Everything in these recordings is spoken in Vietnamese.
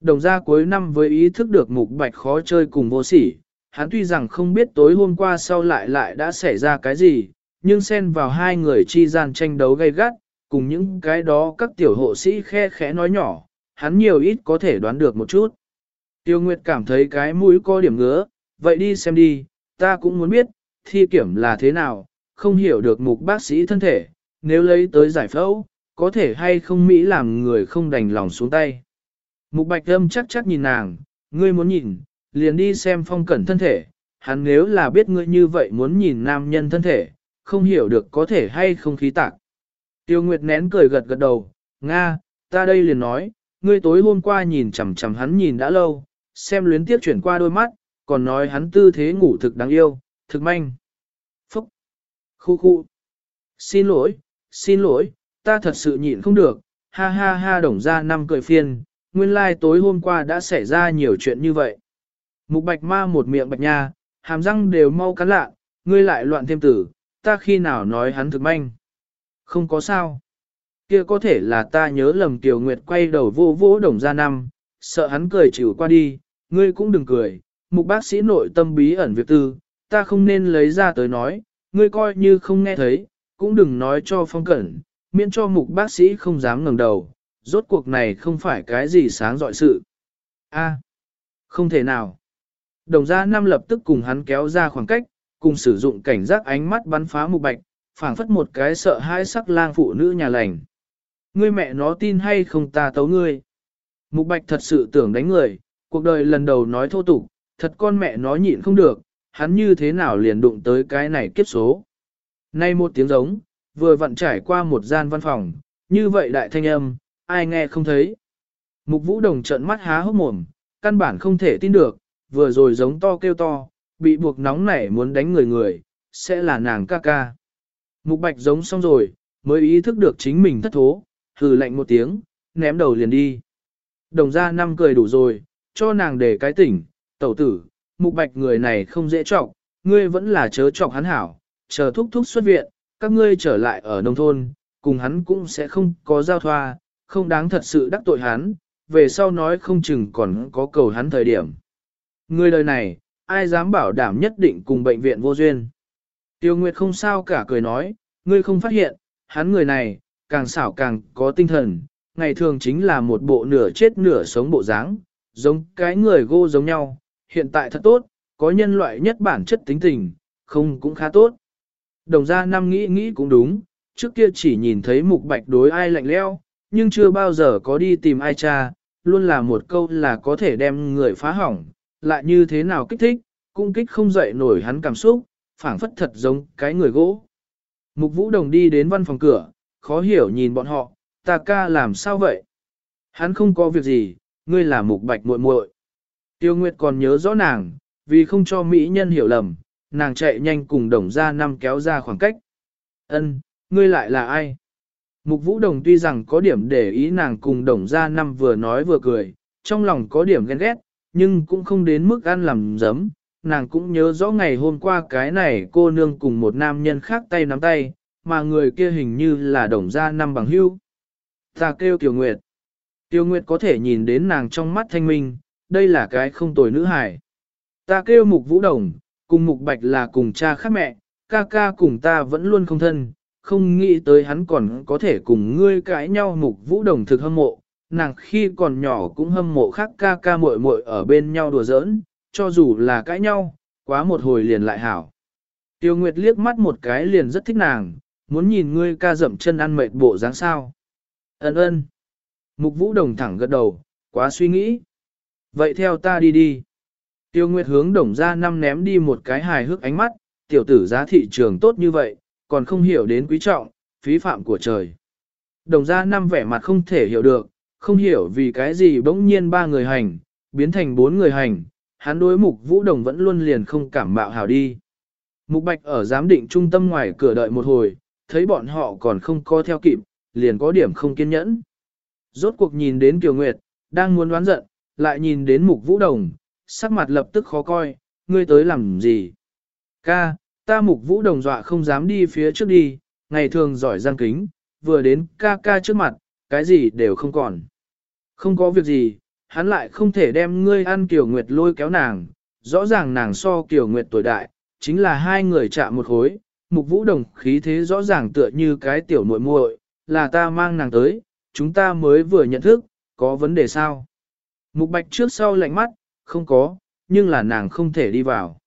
Đồng ra cuối năm với ý thức được mục bạch khó chơi cùng vô sỉ, hắn tuy rằng không biết tối hôm qua sau lại lại đã xảy ra cái gì, nhưng xen vào hai người chi gian tranh đấu gay gắt, cùng những cái đó các tiểu hộ sĩ khe khẽ nói nhỏ, hắn nhiều ít có thể đoán được một chút. Tiêu Nguyệt cảm thấy cái mũi có điểm ngứa, vậy đi xem đi, ta cũng muốn biết, thi kiểm là thế nào, không hiểu được mục bác sĩ thân thể, nếu lấy tới giải phẫu, có thể hay không Mỹ làm người không đành lòng xuống tay. Mục bạch âm chắc chắc nhìn nàng, ngươi muốn nhìn, liền đi xem phong cẩn thân thể, hắn nếu là biết ngươi như vậy muốn nhìn nam nhân thân thể, không hiểu được có thể hay không khí tạc. Tiêu Nguyệt nén cười gật gật đầu, Nga, ta đây liền nói, ngươi tối hôm qua nhìn chằm chằm hắn nhìn đã lâu, xem luyến tiếp chuyển qua đôi mắt, còn nói hắn tư thế ngủ thực đáng yêu, thực manh. Phúc! Khu khu! Xin lỗi, xin lỗi, ta thật sự nhịn không được, ha ha ha đồng ra năm cười phiên, nguyên lai like tối hôm qua đã xảy ra nhiều chuyện như vậy. Mục bạch ma một miệng bạch nha, hàm răng đều mau cắn lạ, ngươi lại loạn thêm tử, ta khi nào nói hắn thực manh. Không có sao. Kia có thể là ta nhớ lầm Tiểu Nguyệt quay đầu vô vỗ đồng ra năm, sợ hắn cười chịu qua đi, ngươi cũng đừng cười, mục bác sĩ nội tâm bí ẩn việc tư, ta không nên lấy ra tới nói, ngươi coi như không nghe thấy, cũng đừng nói cho phong cẩn, miễn cho mục bác sĩ không dám ngẩng đầu, rốt cuộc này không phải cái gì sáng dọi sự. A, không thể nào. Đồng gia Nam lập tức cùng hắn kéo ra khoảng cách, cùng sử dụng cảnh giác ánh mắt bắn phá mục bạch, phảng phất một cái sợ hãi sắc lang phụ nữ nhà lành. Ngươi mẹ nó tin hay không ta tấu ngươi. Mục bạch thật sự tưởng đánh người, cuộc đời lần đầu nói thô tục, thật con mẹ nó nhịn không được, hắn như thế nào liền đụng tới cái này kiếp số. Nay một tiếng giống, vừa vặn trải qua một gian văn phòng, như vậy đại thanh âm, ai nghe không thấy. Mục vũ đồng trận mắt há hốc mồm, căn bản không thể tin được, vừa rồi giống to kêu to, bị buộc nóng nảy muốn đánh người người, sẽ là nàng ca ca. Mục bạch giống xong rồi, mới ý thức được chính mình thất thố, hừ lạnh một tiếng, ném đầu liền đi. Đồng ra năm cười đủ rồi, cho nàng để cái tỉnh, tẩu tử, mục bạch người này không dễ trọng, ngươi vẫn là chớ trọng hắn hảo, chờ thúc thúc xuất viện, các ngươi trở lại ở nông thôn, cùng hắn cũng sẽ không có giao thoa, không đáng thật sự đắc tội hắn, về sau nói không chừng còn có cầu hắn thời điểm. Người đời này, ai dám bảo đảm nhất định cùng bệnh viện vô duyên. Tiêu Nguyệt không sao cả cười nói, ngươi không phát hiện, hắn người này, càng xảo càng có tinh thần, ngày thường chính là một bộ nửa chết nửa sống bộ dáng, giống cái người gô giống nhau, hiện tại thật tốt, có nhân loại nhất bản chất tính tình, không cũng khá tốt. Đồng gia năm nghĩ nghĩ cũng đúng, trước kia chỉ nhìn thấy mục bạch đối ai lạnh leo, nhưng chưa bao giờ có đi tìm ai cha, luôn là một câu là có thể đem người phá hỏng, lại như thế nào kích thích, cũng kích không dậy nổi hắn cảm xúc, phảng phất thật giống cái người gỗ. Mục vũ đồng đi đến văn phòng cửa, khó hiểu nhìn bọn họ, ta ca làm sao vậy? Hắn không có việc gì, ngươi là mục bạch muội muội. Tiêu Nguyệt còn nhớ rõ nàng, vì không cho mỹ nhân hiểu lầm, nàng chạy nhanh cùng đồng ra năm kéo ra khoảng cách. Ân, ngươi lại là ai? Mục Vũ Đồng tuy rằng có điểm để ý nàng cùng đồng ra năm vừa nói vừa cười, trong lòng có điểm ghen ghét, nhưng cũng không đến mức ăn làm giấm. Nàng cũng nhớ rõ ngày hôm qua cái này cô nương cùng một nam nhân khác tay nắm tay, mà người kia hình như là đồng gia năm bằng hưu. Ta kêu Tiểu Nguyệt. Tiểu Nguyệt có thể nhìn đến nàng trong mắt thanh minh, đây là cái không tồi nữ hài. Ta kêu Mục Vũ Đồng, cùng Mục Bạch là cùng cha khác mẹ, ca ca cùng ta vẫn luôn không thân, không nghĩ tới hắn còn có thể cùng ngươi cãi nhau Mục Vũ Đồng thực hâm mộ. Nàng khi còn nhỏ cũng hâm mộ khác ca ca muội muội ở bên nhau đùa giỡn, cho dù là cãi nhau, quá một hồi liền lại hảo. Tiêu Nguyệt liếc mắt một cái liền rất thích nàng, muốn nhìn ngươi ca dậm chân ăn mệt bộ dáng sao. Ấn ơn. Mục Vũ Đồng thẳng gật đầu, quá suy nghĩ. Vậy theo ta đi đi. Tiêu Nguyệt hướng đồng ra năm ném đi một cái hài hước ánh mắt, tiểu tử giá thị trường tốt như vậy, còn không hiểu đến quý trọng, phí phạm của trời. Đồng gia năm vẻ mặt không thể hiểu được, không hiểu vì cái gì bỗng nhiên ba người hành, biến thành bốn người hành, hắn đối mục vũ đồng vẫn luôn liền không cảm mạo hào đi. Mục bạch ở giám định trung tâm ngoài cửa đợi một hồi, thấy bọn họ còn không co theo kịp, liền có điểm không kiên nhẫn. Rốt cuộc nhìn đến Kiều Nguyệt, đang muốn đoán giận, lại nhìn đến mục vũ đồng, sắc mặt lập tức khó coi, ngươi tới làm gì? Ca, ta mục vũ đồng dọa không dám đi phía trước đi, ngày thường giỏi giang kính, vừa đến ca ca trước mặt, cái gì đều không còn. Không có việc gì, hắn lại không thể đem ngươi ăn Kiều Nguyệt lôi kéo nàng, rõ ràng nàng so Kiều Nguyệt tuổi đại, chính là hai người chạm một khối, mục vũ đồng khí thế rõ ràng tựa như cái tiểu muội muội, là ta mang nàng tới, chúng ta mới vừa nhận thức, có vấn đề sao? Mục bạch trước sau lạnh mắt, không có, nhưng là nàng không thể đi vào.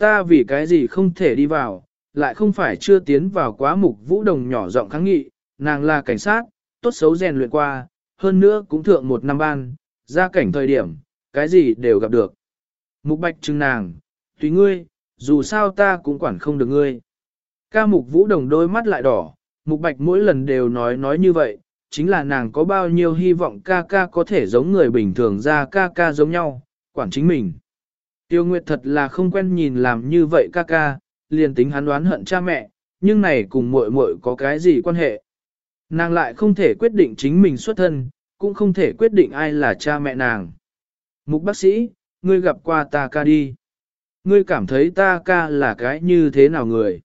Ta vì cái gì không thể đi vào, lại không phải chưa tiến vào quá mục vũ đồng nhỏ giọng kháng nghị, nàng là cảnh sát, tốt xấu rèn luyện qua, hơn nữa cũng thượng một năm ban, ra cảnh thời điểm, cái gì đều gặp được. Mục bạch chừng nàng, tùy ngươi, dù sao ta cũng quản không được ngươi. Ca mục vũ đồng đôi mắt lại đỏ, mục bạch mỗi lần đều nói nói như vậy, chính là nàng có bao nhiêu hy vọng ca ca có thể giống người bình thường ra ca ca giống nhau, quản chính mình. Tiêu Nguyệt thật là không quen nhìn làm như vậy ca ca, liền tính hắn đoán hận cha mẹ, nhưng này cùng muội muội có cái gì quan hệ. Nàng lại không thể quyết định chính mình xuất thân, cũng không thể quyết định ai là cha mẹ nàng. Mục bác sĩ, ngươi gặp qua ta ca đi. Ngươi cảm thấy ta ca là cái như thế nào người?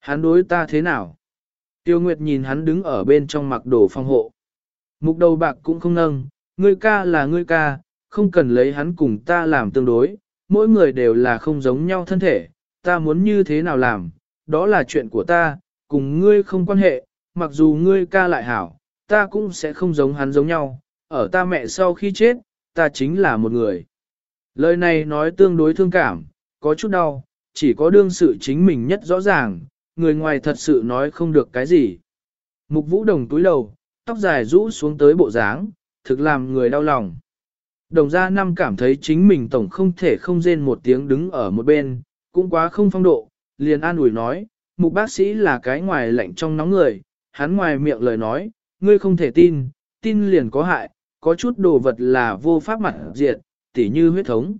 Hắn đối ta thế nào? Tiêu Nguyệt nhìn hắn đứng ở bên trong mặc đồ phong hộ. Mục đầu bạc cũng không nâng, ngươi ca là ngươi ca, không cần lấy hắn cùng ta làm tương đối, mỗi người đều là không giống nhau thân thể, ta muốn như thế nào làm, đó là chuyện của ta, cùng ngươi không quan hệ, mặc dù ngươi ca lại hảo, ta cũng sẽ không giống hắn giống nhau, ở ta mẹ sau khi chết, ta chính là một người. Lời này nói tương đối thương cảm, có chút đau, chỉ có đương sự chính mình nhất rõ ràng, người ngoài thật sự nói không được cái gì. Mục vũ đồng túi đầu, tóc dài rũ xuống tới bộ dáng, thực làm người đau lòng. Đồng gia năm cảm thấy chính mình tổng không thể không rên một tiếng đứng ở một bên, cũng quá không phong độ, liền an ủi nói, mục bác sĩ là cái ngoài lạnh trong nóng người, hắn ngoài miệng lời nói, ngươi không thể tin, tin liền có hại, có chút đồ vật là vô pháp mặt diệt, tỉ như huyết thống.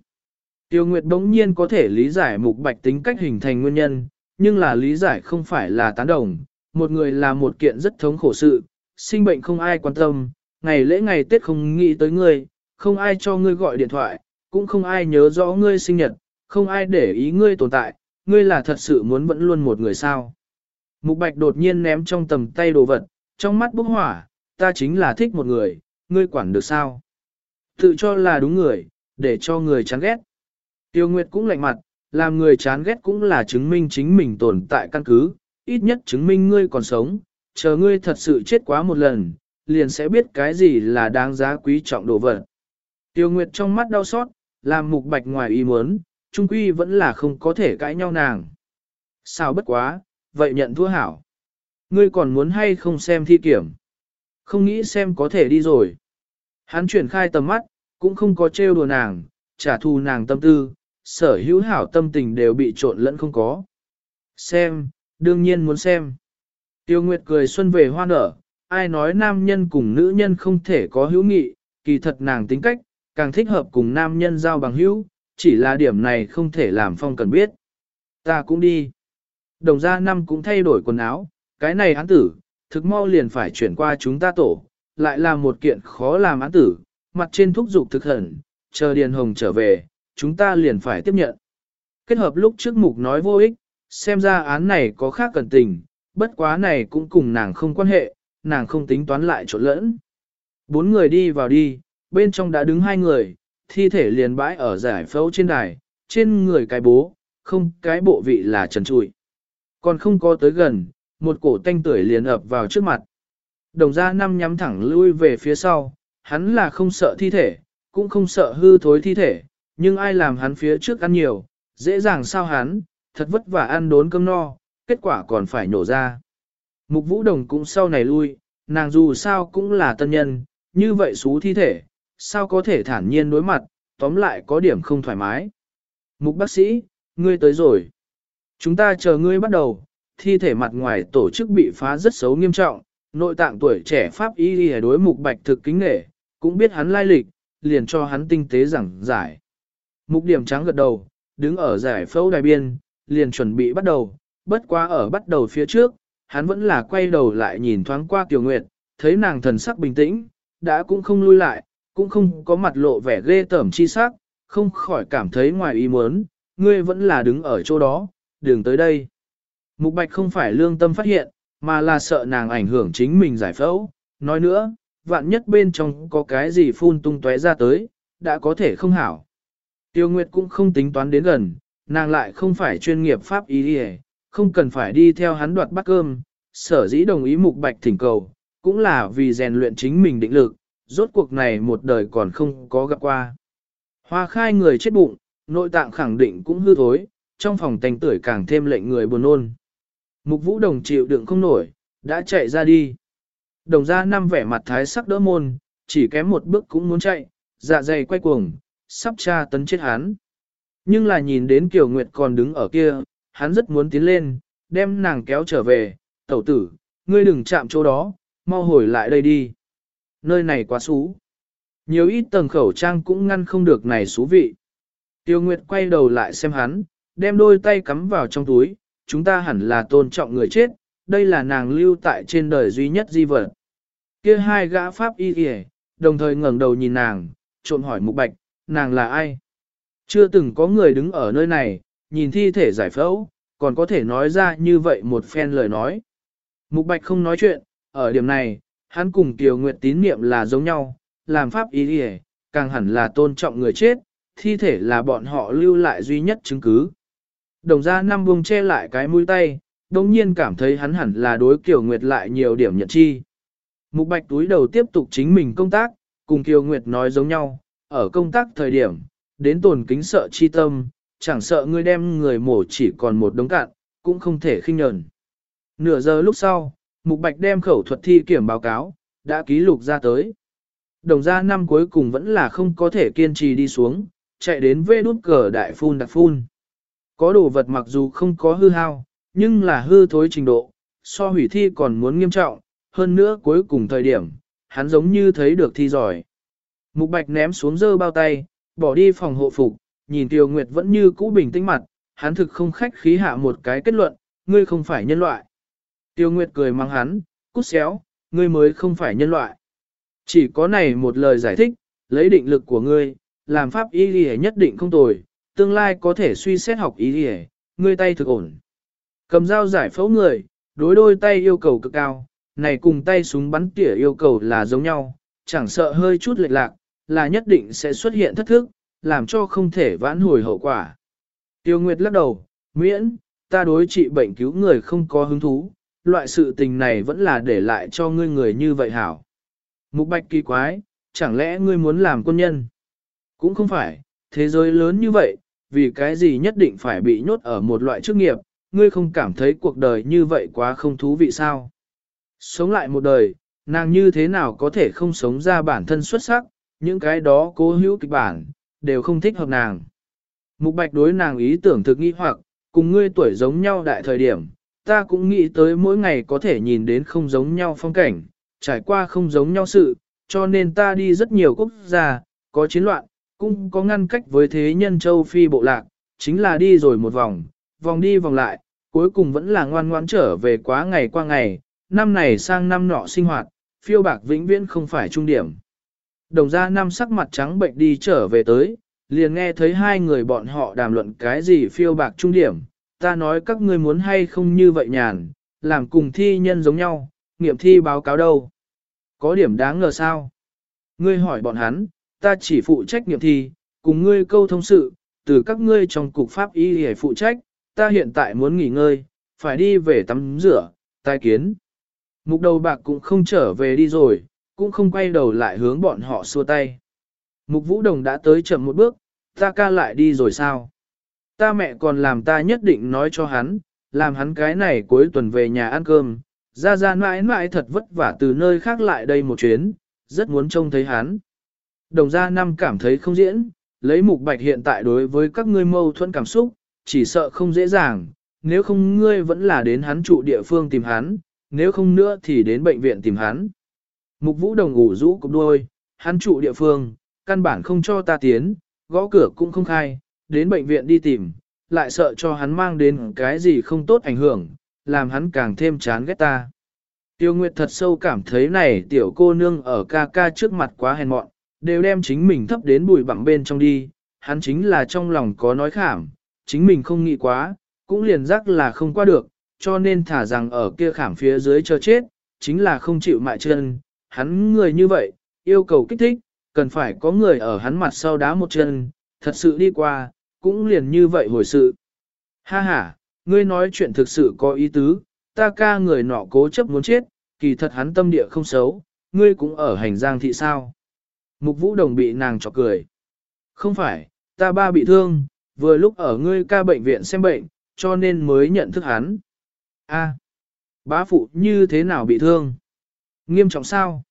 Tiêu Nguyệt bỗng nhiên có thể lý giải mục bạch tính cách hình thành nguyên nhân, nhưng là lý giải không phải là tán đồng. Một người là một kiện rất thống khổ sự, sinh bệnh không ai quan tâm, ngày lễ ngày Tết không nghĩ tới ngươi, không ai cho ngươi gọi điện thoại, cũng không ai nhớ rõ ngươi sinh nhật, không ai để ý ngươi tồn tại, ngươi là thật sự muốn vẫn luôn một người sao. Mục bạch đột nhiên ném trong tầm tay đồ vật, trong mắt bốc hỏa, ta chính là thích một người, ngươi quản được sao? Tự cho là đúng người, để cho người chán ghét. Tiêu Nguyệt cũng lạnh mặt, làm người chán ghét cũng là chứng minh chính mình tồn tại căn cứ, ít nhất chứng minh ngươi còn sống, chờ ngươi thật sự chết quá một lần, liền sẽ biết cái gì là đáng giá quý trọng đồ vật. Tiêu Nguyệt trong mắt đau xót, làm mục bạch ngoài ý muốn, trung quy vẫn là không có thể cãi nhau nàng. Sao bất quá, vậy nhận thua hảo. Ngươi còn muốn hay không xem thi kiểm? Không nghĩ xem có thể đi rồi. Hắn chuyển khai tầm mắt, cũng không có trêu đùa nàng, trả thù nàng tâm tư, sở hữu hảo tâm tình đều bị trộn lẫn không có. Xem, đương nhiên muốn xem. Tiêu Nguyệt cười xuân về hoa nở, ai nói nam nhân cùng nữ nhân không thể có hữu nghị, kỳ thật nàng tính cách, càng thích hợp cùng nam nhân giao bằng hữu, chỉ là điểm này không thể làm phong cần biết. Ta cũng đi. Đồng gia năm cũng thay đổi quần áo, cái này án tử, thực mau liền phải chuyển qua chúng ta tổ, lại là một kiện khó làm án tử, mặt trên thúc dục thực hẩn, chờ Điền Hồng trở về, chúng ta liền phải tiếp nhận. Kết hợp lúc trước mục nói vô ích, xem ra án này có khác cần tình, bất quá này cũng cùng nàng không quan hệ, nàng không tính toán lại trộn lẫn. Bốn người đi vào đi, bên trong đã đứng hai người, thi thể liền bãi ở giải phẫu trên đài, trên người cái bố, không cái bộ vị là trần trụi. Còn không có tới gần, một cổ tanh tuổi liền ập vào trước mặt. Đồng gia năm nhắm thẳng lui về phía sau, hắn là không sợ thi thể, cũng không sợ hư thối thi thể, nhưng ai làm hắn phía trước ăn nhiều, dễ dàng sao hắn, thật vất vả ăn đốn cơm no, kết quả còn phải nổ ra. Mục vũ đồng cũng sau này lui, nàng dù sao cũng là tân nhân, như vậy xú thi thể, sao có thể thản nhiên đối mặt, tóm lại có điểm không thoải mái. Mục bác sĩ, ngươi tới rồi. Chúng ta chờ ngươi bắt đầu, thi thể mặt ngoài tổ chức bị phá rất xấu nghiêm trọng, nội tạng tuổi trẻ Pháp y đi đối mục bạch thực kính nghệ, cũng biết hắn lai lịch, liền cho hắn tinh tế giảng giải. Mục điểm trắng gật đầu, đứng ở giải phẫu đài biên, liền chuẩn bị bắt đầu, bất quá ở bắt đầu phía trước, hắn vẫn là quay đầu lại nhìn thoáng qua tiểu Nguyệt, thấy nàng thần sắc bình tĩnh, đã cũng không lui lại, cũng không có mặt lộ vẻ ghê tởm chi sắc, không khỏi cảm thấy ngoài ý muốn, ngươi vẫn là đứng ở chỗ đó, đường tới đây. Mục Bạch không phải lương tâm phát hiện, mà là sợ nàng ảnh hưởng chính mình giải phẫu, nói nữa, vạn nhất bên trong có cái gì phun tung tóe ra tới, đã có thể không hảo. Tiêu Nguyệt cũng không tính toán đến gần, nàng lại không phải chuyên nghiệp pháp y đi không cần phải đi theo hắn đoạt bát cơm, sở dĩ đồng ý mục bạch thỉnh cầu, cũng là vì rèn luyện chính mình định lực, rốt cuộc này một đời còn không có gặp qua. Hoa khai người chết bụng, nội tạng khẳng định cũng hư thối, trong phòng tành tuổi càng thêm lệnh người buồn nôn. Mục vũ đồng chịu đựng không nổi, đã chạy ra đi. Đồng ra năm vẻ mặt thái sắc đỡ môn, chỉ kém một bước cũng muốn chạy, dạ dày quay cuồng, sắp tra tấn chết hắn. Nhưng là nhìn đến Kiều Nguyệt còn đứng ở kia, hắn rất muốn tiến lên, đem nàng kéo trở về, tẩu tử, ngươi đừng chạm chỗ đó, mau hồi lại đây đi. Nơi này quá xú. Nhiều ít tầng khẩu trang cũng ngăn không được này xú vị. Tiêu Nguyệt quay đầu lại xem hắn, đem đôi tay cắm vào trong túi, chúng ta hẳn là tôn trọng người chết, đây là nàng lưu tại trên đời duy nhất di vật. Kia hai gã pháp y kìa, đồng thời ngẩng đầu nhìn nàng, trộn hỏi mục bạch, nàng là ai? Chưa từng có người đứng ở nơi này, nhìn thi thể giải phẫu, còn có thể nói ra như vậy một phen lời nói. Mục bạch không nói chuyện, ở điểm này, hắn cùng Kiều Nguyệt tín niệm là giống nhau, làm pháp ý đi càng hẳn là tôn trọng người chết, thi thể là bọn họ lưu lại duy nhất chứng cứ. Đồng ra năm buông che lại cái mũi tay, đồng nhiên cảm thấy hắn hẳn là đối Kiều Nguyệt lại nhiều điểm nhận chi. Mục bạch túi đầu tiếp tục chính mình công tác, cùng Kiều Nguyệt nói giống nhau, ở công tác thời điểm, đến tồn kính sợ chi tâm, chẳng sợ ngươi đem người mổ chỉ còn một đống cạn, cũng không thể khinh nhờn. Nửa giờ lúc sau, Mục Bạch đem khẩu thuật thi kiểm báo cáo, đã ký lục ra tới. Đồng gia năm cuối cùng vẫn là không có thể kiên trì đi xuống, chạy đến vê đút cờ đại phun đặc phun. Có đồ vật mặc dù không có hư hao, nhưng là hư thối trình độ, so hủy thi còn muốn nghiêm trọng, hơn nữa cuối cùng thời điểm, hắn giống như thấy được thi giỏi. Mục Bạch ném xuống dơ bao tay, bỏ đi phòng hộ phục, nhìn Tiêu Nguyệt vẫn như cũ bình tĩnh mặt, hắn thực không khách khí hạ một cái kết luận, ngươi không phải nhân loại. Tiêu Nguyệt cười mắng hắn, cút xéo, ngươi mới không phải nhân loại. Chỉ có này một lời giải thích, lấy định lực của ngươi, làm pháp y lì nhất định không tồi, tương lai có thể suy xét học y lì ngươi tay thực ổn. Cầm dao giải phẫu người, đối đôi tay yêu cầu cực cao, này cùng tay súng bắn tỉa yêu cầu là giống nhau, chẳng sợ hơi chút lệch lạc, là nhất định sẽ xuất hiện thất thức, làm cho không thể vãn hồi hậu quả. Tiêu Nguyệt lắc đầu, miễn, ta đối trị bệnh cứu người không có hứng thú, loại sự tình này vẫn là để lại cho ngươi người như vậy hảo. Mục bạch kỳ quái, chẳng lẽ ngươi muốn làm quân nhân? Cũng không phải, thế giới lớn như vậy, vì cái gì nhất định phải bị nhốt ở một loại chức nghiệp, ngươi không cảm thấy cuộc đời như vậy quá không thú vị sao? Sống lại một đời, nàng như thế nào có thể không sống ra bản thân xuất sắc, những cái đó cố hữu kịch bản, đều không thích hợp nàng. Mục bạch đối nàng ý tưởng thực nghi hoặc, cùng ngươi tuổi giống nhau đại thời điểm, ta cũng nghĩ tới mỗi ngày có thể nhìn đến không giống nhau phong cảnh, trải qua không giống nhau sự, cho nên ta đi rất nhiều quốc gia, có chiến loạn, cũng có ngăn cách với thế nhân châu Phi bộ lạc, chính là đi rồi một vòng, vòng đi vòng lại, cuối cùng vẫn là ngoan ngoãn trở về quá ngày qua ngày, năm này sang năm nọ sinh hoạt, phiêu bạc vĩnh viễn không phải trung điểm. Đồng ra năm sắc mặt trắng bệnh đi trở về tới, liền nghe thấy hai người bọn họ đàm luận cái gì phiêu bạc trung điểm, ta nói các ngươi muốn hay không như vậy nhàn, làm cùng thi nhân giống nhau, nghiệm thi báo cáo đâu. Có điểm đáng ngờ sao? Ngươi hỏi bọn hắn, ta chỉ phụ trách nghiệm thi, cùng ngươi câu thông sự, từ các ngươi trong cục pháp y để phụ trách, ta hiện tại muốn nghỉ ngơi, phải đi về tắm rửa, tai kiến. Mục đầu bạc cũng không trở về đi rồi, cũng không quay đầu lại hướng bọn họ xua tay. Mục vũ đồng đã tới chậm một bước, ta ca lại đi rồi sao? Ta mẹ còn làm ta nhất định nói cho hắn, làm hắn cái này cuối tuần về nhà ăn cơm. Ra ra mãi mãi thật vất vả từ nơi khác lại đây một chuyến, rất muốn trông thấy hắn. Đồng gia năm cảm thấy không diễn, lấy mục bạch hiện tại đối với các ngươi mâu thuẫn cảm xúc, chỉ sợ không dễ dàng, nếu không ngươi vẫn là đến hắn trụ địa phương tìm hắn, nếu không nữa thì đến bệnh viện tìm hắn. Mục vũ đồng ngủ rũ cục đôi, hắn trụ địa phương, căn bản không cho ta tiến, gõ cửa cũng không khai, đến bệnh viện đi tìm, lại sợ cho hắn mang đến cái gì không tốt ảnh hưởng, làm hắn càng thêm chán ghét ta. Tiêu Nguyệt thật sâu cảm thấy này tiểu cô nương ở ca ca trước mặt quá hèn mọn, đều đem chính mình thấp đến bụi bặm bên trong đi, hắn chính là trong lòng có nói khảm, chính mình không nghĩ quá, cũng liền rắc là không qua được, cho nên thả rằng ở kia khảm phía dưới chờ chết, chính là không chịu mại chân, hắn người như vậy, yêu cầu kích thích, cần phải có người ở hắn mặt sau đá một chân, thật sự đi qua, cũng liền như vậy hồi sự. Ha ha, ngươi nói chuyện thực sự có ý tứ, ta ca người nọ cố chấp muốn chết, kỳ thật hắn tâm địa không xấu, ngươi cũng ở hành giang thị sao. Mục vũ đồng bị nàng chọc cười. Không phải, ta ba bị thương, vừa lúc ở ngươi ca bệnh viện xem bệnh, cho nên mới nhận thức hắn. A, bá phụ như thế nào bị thương? Nghiêm trọng sao?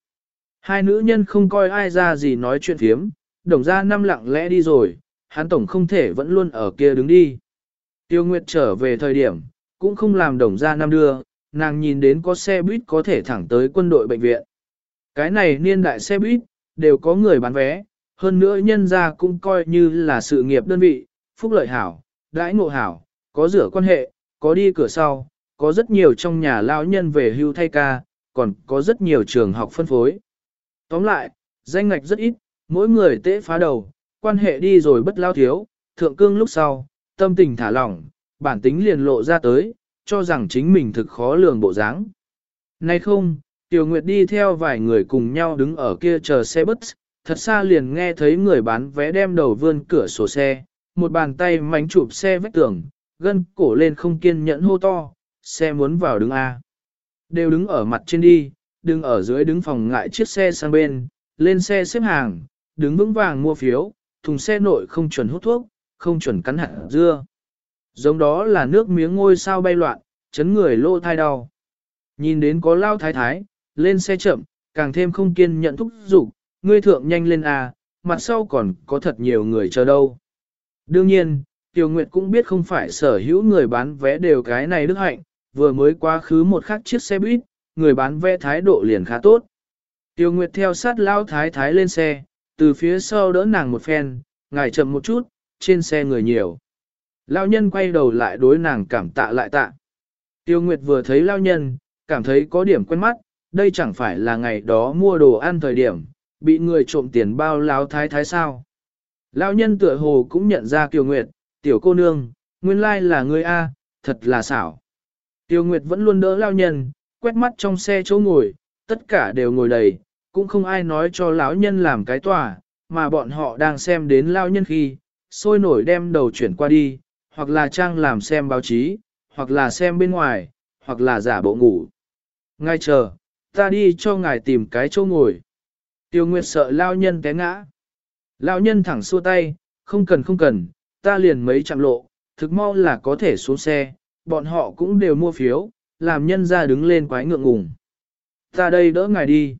Hai nữ nhân không coi ai ra gì nói chuyện thiếm, đồng ra năm lặng lẽ đi rồi, hắn tổng không thể vẫn luôn ở kia đứng đi. Tiêu Nguyệt trở về thời điểm, cũng không làm đồng ra năm đưa, nàng nhìn đến có xe buýt có thể thẳng tới quân đội bệnh viện. Cái này niên đại xe buýt, đều có người bán vé, hơn nữa nhân ra cũng coi như là sự nghiệp đơn vị, phúc lợi hảo, đãi ngộ hảo, có rửa quan hệ, có đi cửa sau, có rất nhiều trong nhà lão nhân về hưu thay ca, còn có rất nhiều trường học phân phối. Tóm lại, danh ngạch rất ít, mỗi người tễ phá đầu, quan hệ đi rồi bất lao thiếu, thượng cương lúc sau, tâm tình thả lỏng, bản tính liền lộ ra tới, cho rằng chính mình thực khó lường bộ dáng. Nay không, Tiểu Nguyệt đi theo vài người cùng nhau đứng ở kia chờ xe bus, thật xa liền nghe thấy người bán vé đem đầu vươn cửa sổ xe, một bàn tay mánh chụp xe vách tường, gân cổ lên không kiên nhẫn hô to, xe muốn vào đứng A. Đều đứng ở mặt trên đi, đứng ở dưới đứng phòng ngại chiếc xe sang bên, lên xe xếp hàng, đứng vững vàng mua phiếu, thùng xe nội không chuẩn hút thuốc, không chuẩn cắn hạt dưa. Giống đó là nước miếng ngôi sao bay loạn, chấn người lô thai đau. Nhìn đến có lao thái thái, lên xe chậm, càng thêm không kiên nhận thúc giục, ngươi thượng nhanh lên à, mặt sau còn có thật nhiều người chờ đâu. Đương nhiên, Tiêu Nguyệt cũng biết không phải sở hữu người bán vé đều cái này đức hạnh, vừa mới quá khứ một khắc chiếc xe buýt, người bán vé thái độ liền khá tốt. Tiêu Nguyệt theo sát lao thái thái lên xe, từ phía sau đỡ nàng một phen, ngài chậm một chút, trên xe người nhiều. Lao nhân quay đầu lại đối nàng cảm tạ lại tạ. Tiêu Nguyệt vừa thấy lao nhân, cảm thấy có điểm quen mắt, đây chẳng phải là ngày đó mua đồ ăn thời điểm, bị người trộm tiền bao láo thái thái sao. Lao nhân tựa hồ cũng nhận ra Tiêu Nguyệt, tiểu cô nương, nguyên lai là người A, thật là xảo. Tiêu Nguyệt vẫn luôn đỡ lao nhân, quét mắt trong xe chỗ ngồi, tất cả đều ngồi đầy, cũng không ai nói cho lão nhân làm cái tòa, mà bọn họ đang xem đến lão nhân khi, sôi nổi đem đầu chuyển qua đi, hoặc là trang làm xem báo chí, hoặc là xem bên ngoài, hoặc là giả bộ ngủ. Ngay chờ, ta đi cho ngài tìm cái chỗ ngồi. Tiêu Nguyệt sợ lao nhân té ngã. Lao nhân thẳng xua tay, không cần không cần, ta liền mấy chạm lộ, thực mau là có thể xuống xe, bọn họ cũng đều mua phiếu, làm nhân ra đứng lên quái ngượng ngùng. Ta đây đỡ ngài đi.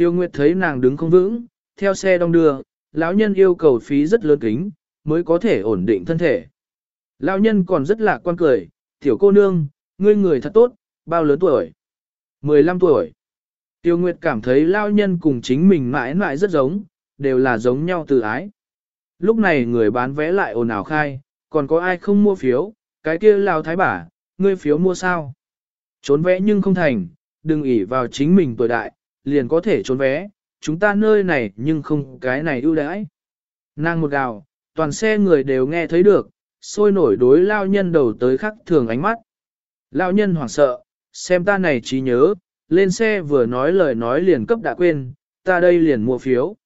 Tiêu Nguyệt thấy nàng đứng không vững, theo xe đông đưa, lão nhân yêu cầu phí rất lớn kính, mới có thể ổn định thân thể. Lão nhân còn rất lạc quan cười, tiểu cô nương, ngươi người thật tốt, bao lớn tuổi? 15 tuổi. Tiêu Nguyệt cảm thấy lão nhân cùng chính mình mãi mãi rất giống, đều là giống nhau từ ái. Lúc này người bán vé lại ồn ào khai, còn có ai không mua phiếu, cái kia Lão thái Bà, ngươi phiếu mua sao? Trốn vẽ nhưng không thành, đừng ỉ vào chính mình tuổi đại, liền có thể trốn vé, chúng ta nơi này nhưng không cái này ưu đãi. Nàng một gào, toàn xe người đều nghe thấy được, sôi nổi đối lao nhân đầu tới khắc thường ánh mắt. Lao nhân hoảng sợ, xem ta này trí nhớ, lên xe vừa nói lời nói liền cấp đã quên, ta đây liền mua phiếu.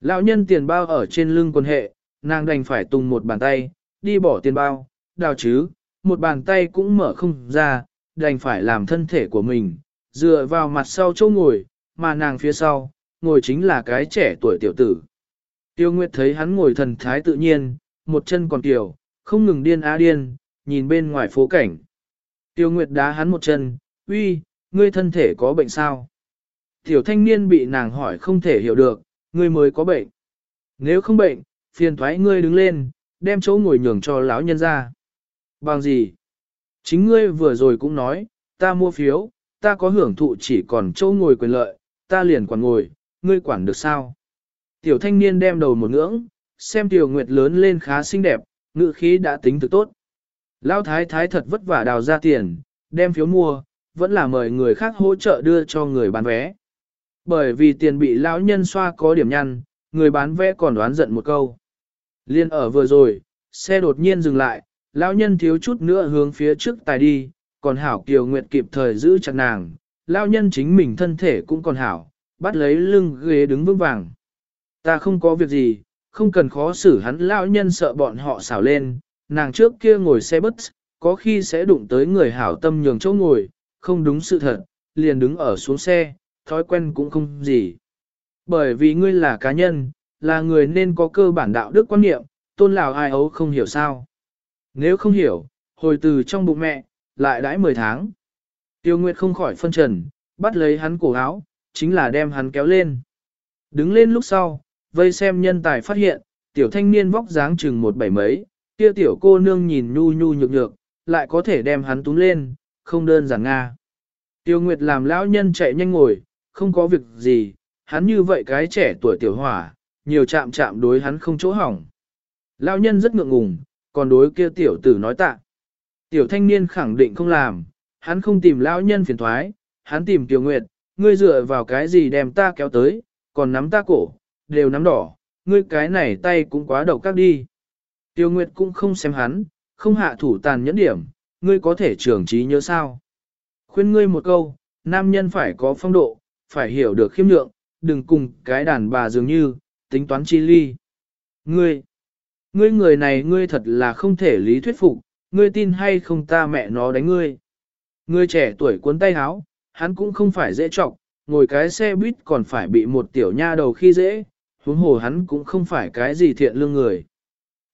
Lão nhân tiền bao ở trên lưng quần hệ, nàng đành phải tung một bàn tay, đi bỏ tiền bao, đào chứ, một bàn tay cũng mở không ra, đành phải làm thân thể của mình, dựa vào mặt sau chỗ ngồi, mà nàng phía sau, ngồi chính là cái trẻ tuổi tiểu tử. Tiêu Nguyệt thấy hắn ngồi thần thái tự nhiên, một chân còn tiểu, không ngừng điên á điên, nhìn bên ngoài phố cảnh. Tiêu Nguyệt đá hắn một chân, uy, ngươi thân thể có bệnh sao? Tiểu thanh niên bị nàng hỏi không thể hiểu được, ngươi mới có bệnh. Nếu không bệnh, phiền thoái ngươi đứng lên, đem chỗ ngồi nhường cho lão nhân ra. Bằng gì? Chính ngươi vừa rồi cũng nói, ta mua phiếu, ta có hưởng thụ chỉ còn chỗ ngồi quyền lợi, ta liền quản ngồi, ngươi quản được sao? Tiểu thanh niên đem đầu một ngưỡng, xem tiểu nguyệt lớn lên khá xinh đẹp, ngự khí đã tính thực tốt. Lão thái thái thật vất vả đào ra tiền, đem phiếu mua, vẫn là mời người khác hỗ trợ đưa cho người bán vé. Bởi vì tiền bị lão nhân xoa có điểm nhăn, người bán vé còn đoán giận một câu. Liên ở vừa rồi, xe đột nhiên dừng lại, lão nhân thiếu chút nữa hướng phía trước tài đi, còn hảo Kiều Nguyệt kịp thời giữ chặt nàng, lão nhân chính mình thân thể cũng còn hảo, bắt lấy lưng ghế đứng vững vàng. Ta không có việc gì, không cần khó xử hắn lão nhân sợ bọn họ xảo lên, nàng trước kia ngồi xe bus, có khi sẽ đụng tới người hảo tâm nhường chỗ ngồi, không đúng sự thật, liền đứng ở xuống xe, thói quen cũng không gì. Bởi vì ngươi là cá nhân, là người nên có cơ bản đạo đức quan niệm, tôn lào ai ấu không hiểu sao. Nếu không hiểu, hồi từ trong bụng mẹ, lại đãi 10 tháng. Tiêu Nguyệt không khỏi phân trần, bắt lấy hắn cổ áo, chính là đem hắn kéo lên. Đứng lên lúc sau, vây xem nhân tài phát hiện, tiểu thanh niên vóc dáng chừng một bảy mấy, kia tiểu cô nương nhìn nhu nhu nhược nhược, lại có thể đem hắn túm lên, không đơn giản nga. Tiêu Nguyệt làm lão nhân chạy nhanh ngồi, không có việc gì, hắn như vậy cái trẻ tuổi tiểu hỏa, nhiều chạm chạm đối hắn không chỗ hỏng. Lão nhân rất ngượng ngùng, còn đối kia tiểu tử nói tạ. Tiểu thanh niên khẳng định không làm, hắn không tìm lão nhân phiền thoái, hắn tìm Kiều Nguyệt, ngươi dựa vào cái gì đem ta kéo tới, còn nắm ta cổ, đều nắm đỏ, ngươi cái này tay cũng quá độc các đi. Tiêu Nguyệt cũng không xem hắn, không hạ thủ tàn nhẫn điểm, ngươi có thể trưởng trí nhớ sao. Khuyên ngươi một câu, nam nhân phải có phong độ, phải hiểu được khiêm nhượng, đừng cùng cái đàn bà dường như, tính toán chi ly. Ngươi, ngươi người này ngươi thật là không thể lý thuyết phục, ngươi tin hay không ta mẹ nó đánh ngươi. Người trẻ tuổi cuốn tay háo, hắn cũng không phải dễ trọng, ngồi cái xe buýt còn phải bị một tiểu nha đầu khi dễ, huống hồ hắn cũng không phải cái gì thiện lương người.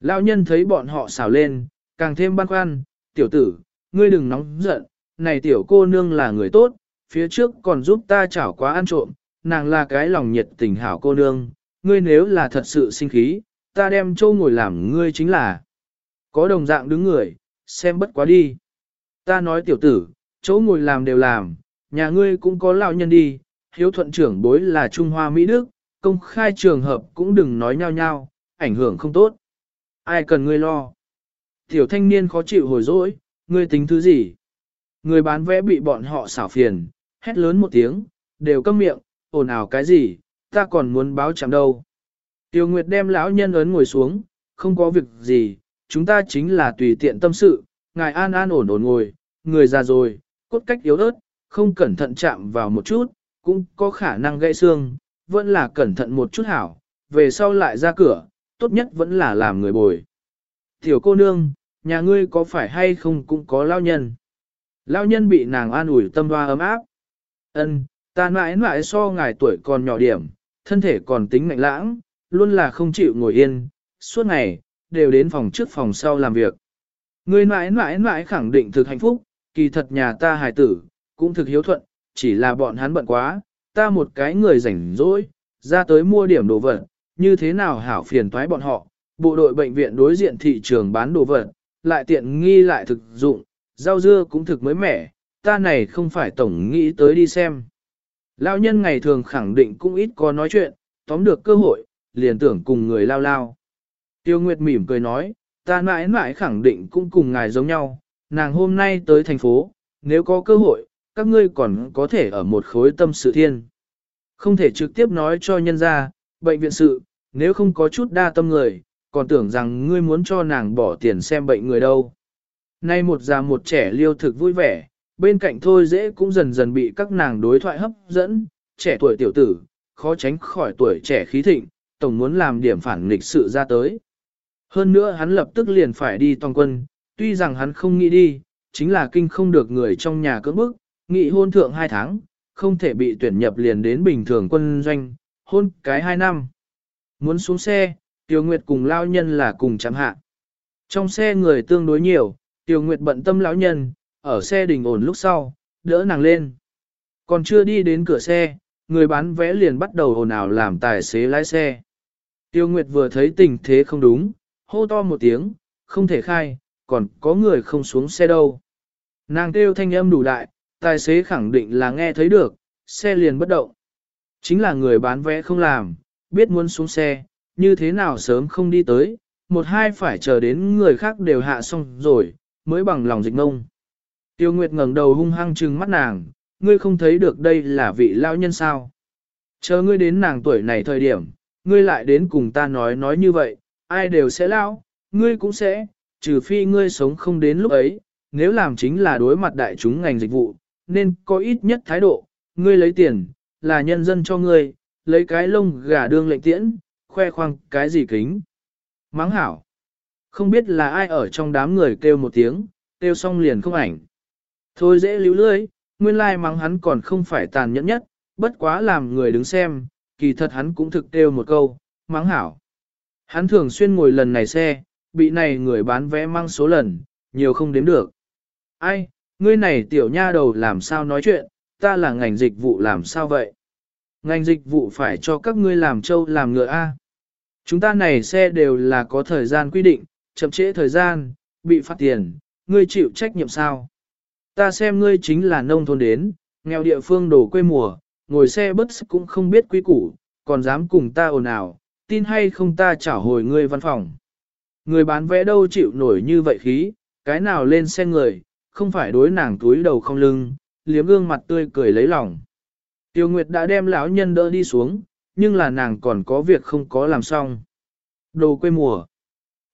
Lão nhân thấy bọn họ xào lên, càng thêm băn khoăn, tiểu tử, ngươi đừng nóng giận, này tiểu cô nương là người tốt, phía trước còn giúp ta chảo quá ăn trộm, nàng là cái lòng nhiệt tình hảo cô nương, ngươi nếu là thật sự sinh khí, ta đem châu ngồi làm ngươi chính là. Có đồng dạng đứng người, xem bất quá đi. Ta nói tiểu tử, chỗ ngồi làm đều làm, nhà ngươi cũng có lão nhân đi, hiếu thuận trưởng bối là Trung Hoa Mỹ Đức, công khai trường hợp cũng đừng nói nhau nhau, ảnh hưởng không tốt. Ai cần ngươi lo? Tiểu thanh niên khó chịu hồi dỗi, ngươi tính thứ gì? Người bán vẽ bị bọn họ xảo phiền, hét lớn một tiếng, đều câm miệng, ồn ào cái gì, ta còn muốn báo chạm đâu. Tiêu Nguyệt đem lão nhân ấn ngồi xuống, không có việc gì, chúng ta chính là tùy tiện tâm sự, ngài an an ổn ổn ngồi, người già rồi, cốt cách yếu ớt, không cẩn thận chạm vào một chút, cũng có khả năng gãy xương, vẫn là cẩn thận một chút hảo, về sau lại ra cửa, tốt nhất vẫn là làm người bồi. Tiểu cô nương, nhà ngươi có phải hay không cũng có lao nhân. Lao nhân bị nàng an ủi tâm hoa ấm áp. Ân, ta mãi mãi so ngài tuổi còn nhỏ điểm, thân thể còn tính mạnh lãng, luôn là không chịu ngồi yên, suốt ngày, đều đến phòng trước phòng sau làm việc. Ngươi mãi mãi mãi khẳng định thực hạnh phúc, kỳ thật nhà ta hài tử, cũng thực hiếu thuận, chỉ là bọn hắn bận quá, ta một cái người rảnh rỗi, ra tới mua điểm đồ vật, như thế nào hảo phiền thoái bọn họ, bộ đội bệnh viện đối diện thị trường bán đồ vật, lại tiện nghi lại thực dụng, rau dưa cũng thực mới mẻ, ta này không phải tổng nghĩ tới đi xem. Lao nhân ngày thường khẳng định cũng ít có nói chuyện, tóm được cơ hội, liền tưởng cùng người lao lao. Tiêu Nguyệt mỉm cười nói, ta mãi mãi khẳng định cũng cùng ngài giống nhau, nàng hôm nay tới thành phố, nếu có cơ hội, các ngươi còn có thể ở một khối tâm sự thiên. Không thể trực tiếp nói cho nhân ra, bệnh viện sự, nếu không có chút đa tâm người, còn tưởng rằng ngươi muốn cho nàng bỏ tiền xem bệnh người đâu. Nay một già một trẻ liêu thực vui vẻ, bên cạnh thôi dễ cũng dần dần bị các nàng đối thoại hấp dẫn, trẻ tuổi tiểu tử, khó tránh khỏi tuổi trẻ khí thịnh, tổng muốn làm điểm phản nghịch sự ra tới. Hơn nữa hắn lập tức liền phải đi toàn quân, tuy rằng hắn không nghĩ đi, chính là kinh không được người trong nhà cưỡng bức, nghị hôn thượng hai tháng, không thể bị tuyển nhập liền đến bình thường quân doanh, hôn cái hai năm. Muốn xuống xe, Tiêu Nguyệt cùng lao nhân là cùng chạm hạ. Trong xe người tương đối nhiều, Tiêu Nguyệt bận tâm lão nhân, ở xe đình ổn lúc sau, đỡ nàng lên. Còn chưa đi đến cửa xe, người bán vé liền bắt đầu ồn ào làm tài xế lái xe. Tiêu Nguyệt vừa thấy tình thế không đúng, hô to một tiếng, không thể khai, còn có người không xuống xe đâu. Nàng kêu thanh âm đủ đại, tài xế khẳng định là nghe thấy được, xe liền bất động. Chính là người bán vé không làm, biết muốn xuống xe, như thế nào sớm không đi tới, một hai phải chờ đến người khác đều hạ xong rồi, mới bằng lòng dịch ngông. Tiêu Nguyệt ngẩng đầu hung hăng trừng mắt nàng, ngươi không thấy được đây là vị lao nhân sao. Chờ ngươi đến nàng tuổi này thời điểm, ngươi lại đến cùng ta nói nói như vậy, ai đều sẽ lao, ngươi cũng sẽ, trừ phi ngươi sống không đến lúc ấy, nếu làm chính là đối mặt đại chúng ngành dịch vụ, nên có ít nhất thái độ, ngươi lấy tiền, là nhân dân cho ngươi, lấy cái lông gà đương lệnh tiễn, khoe khoang cái gì kính. Mắng hảo. Không biết là ai ở trong đám người kêu một tiếng, kêu xong liền không ảnh. Thôi dễ lưu lưới, nguyên lai mắng hắn còn không phải tàn nhẫn nhất, bất quá làm người đứng xem, kỳ thật hắn cũng thực kêu một câu, mắng hảo. Hắn thường xuyên ngồi lần này xe, bị này người bán vé mang số lần, nhiều không đếm được. Ai, ngươi này tiểu nha đầu làm sao nói chuyện, ta là ngành dịch vụ làm sao vậy? Ngành dịch vụ phải cho các ngươi làm trâu làm ngựa A. Chúng ta này xe đều là có thời gian quy định, chậm trễ thời gian, bị phạt tiền, ngươi chịu trách nhiệm sao? Ta xem ngươi chính là nông thôn đến, nghèo địa phương đổ quê mùa, ngồi xe bus cũng không biết quý củ, còn dám cùng ta ồn ào, tin hay không ta trả hồi ngươi văn phòng. Người bán vé đâu chịu nổi như vậy khí, cái nào lên xe người, không phải đối nàng túi đầu không lưng, liếm gương mặt tươi cười lấy lòng. Tiêu Nguyệt đã đem lão nhân đỡ đi xuống, nhưng là nàng còn có việc không có làm xong. Đồ quê mùa.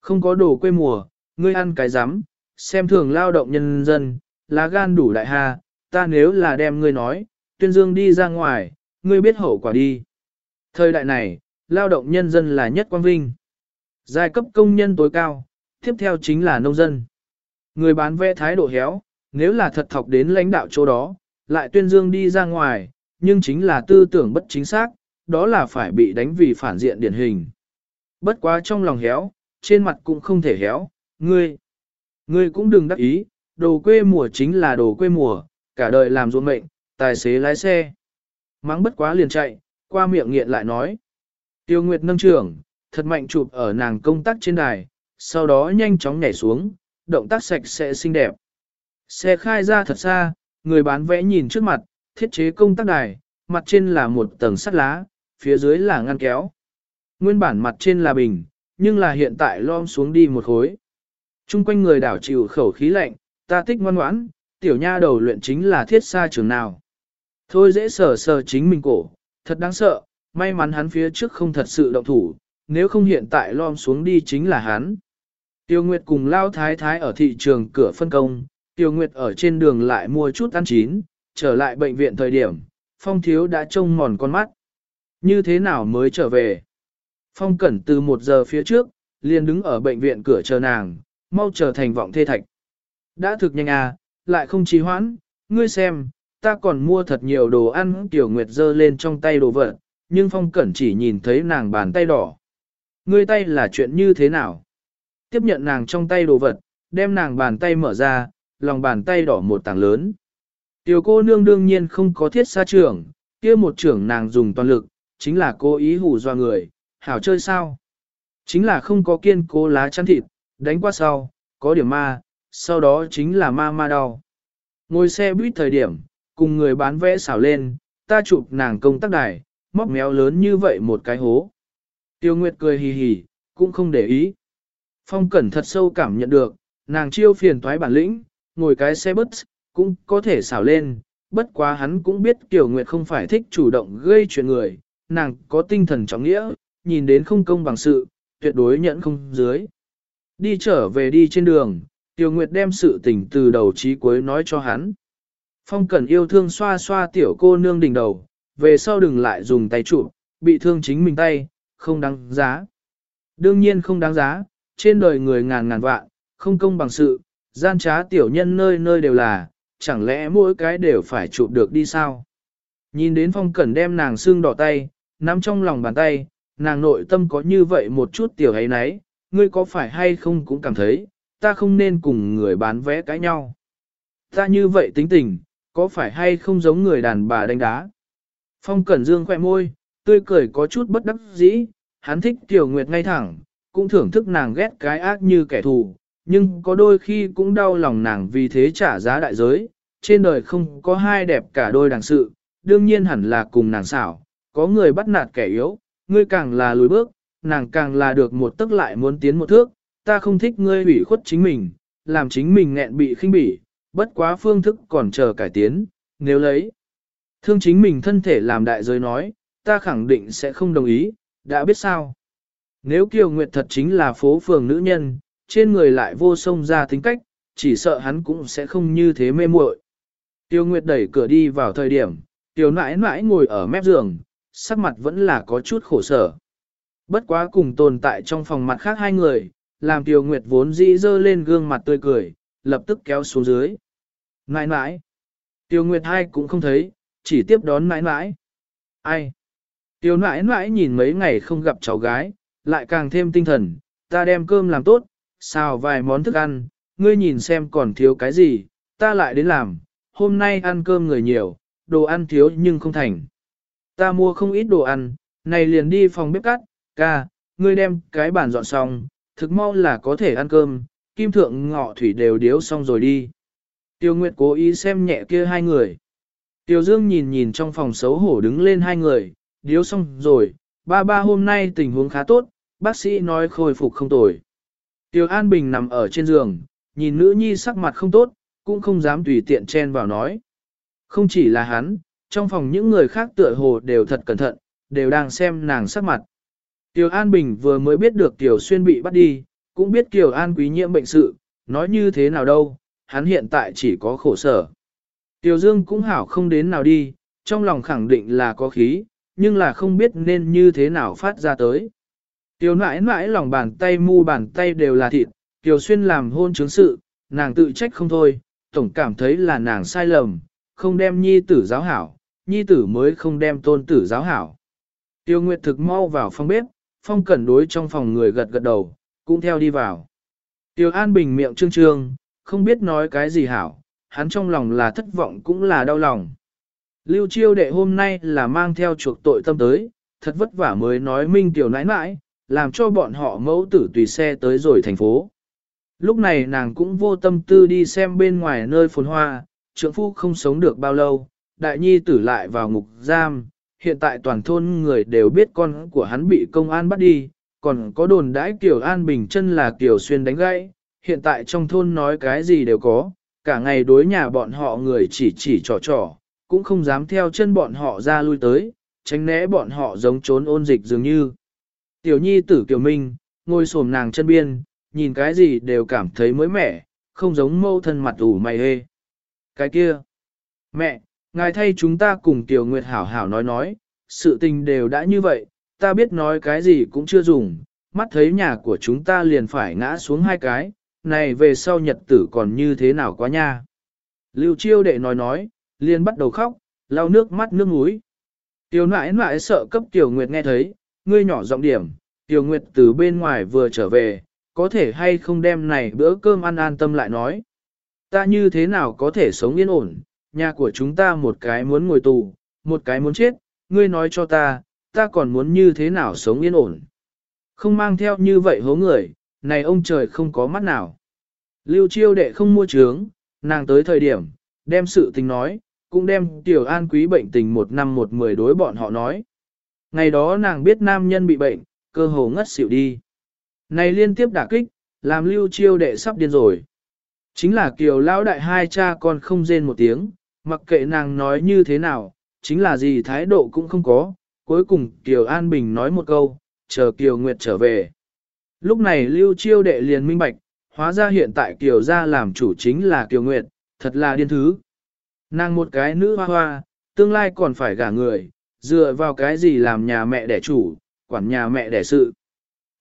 Không có đồ quê mùa, ngươi ăn cái rắm xem thường lao động nhân dân, lá gan đủ đại hà. ta nếu là đem ngươi nói, tuyên dương đi ra ngoài, ngươi biết hậu quả đi. Thời đại này, lao động nhân dân là nhất quang vinh. Giai cấp công nhân tối cao, tiếp theo chính là nông dân. Người bán vẽ thái độ héo, nếu là thật thọc đến lãnh đạo chỗ đó, lại tuyên dương đi ra ngoài, nhưng chính là tư tưởng bất chính xác, đó là phải bị đánh vì phản diện điển hình. Bất quá trong lòng héo, trên mặt cũng không thể héo, ngươi. Ngươi cũng đừng đắc ý, đồ quê mùa chính là đồ quê mùa, cả đời làm ruộng mệnh, tài xế lái xe. Mắng bất quá liền chạy, qua miệng nghiện lại nói. Tiêu Nguyệt nâng trưởng, thật mạnh chụp ở nàng công tác trên đài, sau đó nhanh chóng nhảy xuống, động tác sạch sẽ xinh đẹp. Xe khai ra thật xa, người bán vẽ nhìn trước mặt, thiết chế công tác đài, mặt trên là một tầng sắt lá, phía dưới là ngăn kéo. Nguyên bản mặt trên là bình, nhưng là hiện tại lom xuống đi một khối. Trung quanh người đảo chịu khẩu khí lạnh, ta thích ngoan ngoãn, tiểu nha đầu luyện chính là thiết xa trường nào. Thôi dễ sờ sờ chính mình cổ, thật đáng sợ, may mắn hắn phía trước không thật sự động thủ, nếu không hiện tại lom xuống đi chính là hắn. Tiêu Nguyệt cùng Lao Thái Thái ở thị trường cửa phân công, Tiêu Nguyệt ở trên đường lại mua chút ăn chín, trở lại bệnh viện thời điểm, Phong Thiếu đã trông mòn con mắt. Như thế nào mới trở về? Phong Cẩn từ một giờ phía trước, liền đứng ở bệnh viện cửa chờ nàng, mau trở thành vọng thê thạch. Đã thực nhanh à, lại không trì hoãn, ngươi xem, ta còn mua thật nhiều đồ ăn Tiểu Nguyệt giơ lên trong tay đồ vật, nhưng Phong Cẩn chỉ nhìn thấy nàng bàn tay đỏ. Ngươi tay là chuyện như thế nào? Tiếp nhận nàng trong tay đồ vật, đem nàng bàn tay mở ra, lòng bàn tay đỏ một tảng lớn. Tiểu cô nương đương nhiên không có thiết xa trưởng, kia một trưởng nàng dùng toàn lực, chính là cố ý hù dọa người, hảo chơi sao? Chính là không có kiên cố lá chăn thịt, đánh qua sau, có điểm ma, sau đó chính là ma ma đau. Ngồi xe buýt thời điểm, cùng người bán vẽ xảo lên, ta chụp nàng công tác đài, móc méo lớn như vậy một cái hố. Tiêu Nguyệt cười hì hì, cũng không để ý. Phong Cẩn thật sâu cảm nhận được, nàng chiêu phiền toái bản lĩnh, ngồi cái xe bus, cũng có thể xảo lên, bất quá hắn cũng biết Kiều Nguyệt không phải thích chủ động gây chuyện người, nàng có tinh thần trọng nghĩa, nhìn đến không công bằng sự, tuyệt đối nhận không dưới. Đi trở về đi trên đường, Tiêu Nguyệt đem sự tình từ đầu chí cuối nói cho hắn. Phong Cẩn yêu thương xoa xoa tiểu cô nương đỉnh đầu, về sau đừng lại dùng tay chụp, bị thương chính mình tay, không đáng giá. Đương nhiên không đáng giá, trên đời người ngàn ngàn vạn, không công bằng sự, gian trá tiểu nhân nơi nơi đều là, chẳng lẽ mỗi cái đều phải chụp được đi sao? Nhìn đến phong cẩn đem nàng xương đỏ tay, nắm trong lòng bàn tay, nàng nội tâm có như vậy một chút tiểu ấy nấy, ngươi có phải hay không cũng cảm thấy, ta không nên cùng người bán vé cãi nhau. Ta như vậy tính tình, có phải hay không giống người đàn bà đánh đá? Phong Cẩn Dương khỏe môi, tươi cười có chút bất đắc dĩ, hắn thích Tiểu Nguyệt ngay thẳng, cũng thưởng thức nàng ghét cái ác như kẻ thù, nhưng có đôi khi cũng đau lòng nàng vì thế trả giá đại giới, trên đời không có hai đẹp cả đôi đàng sự, đương nhiên hẳn là cùng nàng xảo, có người bắt nạt kẻ yếu, ngươi càng là lùi bước, nàng càng là được một tức lại muốn tiến một thước, ta không thích ngươi ủy khuất chính mình, làm chính mình nghẹn bị khinh bỉ, bất quá phương thức còn chờ cải tiến, nếu lấy. Thương chính mình thân thể làm đại giới nói, ta khẳng định sẽ không đồng ý, đã biết sao. Nếu Kiều Nguyệt thật chính là phố phường nữ nhân, trên người lại vô sông ra tính cách, chỉ sợ hắn cũng sẽ không như thế mê muội. Tiêu Nguyệt đẩy cửa đi vào thời điểm, Tiêu nãi nãi ngồi ở mép giường, sắc mặt vẫn là có chút khổ sở. Bất quá cùng tồn tại trong phòng mặt khác hai người, làm Tiêu Nguyệt vốn dĩ dơ lên gương mặt tươi cười, lập tức kéo xuống dưới. Nãi nãi. Tiêu Nguyệt hai cũng không thấy, chỉ tiếp đón nãi nãi. Ai? Tiểu nãi nãi nhìn mấy ngày không gặp cháu gái, lại càng thêm tinh thần, ta đem cơm làm tốt, xào vài món thức ăn, ngươi nhìn xem còn thiếu cái gì, ta lại đến làm, hôm nay ăn cơm người nhiều, đồ ăn thiếu nhưng không thành. Ta mua không ít đồ ăn, này liền đi phòng bếp cắt, ca, ngươi đem cái bàn dọn xong, thực mau là có thể ăn cơm, kim thượng ngọ thủy đều điếu xong rồi đi. Tiêu Nguyệt cố ý xem nhẹ kia hai người. Tiêu Dương nhìn nhìn trong phòng xấu hổ đứng lên hai người, điếu xong rồi, ba ba hôm nay tình huống khá tốt, bác sĩ nói khôi phục không tồi. Tiêu An Bình nằm ở trên giường, nhìn nữ nhi sắc mặt không tốt, cũng không dám tùy tiện chen vào nói. Không chỉ là hắn, trong phòng những người khác tựa hồ đều thật cẩn thận, đều đang xem nàng sắc mặt. Tiêu An Bình vừa mới biết được Tiểu Xuyên bị bắt đi, cũng biết Kiều An Quý nhiễm bệnh sự, nói như thế nào đâu, hắn hiện tại chỉ có khổ sở. Tiểu Dương cũng hảo không đến nào đi, trong lòng khẳng định là có khí, nhưng là không biết nên như thế nào phát ra tới. Tiểu nãi nãi lòng bàn tay mu bàn tay đều là thịt, Tiểu Xuyên làm hôn chứng sự, nàng tự trách không thôi, tổng cảm thấy là nàng sai lầm, không đem nhi tử giáo hảo, nhi tử mới không đem tôn tử giáo hảo. Tiêu Nguyệt thực mau vào phòng bếp, phong cẩn đối trong phòng người gật gật đầu, cũng theo đi vào. Tiêu An Bình miệng trương trương, không biết nói cái gì hảo, hắn trong lòng là thất vọng cũng là đau lòng. Lưu chiêu đệ hôm nay là mang theo chuộc tội tâm tới, thật vất vả mới nói minh tiểu nãi nãi, làm cho bọn họ mẫu tử tùy xe tới rồi thành phố. Lúc này nàng cũng vô tâm tư đi xem bên ngoài nơi phồn hoa, trượng phu không sống được bao lâu, đại nhi tử lại vào ngục giam, hiện tại toàn thôn người đều biết con của hắn bị công an bắt đi, còn có đồn đãi Kiều An Bình chân là Kiều Xuyên đánh gãy, hiện tại trong thôn nói cái gì đều có, cả ngày đối nhà bọn họ người chỉ chỉ trò trò, cũng không dám theo chân bọn họ ra lui tới, tránh né bọn họ giống trốn ôn dịch dường như. Tiểu nhi tử Kiều Minh, ngồi xổm nàng chân biên, nhìn cái gì đều cảm thấy mới mẻ, không giống mâu thân mặt ủ mày hê. Cái kia, mẹ, ngài thay chúng ta cùng Tiểu Nguyệt hảo hảo nói nói, sự tình đều đã như vậy, ta biết nói cái gì cũng chưa dùng, mắt thấy nhà của chúng ta liền phải ngã xuống hai cái, này về sau nhật tử còn như thế nào quá nha. Lưu chiêu đệ nói nói, liền bắt đầu khóc, lau nước mắt nước mũi. Tiểu nãi nãi sợ cấp Tiểu Nguyệt nghe thấy, ngươi nhỏ giọng điểm, Tiểu Nguyệt từ bên ngoài vừa trở về, có thể hay không đem này bữa cơm ăn an tâm lại nói. Ta như thế nào có thể sống yên ổn, nhà của chúng ta một cái muốn ngồi tù, một cái muốn chết, ngươi nói cho ta, ta còn muốn như thế nào sống yên ổn. Không mang theo như vậy hố người, này ông trời không có mắt nào. Lưu chiêu đệ không mua trướng, nàng tới thời điểm, đem sự tình nói, cũng đem tiểu an quý bệnh tình một năm một mười đối bọn họ nói. Ngày đó nàng biết nam nhân bị bệnh, cơ hồ ngất xỉu đi. Này liên tiếp đả kích, làm lưu chiêu đệ sắp điên rồi. Chính là kiều lão đại hai cha con không rên một tiếng, mặc kệ nàng nói như thế nào, chính là gì thái độ cũng không có. Cuối cùng Kiều An Bình nói một câu, chờ Kiều Nguyệt trở về. Lúc này lưu chiêu đệ liền minh bạch, hóa ra hiện tại Kiều gia làm chủ chính là Kiều Nguyệt, thật là điên thứ. Nàng một cái nữ hoa hoa, tương lai còn phải gả người, dựa vào cái gì làm nhà mẹ đẻ chủ, quản nhà mẹ đẻ sự.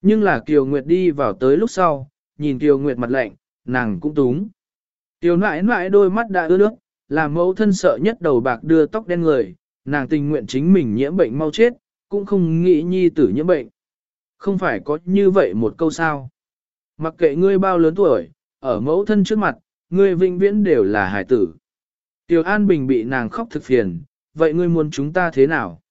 Nhưng là Kiều Nguyệt đi vào tới lúc sau, nhìn Kiều Nguyệt mặt lạnh, nàng cũng túng. Kiều nãi nãi đôi mắt đã ướt nước, làm mẫu thân sợ nhất đầu bạc đưa tóc đen người, nàng tình nguyện chính mình nhiễm bệnh mau chết, cũng không nghĩ nhi tử nhiễm bệnh. Không phải có như vậy một câu sao. Mặc kệ ngươi bao lớn tuổi, ở mẫu thân trước mặt, ngươi vĩnh viễn đều là hải tử. Tiểu An Bình bị nàng khóc thực phiền, vậy ngươi muốn chúng ta thế nào?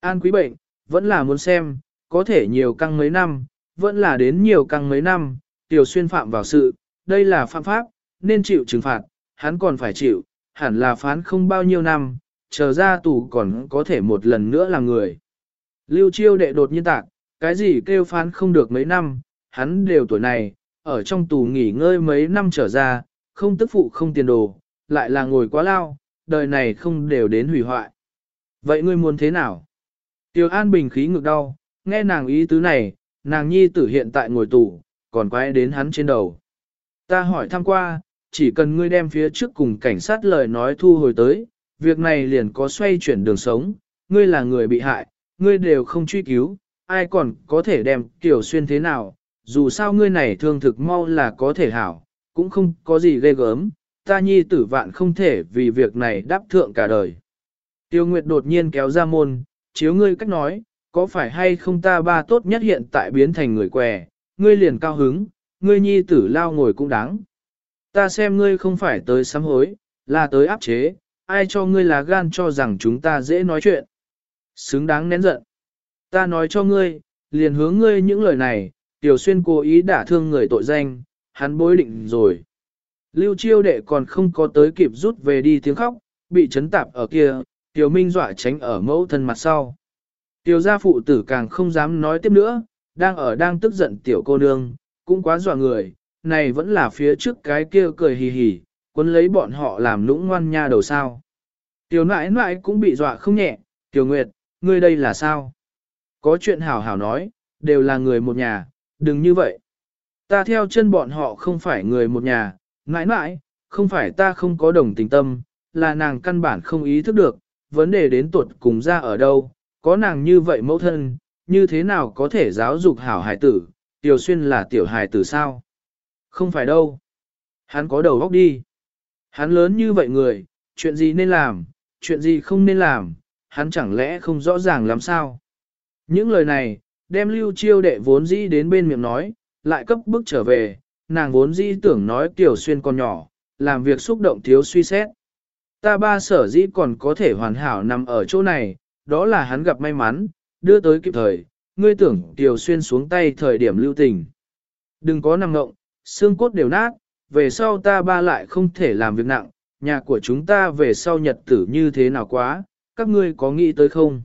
An quý bệnh, vẫn là muốn xem, có thể nhiều căng mấy năm, vẫn là đến nhiều căng mấy năm, tiểu xuyên phạm vào sự, đây là phạm pháp, nên chịu trừng phạt, hắn còn phải chịu, hẳn là phán không bao nhiêu năm, chờ ra tù còn có thể một lần nữa là người. Lưu chiêu đệ đột nhiên tạc, cái gì kêu phán không được mấy năm, hắn đều tuổi này, ở trong tù nghỉ ngơi mấy năm trở ra, không tức phụ không tiền đồ, lại là ngồi quá lao, đời này không đều đến hủy hoại. Vậy ngươi muốn thế nào? Tiêu An bình khí ngực đau, nghe nàng ý tứ này, nàng nhi tử hiện tại ngồi tù, còn quay đến hắn trên đầu. Ta hỏi thăm qua, chỉ cần ngươi đem phía trước cùng cảnh sát lời nói thu hồi tới, việc này liền có xoay chuyển đường sống, ngươi là người bị hại, ngươi đều không truy cứu, ai còn có thể đem kiểu Xuyên thế nào, dù sao ngươi này thương thực mau là có thể hảo, cũng không có gì ghê gớm, ta nhi tử vạn không thể vì việc này đáp thượng cả đời. Tiêu Nguyệt đột nhiên kéo ra môn, chiếu ngươi cách nói, có phải hay không ta ba tốt nhất hiện tại biến thành người què, ngươi liền cao hứng, ngươi nhi tử lao ngồi cũng đáng. Ta xem ngươi không phải tới sám hối, là tới áp chế, ai cho ngươi là gan cho rằng chúng ta dễ nói chuyện. Xứng đáng nén giận. Ta nói cho ngươi, liền hướng ngươi những lời này, Tiểu Xuyên cố ý đả thương người tội danh, hắn bối định rồi. Lưu chiêu đệ còn không có tới kịp rút về đi tiếng khóc, bị chấn tạp ở kia, Tiểu Minh dọa tránh ở mẫu thân mặt sau. Tiểu gia phụ tử càng không dám nói tiếp nữa, đang ở đang tức giận tiểu cô nương, cũng quá dọa người, này vẫn là phía trước cái kia cười hì hì, quân lấy bọn họ làm lũng ngoan nha đầu sao. Tiểu nãi nãi cũng bị dọa không nhẹ, Tiểu Nguyệt, ngươi đây là sao? Có chuyện hảo hảo nói, đều là người một nhà, đừng như vậy. Ta theo chân bọn họ không phải người một nhà, nãi nãi, không phải ta không có đồng tình tâm, là nàng căn bản không ý thức được, vấn đề đến tuột cùng ra ở đâu, có nàng như vậy mẫu thân, như thế nào có thể giáo dục hảo hài tử, tiểu xuyên là tiểu hài tử sao? Không phải đâu. Hắn có đầu óc đi. Hắn lớn như vậy người, chuyện gì nên làm, chuyện gì không nên làm, hắn chẳng lẽ không rõ ràng lắm sao? Những lời này, đem lưu chiêu đệ vốn dĩ đến bên miệng nói, lại cấp bước trở về, nàng vốn dĩ tưởng nói tiểu xuyên còn nhỏ, làm việc xúc động thiếu suy xét. Ta ba sở dĩ còn có thể hoàn hảo nằm ở chỗ này, đó là hắn gặp may mắn, đưa tới kịp thời, ngươi tưởng tiểu xuyên xuống tay thời điểm lưu tình. Đừng có nằm ngộng, xương cốt đều nát, về sau ta ba lại không thể làm việc nặng, nhà của chúng ta về sau nhật tử như thế nào quá, các ngươi có nghĩ tới không?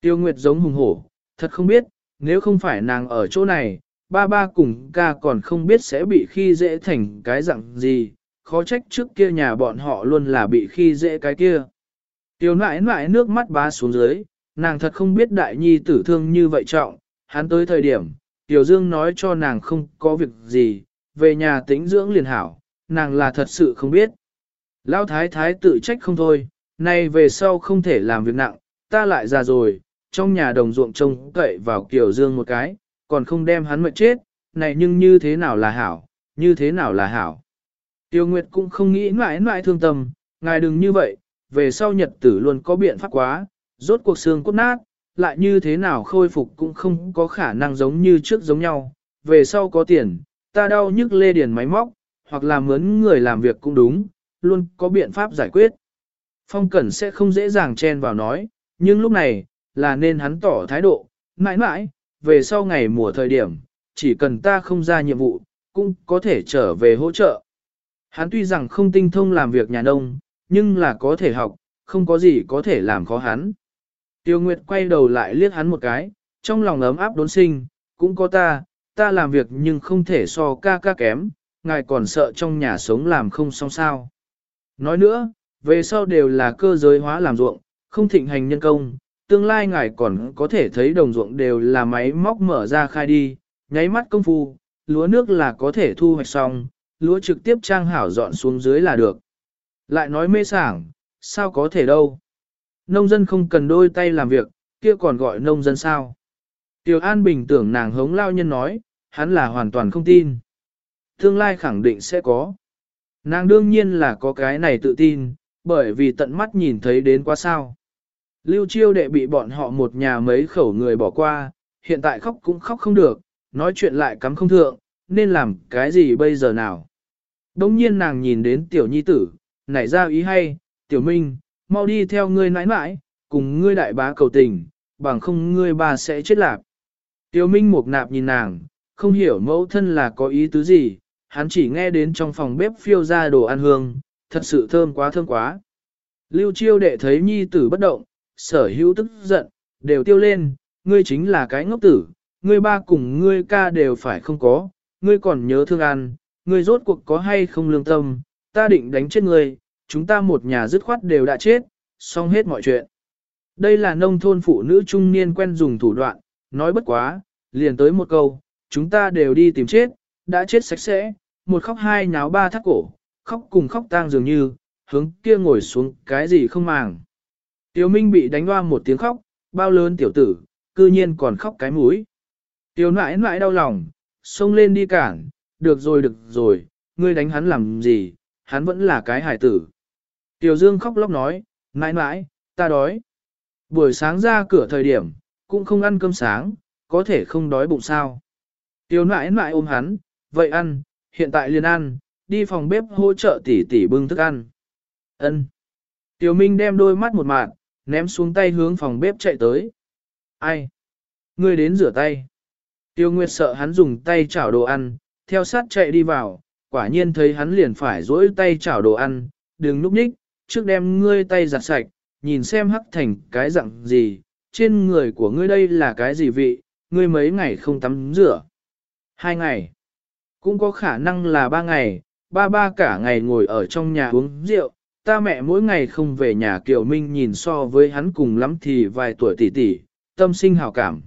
Tiêu Nguyệt giống hùng hổ, thật không biết, nếu không phải nàng ở chỗ này, ba ba cùng ca còn không biết sẽ bị khi dễ thành cái dạng gì, khó trách trước kia nhà bọn họ luôn là bị khi dễ cái kia. Tiểu nãi nãi nước mắt ba xuống dưới, nàng thật không biết đại nhi tử thương như vậy trọng, hắn tới thời điểm, Tiểu Dương nói cho nàng không có việc gì, về nhà tĩnh dưỡng liền hảo, nàng là thật sự không biết. Lão thái thái tự trách không thôi, nay về sau không thể làm việc nặng, ta lại già rồi, trong nhà đồng ruộng trông cậy vào Kiều Dương một cái, còn không đem hắn mệt chết, này nhưng như thế nào là hảo, như thế nào là hảo. Tiêu Nguyệt cũng không nghĩ mãi mãi thương tâm, ngài đừng như vậy, về sau nhật tử luôn có biện pháp quá, rốt cuộc xương cốt nát, lại như thế nào khôi phục cũng không có khả năng giống như trước giống nhau, về sau có tiền, ta đau nhức lê điền máy móc, hoặc là mướn người làm việc cũng đúng, luôn có biện pháp giải quyết. Phong Cẩn sẽ không dễ dàng chen vào nói, nhưng lúc này, là nên hắn tỏ thái độ, mãi mãi, về sau ngày mùa thời điểm, chỉ cần ta không ra nhiệm vụ, cũng có thể trở về hỗ trợ. Hắn tuy rằng không tinh thông làm việc nhà nông, nhưng là có thể học, không có gì có thể làm khó hắn. Tiêu Nguyệt quay đầu lại liếc hắn một cái, trong lòng ấm áp đốn sinh, cũng có ta, ta làm việc nhưng không thể so ca ca kém, ngài còn sợ trong nhà sống làm không xong sao. Nói nữa, về sau đều là cơ giới hóa làm ruộng, không thịnh hành nhân công, tương lai ngài còn có thể thấy đồng ruộng đều là máy móc mở ra khai đi, nháy mắt công phu, lúa nước là có thể thu hoạch xong, lúa trực tiếp trang hảo dọn xuống dưới là được. Lại nói mê sảng, sao có thể đâu. Nông dân không cần đôi tay làm việc, kia còn gọi nông dân sao. Tiểu An bình tưởng nàng hống lao nhân nói, hắn là hoàn toàn không tin. Tương lai khẳng định sẽ có. Nàng đương nhiên là có cái này tự tin, bởi vì tận mắt nhìn thấy đến quá sao. Lưu chiêu đệ bị bọn họ một nhà mấy khẩu người bỏ qua, hiện tại khóc cũng khóc không được, nói chuyện lại cắm không thượng, nên làm cái gì bây giờ nào. Đông nhiên nàng nhìn đến tiểu nhi tử, nảy ra ý hay, tiểu minh, mau đi theo ngươi nãi nãi, cùng ngươi đại bá cầu tình, bằng không ngươi bà sẽ chết lạc. Tiểu minh một nạp nhìn nàng, không hiểu mẫu thân là có ý tứ gì, hắn chỉ nghe đến trong phòng bếp phiêu ra đồ ăn hương, thật sự thơm quá thơm quá. Lưu chiêu đệ thấy nhi tử bất động, sở hữu tức giận, đều tiêu lên, ngươi chính là cái ngốc tử, ngươi ba cùng ngươi ca đều phải không có, ngươi còn nhớ thương ăn, ngươi rốt cuộc có hay không lương tâm, ta định đánh chết ngươi, chúng ta một nhà dứt khoát đều đã chết, xong hết mọi chuyện. Đây là nông thôn phụ nữ trung niên quen dùng thủ đoạn, nói bất quá, liền tới một câu, chúng ta đều đi tìm chết, đã chết sạch sẽ, một khóc hai nháo ba thắt cổ, khóc cùng khóc tang dường như, hướng kia ngồi xuống cái gì không màng. Tiêu Minh bị đánh hoa một tiếng khóc, bao lớn tiểu tử, cư nhiên còn khóc cái mũi. Tiêu nãi nãi đau lòng, xông lên đi cản, được rồi được rồi, ngươi đánh hắn làm gì, hắn vẫn là cái hải tử. Tiểu Dương khóc lóc nói, nãi nãi, ta đói. Buổi sáng ra cửa thời điểm, cũng không ăn cơm sáng, có thể không đói bụng sao. Tiểu nãi nãi ôm hắn, vậy ăn, hiện tại liền ăn, đi phòng bếp hỗ trợ tỷ tỷ bưng thức ăn. Ân. Tiểu Minh đem đôi mắt một mạng, ném xuống tay hướng phòng bếp chạy tới. Ai? Ngươi đến rửa tay. Tiêu Nguyệt sợ hắn dùng tay chảo đồ ăn, theo sát chạy đi vào, quả nhiên thấy hắn liền phải dỗi tay chảo đồ ăn, đừng núp nhích, trước đem ngươi tay giặt sạch, nhìn xem hắc thành cái dạng gì, trên người của ngươi đây là cái gì vị, ngươi mấy ngày không tắm rửa. Hai ngày, cũng có khả năng là ba ngày, ba ba cả ngày ngồi ở trong nhà uống rượu, ta mẹ mỗi ngày không về nhà Kiều Minh nhìn so với hắn cùng lắm thì vài tuổi tỷ tỷ, tâm sinh hảo cảm.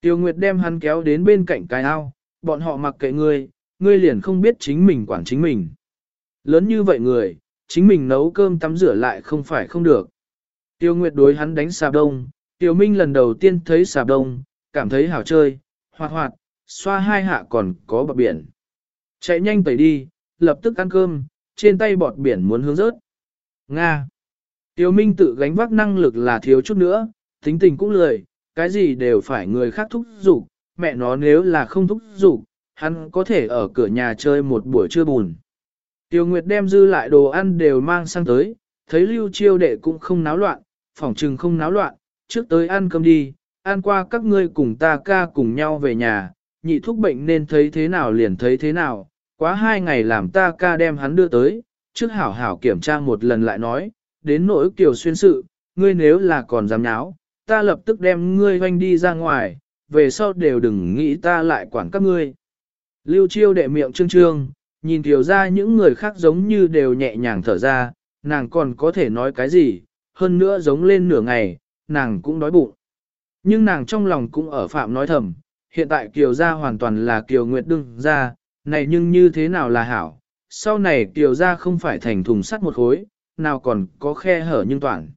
Tiêu Nguyệt đem hắn kéo đến bên cạnh cái ao, bọn họ mặc kệ ngươi, ngươi liền không biết chính mình quản chính mình. Lớn như vậy người, chính mình nấu cơm tắm rửa lại không phải không được. Tiêu Nguyệt đối hắn đánh xà đông, Tiêu Minh lần đầu tiên thấy xà đông, cảm thấy hảo chơi, hoạt hoạt, xoa hai hạ còn có bọt biển. Chạy nhanh tẩy đi, lập tức ăn cơm, trên tay bọt biển muốn hướng rớt. Nga. Tiêu Minh tự gánh vác năng lực là thiếu chút nữa, tính tình cũng lười, cái gì đều phải người khác thúc giục, mẹ nó nếu là không thúc giục, hắn có thể ở cửa nhà chơi một buổi trưa buồn. Tiêu Nguyệt đem dư lại đồ ăn đều mang sang tới, thấy lưu chiêu đệ cũng không náo loạn, phỏng trừng không náo loạn, trước tới ăn cơm đi, ăn qua các ngươi cùng ta ca cùng nhau về nhà, nhị thuốc bệnh nên thấy thế nào liền thấy thế nào, quá hai ngày làm ta ca đem hắn đưa tới, trước hảo hảo kiểm tra một lần lại nói, đến nỗi kiểu xuyên sự, ngươi nếu là còn dám nháo, ta lập tức đem ngươi hoanh đi ra ngoài, về sau đều đừng nghĩ ta lại quản các ngươi. Lưu chiêu đệ miệng trương trương, nhìn tiểu ra những người khác giống như đều nhẹ nhàng thở ra, nàng còn có thể nói cái gì, hơn nữa giống lên nửa ngày, nàng cũng đói bụng. Nhưng nàng trong lòng cũng ở phạm nói thầm, hiện tại kiều gia hoàn toàn là kiều nguyệt đương gia, này nhưng như thế nào là hảo, sau này kiều gia không phải thành thùng sắt một khối, nào còn có khe hở nhưng toàn.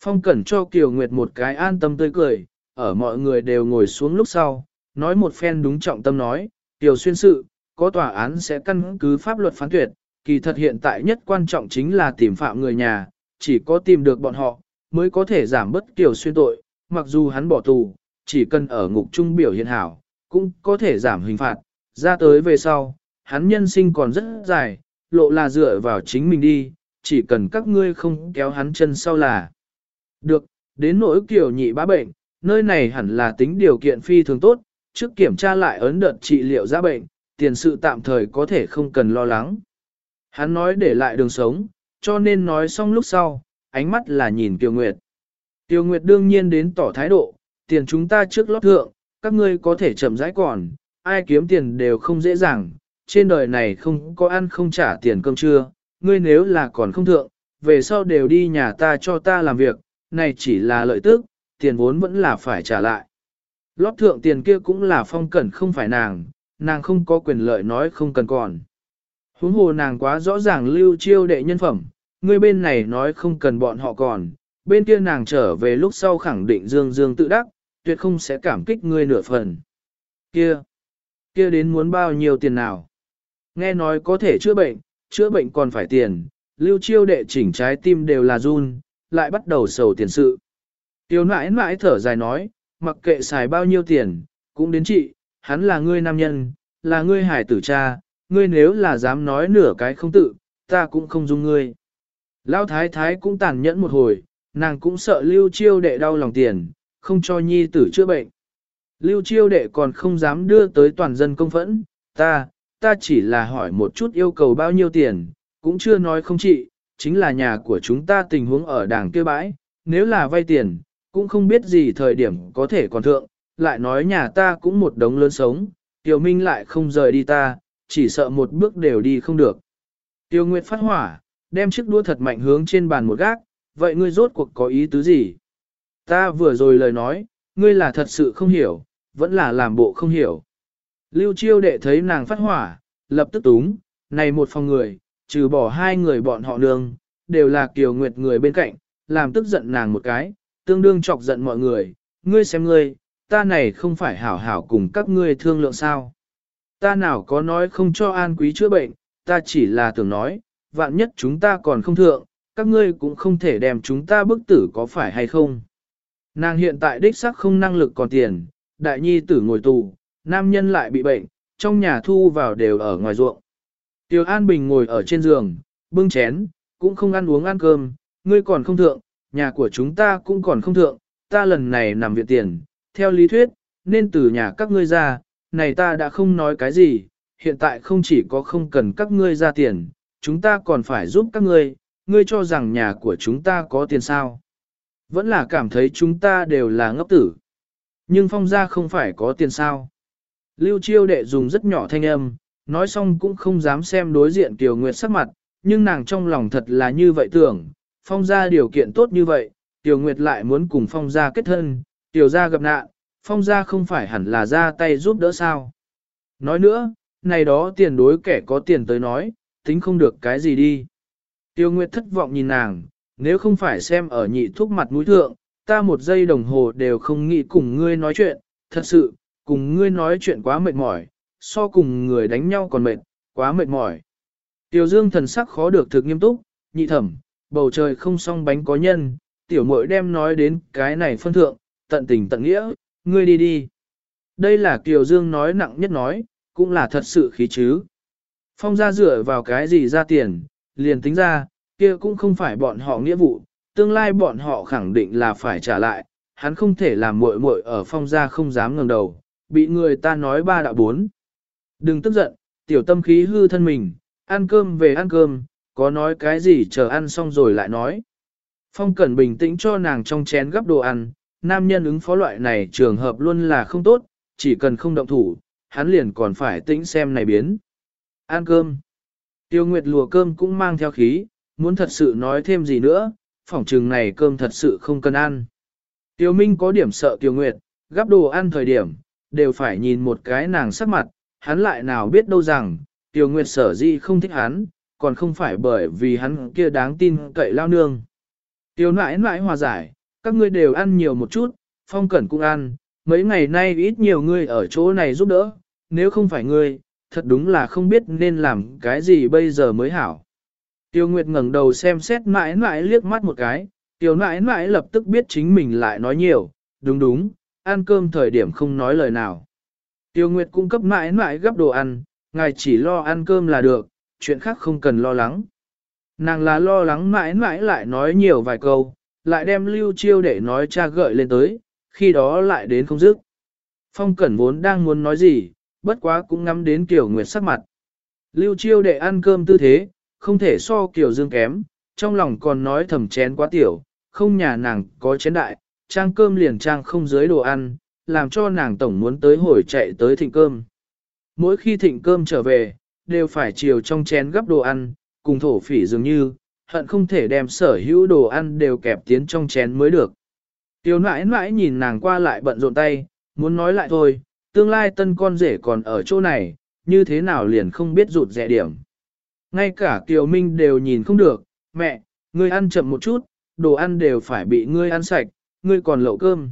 Phong cẩn cho kiều nguyệt một cái an tâm tươi cười, ở mọi người đều ngồi xuống lúc sau, nói một phen đúng trọng tâm nói, kiều xuyên sự, có tòa án sẽ căn cứ pháp luật phán tuyệt, kỳ thật hiện tại nhất quan trọng chính là tìm phạm người nhà, chỉ có tìm được bọn họ, mới có thể giảm bất kiều xuyên tội, mặc dù hắn bỏ tù, chỉ cần ở ngục trung biểu hiện hảo, cũng có thể giảm hình phạt, ra tới về sau, hắn nhân sinh còn rất dài, lộ là dựa vào chính mình đi, chỉ cần các ngươi không kéo hắn chân sau là. Được, đến nỗi kiểu nhị bá bệnh, nơi này hẳn là tính điều kiện phi thường tốt, trước kiểm tra lại ấn đợt trị liệu ra bệnh, tiền sự tạm thời có thể không cần lo lắng. Hắn nói để lại đường sống, cho nên nói xong lúc sau, ánh mắt là nhìn Tiêu Nguyệt. Tiêu Nguyệt đương nhiên đến tỏ thái độ, tiền chúng ta trước lót thượng, các ngươi có thể chậm rãi còn, ai kiếm tiền đều không dễ dàng, trên đời này không có ăn không trả tiền cơm trưa, ngươi nếu là còn không thượng, về sau đều đi nhà ta cho ta làm việc, này chỉ là lợi tức, tiền vốn vẫn là phải trả lại. Lót thượng tiền kia cũng là phong cẩn không phải nàng, nàng không có quyền lợi nói không cần còn. Huống hồ nàng quá rõ ràng lưu chiêu đệ nhân phẩm, ngươi bên này nói không cần bọn họ còn, bên kia nàng trở về lúc sau khẳng định dương dương tự đắc, tuyệt không sẽ cảm kích ngươi nửa phần. Kia, kia đến muốn bao nhiêu tiền nào? Nghe nói có thể chữa bệnh, chữa bệnh còn phải tiền, lưu chiêu đệ chỉnh trái tim đều là run, lại bắt đầu sầu tiền sự. Tiêu nãi nãi thở dài nói, mặc kệ xài bao nhiêu tiền, cũng đến chị, hắn là ngươi nam nhân, là ngươi hải tử cha, ngươi nếu là dám nói nửa cái không tự, ta cũng không dung ngươi. Lão thái thái cũng tàn nhẫn một hồi, nàng cũng sợ lưu chiêu đệ đau lòng tiền, không cho nhi tử chữa bệnh. Lưu chiêu đệ còn không dám đưa tới toàn dân công phẫn, ta, ta chỉ là hỏi một chút yêu cầu bao nhiêu tiền, cũng chưa nói không trị, chính là nhà của chúng ta tình huống ở đảng kia bãi, nếu là vay tiền, cũng không biết gì thời điểm có thể còn thượng, lại nói nhà ta cũng một đống lớn sống, Tiểu Minh lại không rời đi ta, chỉ sợ một bước đều đi không được. Tiêu Nguyệt phát hỏa, đem chiếc đũa thật mạnh hướng trên bàn một gác, vậy ngươi rốt cuộc có ý tứ gì? Ta vừa rồi lời nói, ngươi là thật sự không hiểu, vẫn là làm bộ không hiểu. Lưu chiêu đệ thấy nàng phát hỏa, lập tức túng, này một phòng người, trừ bỏ hai người bọn họ nương, đều là Kiều Nguyệt người bên cạnh, làm tức giận nàng một cái, tương đương chọc giận mọi người, ngươi xem ngươi, ta này không phải hảo hảo cùng các ngươi thương lượng sao. Ta nào có nói không cho an quý chữa bệnh, ta chỉ là tưởng nói, vạn nhất chúng ta còn không thượng, các ngươi cũng không thể đem chúng ta bức tử có phải hay không. Nàng hiện tại đích xác không năng lực còn tiền, đại nhi tử ngồi tù, nam nhân lại bị bệnh, trong nhà thu vào đều ở ngoài ruộng. Tiêu An Bình ngồi ở trên giường, bưng chén, cũng không ăn uống ăn cơm, ngươi còn không thượng, nhà của chúng ta cũng còn không thượng, ta lần này nằm viện tiền, theo lý thuyết, nên từ nhà các ngươi ra, này ta đã không nói cái gì, hiện tại không chỉ có không cần các ngươi ra tiền, chúng ta còn phải giúp các ngươi, ngươi cho rằng nhà của chúng ta có tiền sao. Vẫn là cảm thấy chúng ta đều là ngốc tử. Nhưng phong gia không phải có tiền sao. Lưu chiêu đệ dùng rất nhỏ thanh âm, nói xong cũng không dám xem đối diện Tiểu Nguyệt sắc mặt, nhưng nàng trong lòng thật là như vậy tưởng, phong gia điều kiện tốt như vậy, Tiểu Nguyệt lại muốn cùng phong gia kết thân, Tiểu gia gặp nạn, phong gia không phải hẳn là ra tay giúp đỡ sao. Nói nữa, này đó tiền đối kẻ có tiền tới nói, tính không được cái gì đi. Tiêu Nguyệt thất vọng nhìn nàng, nếu không phải xem ở nhị thuốc mặt mũi thượng, ta một giây đồng hồ đều không nghĩ cùng ngươi nói chuyện, thật sự, cùng ngươi nói chuyện quá mệt mỏi, so cùng người đánh nhau còn mệt, quá mệt mỏi. Tiểu Dương thần sắc khó được thực nghiêm túc, nhị thẩm, bầu trời không song bánh có nhân, tiểu muội đem nói đến cái này phân thượng, tận tình tận nghĩa, ngươi đi đi. Đây là Kiều Dương nói nặng nhất nói, cũng là thật sự khí chứ. Phong ra dựa vào cái gì ra tiền, liền tính ra, kia cũng không phải bọn họ nghĩa vụ, tương lai bọn họ khẳng định là phải trả lại, hắn không thể làm muội muội ở phong gia không dám ngẩng đầu, bị người ta nói ba đạo bốn. Đừng tức giận, tiểu tâm khí hư thân mình, ăn cơm về ăn cơm, có nói cái gì chờ ăn xong rồi lại nói. Phong Cẩn bình tĩnh cho nàng trong chén gấp đồ ăn, nam nhân ứng phó loại này trường hợp luôn là không tốt, chỉ cần không động thủ, hắn liền còn phải tĩnh xem này biến. Ăn cơm. Tiêu Nguyệt lùa cơm cũng mang theo khí, muốn thật sự nói thêm gì nữa, phỏng trừng này cơm thật sự không cần ăn. Tiêu Minh có điểm sợ Tiêu Nguyệt, gắp đồ ăn thời điểm, đều phải nhìn một cái nàng sắc mặt, hắn lại nào biết đâu rằng, Tiêu Nguyệt sở di không thích hắn, còn không phải bởi vì hắn kia đáng tin cậy lao nương. Tiêu nãi nãi hòa giải, các ngươi đều ăn nhiều một chút, phong cẩn cũng ăn, mấy ngày nay ít nhiều ngươi ở chỗ này giúp đỡ, nếu không phải ngươi, thật đúng là không biết nên làm cái gì bây giờ mới hảo. Tiêu Nguyệt ngẩng đầu xem xét mãi mãi liếc mắt một cái, Tiêu mãi mãi lập tức biết chính mình lại nói nhiều, đúng đúng, ăn cơm thời điểm không nói lời nào. Tiêu Nguyệt cung cấp mãi mãi gấp đồ ăn, ngài chỉ lo ăn cơm là được, chuyện khác không cần lo lắng. Nàng là lo lắng mãi mãi lại nói nhiều vài câu, lại đem lưu chiêu để nói cha gợi lên tới, khi đó lại đến không dứt. Phong Cẩn vốn đang muốn nói gì, bất quá cũng ngắm đến Kiều Nguyệt sắc mặt. Lưu chiêu để ăn cơm tư thế, không thể so Kiều Dương kém, trong lòng còn nói thầm chén quá tiểu, không nhà nàng có chén đại, trang cơm liền trang không dưới đồ ăn, làm cho nàng tổng muốn tới hồi chạy tới thịnh cơm. Mỗi khi thịnh cơm trở về, đều phải chiều trong chén gấp đồ ăn, cùng thổ phỉ dường như, hận không thể đem sở hữu đồ ăn đều kẹp tiến trong chén mới được. Tiêu nãi nãi nhìn nàng qua lại bận rộn tay, muốn nói lại thôi, tương lai tân con rể còn ở chỗ này, như thế nào liền không biết rụt rẻ điểm. Ngay cả Kiều Minh đều nhìn không được, mẹ, ngươi ăn chậm một chút, đồ ăn đều phải bị ngươi ăn sạch, ngươi còn lẩu cơm.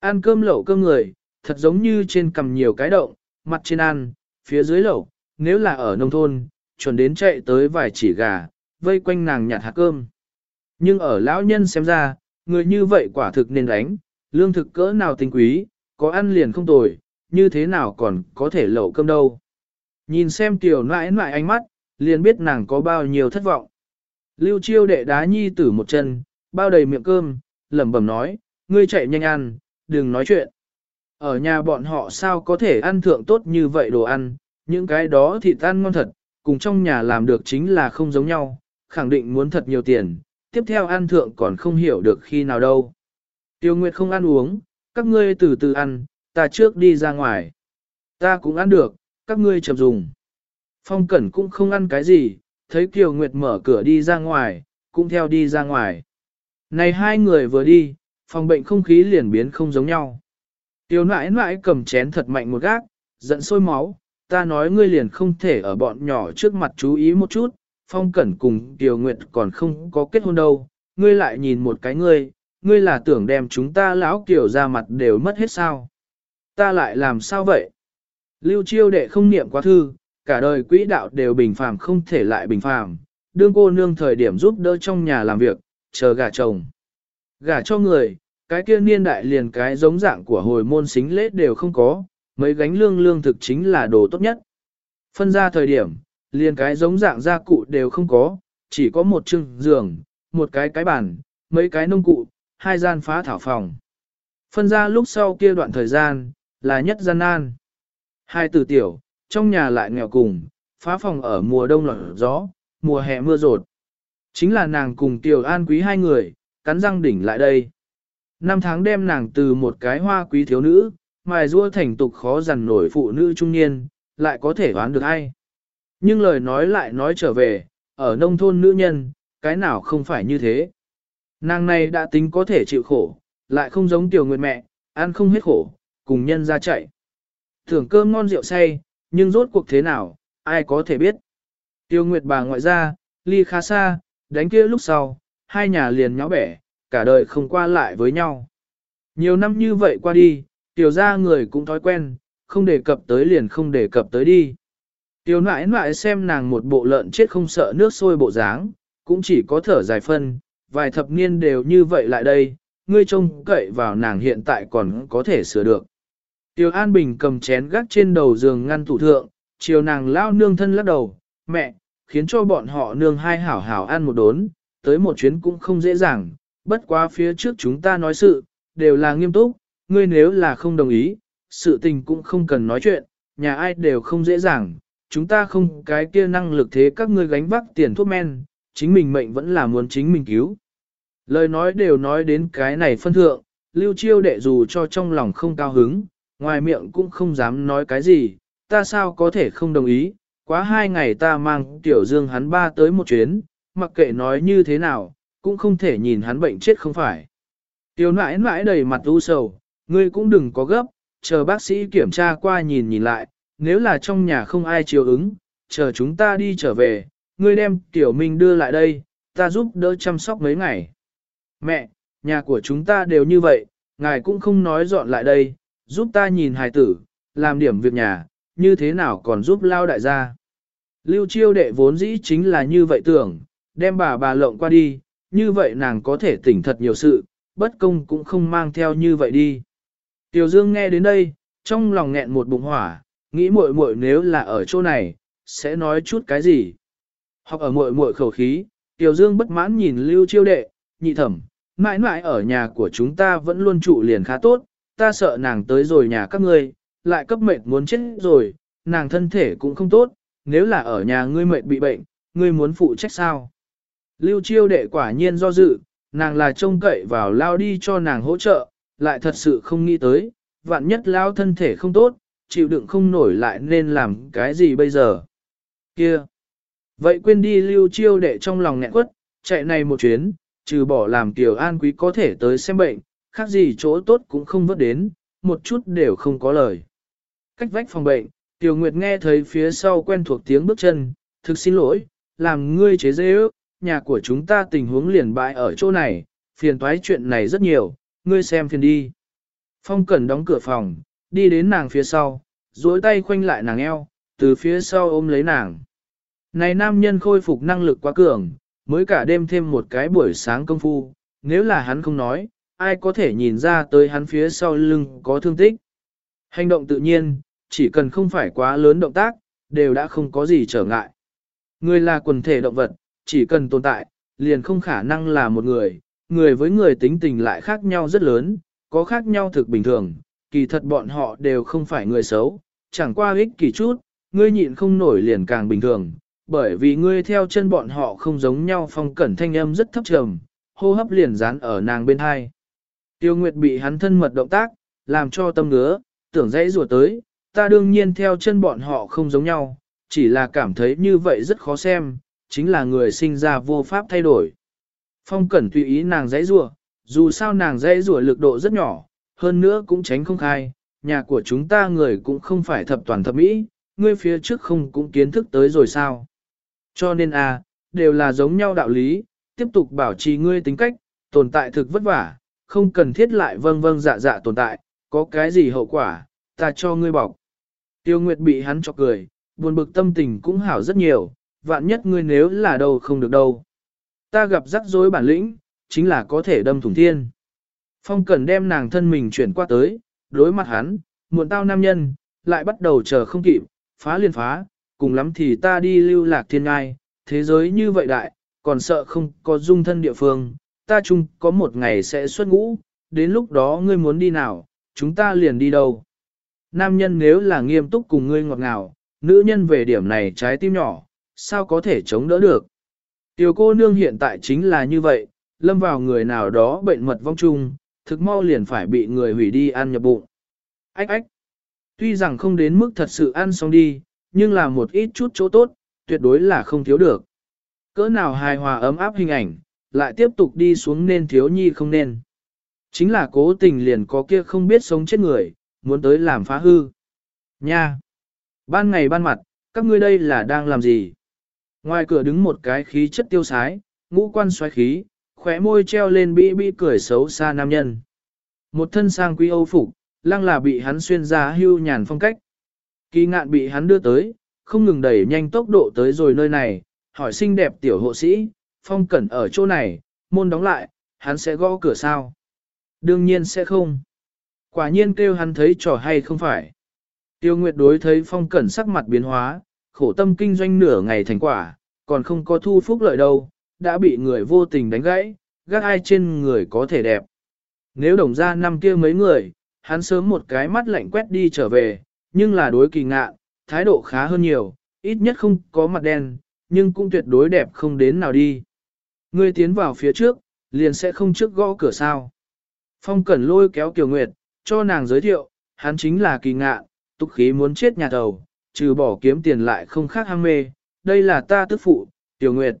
Ăn cơm lẩu cơm người, thật giống như trên cầm nhiều cái động, mặt trên ăn, phía dưới lẩu, nếu là ở nông thôn, chuẩn đến chạy tới vài chỉ gà, vây quanh nàng nhặt hạt cơm. Nhưng ở lão nhân xem ra, người như vậy quả thực nên đánh, lương thực cỡ nào tinh quý, có ăn liền không tồi, như thế nào còn có thể lẩu cơm đâu. Nhìn xem tiểu nãi nãi ánh mắt, liền biết nàng có bao nhiêu thất vọng. Lưu chiêu đệ đá nhi tử một chân, bao đầy miệng cơm, lẩm bẩm nói, ngươi chạy nhanh ăn, đừng nói chuyện. Ở nhà bọn họ sao có thể ăn thượng tốt như vậy đồ ăn, những cái đó thì tan ngon thật, cùng trong nhà làm được chính là không giống nhau, khẳng định muốn thật nhiều tiền, tiếp theo ăn thượng còn không hiểu được khi nào đâu. Tiêu Nguyệt không ăn uống, các ngươi từ từ ăn, ta trước đi ra ngoài. Ta cũng ăn được, các ngươi chậm dùng. Phong Cẩn cũng không ăn cái gì, thấy Kiều Nguyệt mở cửa đi ra ngoài, cũng theo đi ra ngoài. Này hai người vừa đi, phòng bệnh không khí liền biến không giống nhau. Tiêu nãi nãi cầm chén thật mạnh một gác, giận sôi máu, ta nói ngươi liền không thể ở bọn nhỏ trước mặt chú ý một chút, Phong Cẩn cùng Tiểu Nguyệt còn không có kết hôn đâu, ngươi lại nhìn một cái ngươi, ngươi là tưởng đem chúng ta lão kiểu ra mặt đều mất hết sao. Ta lại làm sao vậy? Lưu chiêu đệ không niệm quá thư, cả đời quỹ đạo đều bình phàm không thể lại bình phàm, đương cô nương thời điểm giúp đỡ trong nhà làm việc, chờ gả chồng. Gả cho người, cái kia niên đại liền cái giống dạng của hồi môn xính lễ đều không có, mấy gánh lương lương thực chính là đồ tốt nhất. Phân ra thời điểm, liền cái giống dạng gia cụ đều không có, chỉ có một chừng giường, một cái cái bàn, mấy cái nông cụ, hai gian phá thảo phòng. Phân ra lúc sau kia đoạn thời gian, là nhất gian nan. Hai tử tiểu, trong nhà lại nghèo cùng, phá phòng ở mùa đông lọt gió, mùa hè mưa rột. Chính là nàng cùng Tiểu An quý hai người, cắn răng đỉnh lại đây. Năm tháng đem nàng từ một cái hoa quý thiếu nữ, mài rua thành tục khó dằn nổi phụ nữ trung niên, lại có thể đoán được ai. Nhưng lời nói lại nói trở về, ở nông thôn nữ nhân, cái nào không phải như thế. Nàng này đã tính có thể chịu khổ, lại không giống tiểu nguyệt mẹ, ăn không hết khổ, cùng nhân ra chạy. Thưởng cơm ngon rượu say, nhưng rốt cuộc thế nào, ai có thể biết. Tiêu nguyệt bà ngoại ra, ly khá xa, đánh kia lúc sau, hai nhà liền nháo bẻ, cả đời không qua lại với nhau. Nhiều năm như vậy qua đi, tiểu ra người cũng thói quen, không đề cập tới liền không đề cập tới đi. Tiểu nãi nãi xem nàng một bộ lợn chết không sợ nước sôi bộ dáng, cũng chỉ có thở dài phân, vài thập niên đều như vậy lại đây, ngươi trông cậy vào nàng hiện tại còn có thể sửa được. Tiểu An Bình cầm chén gác trên đầu giường ngăn tủ thượng, chiều nàng lao nương thân lắc đầu, mẹ, khiến cho bọn họ nương hai hảo hảo ăn một đốn, tới một chuyến cũng không dễ dàng, bất quá phía trước chúng ta nói sự, đều là nghiêm túc, ngươi nếu là không đồng ý, sự tình cũng không cần nói chuyện, nhà ai đều không dễ dàng, chúng ta không cái kia năng lực thế các ngươi gánh vác tiền thuốc men, chính mình mệnh vẫn là muốn chính mình cứu. Lời nói đều nói đến cái này phân thượng, lưu chiêu đệ dù cho trong lòng không cao hứng, ngoài miệng cũng không dám nói cái gì, ta sao có thể không đồng ý, quá hai ngày ta mang tiểu dương hắn ba tới một chuyến, mặc kệ nói như thế nào, cũng không thể nhìn hắn bệnh chết không phải. Tiểu nãi nãi đầy mặt u sầu, ngươi cũng đừng có gấp, chờ bác sĩ kiểm tra qua nhìn nhìn lại, nếu là trong nhà không ai chiều ứng, chờ chúng ta đi trở về, ngươi đem tiểu minh đưa lại đây, ta giúp đỡ chăm sóc mấy ngày. Mẹ, nhà của chúng ta đều như vậy, ngài cũng không nói dọn lại đây, giúp ta nhìn hài tử, làm điểm việc nhà, như thế nào còn giúp lao đại gia. Lưu chiêu đệ vốn dĩ chính là như vậy tưởng, đem bà bà lộng qua đi, như vậy nàng có thể tỉnh thật nhiều sự, bất công cũng không mang theo như vậy đi. Tiểu Dương nghe đến đây, trong lòng nghẹn một bụng hỏa, nghĩ muội muội nếu là ở chỗ này, sẽ nói chút cái gì. Học ở muội muội khẩu khí, Tiểu Dương bất mãn nhìn Lưu Chiêu đệ, nhị thẩm, mãi mãi ở nhà của chúng ta vẫn luôn trụ liền khá tốt, ta sợ nàng tới rồi nhà các ngươi, lại cấp mệnh muốn chết rồi, nàng thân thể cũng không tốt, nếu là ở nhà ngươi mệt bị bệnh, ngươi muốn phụ trách sao? Lưu chiêu đệ quả nhiên do dự, nàng là trông cậy vào lao đi cho nàng hỗ trợ, lại thật sự không nghĩ tới, vạn nhất lao thân thể không tốt, chịu đựng không nổi lại nên làm cái gì bây giờ? Kia! Vậy quên đi lưu chiêu đệ trong lòng nghẹn quất, chạy này một chuyến, trừ bỏ làm tiểu an quý có thể tới xem bệnh, khác gì chỗ tốt cũng không vớt đến, một chút đều không có lời. Cách vách phòng bệnh, Tiểu Nguyệt nghe thấy phía sau quen thuộc tiếng bước chân, thực xin lỗi, làm ngươi chế dễ ước, nhà của chúng ta tình huống liền bại ở chỗ này, phiền toái chuyện này rất nhiều, ngươi xem phiền đi. Phong Cẩn đóng cửa phòng, đi đến nàng phía sau, duỗi tay khoanh lại nàng eo, từ phía sau ôm lấy nàng. Này nam nhân khôi phục năng lực quá cường, mới cả đêm thêm một cái buổi sáng công phu, nếu là hắn không nói, ai có thể nhìn ra tới hắn phía sau lưng có thương tích. Hành động tự nhiên, chỉ cần không phải quá lớn động tác, đều đã không có gì trở ngại. Người là quần thể động vật, chỉ cần tồn tại, liền không khả năng là một người, người với người tính tình lại khác nhau rất lớn, có khác nhau thực bình thường, kỳ thật bọn họ đều không phải người xấu, chẳng qua ích kỳ chút, ngươi nhịn không nổi liền càng bình thường, bởi vì ngươi theo chân bọn họ không giống nhau phong cẩn thanh âm rất thấp trầm, hô hấp liền dán ở nàng bên hai. Tiêu Nguyệt bị hắn thân mật động tác, làm cho tâm ngứa, tưởng dãy rùa tới, ta đương nhiên theo chân bọn họ không giống nhau, chỉ là cảm thấy như vậy rất khó xem, chính là người sinh ra vô pháp thay đổi. Phong cẩn tùy ý nàng dãy rùa, dù sao nàng dãy rùa lực độ rất nhỏ, hơn nữa cũng tránh không khai, nhà của chúng ta người cũng không phải thập toàn thập mỹ, ngươi phía trước không cũng kiến thức tới rồi sao. Cho nên à, đều là giống nhau đạo lý, tiếp tục bảo trì ngươi tính cách, tồn tại thực vất vả, không cần thiết lại vâng vâng dạ dạ tồn tại, có cái gì hậu quả, ta cho ngươi bọc. Tiêu Nguyệt bị hắn chọc cười, buồn bực tâm tình cũng hảo rất nhiều, vạn nhất ngươi nếu là đâu không được đâu. Ta gặp rắc rối bản lĩnh, chính là có thể đâm thủng thiên. Phong cần đem nàng thân mình chuyển qua tới, đối mặt hắn, muộn tao nam nhân, lại bắt đầu chờ không kịp, phá liền phá, cùng lắm thì ta đi lưu lạc thiên ngai, thế giới như vậy đại, còn sợ không có dung thân địa phương, ta chung có một ngày sẽ xuất ngũ, đến lúc đó ngươi muốn đi nào, chúng ta liền đi đâu. Nam nhân nếu là nghiêm túc cùng ngươi ngọt ngào, nữ nhân về điểm này trái tim nhỏ, sao có thể chống đỡ được. Tiểu cô nương hiện tại chính là như vậy, lâm vào người nào đó bệnh mật vong chung, thực mau liền phải bị người hủy đi ăn nhập bụng. Ách ách. Tuy rằng không đến mức thật sự ăn xong đi, nhưng là một ít chút chỗ tốt, tuyệt đối là không thiếu được. Cỡ nào hài hòa ấm áp hình ảnh, lại tiếp tục đi xuống nên thiếu nhi không nên. Chính là cố tình liền có kia không biết sống chết người, muốn tới làm phá hư. Nha! Ban ngày ban mặt, các ngươi đây là đang làm gì? Ngoài cửa đứng một cái khí chất tiêu sái, ngũ quan xoáy khí, khóe môi treo lên bi bi cười xấu xa nam nhân. Một thân sang quý âu phục, lăng là bị hắn xuyên ra hưu nhàn phong cách. Kỳ ngạn bị hắn đưa tới, không ngừng đẩy nhanh tốc độ tới rồi nơi này, hỏi xinh đẹp tiểu hộ sĩ, phong cẩn ở chỗ này, môn đóng lại, hắn sẽ gõ cửa sao? Đương nhiên sẽ không. Quả nhiên kêu hắn thấy trò hay không phải. Tiêu Nguyệt đối thấy phong cẩn sắc mặt biến hóa, khổ tâm kinh doanh nửa ngày thành quả, còn không có thu phúc lợi đâu, đã bị người vô tình đánh gãy, gác ai trên người có thể đẹp. Nếu đồng ra năm kia mấy người, hắn sớm một cái mắt lạnh quét đi trở về, nhưng là đối kỳ ngạ, thái độ khá hơn nhiều, ít nhất không có mặt đen, nhưng cũng tuyệt đối đẹp không đến nào đi. Ngươi tiến vào phía trước, liền sẽ không trước gõ cửa sao. Phong Cẩn lôi kéo Kiều Nguyệt, cho nàng giới thiệu, hắn chính là kỳ ngạ, tục khí muốn chết nhà thầu, trừ bỏ kiếm tiền lại không khác ham mê, đây là ta tức phụ, Tiểu Nguyệt.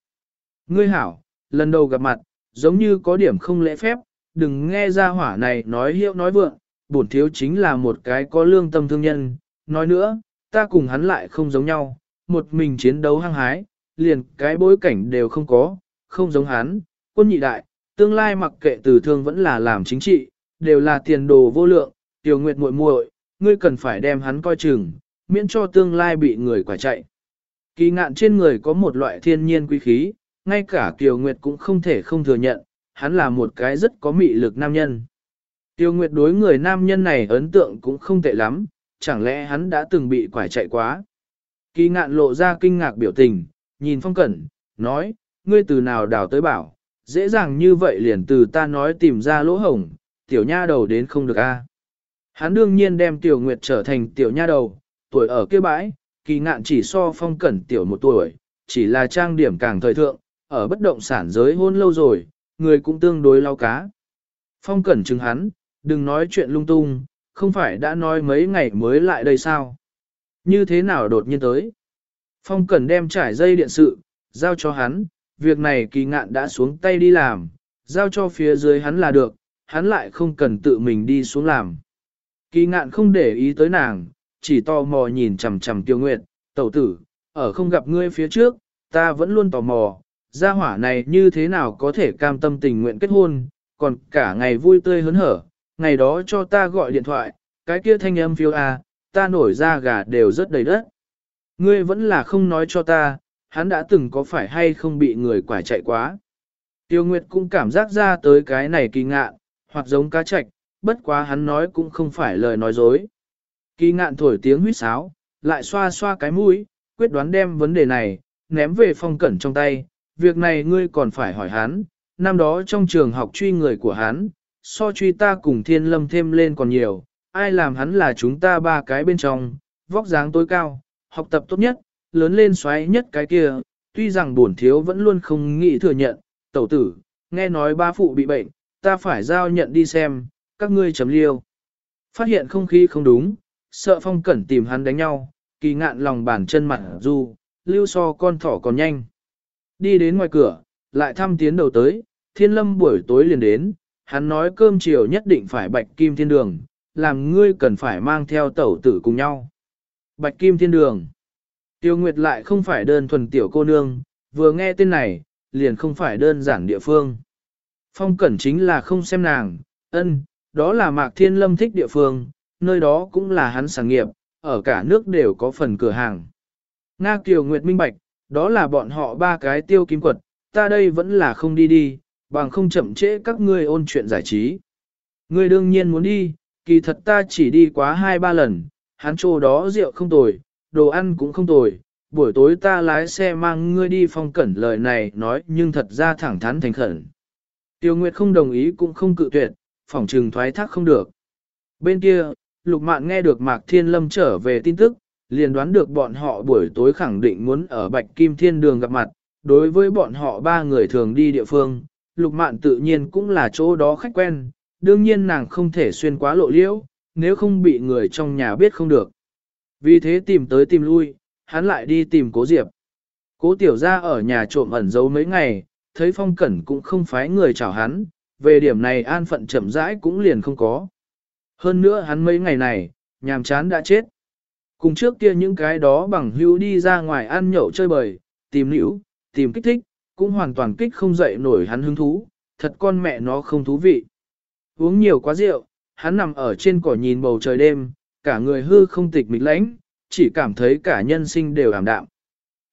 Ngươi hảo, lần đầu gặp mặt, giống như có điểm không lễ phép, đừng nghe ra hỏa này nói hiệu nói vượng, bổn thiếu chính là một cái có lương tâm thương nhân, nói nữa, ta cùng hắn lại không giống nhau, một mình chiến đấu hăng hái, liền cái bối cảnh đều không có, không giống hắn, quân nhị đại, tương lai mặc kệ từ thương vẫn là làm chính trị, đều là tiền đồ vô lượng, tiểu nguyệt muội muội, ngươi cần phải đem hắn coi chừng, miễn cho tương lai bị người quả chạy. Kỳ ngạn trên người có một loại thiên nhiên quý khí, ngay cả Kiều Nguyệt cũng không thể không thừa nhận, hắn là một cái rất có mị lực nam nhân. Tiêu Nguyệt đối người nam nhân này ấn tượng cũng không tệ lắm, chẳng lẽ hắn đã từng bị quải chạy quá. Kỳ ngạn lộ ra kinh ngạc biểu tình, nhìn phong cẩn, nói, ngươi từ nào đào tới bảo, dễ dàng như vậy liền từ ta nói tìm ra lỗ hổng, tiểu nha đầu đến không được a. Hắn đương nhiên đem tiểu nguyệt trở thành tiểu nha đầu, tuổi ở kia bãi, kỳ ngạn chỉ so phong cẩn tiểu một tuổi, chỉ là trang điểm càng thời thượng, ở bất động sản giới hôn lâu rồi, người cũng tương đối lao cá. Phong cẩn chứng hắn, đừng nói chuyện lung tung, không phải đã nói mấy ngày mới lại đây sao? Như thế nào đột nhiên tới? Phong Cẩn đem trải dây điện sự, giao cho hắn, việc này kỳ ngạn đã xuống tay đi làm, giao cho phía dưới hắn là được, hắn lại không cần tự mình đi xuống làm. Kỳ ngạn không để ý tới nàng, chỉ tò mò nhìn chằm chằm tiêu nguyệt, tẩu tử, ở không gặp ngươi phía trước, ta vẫn luôn tò mò, gia hỏa này như thế nào có thể cam tâm tình nguyện kết hôn, còn cả ngày vui tươi hớn hở, ngày đó cho ta gọi điện thoại, cái kia thanh âm phiêu à, ta nổi da gà đều rất đầy đất. Ngươi vẫn là không nói cho ta, hắn đã từng có phải hay không bị người quải chạy quá. Tiêu Nguyệt cũng cảm giác ra tới cái này kỳ ngạn, hoặc giống cá chạch, bất quá hắn nói cũng không phải lời nói dối. Kỳ ngạn thổi tiếng huýt sáo, lại xoa xoa cái mũi, quyết đoán đem vấn đề này, ném về phong cẩn trong tay, việc này ngươi còn phải hỏi hắn, năm đó trong trường học truy người của hắn, so truy ta cùng thiên lâm thêm lên còn nhiều, ai làm hắn là chúng ta ba cái bên trong, vóc dáng tối cao, học tập tốt nhất, lớn lên xoáy nhất cái kia, tuy rằng bổn thiếu vẫn luôn không nghĩ thừa nhận, tẩu tử, nghe nói ba phụ bị bệnh, ta phải giao nhận đi xem, các ngươi chấm liêu. Phát hiện không khí không đúng, sợ phong cẩn tìm hắn đánh nhau, kỳ ngạn lòng bàn chân mặt du, lưu so con thỏ còn nhanh. Đi đến ngoài cửa, lại thăm tiến đầu tới, thiên lâm buổi tối liền đến, hắn nói cơm chiều nhất định phải bạch kim thiên đường, làm ngươi cần phải mang theo tẩu tử cùng nhau. Bạch kim thiên đường. Tiêu Nguyệt lại không phải đơn thuần tiểu cô nương, vừa nghe tên này, liền không phải đơn giản địa phương. Phong cẩn chính là không xem nàng, ân, đó là Mạc Thiên Lâm thích địa phương, nơi đó cũng là hắn sản nghiệp, ở cả nước đều có phần cửa hàng. Nga Kiều Nguyệt minh bạch, đó là bọn họ ba cái tiêu kim quật, ta đây vẫn là không đi đi, bằng không chậm trễ các ngươi ôn chuyện giải trí. Ngươi đương nhiên muốn đi, kỳ thật ta chỉ đi quá hai ba lần, hắn chỗ đó rượu không tồi, đồ ăn cũng không tồi, buổi tối ta lái xe mang ngươi đi phong cẩn lời này nói nhưng thật ra thẳng thắn thành khẩn. Tiêu Nguyệt không đồng ý cũng không cự tuyệt, phỏng trừng thoái thác không được. Bên kia, Lục Mạn nghe được Mạc Thiên Lâm trở về tin tức, liền đoán được bọn họ buổi tối khẳng định muốn ở Bạch Kim Thiên Đường gặp mặt. Đối với bọn họ ba người thường đi địa phương, Lục Mạn tự nhiên cũng là chỗ đó khách quen, đương nhiên nàng không thể xuyên quá lộ liễu, nếu không bị người trong nhà biết không được. Vì thế tìm tới tìm lui, hắn lại đi tìm cố Diệp. Cố tiểu ra ở nhà trộm ẩn giấu mấy ngày, thấy phong cẩn cũng không phái người chào hắn, về điểm này an phận chậm rãi cũng liền không có. Hơn nữa hắn mấy ngày này, nhàm chán đã chết. Cùng trước kia những cái đó bằng hữu đi ra ngoài ăn nhậu chơi bời, tìm nữ, tìm kích thích, cũng hoàn toàn kích không dậy nổi hắn hứng thú, thật con mẹ nó không thú vị. Uống nhiều quá rượu, hắn nằm ở trên cỏ nhìn bầu trời đêm, cả người hư không tịch mịch lãnh, chỉ cảm thấy cả nhân sinh đều ảm đạm.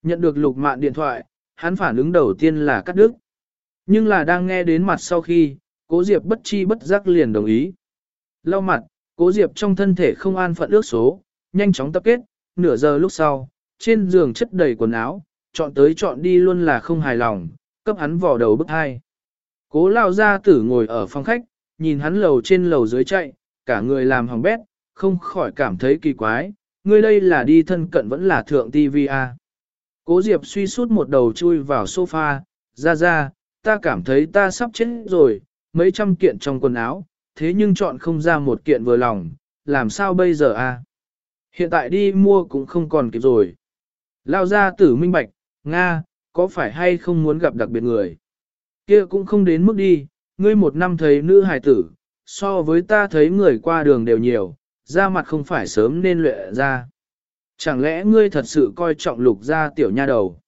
Nhận được lục mạn điện thoại, hắn phản ứng đầu tiên là cắt đứt. Nhưng là đang nghe đến mặt sau khi, cố Diệp bất chi bất giác liền đồng ý. Lau mặt, cố Diệp trong thân thể không an phận ước số, nhanh chóng tập kết, nửa giờ lúc sau, trên giường chất đầy quần áo, chọn tới chọn đi luôn là không hài lòng, cấp hắn vò đầu bức hai. Cố lao ra tử ngồi ở phòng khách, nhìn hắn lầu trên lầu dưới chạy, cả người làm hỏng bét, không khỏi cảm thấy kỳ quái, ngươi đây là đi thân cận vẫn là thượng TV à. Cố Diệp suy sút một đầu chui vào sofa, ra ra, ta cảm thấy ta sắp chết rồi, mấy trăm kiện trong quần áo, thế nhưng chọn không ra một kiện vừa lòng, làm sao bây giờ à? Hiện tại đi mua cũng không còn kịp rồi. Lao ra tử minh bạch, Nga, có phải hay không muốn gặp đặc biệt người? kia cũng không đến mức đi, ngươi một năm thấy nữ hài tử, so với ta thấy người qua đường đều nhiều, Ra mặt không phải sớm nên luyện ra. Chẳng lẽ ngươi thật sự coi trọng lục ra tiểu nha đầu?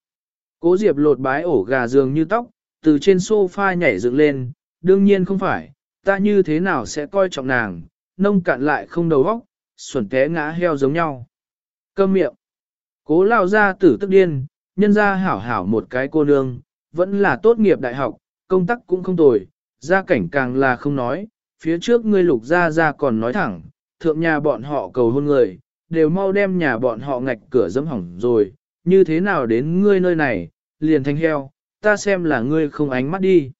Cố Diệp lột bái ổ gà giường như tóc, từ trên sofa nhảy dựng lên, đương nhiên không phải, ta như thế nào sẽ coi trọng nàng, nông cạn lại không đầu óc, xuẩn té ngã heo giống nhau. Câm miệng. Cố lao ra tử tức điên, nhân ra hảo hảo một cái cô nương, vẫn là tốt nghiệp đại học, công tác cũng không tồi, gia cảnh càng là không nói, phía trước ngươi lục ra ra còn nói thẳng, thượng nhà bọn họ cầu hôn người, đều mau đem nhà bọn họ ngạch cửa dẫm hỏng rồi, như thế nào đến ngươi nơi này, liền thanh heo, ta xem là ngươi không ánh mắt đi.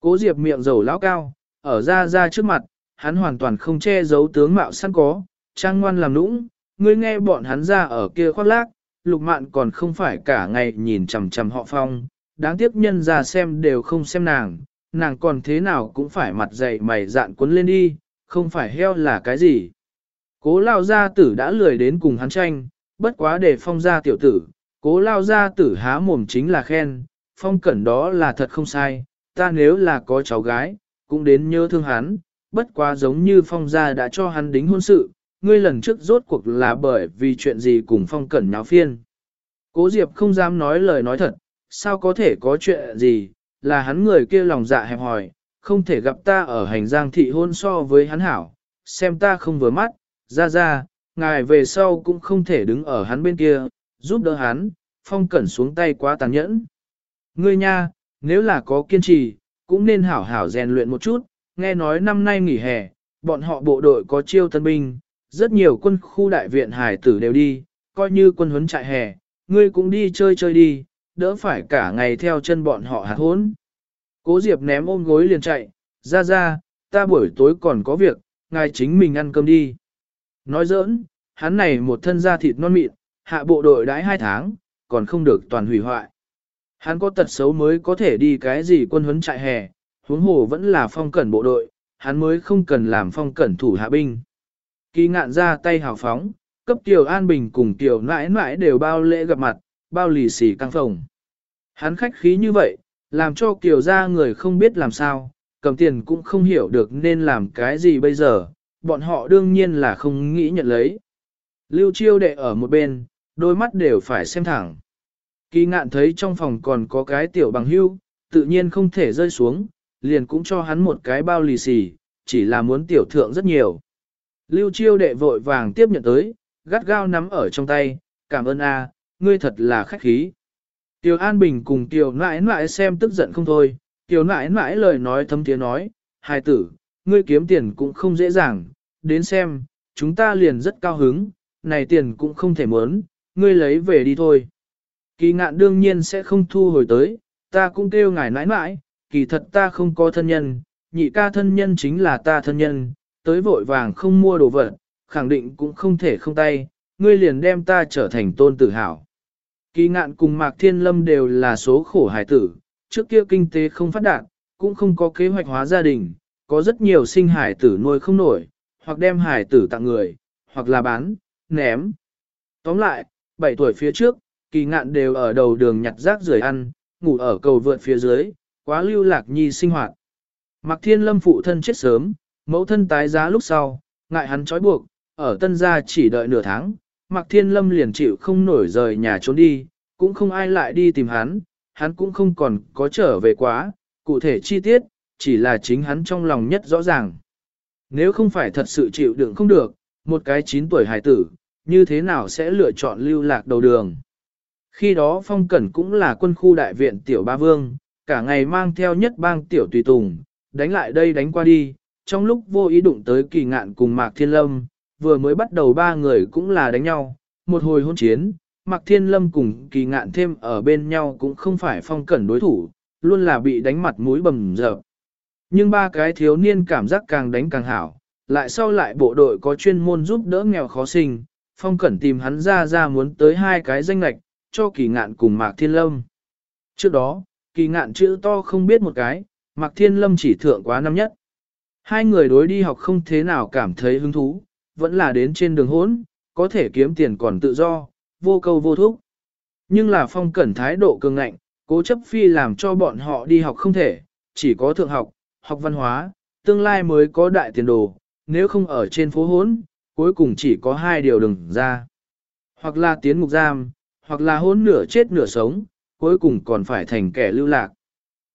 Cố Diệp miệng dầu lão cao, ở ra ra trước mặt, hắn hoàn toàn không che giấu tướng mạo săn có, trang ngoan làm nũng, ngươi nghe bọn hắn ra ở kia khoác lác, lục mạn còn không phải cả ngày nhìn chằm chằm họ phong, đáng tiếc nhân ra xem đều không xem nàng, nàng còn thế nào cũng phải mặt dày mày dạn cuốn lên đi, không phải heo là cái gì. Cố lao gia tử đã lười đến cùng hắn tranh, bất quá để phong gia tiểu tử, cố lao gia tử há mồm chính là khen, phong cẩn đó là thật không sai, ta nếu là có cháu gái, cũng đến nhớ thương hắn, bất quá giống như phong gia đã cho hắn đính hôn sự, ngươi lần trước rốt cuộc là bởi vì chuyện gì cùng phong cẩn nháo phiên. Cố Diệp không dám nói lời nói thật, sao có thể có chuyện gì, là hắn người kia lòng dạ hẹp hòi, không thể gặp ta ở hành giang thị hôn so với hắn hảo, xem ta không vừa mắt, ra ra, ngài về sau cũng không thể đứng ở hắn bên kia, giúp đỡ hắn, phong cẩn xuống tay quá tàn nhẫn. Ngươi nha, nếu là có kiên trì, cũng nên hảo hảo rèn luyện một chút, nghe nói năm nay nghỉ hè, bọn họ bộ đội có chiêu tân binh, rất nhiều quân khu đại viện hải tử đều đi, coi như quân huấn trại hè, ngươi cũng đi chơi chơi đi, đỡ phải cả ngày theo chân bọn họ hạt hốn. Cố Diệp ném ôm gối liền chạy, ra ra, ta buổi tối còn có việc, ngài chính mình ăn cơm đi. Nói giỡn, hắn này một thân da thịt non mịn, hạ bộ đội đãi hai tháng, còn không được toàn hủy hoại. Hắn có tật xấu mới có thể đi cái gì quân huấn trại hè, huống hồ vẫn là phong cẩn bộ đội, hắn mới không cần làm phong cẩn thủ hạ binh. Kỳ ngạn ra tay hào phóng, cấp tiểu An Bình cùng tiểu nãi nãi đều bao lễ gặp mặt, bao lì xì căng phồng. Hắn khách khí như vậy, làm cho Kiều ra người không biết làm sao, cầm tiền cũng không hiểu được nên làm cái gì bây giờ, bọn họ đương nhiên là không nghĩ nhận lấy. Lưu chiêu đệ ở một bên, đôi mắt đều phải xem thẳng. Kỳ ngạn thấy trong phòng còn có cái tiểu bằng hưu, tự nhiên không thể rơi xuống, liền cũng cho hắn một cái bao lì xì, chỉ là muốn tiểu thượng rất nhiều. Lưu chiêu đệ vội vàng tiếp nhận tới, gắt gao nắm ở trong tay, cảm ơn a, ngươi thật là khách khí. Tiểu An Bình cùng Tiểu nãi nãi xem tức giận không thôi, Tiểu nãi nãi lời nói thâm tiếng nói, hài tử, ngươi kiếm tiền cũng không dễ dàng, đến xem, chúng ta liền rất cao hứng, này tiền cũng không thể mớn, ngươi lấy về đi thôi. Kỳ ngạn đương nhiên sẽ không thu hồi tới, ta cũng kêu ngài nãi nãi, kỳ thật ta không có thân nhân, nhị ca thân nhân chính là ta thân nhân, tới vội vàng không mua đồ vật, khẳng định cũng không thể không tay, ngươi liền đem ta trở thành tôn tử hảo. Kỳ ngạn cùng Mạc Thiên Lâm đều là số khổ hải tử, trước kia kinh tế không phát đạt, cũng không có kế hoạch hóa gia đình, có rất nhiều sinh hải tử nuôi không nổi, hoặc đem hải tử tặng người, hoặc là bán, ném. Tóm lại, 7 tuổi phía trước, kỳ ngạn đều ở đầu đường nhặt rác rưởi ăn, ngủ ở cầu vượt phía dưới, quá lưu lạc nhi sinh hoạt. Mạc Thiên Lâm phụ thân chết sớm, mẫu thân tái giá lúc sau, ngại hắn trói buộc, ở tân gia chỉ đợi nửa tháng, Mạc Thiên Lâm liền chịu không nổi rời nhà trốn đi, cũng không ai lại đi tìm hắn, hắn cũng không còn có trở về quá, cụ thể chi tiết, chỉ là chính hắn trong lòng nhất rõ ràng. Nếu không phải thật sự chịu đựng không được, một cái 9 tuổi hài tử, như thế nào sẽ lựa chọn lưu lạc đầu đường. Khi đó Phong Cẩn cũng là quân khu đại viện tiểu ba vương, cả ngày mang theo nhất bang tiểu tùy tùng, đánh lại đây đánh qua đi, trong lúc vô ý đụng tới kỳ ngạn cùng Mạc Thiên Lâm, vừa mới bắt đầu ba người cũng là đánh nhau, một hồi hôn chiến, Mạc Thiên Lâm cùng kỳ ngạn thêm ở bên nhau cũng không phải Phong Cẩn đối thủ, luôn là bị đánh mặt mũi bầm dập. Nhưng ba cái thiếu niên cảm giác càng đánh càng hảo, lại sau lại bộ đội có chuyên môn giúp đỡ nghèo khó sinh, Phong Cẩn tìm hắn ra ra muốn tới hai cái danh lạch, cho kỳ ngạn cùng Mạc Thiên Lâm. Trước đó, kỳ ngạn chữ to không biết một cái, Mạc Thiên Lâm chỉ thượng quá năm nhất. Hai người đối đi học không thế nào cảm thấy hứng thú, vẫn là đến trên đường hỗn, có thể kiếm tiền còn tự do, vô câu vô thúc. Nhưng là phong cẩn thái độ cường ngạnh, cố chấp phi làm cho bọn họ đi học không thể, chỉ có thượng học, học văn hóa, tương lai mới có đại tiền đồ, nếu không ở trên phố hỗn, cuối cùng chỉ có hai điều đừng ra. Hoặc là tiến ngục giam, hoặc là hỗn nửa chết nửa sống, cuối cùng còn phải thành kẻ lưu lạc.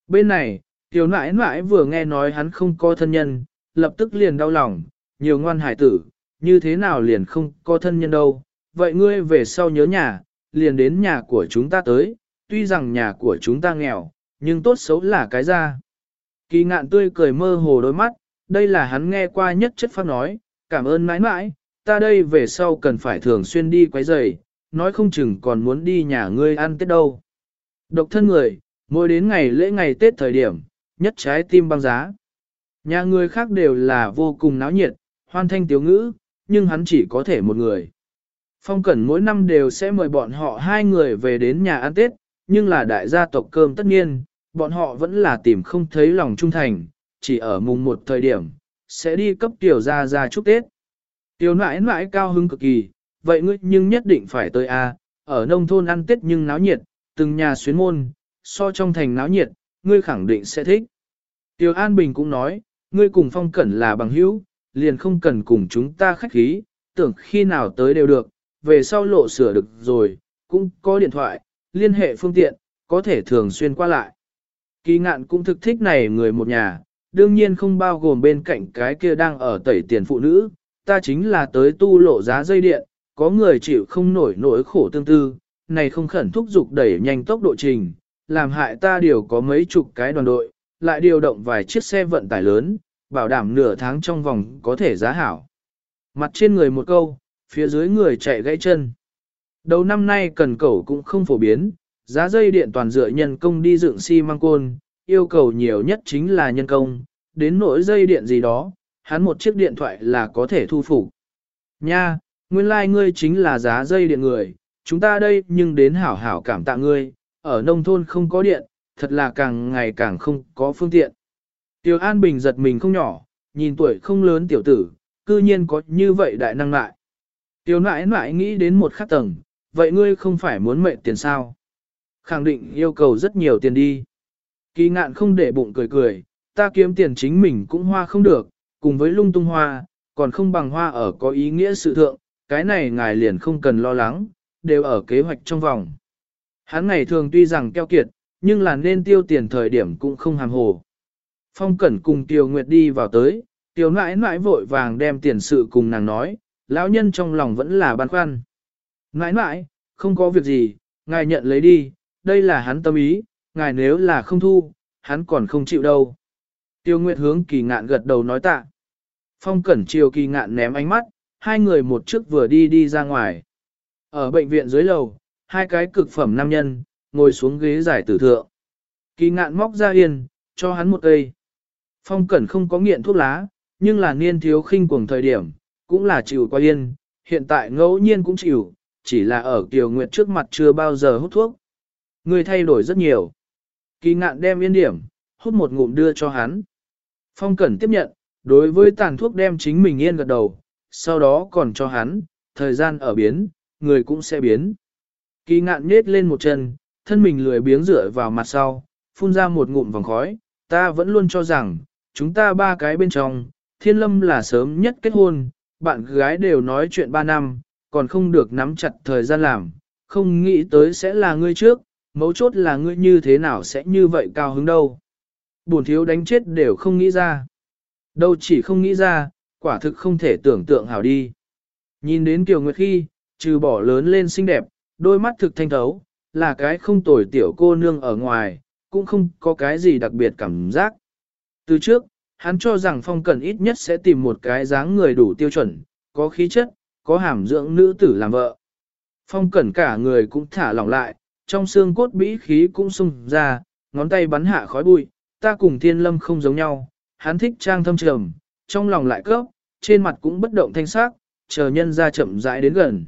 Bên này, tiểu nãi nãi vừa nghe nói hắn không có thân nhân, lập tức liền đau lòng, nhiều ngoan hải tử, như thế nào liền không có thân nhân đâu. Vậy ngươi về sau nhớ nhà, liền đến nhà của chúng ta tới, tuy rằng nhà của chúng ta nghèo, nhưng tốt xấu là cái ra. Kỳ ngạn tươi cười mơ hồ đôi mắt, đây là hắn nghe qua nhất chất pháp nói, cảm ơn mãi mãi, ta đây về sau cần phải thường xuyên đi quấy giày, nói không chừng còn muốn đi nhà ngươi ăn tết đâu. Độc thân người, mỗi đến ngày lễ ngày Tết thời điểm, nhất trái tim băng giá. Nhà người khác đều là vô cùng náo nhiệt, hoan thanh tiếu ngữ, nhưng hắn chỉ có thể một người. Phong Cẩn mỗi năm đều sẽ mời bọn họ hai người về đến nhà ăn Tết, nhưng là đại gia tộc cơm tất nhiên, bọn họ vẫn là tìm không thấy lòng trung thành, chỉ ở mùng một thời điểm, sẽ đi cấp tiểu ra ra chúc Tết. Tiểu nãi nãi cao hứng cực kỳ, vậy ngươi nhưng nhất định phải tới a ở nông thôn ăn Tết nhưng náo nhiệt, từng nhà xuyến môn, so trong thành náo nhiệt, ngươi khẳng định sẽ thích. Tiểu An Bình cũng nói, ngươi cùng Phong Cẩn là bằng hữu, liền không cần cùng chúng ta khách khí, tưởng khi nào tới đều được, về sau lộ sửa được rồi, cũng có điện thoại, liên hệ phương tiện, có thể thường xuyên qua lại. Kỳ ngạn cũng thực thích này người một nhà, đương nhiên không bao gồm bên cạnh cái kia đang ở tẩy tiền phụ nữ, ta chính là tới tu lộ giá dây điện, có người chịu không nổi nỗi khổ tương tư, này không khẩn thúc dục đẩy nhanh tốc độ trình, làm hại ta điều có mấy chục cái đoàn đội, lại điều động vài chiếc xe vận tải lớn, bảo đảm nửa tháng trong vòng có thể giá hảo. Mặt trên người một câu, phía dưới người chạy gãy chân. Đầu năm nay cần cầu cũng không phổ biến, giá dây điện toàn dựa nhân công đi dựng xi si măng côn, yêu cầu nhiều nhất chính là nhân công, đến nỗi dây điện gì đó, hắn một chiếc điện thoại là có thể thu phục. Nha, nguyên lai like ngươi chính là giá dây điện người, chúng ta đây nhưng đến hảo hảo cảm tạ ngươi, ở nông thôn không có điện, thật là càng ngày càng không có phương tiện. Tiểu An Bình giật mình không nhỏ, nhìn tuổi không lớn tiểu tử, cư nhiên có như vậy đại năng lại. Tiểu nãi nãi nghĩ đến một khắc tầng, vậy ngươi không phải muốn mệnh tiền sao? Khẳng định yêu cầu rất nhiều tiền đi. Kỳ ngạn không để bụng cười cười, ta kiếm tiền chính mình cũng hoa không được, cùng với lung tung hoa, còn không bằng hoa ở có ý nghĩa sự thượng, cái này ngài liền không cần lo lắng, đều ở kế hoạch trong vòng. Hắn ngày thường tuy rằng keo kiệt, nhưng là nên tiêu tiền thời điểm cũng không hàm hồ. Phong Cẩn cùng Tiêu Nguyệt đi vào tới, Tiêu nãi nãi vội vàng đem tiền sự cùng nàng nói, lão nhân trong lòng vẫn là băn khoăn. Nãi nãi, không có việc gì, ngài nhận lấy đi, đây là hắn tâm ý, ngài nếu là không thu, hắn còn không chịu đâu. Tiêu Nguyệt hướng kỳ ngạn gật đầu nói tạ. Phong Cẩn chiều kỳ ngạn ném ánh mắt, hai người một trước vừa đi đi ra ngoài. Ở bệnh viện dưới lầu, hai cái cực phẩm nam nhân, ngồi xuống ghế giải tử thượng. Kỳ ngạn móc ra yên, cho hắn một cây. Phong Cẩn không có nghiện thuốc lá, nhưng là niên thiếu khinh cuồng thời điểm, cũng là chịu qua yên, hiện tại ngẫu nhiên cũng chịu, chỉ là ở Kiều Nguyệt trước mặt chưa bao giờ hút thuốc. Người thay đổi rất nhiều. Kỳ ngạn đem yên điểm, hút một ngụm đưa cho hắn. Phong Cẩn tiếp nhận, đối với tàn thuốc đem chính mình yên gật đầu, sau đó còn cho hắn, thời gian ở biến, người cũng sẽ biến. Kỳ ngạn nhết lên một chân, thân mình lười biếng rửa vào mặt sau, phun ra một ngụm vòng khói, ta vẫn luôn cho rằng, chúng ta ba cái bên trong, thiên lâm là sớm nhất kết hôn, bạn gái đều nói chuyện ba năm, còn không được nắm chặt thời gian làm, không nghĩ tới sẽ là ngươi trước, mấu chốt là ngươi như thế nào sẽ như vậy cao hứng đâu. Buồn thiếu đánh chết đều không nghĩ ra. Đâu chỉ không nghĩ ra, quả thực không thể tưởng tượng hảo đi. Nhìn đến Kiều Nguyệt khi, trừ bỏ lớn lên xinh đẹp, đôi mắt thực thanh thấu, là cái không tồi tiểu cô nương ở ngoài, cũng không có cái gì đặc biệt cảm giác. Từ trước, hắn cho rằng phong cần ít nhất sẽ tìm một cái dáng người đủ tiêu chuẩn, có khí chất, có hàm dưỡng nữ tử làm vợ. Phong cẩn cả người cũng thả lỏng lại, trong xương cốt bĩ khí cũng sung ra, ngón tay bắn hạ khói bụi, ta cùng thiên lâm không giống nhau, hắn thích trang thâm trầm, trong lòng lại cấp, trên mặt cũng bất động thanh sắc, chờ nhân ra chậm rãi đến gần.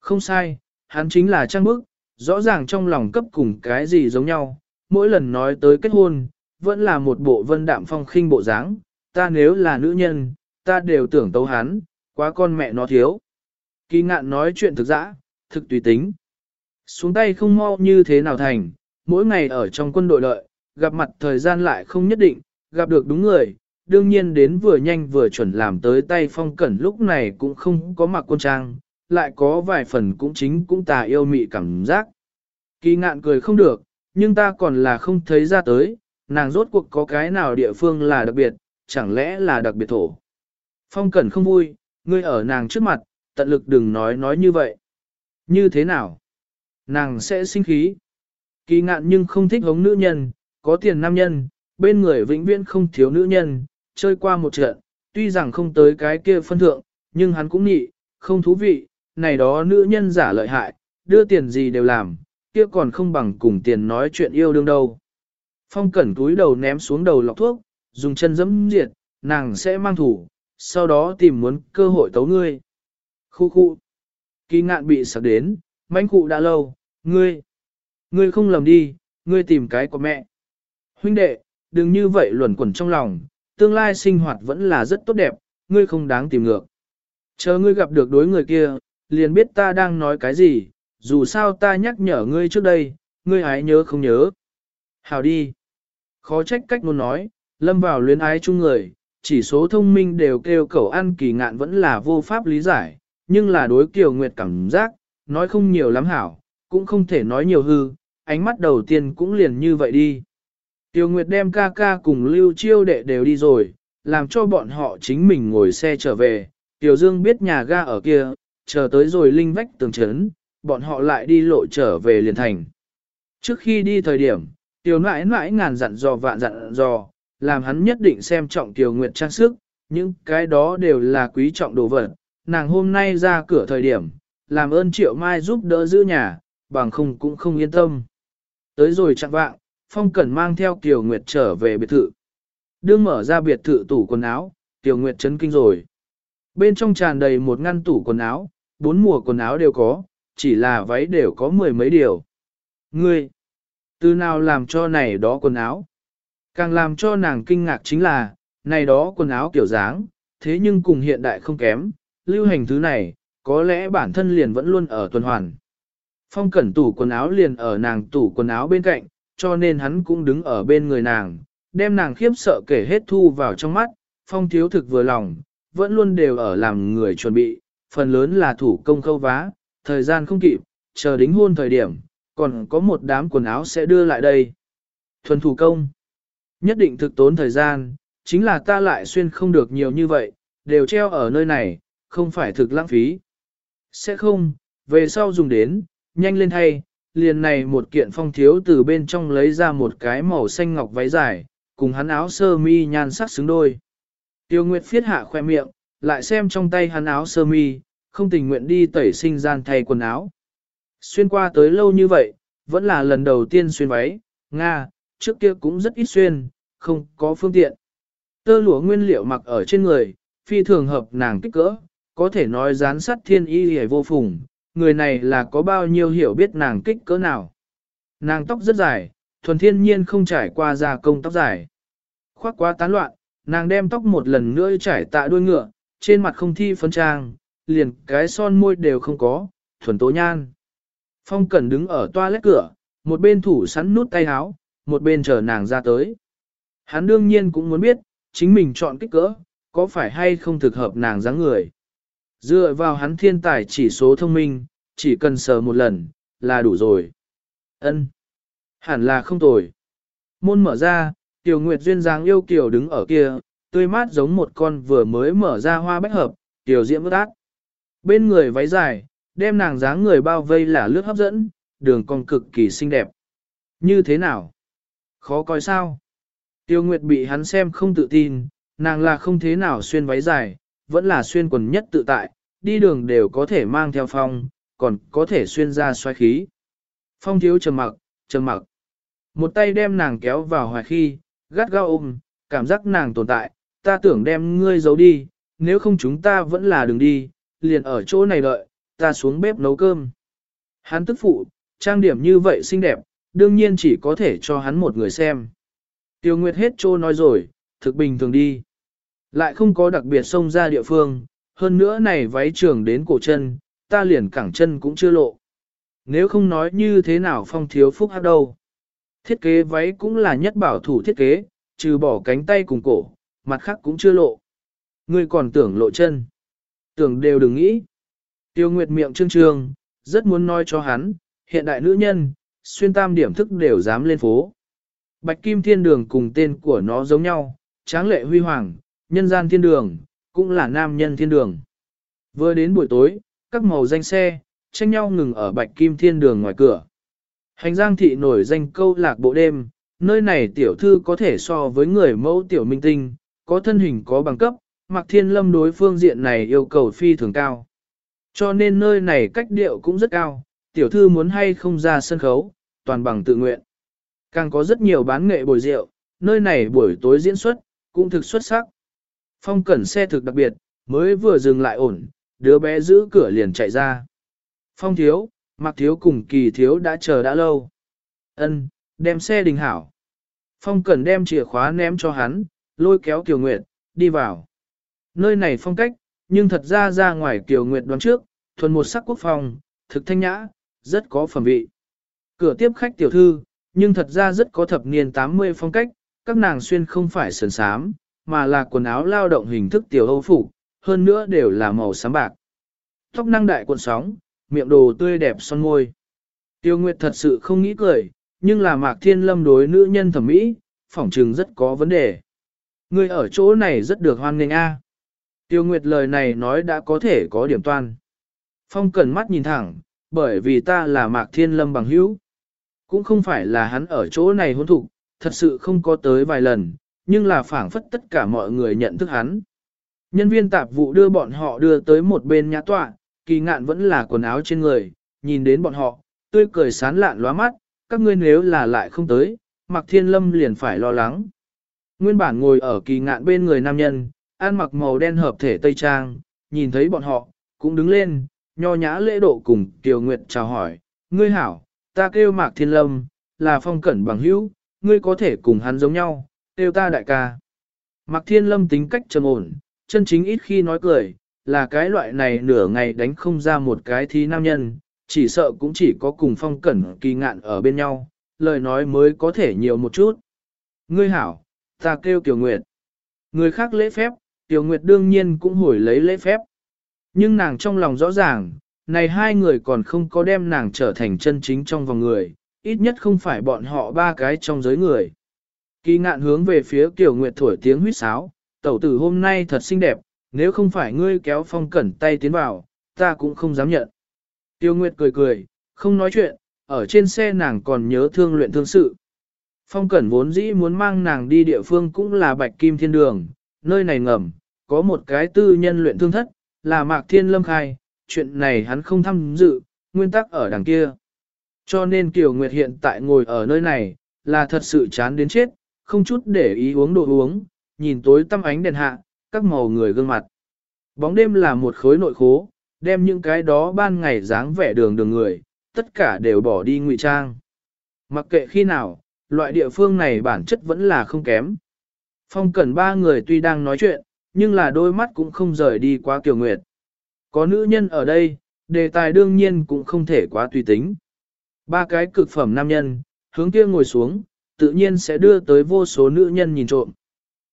Không sai, hắn chính là trang bức, rõ ràng trong lòng cấp cùng cái gì giống nhau, mỗi lần nói tới kết hôn, vẫn là một bộ vân đạm phong khinh bộ dáng, ta nếu là nữ nhân, ta đều tưởng tấu hắn, quá con mẹ nó thiếu. Kỳ ngạn nói chuyện thực dã, thực tùy tính. Xuống tay không mau như thế nào thành, mỗi ngày ở trong quân đội lợi, gặp mặt thời gian lại không nhất định, gặp được đúng người, đương nhiên đến vừa nhanh vừa chuẩn làm tới tay phong cẩn lúc này cũng không có mặc quân trang, lại có vài phần cũng chính cũng tà yêu mị cảm giác. Kỳ ngạn cười không được, nhưng ta còn là không thấy ra tới, nàng rốt cuộc có cái nào địa phương là đặc biệt, chẳng lẽ là đặc biệt thổ. Phong cẩn không vui, ngươi ở nàng trước mặt, tận lực đừng nói nói như vậy. Như thế nào? Nàng sẽ sinh khí. Kỳ ngạn nhưng không thích hống nữ nhân, có tiền nam nhân, bên người vĩnh viễn không thiếu nữ nhân, chơi qua một trận, tuy rằng không tới cái kia phân thượng, nhưng hắn cũng nhị, không thú vị, này đó nữ nhân giả lợi hại, đưa tiền gì đều làm, kia còn không bằng cùng tiền nói chuyện yêu đương đâu. Phong cẩn túi đầu ném xuống đầu lọc thuốc, dùng chân dẫm diệt, nàng sẽ mang thủ, sau đó tìm muốn cơ hội tấu ngươi. Khu khu. Kỳ ngạn bị sạc đến, mãnh cụ đã lâu, ngươi. Ngươi không lầm đi, ngươi tìm cái của mẹ. Huynh đệ, đừng như vậy luẩn quẩn trong lòng, tương lai sinh hoạt vẫn là rất tốt đẹp, ngươi không đáng tìm ngược. Chờ ngươi gặp được đối người kia, liền biết ta đang nói cái gì, dù sao ta nhắc nhở ngươi trước đây, ngươi ái nhớ không nhớ. Hào đi. Khó trách cách muốn nói, lâm vào luyến ái chung người, chỉ số thông minh đều kêu cầu ăn kỳ ngạn vẫn là vô pháp lý giải, nhưng là đối kiều nguyệt cảm giác, nói không nhiều lắm hảo, cũng không thể nói nhiều hư, ánh mắt đầu tiên cũng liền như vậy đi. Tiêu Nguyệt đem ca ca cùng Lưu Chiêu đệ đều đi rồi, làm cho bọn họ chính mình ngồi xe trở về. Tiểu Dương biết nhà ga ở kia, chờ tới rồi linh vách tường chấn, bọn họ lại đi lộ trở về liền thành. Trước khi đi thời điểm, Tiểu nãi nãi ngàn dặn dò vạn dặn dò, làm hắn nhất định xem trọng Tiểu Nguyệt trang sức, những cái đó đều là quý trọng đồ vật. Nàng hôm nay ra cửa thời điểm, làm ơn Triệu Mai giúp đỡ giữ nhà, bằng không cũng không yên tâm. Tới rồi chặng vạng, Phong Cẩn mang theo Tiểu Nguyệt trở về biệt thự. Đương mở ra biệt thự tủ quần áo, Tiểu Nguyệt chấn kinh rồi. Bên trong tràn đầy một ngăn tủ quần áo, bốn mùa quần áo đều có, chỉ là váy đều có mười mấy điều. Ngươi, từ nào làm cho này đó quần áo? Càng làm cho nàng kinh ngạc chính là, này đó quần áo kiểu dáng, thế nhưng cùng hiện đại không kém, lưu hành thứ này, có lẽ bản thân liền vẫn luôn ở tuần hoàn. Phong cẩn tủ quần áo liền ở nàng tủ quần áo bên cạnh, cho nên hắn cũng đứng ở bên người nàng, đem nàng khiếp sợ kể hết thu vào trong mắt, phong thiếu thực vừa lòng, vẫn luôn đều ở làm người chuẩn bị, phần lớn là thủ công khâu vá, thời gian không kịp, chờ đính hôn thời điểm, còn có một đám quần áo sẽ đưa lại đây. Thuần thủ công. Nhất định thực tốn thời gian, chính là ta lại xuyên không được nhiều như vậy, đều treo ở nơi này, không phải thực lãng phí. Sẽ không, về sau dùng đến, nhanh lên thay, liền này một kiện phong thiếu từ bên trong lấy ra một cái màu xanh ngọc váy dài, cùng hắn áo sơ mi nhan sắc xứng đôi. Tiêu Nguyệt phiết hạ khoe miệng, lại xem trong tay hắn áo sơ mi, không tình nguyện đi tẩy sinh gian thay quần áo. Xuyên qua tới lâu như vậy, vẫn là lần đầu tiên xuyên váy, Nga, trước kia cũng rất ít xuyên, không có phương tiện. Tơ lụa nguyên liệu mặc ở trên người, phi thường hợp nàng kích cỡ, có thể nói dán sát thiên y hề vô phùng, người này là có bao nhiêu hiểu biết nàng kích cỡ nào. Nàng tóc rất dài, thuần thiên nhiên không trải qua gia công tóc dài. Khoác quá tán loạn, nàng đem tóc một lần nữa trải tạ đuôi ngựa, trên mặt không thi phấn trang, liền cái son môi đều không có, thuần tố nhan. Phong Cẩn đứng ở toilet cửa, một bên thủ sắn nút tay áo, một bên chờ nàng ra tới. Hắn đương nhiên cũng muốn biết, chính mình chọn kích cỡ, có phải hay không thực hợp nàng dáng người. Dựa vào hắn thiên tài chỉ số thông minh, chỉ cần sờ một lần, là đủ rồi. Ân, Hẳn là không tồi. Môn mở ra, Tiểu Nguyệt duyên dáng yêu kiều đứng ở kia, tươi mát giống một con vừa mới mở ra hoa bách hợp, tiểu diễm vớt ác. Bên người váy dài, đem nàng dáng người bao vây là lướt hấp dẫn, đường cong cực kỳ xinh đẹp. Như thế nào? Khó coi sao? Tiêu Nguyệt bị hắn xem không tự tin, nàng là không thế nào xuyên váy dài, vẫn là xuyên quần nhất tự tại, đi đường đều có thể mang theo phong, còn có thể xuyên ra xoay khí. Phong thiếu trầm mặc, trầm mặc. Một tay đem nàng kéo vào hoài khi, gắt gao ôm, cảm giác nàng tồn tại, ta tưởng đem ngươi giấu đi, nếu không chúng ta vẫn là đường đi, liền ở chỗ này đợi, ta xuống bếp nấu cơm. Hắn tức phụ, trang điểm như vậy xinh đẹp, đương nhiên chỉ có thể cho hắn một người xem. Tiêu Nguyệt hết trô nói rồi, thực bình thường đi. Lại không có đặc biệt xông ra địa phương, hơn nữa này váy trường đến cổ chân, ta liền cẳng chân cũng chưa lộ. Nếu không nói như thế nào phong thiếu phúc hát đâu. Thiết kế váy cũng là nhất bảo thủ thiết kế, trừ bỏ cánh tay cùng cổ, mặt khác cũng chưa lộ. Ngươi còn tưởng lộ chân. Tưởng đều đừng nghĩ. Tiêu Nguyệt miệng trương trương, rất muốn nói cho hắn, hiện đại nữ nhân, xuyên tam điểm thức đều dám lên phố. Bạch Kim Thiên Đường cùng tên của nó giống nhau, tráng lệ huy hoàng, nhân gian thiên đường, cũng là nam nhân thiên đường. Vừa đến buổi tối, các màu danh xe, tranh nhau ngừng ở Bạch Kim Thiên Đường ngoài cửa. Hành giang thị nổi danh câu lạc bộ đêm, nơi này tiểu thư có thể so với người mẫu tiểu minh tinh, có thân hình có bằng cấp, Mặc Thiên Lâm đối phương diện này yêu cầu phi thường cao. Cho nên nơi này cách điệu cũng rất cao, tiểu thư muốn hay không ra sân khấu, toàn bằng tự nguyện. Càng có rất nhiều bán nghệ bồi rượu, nơi này buổi tối diễn xuất, cũng thực xuất sắc. Phong cẩn xe thực đặc biệt, mới vừa dừng lại ổn, đứa bé giữ cửa liền chạy ra. Phong thiếu, mặc thiếu cùng kỳ thiếu đã chờ đã lâu. Ân, đem xe đình hảo. Phong cẩn đem chìa khóa ném cho hắn, lôi kéo Kiều Nguyệt, đi vào. Nơi này phong cách, nhưng thật ra ra ngoài Kiều Nguyệt đoán trước, thuần một sắc quốc phòng, thực thanh nhã, rất có phẩm vị. Cửa tiếp khách tiểu thư, nhưng thật ra rất có thập niên 80 phong cách, các nàng xuyên không phải sườn sám, mà là quần áo lao động hình thức tiểu hâu phục, hơn nữa đều là màu xám bạc. Tóc năng đại cuộn sóng, miệng đồ tươi đẹp son môi. Tiêu Nguyệt thật sự không nghĩ cười, nhưng là Mạc Thiên Lâm đối nữ nhân thẩm mỹ, phỏng trừng rất có vấn đề. Người ở chỗ này rất được hoan nghênh a. Tiêu Nguyệt lời này nói đã có thể có điểm toan. Phong cần mắt nhìn thẳng, bởi vì ta là Mạc Thiên Lâm bằng hữu. Cũng không phải là hắn ở chỗ này hôn thụ, thật sự không có tới vài lần, nhưng là phảng phất tất cả mọi người nhận thức hắn. Nhân viên tạp vụ đưa bọn họ đưa tới một bên nhà tọa, kỳ ngạn vẫn là quần áo trên người, nhìn đến bọn họ, tươi cười sán lạn lóa mắt, các ngươi nếu là lại không tới, Mạc Thiên Lâm liền phải lo lắng. Nguyên bản ngồi ở kỳ ngạn bên người nam nhân, ăn mặc màu đen hợp thể tây trang, nhìn thấy bọn họ, cũng đứng lên, nho nhã lễ độ cùng Kiều Nguyệt chào hỏi, ngươi hảo, ta kêu Mạc Thiên Lâm, là phong cẩn bằng hữu, ngươi có thể cùng hắn giống nhau, kêu ta đại ca. Mạc Thiên Lâm tính cách trầm ổn, chân chính ít khi nói cười, là cái loại này nửa ngày đánh không ra một cái thí nam nhân, chỉ sợ cũng chỉ có cùng phong cẩn kỳ ngạn ở bên nhau, lời nói mới có thể nhiều một chút. Ngươi hảo, ta kêu Tiểu Nguyệt. Người khác lễ phép, Tiểu Nguyệt đương nhiên cũng hồi lấy lễ phép. Nhưng nàng trong lòng rõ ràng, này hai người còn không có đem nàng trở thành chân chính trong vòng người, ít nhất không phải bọn họ ba cái trong giới người. Kỳ ngạn hướng về phía Kiều Nguyệt thổi tiếng huýt sáo, tẩu tử hôm nay thật xinh đẹp, nếu không phải ngươi kéo phong cẩn tay tiến vào, ta cũng không dám nhận. Tiêu Nguyệt cười cười, không nói chuyện, ở trên xe nàng còn nhớ thương luyện thương sự. Phong cẩn vốn dĩ muốn mang nàng đi địa phương cũng là bạch kim thiên đường, nơi này ngầm, có một cái tư nhân luyện thương thất, là mạc thiên lâm khai, chuyện này hắn không tham dự, nguyên tắc ở đằng kia. Cho nên Kiều Nguyệt hiện tại ngồi ở nơi này, là thật sự chán đến chết, không chút để ý uống đồ uống, nhìn tối tăm ánh đèn hạ, các màu người gương mặt. Bóng đêm là một khối nội khố, đem những cái đó ban ngày dáng vẻ đường đường người, tất cả đều bỏ đi ngụy trang. Mặc kệ khi nào, loại địa phương này bản chất vẫn là không kém. Phong cẩn ba người tuy đang nói chuyện, nhưng là đôi mắt cũng không rời đi quá Kiều Nguyệt. Có nữ nhân ở đây, đề tài đương nhiên cũng không thể quá tùy tính. Ba cái cực phẩm nam nhân, hướng kia ngồi xuống, tự nhiên sẽ đưa tới vô số nữ nhân nhìn trộm.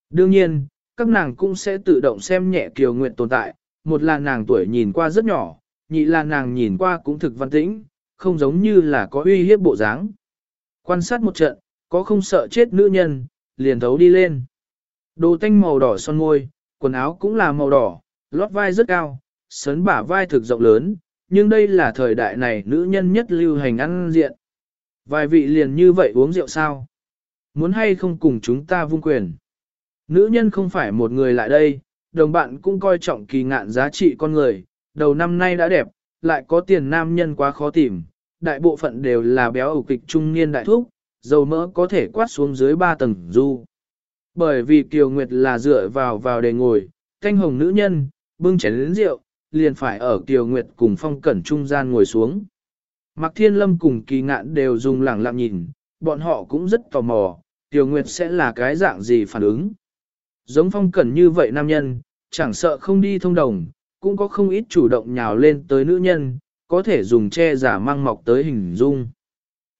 Đương nhiên, các nàng cũng sẽ tự động xem nhẹ Kiều Nguyệt tồn tại, một là nàng tuổi nhìn qua rất nhỏ, nhị là nàng nhìn qua cũng thực văn tĩnh, không giống như là có uy hiếp bộ dáng. Quan sát một trận, có không sợ chết nữ nhân, liền thấu đi lên. Đồ tanh màu đỏ son môi, quần áo cũng là màu đỏ, lót vai rất cao, sấn bả vai thực rộng lớn, nhưng đây là thời đại này nữ nhân nhất lưu hành ăn diện. Vài vị liền như vậy uống rượu sao? Muốn hay không cùng chúng ta vung quyền? Nữ nhân không phải một người lại đây, đồng bạn cũng coi trọng kỳ ngạn giá trị con người, đầu năm nay đã đẹp, lại có tiền nam nhân quá khó tìm, đại bộ phận đều là béo ủ kịch trung niên đại thúc, dầu mỡ có thể quát xuống dưới 3 tầng du. Bởi vì Kiều Nguyệt là dựa vào vào để ngồi, canh hồng nữ nhân, bưng chén lĩnh rượu, liền phải ở Kiều Nguyệt cùng phong cẩn trung gian ngồi xuống. Mạc Thiên Lâm cùng kỳ ngạn đều dùng lẳng lặng nhìn, bọn họ cũng rất tò mò, Tiểu Nguyệt sẽ là cái dạng gì phản ứng. Giống phong cẩn như vậy nam nhân, chẳng sợ không đi thông đồng, cũng có không ít chủ động nhào lên tới nữ nhân, có thể dùng che giả mang mọc tới hình dung.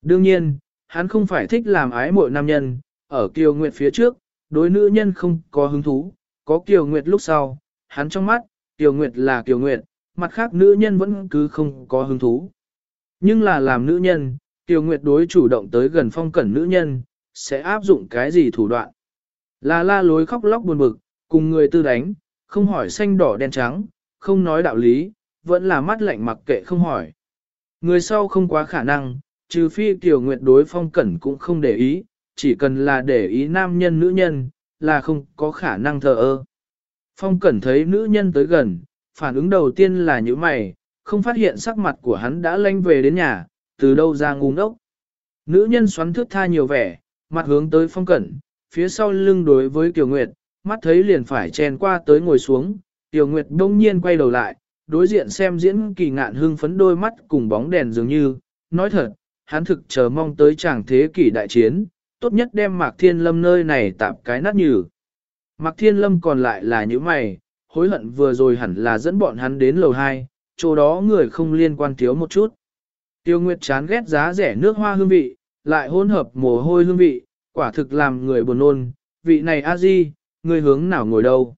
Đương nhiên, hắn không phải thích làm ái mội nam nhân, ở Kiều Nguyệt phía trước, đối nữ nhân không có hứng thú, có Kiều Nguyệt lúc sau, hắn trong mắt, Kiều Nguyệt là Kiều Nguyệt, mặt khác nữ nhân vẫn cứ không có hứng thú. Nhưng là làm nữ nhân, Kiều Nguyệt đối chủ động tới gần phong cẩn nữ nhân, sẽ áp dụng cái gì thủ đoạn. Là la lối khóc lóc buồn bực, cùng người tư đánh, không hỏi xanh đỏ đen trắng, không nói đạo lý, vẫn là mắt lạnh mặc kệ không hỏi. Người sau không quá khả năng, trừ phi tiểu Nguyệt đối phong cẩn cũng không để ý, chỉ cần là để ý nam nhân nữ nhân, là không có khả năng thờ ơ. Phong cẩn thấy nữ nhân tới gần, phản ứng đầu tiên là những mày, không phát hiện sắc mặt của hắn đã lanh về đến nhà, từ đâu ra ngu ngốc. Nữ nhân xoắn thước tha nhiều vẻ, mặt hướng tới phong cẩn, phía sau lưng đối với Kiều Nguyệt, mắt thấy liền phải chen qua tới ngồi xuống, Kiều Nguyệt đông nhiên quay đầu lại, đối diện xem diễn kỳ ngạn hưng phấn đôi mắt cùng bóng đèn dường như, nói thật, hắn thực chờ mong tới chàng thế kỷ đại chiến, tốt nhất đem Mạc Thiên Lâm nơi này tạm cái nát nhừ. Mạc Thiên Lâm còn lại là những mày, hối hận vừa rồi hẳn là dẫn bọn hắn đến lầu 2, chỗ đó người không liên quan thiếu một chút. Tiêu Nguyệt chán ghét giá rẻ nước hoa hương vị, lại hỗn hợp mồ hôi hương vị, quả thực làm người buồn nôn, vị này a di, người hướng nào ngồi đâu.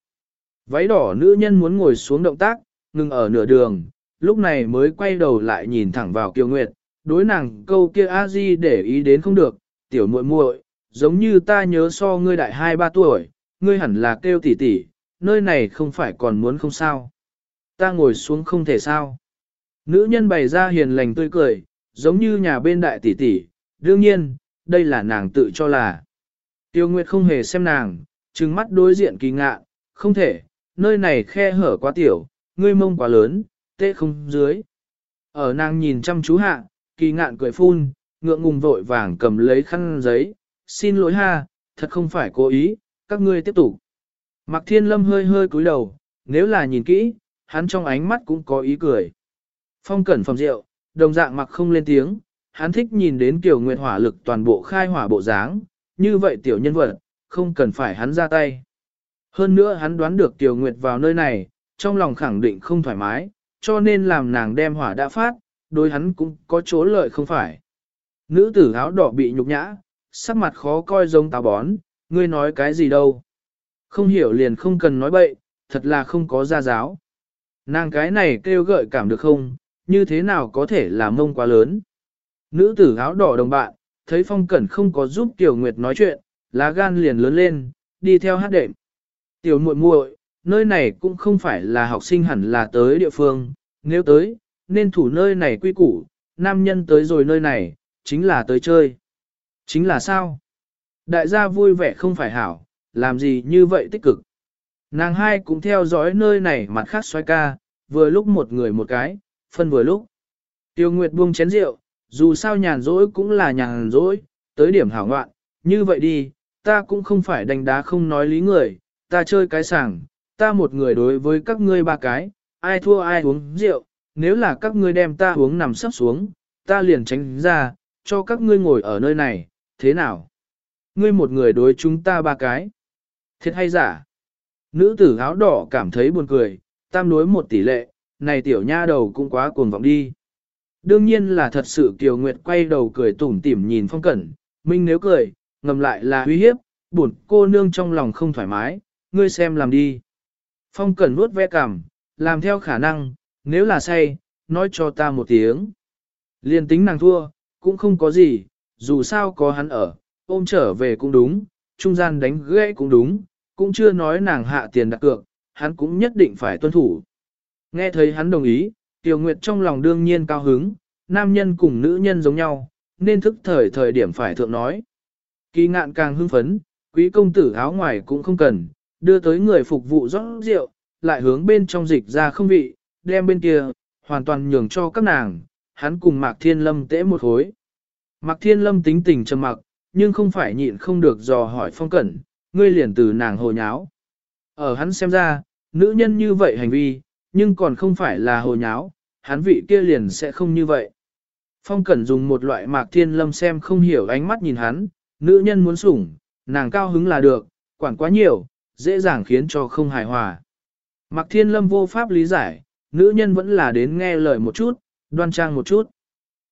Váy đỏ nữ nhân muốn ngồi xuống động tác, ngừng ở nửa đường, lúc này mới quay đầu lại nhìn thẳng vào Kiều Nguyệt, đối nàng câu kia a di để ý đến không được, tiểu muội muội, giống như ta nhớ so ngươi đại hai ba tuổi, ngươi hẳn là kêu tỷ tỷ, nơi này không phải còn muốn không sao. Ta ngồi xuống không thể sao. Nữ nhân bày ra hiền lành tươi cười, giống như nhà bên đại tỷ tỷ, đương nhiên, đây là nàng tự cho là. Tiêu Nguyệt không hề xem nàng, trừng mắt đối diện kỳ ngạ, không thể, nơi này khe hở quá tiểu, ngươi mông quá lớn, tê không dưới. Ở nàng nhìn chăm chú hạ, kỳ ngạn cười phun, ngượng ngùng vội vàng cầm lấy khăn giấy, xin lỗi ha, thật không phải cố ý, các ngươi tiếp tục. Mạc Thiên Lâm hơi hơi cúi đầu, nếu là nhìn kỹ, hắn trong ánh mắt cũng có ý cười. Phong cẩn phòng rượu, đồng dạng mặc không lên tiếng, hắn thích nhìn đến Kiều nguyệt hỏa lực toàn bộ khai hỏa bộ dáng, như vậy tiểu nhân vật, không cần phải hắn ra tay. Hơn nữa hắn đoán được tiểu nguyệt vào nơi này, trong lòng khẳng định không thoải mái, cho nên làm nàng đem hỏa đã phát, đối hắn cũng có chỗ lợi không phải. Nữ tử áo đỏ bị nhục nhã, sắc mặt khó coi giống táo bón, ngươi nói cái gì đâu. Không hiểu liền không cần nói bậy, thật là không có gia giáo. Nàng cái này kêu gợi cảm được không, như thế nào có thể là mông quá lớn. Nữ tử áo đỏ đồng bạn, thấy phong cẩn không có giúp Tiểu Nguyệt nói chuyện, lá gan liền lớn lên, đi theo hát đệm. Tiểu muội muội, nơi này cũng không phải là học sinh hẳn là tới địa phương, nếu tới, nên thủ nơi này quy củ, nam nhân tới rồi nơi này, chính là tới chơi. Chính là sao? Đại gia vui vẻ không phải hảo, làm gì như vậy tích cực. Nàng hai cũng theo dõi nơi này mặt khác xoay ca, vừa lúc một người một cái, phân vừa lúc. Tiêu Nguyệt buông chén rượu, dù sao nhàn rỗi cũng là nhàn rỗi, tới điểm hảo ngoạn, như vậy đi, ta cũng không phải đánh đá không nói lý người, ta chơi cái sảng, ta một người đối với các ngươi ba cái, ai thua ai uống rượu, nếu là các ngươi đem ta uống nằm sắp xuống, ta liền tránh ra, cho các ngươi ngồi ở nơi này, thế nào? Ngươi một người đối chúng ta ba cái. Thiệt hay giả? Nữ tử áo đỏ cảm thấy buồn cười, tam đối một tỷ lệ, này tiểu nha đầu cũng quá cuồng vọng đi. Đương nhiên là thật sự Kiều Nguyệt quay đầu cười tủm tỉm nhìn phong cẩn, minh nếu cười, ngầm lại là uy hiếp, buồn cô nương trong lòng không thoải mái, ngươi xem làm đi. Phong cẩn nuốt ve cằm, làm theo khả năng, nếu là say, nói cho ta một tiếng. Liên tính nàng thua, cũng không có gì, dù sao có hắn ở, ôm trở về cũng đúng, trung gian đánh gãy cũng đúng, cũng chưa nói nàng hạ tiền đặt cược, hắn cũng nhất định phải tuân thủ. Nghe thấy hắn đồng ý, Tiểu Nguyệt trong lòng đương nhiên cao hứng, nam nhân cùng nữ nhân giống nhau, nên thức thời thời điểm phải thượng nói. Kỳ ngạn càng hưng phấn, quý công tử áo ngoài cũng không cần, đưa tới người phục vụ rót rượu, lại hướng bên trong dịch ra không vị, đem bên kia, hoàn toàn nhường cho các nàng, hắn cùng Mạc Thiên Lâm tễ một hối. Mạc Thiên Lâm tính tình trầm mặc, nhưng không phải nhịn không được dò hỏi phong cẩn, ngươi liền từ nàng hồ nháo. Ở hắn xem ra, nữ nhân như vậy hành vi, nhưng còn không phải là hồ nháo, hắn vị kia liền sẽ không như vậy. Phong Cẩn dùng một loại mạc thiên lâm xem không hiểu ánh mắt nhìn hắn, nữ nhân muốn sủng, nàng cao hứng là được, quản quá nhiều, dễ dàng khiến cho không hài hòa. Mạc thiên lâm vô pháp lý giải, nữ nhân vẫn là đến nghe lời một chút, đoan trang một chút.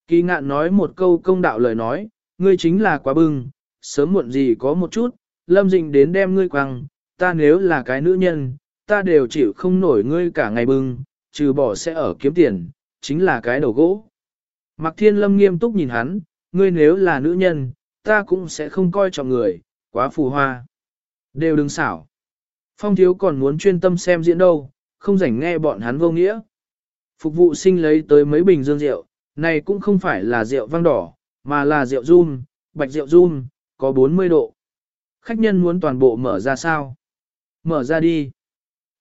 Kỳ ngạn nói một câu công đạo lời nói, ngươi chính là quá bưng, sớm muộn gì có một chút, lâm dịnh đến đem ngươi quăng, ta nếu là cái nữ nhân, ta đều chịu không nổi ngươi cả ngày bưng, trừ bỏ sẽ ở kiếm tiền, chính là cái đầu gỗ. Mạc Thiên Lâm nghiêm túc nhìn hắn, ngươi nếu là nữ nhân, ta cũng sẽ không coi trọng người, quá phù hoa. Đều đừng xảo. Phong thiếu còn muốn chuyên tâm xem diễn đâu, không rảnh nghe bọn hắn vô nghĩa. Phục vụ sinh lấy tới mấy bình dương rượu, này cũng không phải là rượu vang đỏ, mà là rượu rum, bạch rượu rum, có 40 độ. Khách nhân muốn toàn bộ mở ra sao? Mở ra đi.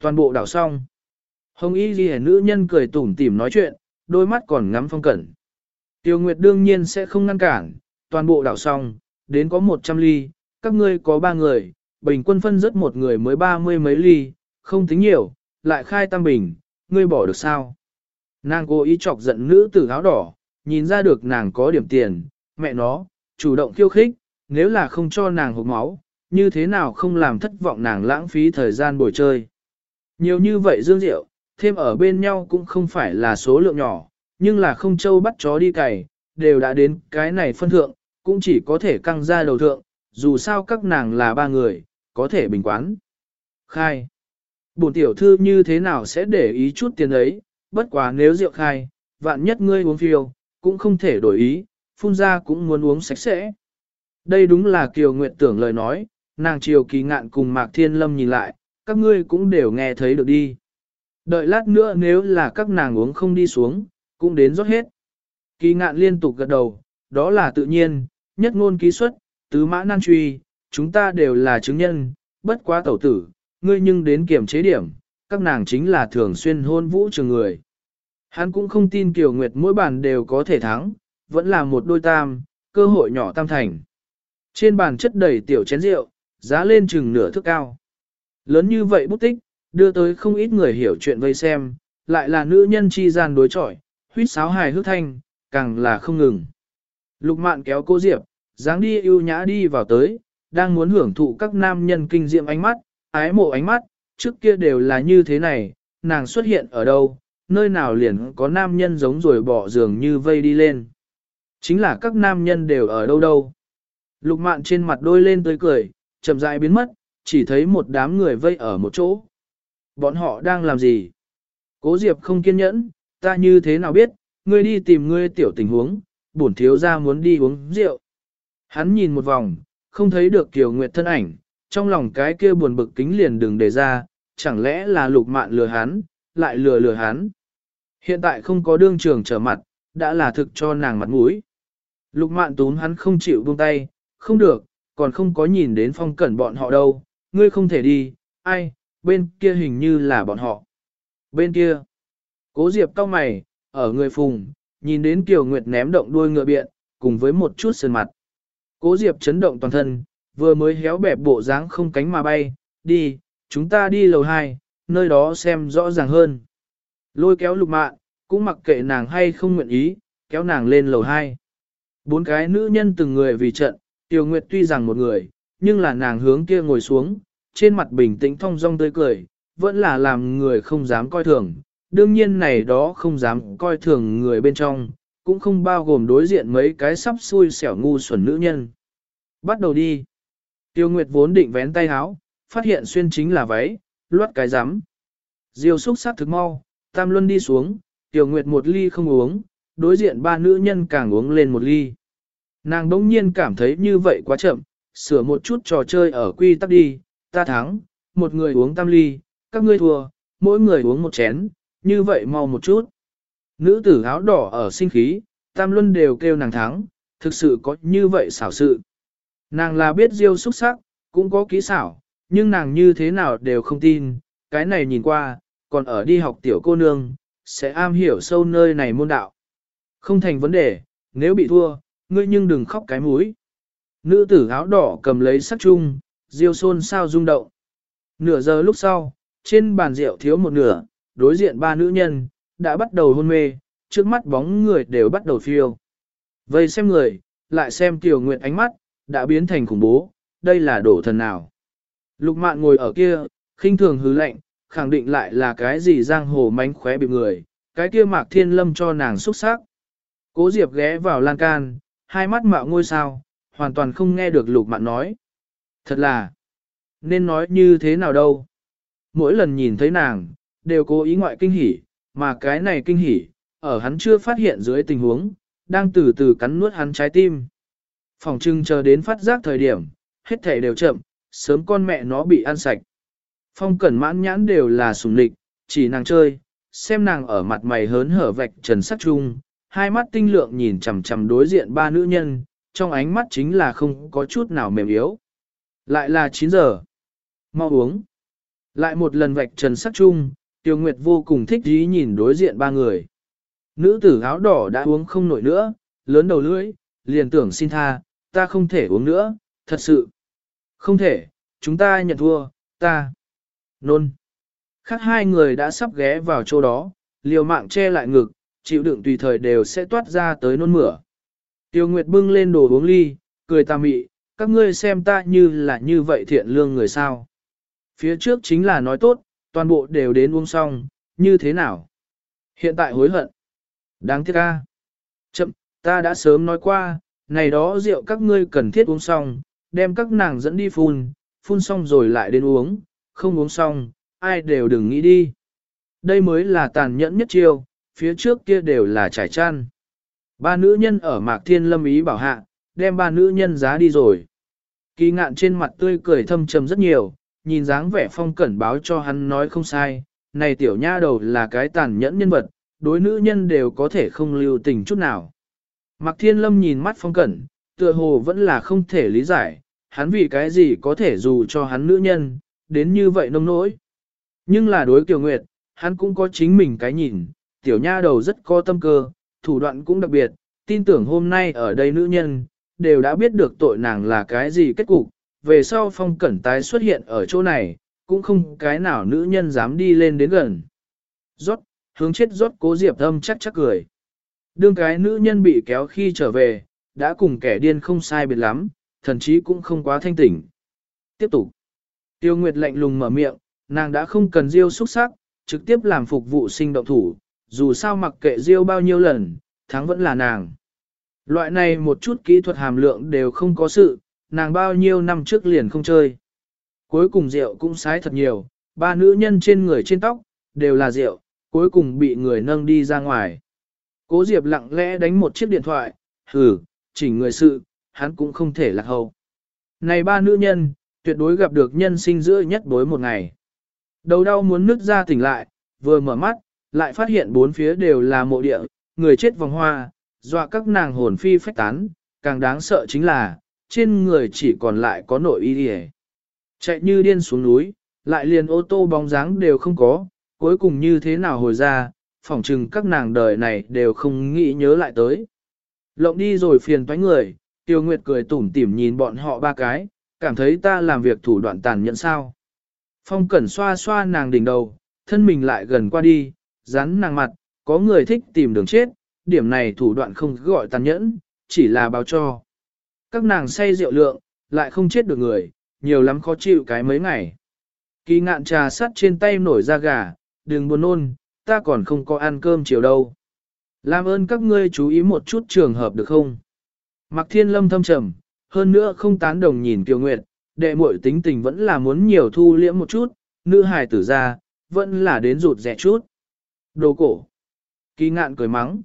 Toàn bộ đảo xong. Hồng y ghi nữ nhân cười tủm tỉm nói chuyện, đôi mắt còn ngắm phong cẩn. Tiêu Nguyệt đương nhiên sẽ không ngăn cản, toàn bộ đảo xong, đến có 100 ly, các ngươi có 3 người, bình quân phân rất một người mới 30 mấy ly, không tính nhiều, lại khai tam bình, ngươi bỏ được sao? Nàng cố ý chọc giận nữ tử áo đỏ, nhìn ra được nàng có điểm tiền, mẹ nó, chủ động khiêu khích, nếu là không cho nàng hộp máu, như thế nào không làm thất vọng nàng lãng phí thời gian bồi chơi. Nhiều như vậy dương rượu, thêm ở bên nhau cũng không phải là số lượng nhỏ, nhưng là không châu bắt chó đi cày, đều đã đến cái này phân thượng, cũng chỉ có thể căng ra đầu thượng, dù sao các nàng là ba người, có thể bình quán. Khai. Bổn tiểu thư như thế nào sẽ để ý chút tiền ấy, bất quá nếu rượu khai, vạn nhất ngươi uống phiêu, cũng không thể đổi ý, phun ra cũng muốn uống sạch sẽ. Đây đúng là Kiều Nguyệt tưởng lời nói, nàng triều kỳ ngạn cùng Mạc Thiên Lâm nhìn lại, các ngươi cũng đều nghe thấy được đi. Đợi lát nữa nếu là các nàng uống không đi xuống, cũng đến rót hết. Kỳ ngạn liên tục gật đầu, đó là tự nhiên, nhất ngôn ký xuất, tứ mã nan truy, chúng ta đều là chứng nhân, bất quá tẩu tử, ngươi nhưng đến kiểm chế điểm, các nàng chính là thường xuyên hôn vũ trường người. Hắn cũng không tin Kiều Nguyệt mỗi bàn đều có thể thắng, vẫn là một đôi tam, cơ hội nhỏ tam thành. Trên bàn chất đầy tiểu chén rượu, giá lên chừng nửa thước cao. Lớn như vậy bút tích, đưa tới không ít người hiểu chuyện vây xem, lại là nữ nhân chi gian đối chọi, huyết sáo hài hước thanh, càng là không ngừng. Lục mạn kéo cô Diệp, dáng đi ưu nhã đi vào tới, đang muốn hưởng thụ các nam nhân kinh diệm ánh mắt, ái mộ ánh mắt, trước kia đều là như thế này, nàng xuất hiện ở đâu, nơi nào liền có nam nhân giống rồi bỏ giường như vây đi lên. Chính là các nam nhân đều ở đâu đâu. Lục mạn trên mặt đôi lên tới cười, chậm rãi biến mất, chỉ thấy một đám người vây ở một chỗ. Bọn họ đang làm gì? Cố Diệp không kiên nhẫn, ta như thế nào biết, ngươi đi tìm ngươi tiểu tình huống, bổn thiếu ra muốn đi uống rượu. Hắn nhìn một vòng, không thấy được Kiều Nguyệt thân ảnh, trong lòng cái kia buồn bực kính liền đừng để ra, chẳng lẽ là lục mạn lừa hắn, lại lừa lừa hắn. Hiện tại không có đương trường trở mặt, đã là thực cho nàng mặt mũi. Lục mạn túm hắn không chịu buông tay, không được, còn không có nhìn đến phong cẩn bọn họ đâu, ngươi không thể đi, ai, bên kia hình như là bọn họ. Bên kia, cố diệp cao mày, ở người phùng, nhìn đến Kiều Nguyệt ném động đuôi ngựa biện, cùng với một chút sơn mặt. Cố diệp chấn động toàn thân, vừa mới héo bẹp bộ dáng không cánh mà bay, đi, chúng ta đi lầu 2, nơi đó xem rõ ràng hơn. Lôi kéo lục mạn, cũng mặc kệ nàng hay không nguyện ý, kéo nàng lên lầu 2. Bốn cái nữ nhân từng người vì trận, Tiêu Nguyệt tuy rằng một người, nhưng là nàng hướng kia ngồi xuống, trên mặt bình tĩnh thong dong tươi cười, vẫn là làm người không dám coi thường. Đương nhiên này đó không dám coi thường người bên trong, cũng không bao gồm đối diện mấy cái sắp xui xẻo ngu xuẩn nữ nhân. Bắt đầu đi. Tiêu Nguyệt vốn định vén tay háo phát hiện xuyên chính là váy, luốt cái rắm Diêu xúc sắc thực mau, Tam Luân đi xuống, Tiêu Nguyệt một ly không uống, đối diện ba nữ nhân càng uống lên một ly. Nàng đống nhiên cảm thấy như vậy quá chậm, sửa một chút trò chơi ở quy tắc đi, ta thắng, một người uống tam ly, các ngươi thua, mỗi người uống một chén, như vậy mau một chút. Nữ tử áo đỏ ở sinh khí, tam luân đều kêu nàng thắng, thực sự có như vậy xảo sự. Nàng là biết diêu xuất sắc, cũng có kỹ xảo, nhưng nàng như thế nào đều không tin, cái này nhìn qua, còn ở đi học tiểu cô nương, sẽ am hiểu sâu nơi này môn đạo. Không thành vấn đề, nếu bị thua, ngươi nhưng đừng khóc cái mũi. Nữ tử áo đỏ cầm lấy sắc chung, diêu xôn sao rung động. Nửa giờ lúc sau, trên bàn rượu thiếu một nửa, đối diện ba nữ nhân, đã bắt đầu hôn mê, trước mắt bóng người đều bắt đầu phiêu. Vây xem người, lại xem tiểu nguyện ánh mắt, đã biến thành khủng bố, đây là đổ thần nào. Lục mạn ngồi ở kia, khinh thường hứ lạnh, khẳng định lại là cái gì giang hồ mánh khóe bị người, cái kia mạc thiên lâm cho nàng xuất sắc. Cố Diệp ghé vào lan can, hai mắt mạo ngôi sao, hoàn toàn không nghe được lục mạn nói. Thật là, nên nói như thế nào đâu. Mỗi lần nhìn thấy nàng, đều cố ý ngoại kinh hỉ, mà cái này kinh hỉ, ở hắn chưa phát hiện dưới tình huống, đang từ từ cắn nuốt hắn trái tim. Phòng trưng chờ đến phát giác thời điểm, hết thể đều chậm, sớm con mẹ nó bị ăn sạch. Phong cẩn mãn nhãn đều là sùng lịch, chỉ nàng chơi, xem nàng ở mặt mày hớn hở vạch trần sắc trung, hai mắt tinh lượng nhìn chằm chằm đối diện ba nữ nhân, trong ánh mắt chính là không có chút nào mềm yếu. Lại là 9 giờ. Mau uống. Lại một lần vạch trần sắc chung, Tiêu Nguyệt vô cùng thích ý nhìn đối diện ba người. Nữ tử áo đỏ đã uống không nổi nữa, lớn đầu lưỡi, liền tưởng xin tha, ta không thể uống nữa, thật sự. Không thể, chúng ta nhận thua, ta. Nôn. Khác hai người đã sắp ghé vào chỗ đó, liều mạng che lại ngực, chịu đựng tùy thời đều sẽ toát ra tới nôn mửa. Tiêu Nguyệt bưng lên đồ uống ly, cười tà mị, các ngươi xem ta như là như vậy thiện lương người sao. Phía trước chính là nói tốt, toàn bộ đều đến uống xong, như thế nào? Hiện tại hối hận. Đáng tiếc ca. Chậm, ta đã sớm nói qua, này đó rượu các ngươi cần thiết uống xong, đem các nàng dẫn đi phun, phun xong rồi lại đến uống, không uống xong, ai đều đừng nghĩ đi. Đây mới là tàn nhẫn nhất chiêu, phía trước kia đều là trải chăn. Ba nữ nhân ở Mạc Thiên Lâm ý bảo hạ, đem ba nữ nhân giá đi rồi. Kỳ ngạn trên mặt tươi cười thâm trầm rất nhiều, nhìn dáng vẻ phong cẩn báo cho hắn nói không sai, này tiểu nha đầu là cái tàn nhẫn nhân vật, đối nữ nhân đều có thể không lưu tình chút nào. Mạc Thiên Lâm nhìn mắt phong cẩn, tựa hồ vẫn là không thể lý giải, hắn vì cái gì có thể dù cho hắn nữ nhân, đến như vậy nông nỗi. Nhưng là đối Kiều Nguyệt, hắn cũng có chính mình cái nhìn, tiểu nha đầu rất có tâm cơ, thủ đoạn cũng đặc biệt, tin tưởng hôm nay ở đây nữ nhân, đều đã biết được tội nàng là cái gì kết cục, về sau phong cẩn tái xuất hiện ở chỗ này, cũng không cái nào nữ nhân dám đi lên đến gần. Rót, hướng chết rót cố diệp âm chắc chắc cười. Đương cái nữ nhân bị kéo khi trở về, đã cùng kẻ điên không sai biệt lắm, thần chí cũng không quá thanh tỉnh. Tiếp tục. Tiêu Nguyệt lạnh lùng mở miệng, nàng đã không cần diêu xuất sắc, trực tiếp làm phục vụ sinh động thủ, dù sao mặc kệ diêu bao nhiêu lần, thắng vẫn là nàng. Loại này một chút kỹ thuật hàm lượng đều không có sự, nàng bao nhiêu năm trước liền không chơi. Cuối cùng rượu cũng sái thật nhiều, ba nữ nhân trên người trên tóc, đều là rượu, cuối cùng bị người nâng đi ra ngoài. Cố Diệp lặng lẽ đánh một chiếc điện thoại, hừ, chỉnh người sự, hắn cũng không thể lạc hậu. Này ba nữ nhân, tuyệt đối gặp được nhân sinh giữa nhất đối một ngày. Đầu đau muốn nứt ra tỉnh lại, vừa mở mắt, lại phát hiện bốn phía đều là mộ địa, người chết vòng hoa, dọa các nàng hồn phi phách tán, càng đáng sợ chính là, trên người chỉ còn lại có nội y đi Chạy như điên xuống núi, lại liền ô tô bóng dáng đều không có, cuối cùng như thế nào hồi ra, phỏng chừng các nàng đời này đều không nghĩ nhớ lại tới. Lộng đi rồi phiền toái người, Tiêu Nguyệt cười tủm tỉm nhìn bọn họ ba cái, cảm thấy ta làm việc thủ đoạn tàn nhẫn sao. Phong cẩn xoa xoa nàng đỉnh đầu, thân mình lại gần qua đi, rắn nàng mặt, có người thích tìm đường chết, điểm này thủ đoạn không gọi tàn nhẫn, chỉ là báo cho. Các nàng say rượu lượng, lại không chết được người, nhiều lắm khó chịu cái mấy ngày. Kỳ ngạn trà sắt trên tay nổi ra gà, đừng buồn nôn, ta còn không có ăn cơm chiều đâu. Làm ơn các ngươi chú ý một chút trường hợp được không? Mặc Thiên Lâm thâm trầm, hơn nữa không tán đồng nhìn Kiều Nguyệt, đệ muội tính tình vẫn là muốn nhiều thu liễm một chút, nữ hài tử ra, vẫn là đến rụt rẻ chút. Đồ cổ. Kỳ ngạn cười mắng.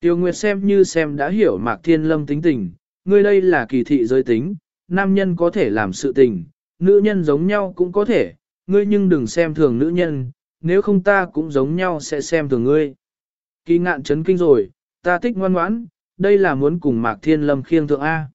Tiêu Nguyệt xem như xem đã hiểu Mạc Thiên Lâm tính tình, ngươi đây là kỳ thị giới tính, nam nhân có thể làm sự tình, nữ nhân giống nhau cũng có thể, ngươi nhưng đừng xem thường nữ nhân, nếu không ta cũng giống nhau sẽ xem thường ngươi. Kỳ ngạn chấn kinh rồi, ta thích ngoan ngoãn, đây là muốn cùng Mạc Thiên Lâm khiêng thượng A.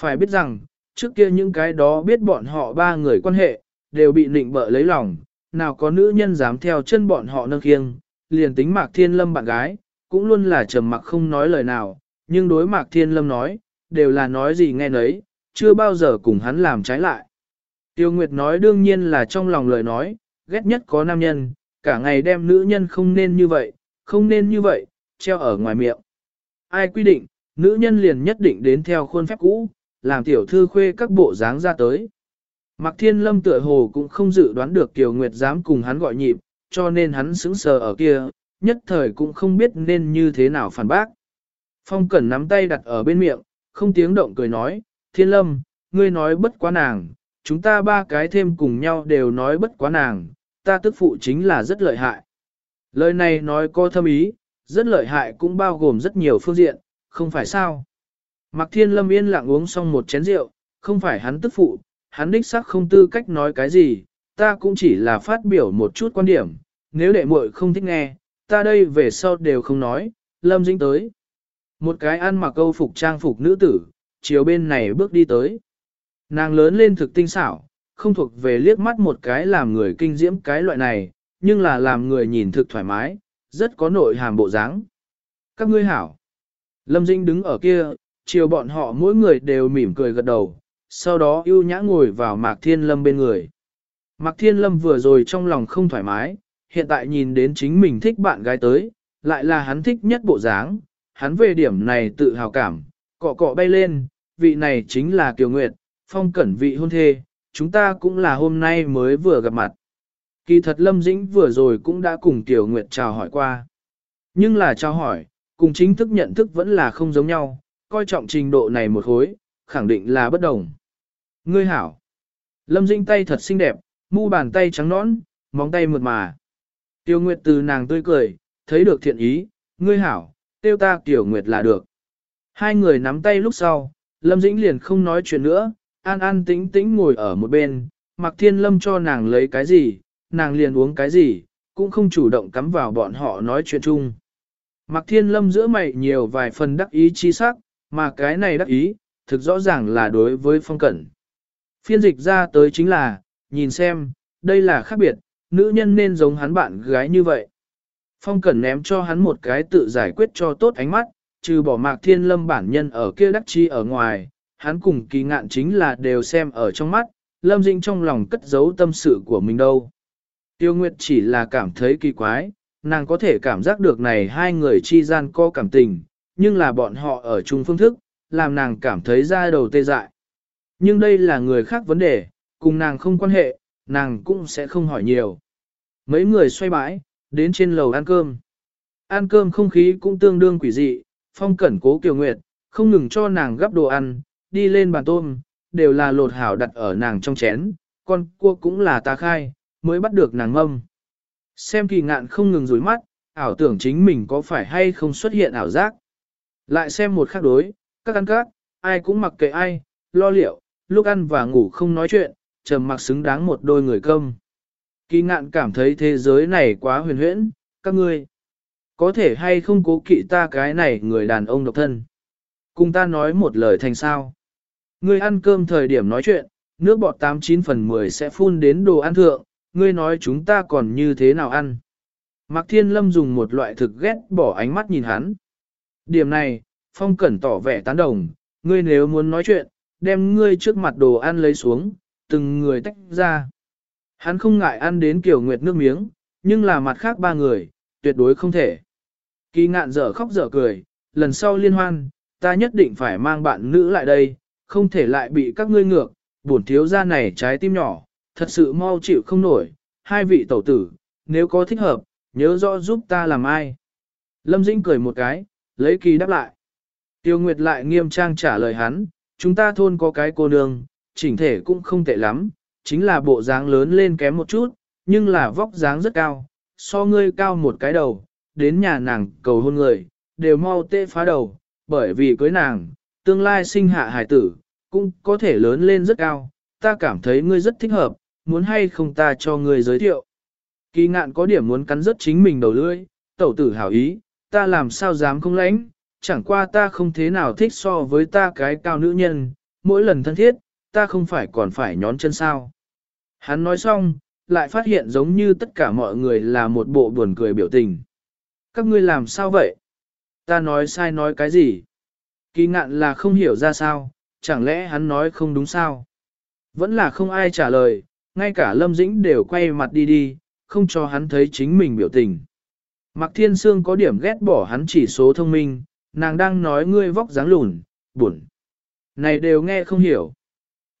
Phải biết rằng, trước kia những cái đó biết bọn họ ba người quan hệ, đều bị nịnh bợ lấy lòng, nào có nữ nhân dám theo chân bọn họ nâng khiêng, liền tính Mạc Thiên Lâm bạn gái, cũng luôn là trầm mặc không nói lời nào, nhưng đối Mạc Thiên Lâm nói, đều là nói gì nghe nấy, chưa bao giờ cùng hắn làm trái lại. Tiêu Nguyệt nói đương nhiên là trong lòng lời nói, ghét nhất có nam nhân, cả ngày đem nữ nhân không nên như vậy, không nên như vậy, treo ở ngoài miệng. Ai quy định, nữ nhân liền nhất định đến theo khuôn phép cũ, làm tiểu thư khuê các bộ dáng ra tới. Mạc Thiên Lâm tựa hồ cũng không dự đoán được Kiều Nguyệt dám cùng hắn gọi nhịp, cho nên hắn sững sờ ở kia, nhất thời cũng không biết nên như thế nào phản bác. Phong Cẩn nắm tay đặt ở bên miệng, không tiếng động cười nói, Thiên Lâm, ngươi nói bất quá nàng, chúng ta ba cái thêm cùng nhau đều nói bất quá nàng, ta tức phụ chính là rất lợi hại. Lời này nói có thâm ý, rất lợi hại cũng bao gồm rất nhiều phương diện, không phải sao. Mạc Thiên Lâm yên lặng uống xong một chén rượu, không phải hắn tức phụ, hắn đích xác không tư cách nói cái gì, ta cũng chỉ là phát biểu một chút quan điểm, nếu đệ muội không thích nghe, ta đây về sau đều không nói, Lâm Dĩnh tới. Một cái ăn mặc câu phục trang phục nữ tử, chiều bên này bước đi tới. Nàng lớn lên thực tinh xảo, không thuộc về liếc mắt một cái làm người kinh diễm cái loại này, nhưng là làm người nhìn thực thoải mái, rất có nội hàm bộ dáng. Các ngươi hảo. Lâm Dĩnh đứng ở kia, chiều bọn họ mỗi người đều mỉm cười gật đầu, sau đó ưu nhã ngồi vào Mạc Thiên Lâm bên người. Mạc Thiên Lâm vừa rồi trong lòng không thoải mái, hiện tại nhìn đến chính mình thích bạn gái tới, lại là hắn thích nhất bộ dáng, hắn về điểm này tự hào cảm, cọ cọ bay lên, vị này chính là Kiều Nguyệt, phong cẩn vị hôn thê, chúng ta cũng là hôm nay mới vừa gặp mặt. Kỳ thật Lâm Dĩnh vừa rồi cũng đã cùng Kiều Nguyệt chào hỏi qua. Nhưng là chào hỏi, cùng chính thức nhận thức vẫn là không giống nhau, coi trọng trình độ này một khối, khẳng định là bất đồng. Ngươi hảo. Lâm Dĩnh tay thật xinh đẹp, mu bàn tay trắng nõn, móng tay mượt mà. Tiêu Nguyệt từ nàng tươi cười, thấy được thiện ý, ngươi hảo, tiêu ta Tiểu Nguyệt là được. Hai người nắm tay lúc sau, Lâm Dĩnh liền không nói chuyện nữa, an an tĩnh tĩnh ngồi ở một bên, Mạc Thiên Lâm cho nàng lấy cái gì, nàng liền uống cái gì, cũng không chủ động cắm vào bọn họ nói chuyện chung. Mạc Thiên Lâm giữa mày nhiều vài phần đắc ý chi sắc, mà cái này đắc ý, thực rõ ràng là đối với phong cẩn. Phiên dịch ra tới chính là, nhìn xem, đây là khác biệt, nữ nhân nên giống hắn bạn gái như vậy. Phong cẩn ném cho hắn một cái tự giải quyết cho tốt ánh mắt, trừ bỏ mạc thiên lâm bản nhân ở kia đắc chi ở ngoài, hắn cùng kỳ ngạn chính là đều xem ở trong mắt, lâm dĩnh trong lòng cất giấu tâm sự của mình đâu. Tiêu Nguyệt chỉ là cảm thấy kỳ quái, nàng có thể cảm giác được này hai người chi gian có cảm tình, nhưng là bọn họ ở chung phương thức, làm nàng cảm thấy ra đầu tê dại. Nhưng đây là người khác vấn đề, cùng nàng không quan hệ, nàng cũng sẽ không hỏi nhiều. Mấy người xoay bãi, đến trên lầu ăn cơm. Ăn cơm không khí cũng tương đương quỷ dị, phong cẩn cố kiều nguyệt, không ngừng cho nàng gắp đồ ăn, đi lên bàn tôm, đều là lột hảo đặt ở nàng trong chén, con cua cũng là ta khai, mới bắt được nàng mâm. Xem kỳ ngạn không ngừng rủi mắt, ảo tưởng chính mình có phải hay không xuất hiện ảo giác. Lại xem một khắc đối, các ăn các, ai cũng mặc kệ ai, lo liệu, lúc ăn và ngủ không nói chuyện, trầm mặc xứng đáng một đôi người công. Kỳ ngạn cảm thấy thế giới này quá huyền huyễn, các ngươi có thể hay không cố kỵ ta cái này người đàn ông độc thân. Cùng ta nói một lời thành sao. Ngươi ăn cơm thời điểm nói chuyện, nước bọt 89 phần 10 sẽ phun đến đồ ăn thượng, ngươi nói chúng ta còn như thế nào ăn. Mạc Thiên Lâm dùng một loại thực ghét bỏ ánh mắt nhìn hắn. Điểm này, Phong Cẩn tỏ vẻ tán đồng, ngươi nếu muốn nói chuyện, đem ngươi trước mặt đồ ăn lấy xuống, từng người tách ra. Hắn không ngại ăn đến kiểu nguyệt nước miếng, nhưng là mặt khác ba người, tuyệt đối không thể. Kỳ ngạn dở khóc dở cười, lần sau liên hoan, ta nhất định phải mang bạn nữ lại đây, không thể lại bị các ngươi ngược, bổn thiếu gia này trái tim nhỏ, thật sự mau chịu không nổi, hai vị tẩu tử, nếu có thích hợp, nhớ rõ giúp ta làm ai. Lâm Dĩnh cười một cái, lấy kỳ đáp lại. Tiêu Nguyệt lại nghiêm trang trả lời hắn, chúng ta thôn có cái cô nương, chỉnh thể cũng không tệ lắm, chính là bộ dáng lớn lên kém một chút, nhưng là vóc dáng rất cao, so ngươi cao một cái đầu, đến nhà nàng cầu hôn người, đều mau tê phá đầu, bởi vì cưới nàng, tương lai sinh hạ hải tử, cũng có thể lớn lên rất cao, ta cảm thấy ngươi rất thích hợp, muốn hay không ta cho ngươi giới thiệu. Kỳ ngạn có điểm muốn cắn rất chính mình đầu lưỡi, tẩu tử hảo ý, ta làm sao dám không lãnh, chẳng qua ta không thế nào thích so với ta cái cao nữ nhân, mỗi lần thân thiết, ta không phải còn phải nhón chân sao. Hắn nói xong, lại phát hiện giống như tất cả mọi người là một bộ buồn cười biểu tình. Các ngươi làm sao vậy? Ta nói sai nói cái gì? Kỳ ngạn là không hiểu ra sao, chẳng lẽ hắn nói không đúng sao? Vẫn là không ai trả lời, ngay cả Lâm Dĩnh đều quay mặt đi đi, không cho hắn thấy chính mình biểu tình. Mạc Thiên Sương có điểm ghét bỏ hắn chỉ số thông minh, nàng đang nói ngươi vóc dáng lùn, buồn. Này đều nghe không hiểu.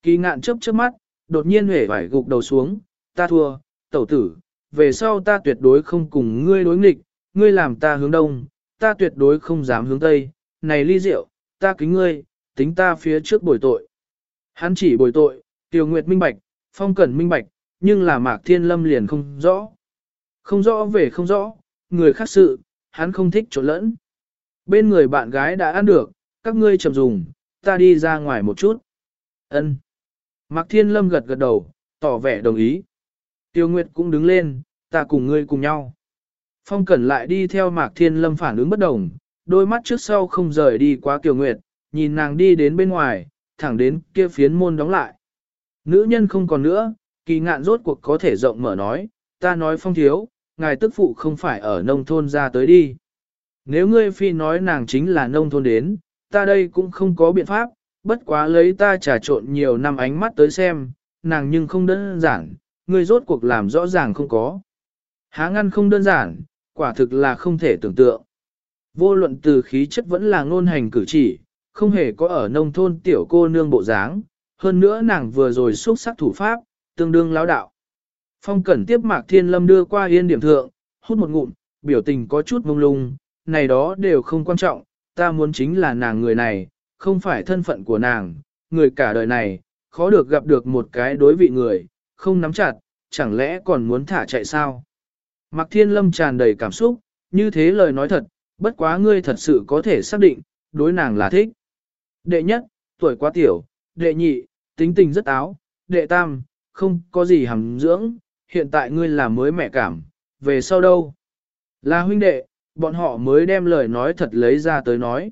Kỳ ngạn chớp chớp mắt, đột nhiên hề phải gục đầu xuống, ta thua, tẩu tử, về sau ta tuyệt đối không cùng ngươi đối nghịch, ngươi làm ta hướng đông, ta tuyệt đối không dám hướng tây, này ly rượu, ta kính ngươi, tính ta phía trước bồi tội. Hắn chỉ bồi tội, Tiêu Nguyệt minh bạch, Phong Cẩn minh bạch, nhưng là Mạc Thiên Lâm liền không rõ. Không rõ về không rõ, người khác sự, hắn không thích trộn lẫn. Bên người bạn gái đã ăn được, các ngươi chậm dùng, ta đi ra ngoài một chút. Ân. Mạc Thiên Lâm gật gật đầu, tỏ vẻ đồng ý. Tiêu Nguyệt cũng đứng lên, ta cùng ngươi cùng nhau. Phong Cẩn lại đi theo Mạc Thiên Lâm phản ứng bất đồng, đôi mắt trước sau không rời đi quá Tiêu Nguyệt, nhìn nàng đi đến bên ngoài, thẳng đến kia phiến môn đóng lại. Nữ nhân không còn nữa, kỳ ngạn rốt cuộc có thể rộng mở nói, ta nói Phong Thiếu, ngài tức phụ không phải ở nông thôn ra tới đi. Nếu ngươi phi nói nàng chính là nông thôn đến, ta đây cũng không có biện pháp, bất quá lấy ta trà trộn nhiều năm ánh mắt tới xem, nàng nhưng không đơn giản, ngươi rốt cuộc làm rõ ràng không có. Há ngăn không đơn giản, quả thực là không thể tưởng tượng. Vô luận từ khí chất vẫn là ngôn hành cử chỉ, không hề có ở nông thôn tiểu cô nương bộ dáng, hơn nữa nàng vừa rồi xuất sắc thủ pháp, tương đương lão đạo. Phong cẩn tiếp mạc thiên lâm đưa qua yên điểm thượng, hút một ngụm, biểu tình có chút mông lung, này đó đều không quan trọng, ta muốn chính là nàng người này, không phải thân phận của nàng, người cả đời này, khó được gặp được một cái đối vị người, không nắm chặt, chẳng lẽ còn muốn thả chạy sao? Mạc Thiên Lâm tràn đầy cảm xúc, như thế lời nói thật, bất quá ngươi thật sự có thể xác định, đối nàng là thích. Đệ nhất, tuổi quá tiểu, đệ nhị, tính tình rất áo, đệ tam, không có gì hàm dưỡng, hiện tại ngươi là mới mẹ cảm, về sau đâu? Là huynh đệ, bọn họ mới đem lời nói thật lấy ra tới nói.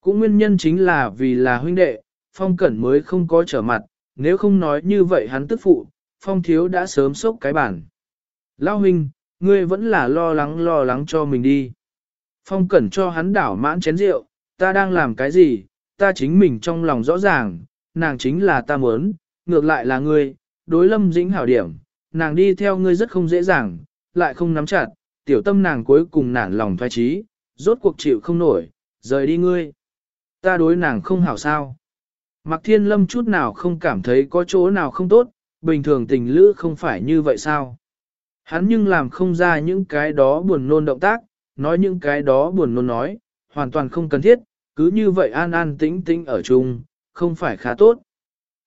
Cũng nguyên nhân chính là vì là huynh đệ, phong cẩn mới không có trở mặt, nếu không nói như vậy hắn tức phụ, phong thiếu đã sớm sốc cái bản. Lao huynh, ngươi vẫn là lo lắng lo lắng cho mình đi. Phong cẩn cho hắn đảo mãn chén rượu, ta đang làm cái gì, ta chính mình trong lòng rõ ràng, nàng chính là ta muốn, ngược lại là ngươi, đối lâm dĩnh hảo điểm, nàng đi theo ngươi rất không dễ dàng, lại không nắm chặt, tiểu tâm nàng cuối cùng nản lòng thoái trí, rốt cuộc chịu không nổi, rời đi ngươi. Ta đối nàng không hảo sao. Mạc Thiên Lâm chút nào không cảm thấy có chỗ nào không tốt, bình thường tình lữ không phải như vậy sao. Hắn nhưng làm không ra những cái đó buồn nôn động tác, nói những cái đó buồn nôn nói, hoàn toàn không cần thiết, cứ như vậy an an tĩnh tĩnh ở chung, không phải khá tốt.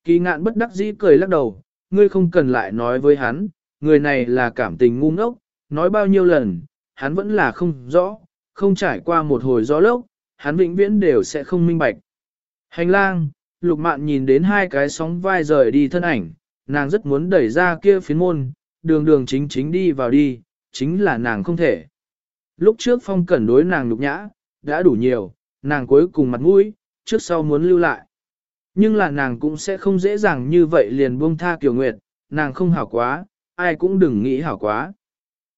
Kỳ ngạn bất đắc dĩ cười lắc đầu, ngươi không cần lại nói với hắn, người này là cảm tình ngu ngốc, nói bao nhiêu lần, hắn vẫn là không rõ, không trải qua một hồi gió lốc, hắn vĩnh viễn đều sẽ không minh bạch. Hành lang, lục mạn nhìn đến hai cái sóng vai rời đi thân ảnh, nàng rất muốn đẩy ra kia phiến môn, đường đường chính chính đi vào đi, chính là nàng không thể. Lúc trước phong cẩn đối nàng nhục nhã, đã đủ nhiều, nàng cuối cùng mặt mũi, trước sau muốn lưu lại. Nhưng là nàng cũng sẽ không dễ dàng như vậy liền buông tha Kiều Nguyệt, nàng không hảo quá, ai cũng đừng nghĩ hảo quá.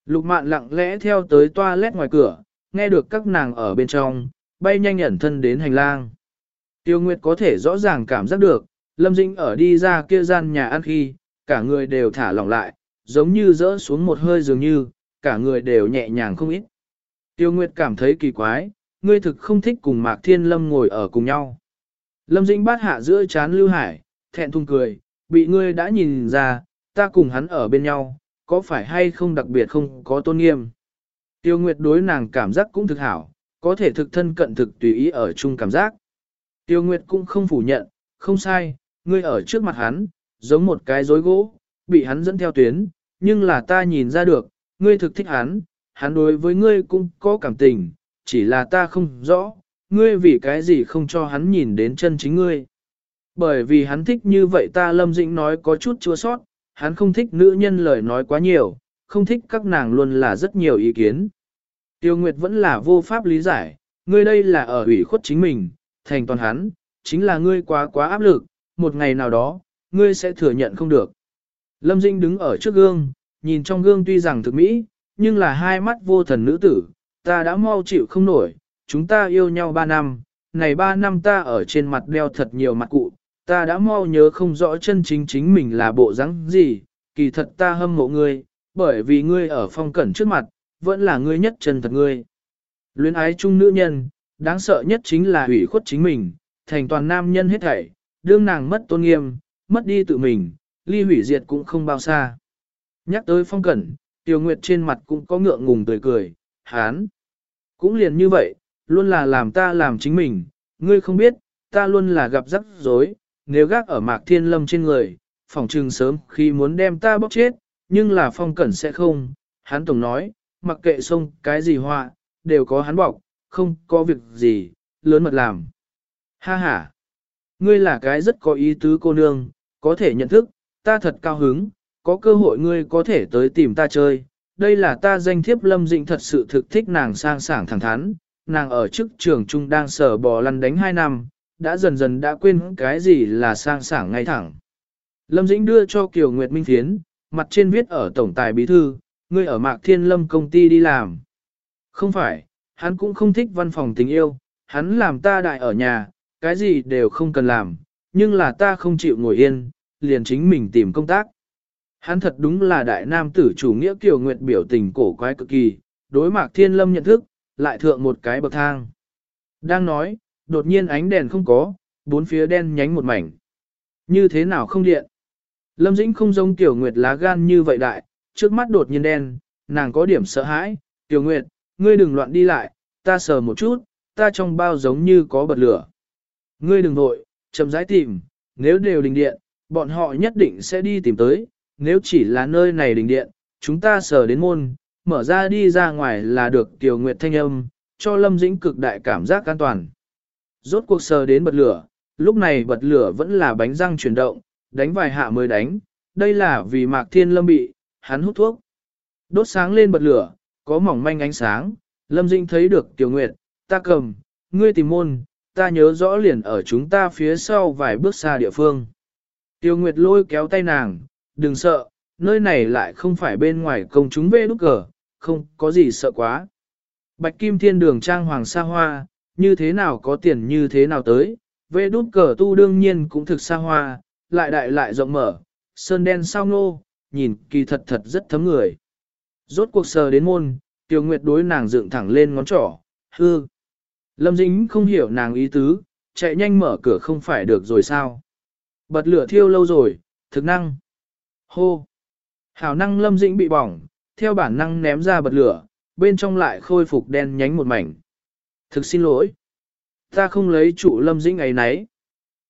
Lục mạn lặng lẽ theo tới toilet ngoài cửa, nghe được các nàng ở bên trong, bay nhanh ẩn thân đến hành lang. Tiêu Nguyệt có thể rõ ràng cảm giác được, Lâm Dĩnh ở đi ra kia gian nhà ăn khi, cả người đều thả lỏng lại, giống như rỡ xuống một hơi dường như, cả người đều nhẹ nhàng không ít. Tiêu Nguyệt cảm thấy kỳ quái, ngươi thực không thích cùng Mạc Thiên Lâm ngồi ở cùng nhau. Lâm Dĩnh bát hạ giữa chán Lưu Hải, thẹn thùng cười, bị ngươi đã nhìn ra, ta cùng hắn ở bên nhau, có phải hay không đặc biệt không có tôn nghiêm. Tiêu Nguyệt đối nàng cảm giác cũng thực hảo, có thể thực thân cận thực tùy ý ở chung cảm giác. Tiêu Nguyệt cũng không phủ nhận, không sai, ngươi ở trước mặt hắn, giống một cái rối gỗ, bị hắn dẫn theo tuyến, nhưng là ta nhìn ra được, ngươi thực thích hắn, hắn đối với ngươi cũng có cảm tình, chỉ là ta không rõ, ngươi vì cái gì không cho hắn nhìn đến chân chính ngươi. Bởi vì hắn thích như vậy ta lâm dĩnh nói có chút chua sót, hắn không thích nữ nhân lời nói quá nhiều, không thích các nàng luôn là rất nhiều ý kiến. Tiêu Nguyệt vẫn là vô pháp lý giải, ngươi đây là ở ủy khuất chính mình, thành toàn hắn, chính là ngươi quá quá áp lực, một ngày nào đó, ngươi sẽ thừa nhận không được. Lâm Dinh đứng ở trước gương, nhìn trong gương tuy rằng thực mỹ, nhưng là hai mắt vô thần nữ tử, ta đã mau chịu không nổi, chúng ta yêu nhau ba năm, này ba năm ta ở trên mặt đeo thật nhiều mặt cụ, ta đã mau nhớ không rõ chân chính chính mình là bộ dáng gì, kỳ thật ta hâm mộ ngươi, bởi vì ngươi ở phong cẩn trước mặt, vẫn là ngươi nhất chân thật ngươi. Luyến ái chung nữ nhân, đáng sợ nhất chính là hủy khuất chính mình, thành toàn nam nhân hết thảy, đương nàng mất tôn nghiêm, mất đi tự mình, ly hủy diệt cũng không bao xa. Nhắc tới phong cẩn, Tiêu Nguyệt trên mặt cũng có ngượng ngùng tươi cười, hán. Cũng liền như vậy, luôn là làm ta làm chính mình, ngươi không biết, ta luôn là gặp rắc rối, nếu gác ở mạc thiên lâm trên người, phòng trừng sớm khi muốn đem ta bóc chết, nhưng là phong cẩn sẽ không, hắn tổng nói, mặc kệ sông cái gì họa, đều có hắn bọc, không có việc gì, lớn mật làm. Ha ha, ngươi là cái rất có ý tứ cô nương, có thể nhận thức, ta thật cao hứng, có cơ hội ngươi có thể tới tìm ta chơi. Đây là ta danh thiếp lâm dĩnh thật sự thực thích nàng sang sảng thẳng thắn, nàng ở chức trường trung đang sở bò lăn đánh 2 năm, đã dần dần đã quên cái gì là sang sảng ngay thẳng. Lâm Dĩnh đưa cho Kiều Nguyệt Minh Thiến, mặt trên viết ở tổng tài bí thư, ngươi ở Mạc Thiên Lâm công ty đi làm. Không phải, hắn cũng không thích văn phòng tình yêu, hắn làm ta đại ở nhà, cái gì đều không cần làm, nhưng là ta không chịu ngồi yên, liền chính mình tìm công tác. Hắn thật đúng là đại nam tử chủ nghĩa Kiều Nguyệt biểu tình cổ quái cực kỳ, đối Mạc Thiên Lâm nhận thức, lại thượng một cái bậc thang. Đang nói, đột nhiên ánh đèn không có, bốn phía đen nhánh một mảnh. Như thế nào không điện? Lâm Dĩnh không giống Tiểu Nguyệt lá gan như vậy đại, trước mắt đột nhiên đen, nàng có điểm sợ hãi. Tiểu Nguyệt, ngươi đừng loạn đi lại, ta sờ một chút, ta trong bao giống như có bật lửa. Ngươi đừng vội, chậm rãi tìm, nếu đều đình điện, bọn họ nhất định sẽ đi tìm tới, nếu chỉ là nơi này đình điện, chúng ta sờ đến môn, mở ra đi ra ngoài là được Tiểu Nguyệt thanh âm, cho Lâm Dĩnh cực đại cảm giác an toàn. Rốt cuộc sờ đến bật lửa, lúc này bật lửa vẫn là bánh răng chuyển động, đánh vài hạ mới đánh, đây là vì Mạc Thiên Lâm bị, hắn hút thuốc. Đốt sáng lên bật lửa, có mỏng manh ánh sáng, Lâm Dĩnh thấy được Tiểu Nguyệt, ta cầm, ngươi tìm môn, ta nhớ rõ liền ở chúng ta phía sau vài bước xa địa phương. Tiêu Nguyệt lôi kéo tay nàng, đừng sợ, nơi này lại không phải bên ngoài công chúng vê đúc cờ, không có gì sợ quá. Bạch Kim Thiên Đường trang hoàng sa hoa, như thế nào có tiền như thế nào tới, vê đúc cờ tu đương nhiên cũng thực xa hoa, lại đại lại rộng mở, sơn đen sao nô, nhìn kỳ thật thật rất thấm người. Rốt cuộc sờ đến môn, Tiêu Nguyệt đối nàng dựng thẳng lên ngón trỏ, hư. Lâm Dĩnh không hiểu nàng ý tứ, chạy nhanh mở cửa không phải được rồi sao. Bật lửa thiêu lâu rồi, thực năng. Hô. Hảo năng Lâm Dĩnh bị bỏng, theo bản năng ném ra bật lửa, bên trong lại khôi phục đen nhánh một mảnh. Thực xin lỗi. Ta không lấy trụ Lâm Dĩnh ấy nấy.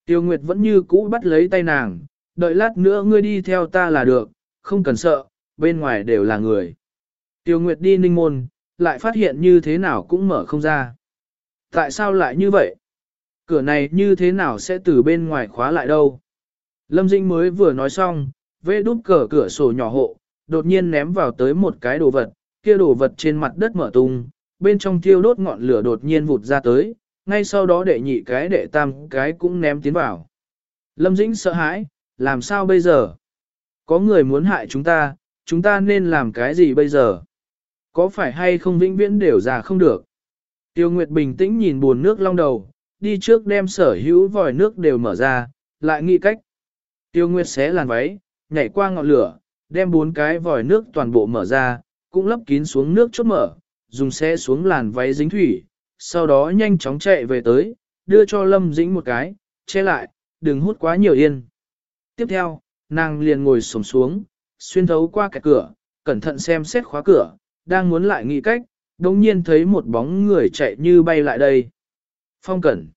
Tiêu Nguyệt vẫn như cũ bắt lấy tay nàng, đợi lát nữa ngươi đi theo ta là được, không cần sợ, bên ngoài đều là người. Tiêu Nguyệt đi ninh môn, lại phát hiện như thế nào cũng mở không ra. Tại sao lại như vậy? Cửa này như thế nào sẽ từ bên ngoài khóa lại đâu? Lâm Dĩnh mới vừa nói xong, vê đút cờ cửa sổ nhỏ hộ, đột nhiên ném vào tới một cái đồ vật, kia đồ vật trên mặt đất mở tung, bên trong thiêu đốt ngọn lửa đột nhiên vụt ra tới, ngay sau đó đệ nhị cái đệ tam cái cũng ném tiến vào. Lâm Dĩnh sợ hãi, làm sao bây giờ? Có người muốn hại chúng ta, chúng ta nên làm cái gì bây giờ? Có phải hay không vĩnh viễn đều già không được? Tiêu Nguyệt bình tĩnh nhìn buồn nước long đầu, đi trước đem sở hữu vòi nước đều mở ra, lại nghĩ cách. Tiêu Nguyệt xé làn váy, nhảy qua ngọn lửa, đem bốn cái vòi nước toàn bộ mở ra, cũng lấp kín xuống nước chốt mở, dùng xe xuống làn váy dính thủy, sau đó nhanh chóng chạy về tới, đưa cho Lâm Dĩnh một cái, che lại, đừng hút quá nhiều yên. Tiếp theo, nàng liền ngồi sổng xuống, xuyên thấu qua cái cửa, cẩn thận xem xét khóa cửa, đang muốn lại nghĩ cách, đồng nhiên thấy một bóng người chạy như bay lại đây. Phong cẩn!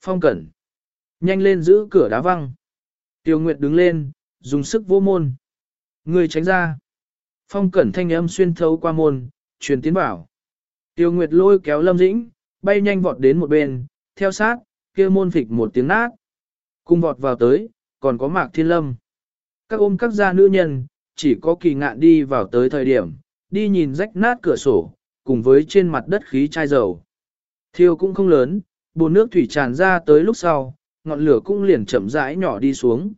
Phong cẩn! Nhanh lên giữ cửa đá văng. Tiêu Nguyệt đứng lên, dùng sức vô môn. Người tránh ra. Phong cẩn thanh âm xuyên thấu qua môn, truyền tiến bảo. Tiêu Nguyệt lôi kéo Lâm Dĩnh, bay nhanh vọt đến một bên, theo sát, kia môn phịch một tiếng nát. Cung vọt vào tới, còn có Mạc Thiên Lâm. Các ôm các gia nữ nhân, chỉ có kỳ ngạn đi vào tới thời điểm, đi nhìn rách nát cửa sổ, cùng với trên mặt đất khí chai dầu. Thiêu cũng không lớn, bồn nước thủy tràn ra tới lúc sau, ngọn lửa cũng liền chậm rãi nhỏ đi xuống.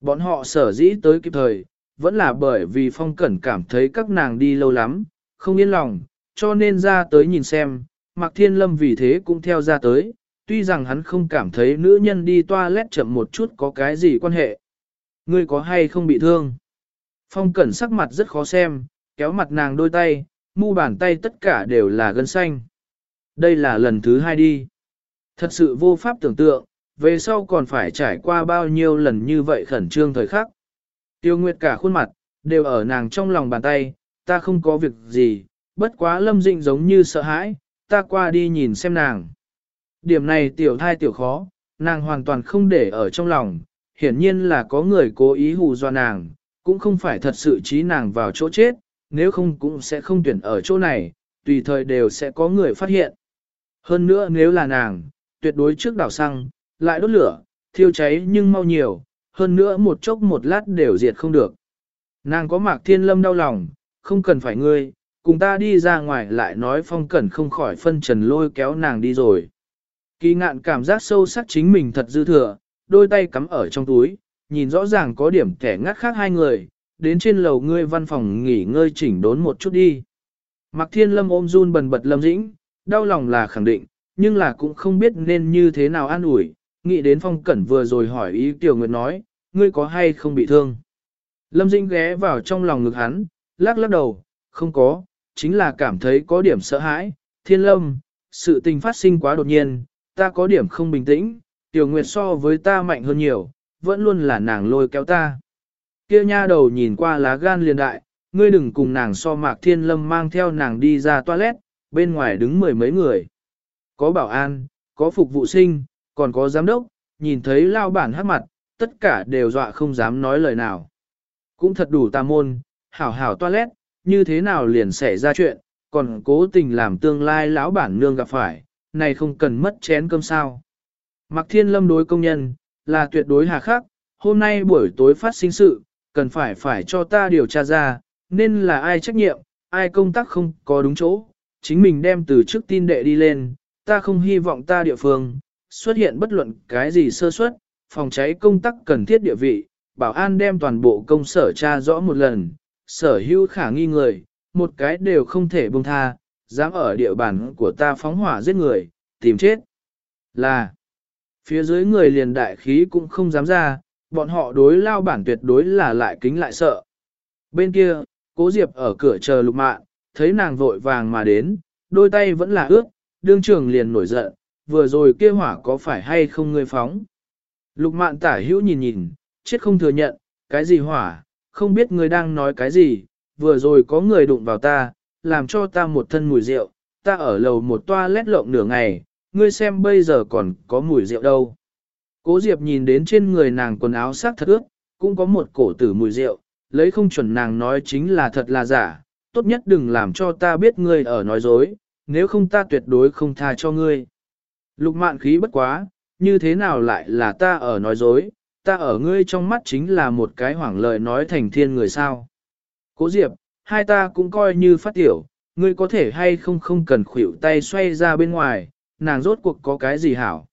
Bọn họ sở dĩ tới kịp thời, vẫn là bởi vì phong cẩn cảm thấy các nàng đi lâu lắm, không yên lòng, cho nên ra tới nhìn xem, Mạc Thiên Lâm vì thế cũng theo ra tới, tuy rằng hắn không cảm thấy nữ nhân đi toilet chậm một chút có cái gì quan hệ. Ngươi có hay không bị thương? Phong cẩn sắc mặt rất khó xem, kéo mặt nàng đôi tay, mu bàn tay tất cả đều là gân xanh. Đây là lần thứ hai đi. Thật sự vô pháp tưởng tượng, về sau còn phải trải qua bao nhiêu lần như vậy khẩn trương thời khắc. Tiêu Nguyệt cả khuôn mặt, đều ở nàng trong lòng bàn tay, ta không có việc gì, bất quá lâm dịnh giống như sợ hãi, ta qua đi nhìn xem nàng. Điểm này tiểu thai tiểu khó, nàng hoàn toàn không để ở trong lòng, hiển nhiên là có người cố ý hù do nàng, cũng không phải thật sự trí nàng vào chỗ chết, nếu không cũng sẽ không tuyển ở chỗ này, tùy thời đều sẽ có người phát hiện. Hơn nữa nếu là nàng, tuyệt đối trước đảo xăng, lại đốt lửa, thiêu cháy nhưng mau nhiều, hơn nữa một chốc một lát đều diệt không được. Nàng có mạc thiên lâm đau lòng, không cần phải ngươi, cùng ta đi ra ngoài lại nói phong cẩn không khỏi phân trần lôi kéo nàng đi rồi. Kỳ ngạn cảm giác sâu sắc chính mình thật dư thừa, đôi tay cắm ở trong túi, nhìn rõ ràng có điểm kẻ ngắt khác hai người, đến trên lầu ngươi văn phòng nghỉ ngơi chỉnh đốn một chút đi. Mạc Thiên Lâm ôm run bần bật Lâm Dĩnh, đau lòng là khẳng định, nhưng là cũng không biết nên như thế nào an ủi, nghĩ đến phong cẩn vừa rồi hỏi ý Tiểu Nguyệt nói, ngươi có hay không bị thương. Lâm Dĩnh ghé vào trong lòng ngực hắn, lắc lắc đầu, không có, chính là cảm thấy có điểm sợ hãi, Thiên Lâm, sự tình phát sinh quá đột nhiên, ta có điểm không bình tĩnh, Tiểu Nguyệt so với ta mạnh hơn nhiều, vẫn luôn là nàng lôi kéo ta. Kia nha đầu nhìn qua lá gan liền đại, ngươi đừng cùng nàng so mạc thiên lâm mang theo nàng đi ra toilet, bên ngoài đứng mười mấy người. Có bảo an, có phục vụ sinh, còn có giám đốc, nhìn thấy lao bản hát mặt, tất cả đều dọa không dám nói lời nào. Cũng thật đủ tà môn, hảo hảo toilet, như thế nào liền xảy ra chuyện, còn cố tình làm tương lai lão bản nương gặp phải, này không cần mất chén cơm sao. Mạc Thiên Lâm đối công nhân, là tuyệt đối hà khắc, hôm nay buổi tối phát sinh sự, cần phải phải cho ta điều tra ra, nên là ai trách nhiệm, ai công tác không có đúng chỗ, chính mình đem từ trước tin đệ đi lên, ta không hy vọng ta địa phương, xuất hiện bất luận cái gì sơ suất, phòng cháy công tác cần thiết địa vị, bảo an đem toàn bộ công sở tra rõ một lần, sở hữu khả nghi người, một cái đều không thể buông tha, dám ở địa bàn của ta phóng hỏa giết người, tìm chết. Là, phía dưới người liền đại khí cũng không dám ra, bọn họ đối lao bản tuyệt đối là lại kính lại sợ. Bên kia, cố Diệp ở cửa chờ lục mạn, thấy nàng vội vàng mà đến, đôi tay vẫn là ướt, đương trường liền nổi giận, vừa rồi kia hỏa có phải hay không ngươi phóng. Lục mạn tả hữu nhìn nhìn, chết không thừa nhận, cái gì hỏa, không biết ngươi đang nói cái gì, vừa rồi có người đụng vào ta, làm cho ta một thân mùi rượu, ta ở lầu một toa lét lộng nửa ngày, ngươi xem bây giờ còn có mùi rượu đâu. Cố Diệp nhìn đến trên người nàng quần áo sắc thật ướt, cũng có một cổ tử mùi rượu, lấy không chuẩn nàng nói chính là thật là giả, tốt nhất đừng làm cho ta biết ngươi ở nói dối, nếu không ta tuyệt đối không tha cho ngươi. Lục mạn khí bất quá, như thế nào lại là ta ở nói dối, ta ở ngươi trong mắt chính là một cái hoảng lời nói thành thiên người sao. Cố Diệp, hai ta cũng coi như phát tiểu, ngươi có thể hay không không cần khuỷu tay xoay ra bên ngoài, nàng rốt cuộc có cái gì hảo.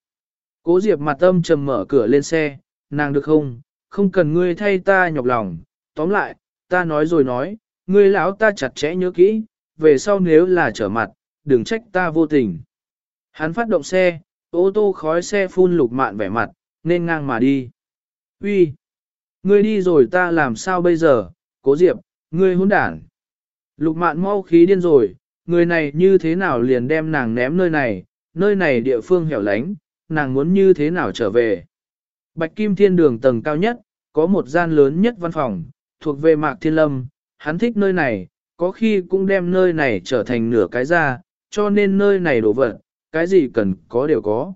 Cố Diệp mặt âm trầm mở cửa lên xe, nàng được không, không cần ngươi thay ta nhọc lòng, tóm lại, ta nói rồi nói, ngươi lão ta chặt chẽ nhớ kỹ, về sau nếu là trở mặt, đừng trách ta vô tình. Hắn phát động xe, ô tô khói xe phun lục mạn vẻ mặt, nên ngang mà đi. Uy, Ngươi đi rồi ta làm sao bây giờ, cố diệp, ngươi hỗn đản. Lục mạn mau khí điên rồi, người này như thế nào liền đem nàng ném nơi này, nơi này địa phương hẻo lánh, nàng muốn như thế nào trở về. Bạch Kim Thiên Đường tầng cao nhất, có một gian lớn nhất văn phòng, thuộc về Mạc Thiên Lâm, hắn thích nơi này, có khi cũng đem nơi này trở thành nửa cái ra, cho nên nơi này đổ vật, cái gì cần có đều có.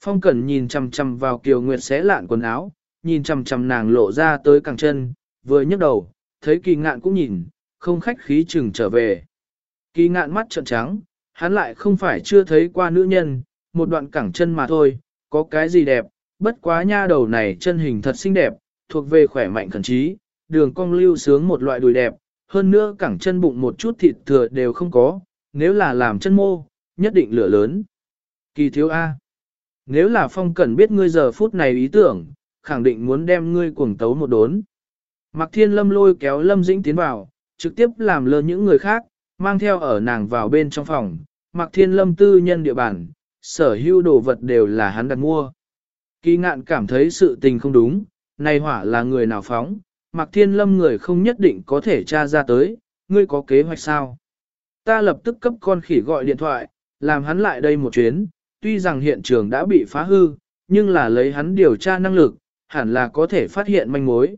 Phong Cẩn nhìn chằm chằm vào Kiều Nguyệt xé lạn quần áo, nhìn chằm chằm nàng lộ ra tới cẳng chân, vừa nhấc đầu, thấy kỳ ngạn cũng nhìn, không khách khí chừng trở về. Kỳ ngạn mắt trợn trắng, hắn lại không phải chưa thấy qua nữ nhân, một đoạn cẳng chân mà thôi, có cái gì đẹp, bất quá nha đầu này chân hình thật xinh đẹp, thuộc về khỏe mạnh khẩn trí, đường cong lưu sướng một loại đùi đẹp, hơn nữa cẳng chân bụng một chút thịt thừa đều không có, nếu là làm chân mô, nhất định lửa lớn. Kỳ thiếu A. Nếu là phong cẩn biết ngươi giờ phút này ý tưởng, khẳng định muốn đem ngươi cuồng tấu một đốn. Mạc Thiên Lâm lôi kéo Lâm Dĩnh tiến vào, trực tiếp làm lơ những người khác, mang theo ở nàng vào bên trong phòng. Mặc Thiên Lâm tư nhân địa bàn, sở hữu đồ vật đều là hắn đặt mua. Kỳ ngạn cảm thấy sự tình không đúng, này hỏa là người nào phóng, Mặc Thiên Lâm người không nhất định có thể tra ra tới, ngươi có kế hoạch sao? Ta lập tức cấp con khỉ gọi điện thoại, làm hắn lại đây một chuyến, tuy rằng hiện trường đã bị phá hư, nhưng là lấy hắn điều tra năng lực, hẳn là có thể phát hiện manh mối.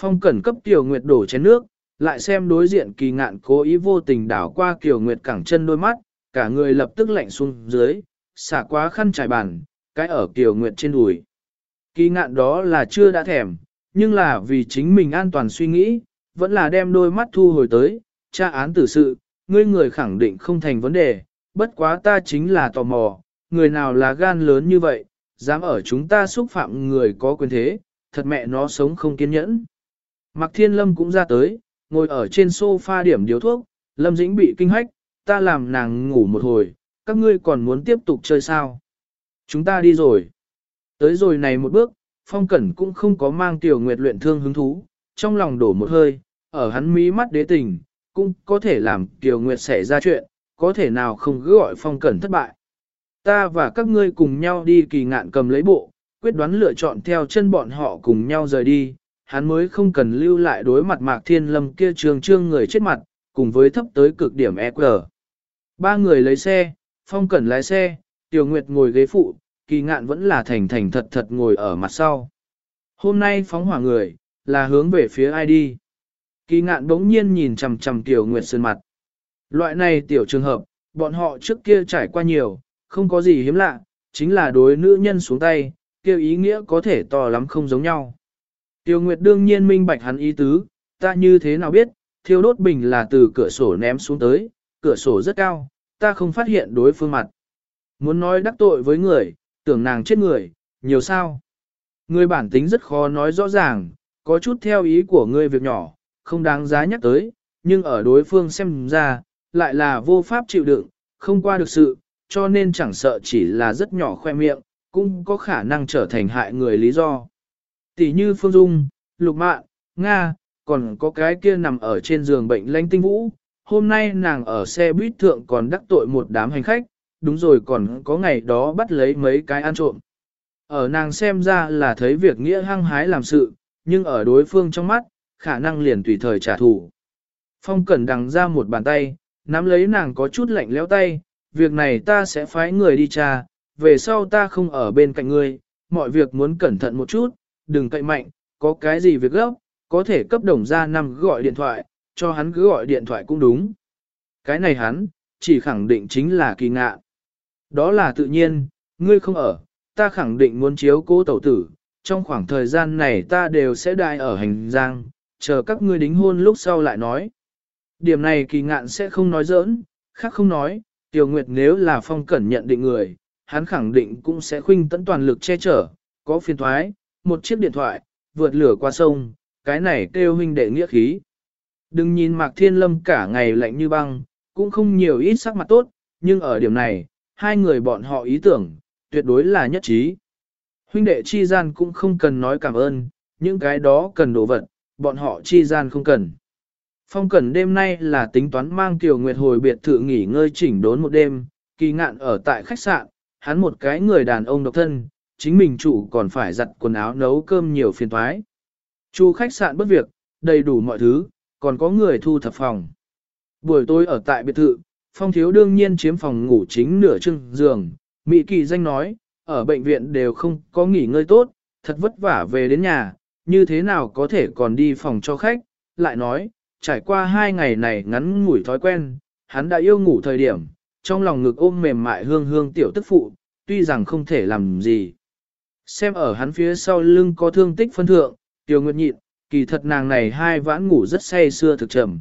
Phong cẩn cấp tiểu Nguyệt đổ chén nước, lại xem đối diện kỳ ngạn cố ý vô tình đảo qua Kiều Nguyệt cẳng chân đôi mắt, cả người lập tức lạnh xuống dưới, xả quá khăn trải bàn, cái ở Kiều Nguyệt trên đùi. Kỳ ngạn đó là chưa đã thèm, nhưng là vì chính mình an toàn suy nghĩ, vẫn là đem đôi mắt thu hồi tới, tra án tử sự, ngươi người khẳng định không thành vấn đề, bất quá ta chính là tò mò, người nào là gan lớn như vậy, dám ở chúng ta xúc phạm người có quyền thế, thật mẹ nó sống không kiên nhẫn. Mạc Thiên Lâm cũng ra tới, ngồi ở trên sofa điểm điếu thuốc, Lâm Dĩnh bị kinh hách, ta làm nàng ngủ một hồi, các ngươi còn muốn tiếp tục chơi sao? Chúng ta đi rồi. Tới rồi này một bước, Phong Cẩn cũng không có mang Tiểu Nguyệt luyện thương hứng thú, trong lòng đổ một hơi, ở hắn mí mắt đế tình, cũng có thể làm Tiểu Nguyệt xảy ra chuyện, có thể nào không cứ gọi Phong Cẩn thất bại. Ta và các ngươi cùng nhau đi kỳ ngạn cầm lấy bộ, quyết đoán lựa chọn theo chân bọn họ cùng nhau rời đi, hắn mới không cần lưu lại đối mặt Mạc Thiên Lâm kia trường trương người chết mặt, cùng với thấp tới cực điểm EQ. Ba người lấy xe, Phong Cẩn lái xe, Tiểu Nguyệt ngồi ghế phụ, kỳ ngạn vẫn là thành thành thật thật ngồi ở mặt sau. Hôm nay phóng hỏa người, là hướng về phía ai đi. Kỳ ngạn bỗng nhiên nhìn chằm chằm Tiểu Nguyệt sơn mặt. Loại này tiểu trường hợp, bọn họ trước kia trải qua nhiều, không có gì hiếm lạ, chính là đối nữ nhân xuống tay, kêu ý nghĩa có thể to lắm không giống nhau. Tiêu Nguyệt đương nhiên minh bạch hắn ý tứ, ta như thế nào biết, thiêu đốt bình là từ cửa sổ ném xuống tới, cửa sổ rất cao, ta không phát hiện đối phương mặt. Muốn nói đắc tội với người, tưởng nàng chết người, nhiều sao. Người bản tính rất khó nói rõ ràng, có chút theo ý của ngươi việc nhỏ, không đáng giá nhắc tới, nhưng ở đối phương xem ra, lại là vô pháp chịu đựng, không qua được sự, cho nên chẳng sợ chỉ là rất nhỏ khoe miệng, cũng có khả năng trở thành hại người lý do. Tỷ như Phương Dung, Lục Mạn, Nga, còn có cái kia nằm ở trên giường bệnh lãnh tinh vũ, hôm nay nàng ở xe buýt thượng còn đắc tội một đám hành khách, đúng rồi còn có ngày đó bắt lấy mấy cái ăn trộm. Ở nàng xem ra là thấy việc nghĩa hăng hái làm sự, nhưng ở đối phương trong mắt, khả năng liền tùy thời trả thù. Phong Cẩn đằng ra một bàn tay, nắm lấy nàng có chút lạnh lẽo tay, việc này ta sẽ phái người đi tra, về sau ta không ở bên cạnh ngươi, mọi việc muốn cẩn thận một chút, đừng cậy mạnh, có cái gì việc gấp, có thể cấp đồng ra năm gọi điện thoại, cho hắn cứ gọi điện thoại cũng đúng. Cái này hắn, chỉ khẳng định chính là kỳ ngạ. Đó là tự nhiên, ngươi không ở, ta khẳng định muốn chiếu cố tẩu tử, trong khoảng thời gian này ta đều sẽ đại ở hành giang, chờ các ngươi đính hôn lúc sau lại nói. Điểm này kỳ ngạn sẽ không nói giỡn, khác không nói, Tiểu Nguyệt nếu là phong cẩn nhận định người, hắn khẳng định cũng sẽ khuynh tận toàn lực che chở, có phiền thoái, một chiếc điện thoại, vượt lửa qua sông, cái này kêu huynh đệ nghĩa khí. Đừng nhìn Mạc Thiên Lâm cả ngày lạnh như băng, cũng không nhiều ít sắc mặt tốt, nhưng ở điểm này, hai người bọn họ ý tưởng, tuyệt đối là nhất trí. Huynh đệ chi gian cũng không cần nói cảm ơn, những cái đó cần đồ vật, bọn họ chi gian không cần. Phong Cẩn đêm nay là tính toán mang Kiều Nguyệt hồi biệt thự nghỉ ngơi chỉnh đốn một đêm, kỳ ngạn ở tại khách sạn, hắn một cái người đàn ông độc thân, chính mình chủ còn phải giặt quần áo nấu cơm nhiều phiền thoái. Chu khách sạn bất việc, đầy đủ mọi thứ, còn có người thu thập phòng. Buổi tối ở tại biệt thự, Phong Thiếu đương nhiên chiếm phòng ngủ chính nửa chưng giường, Mỹ Kỳ danh nói, ở bệnh viện đều không có nghỉ ngơi tốt, thật vất vả về đến nhà, như thế nào có thể còn đi phòng cho khách, lại nói, trải qua hai ngày này ngắn ngủi thói quen, hắn đã yêu ngủ thời điểm, trong lòng ngực ôm mềm mại hương hương tiểu tức phụ, tuy rằng không thể làm gì. Xem ở hắn phía sau lưng có thương tích phân thượng, tiểu nguyệt nhịn, kỳ thật nàng này hai vãn ngủ rất say xưa thực trầm.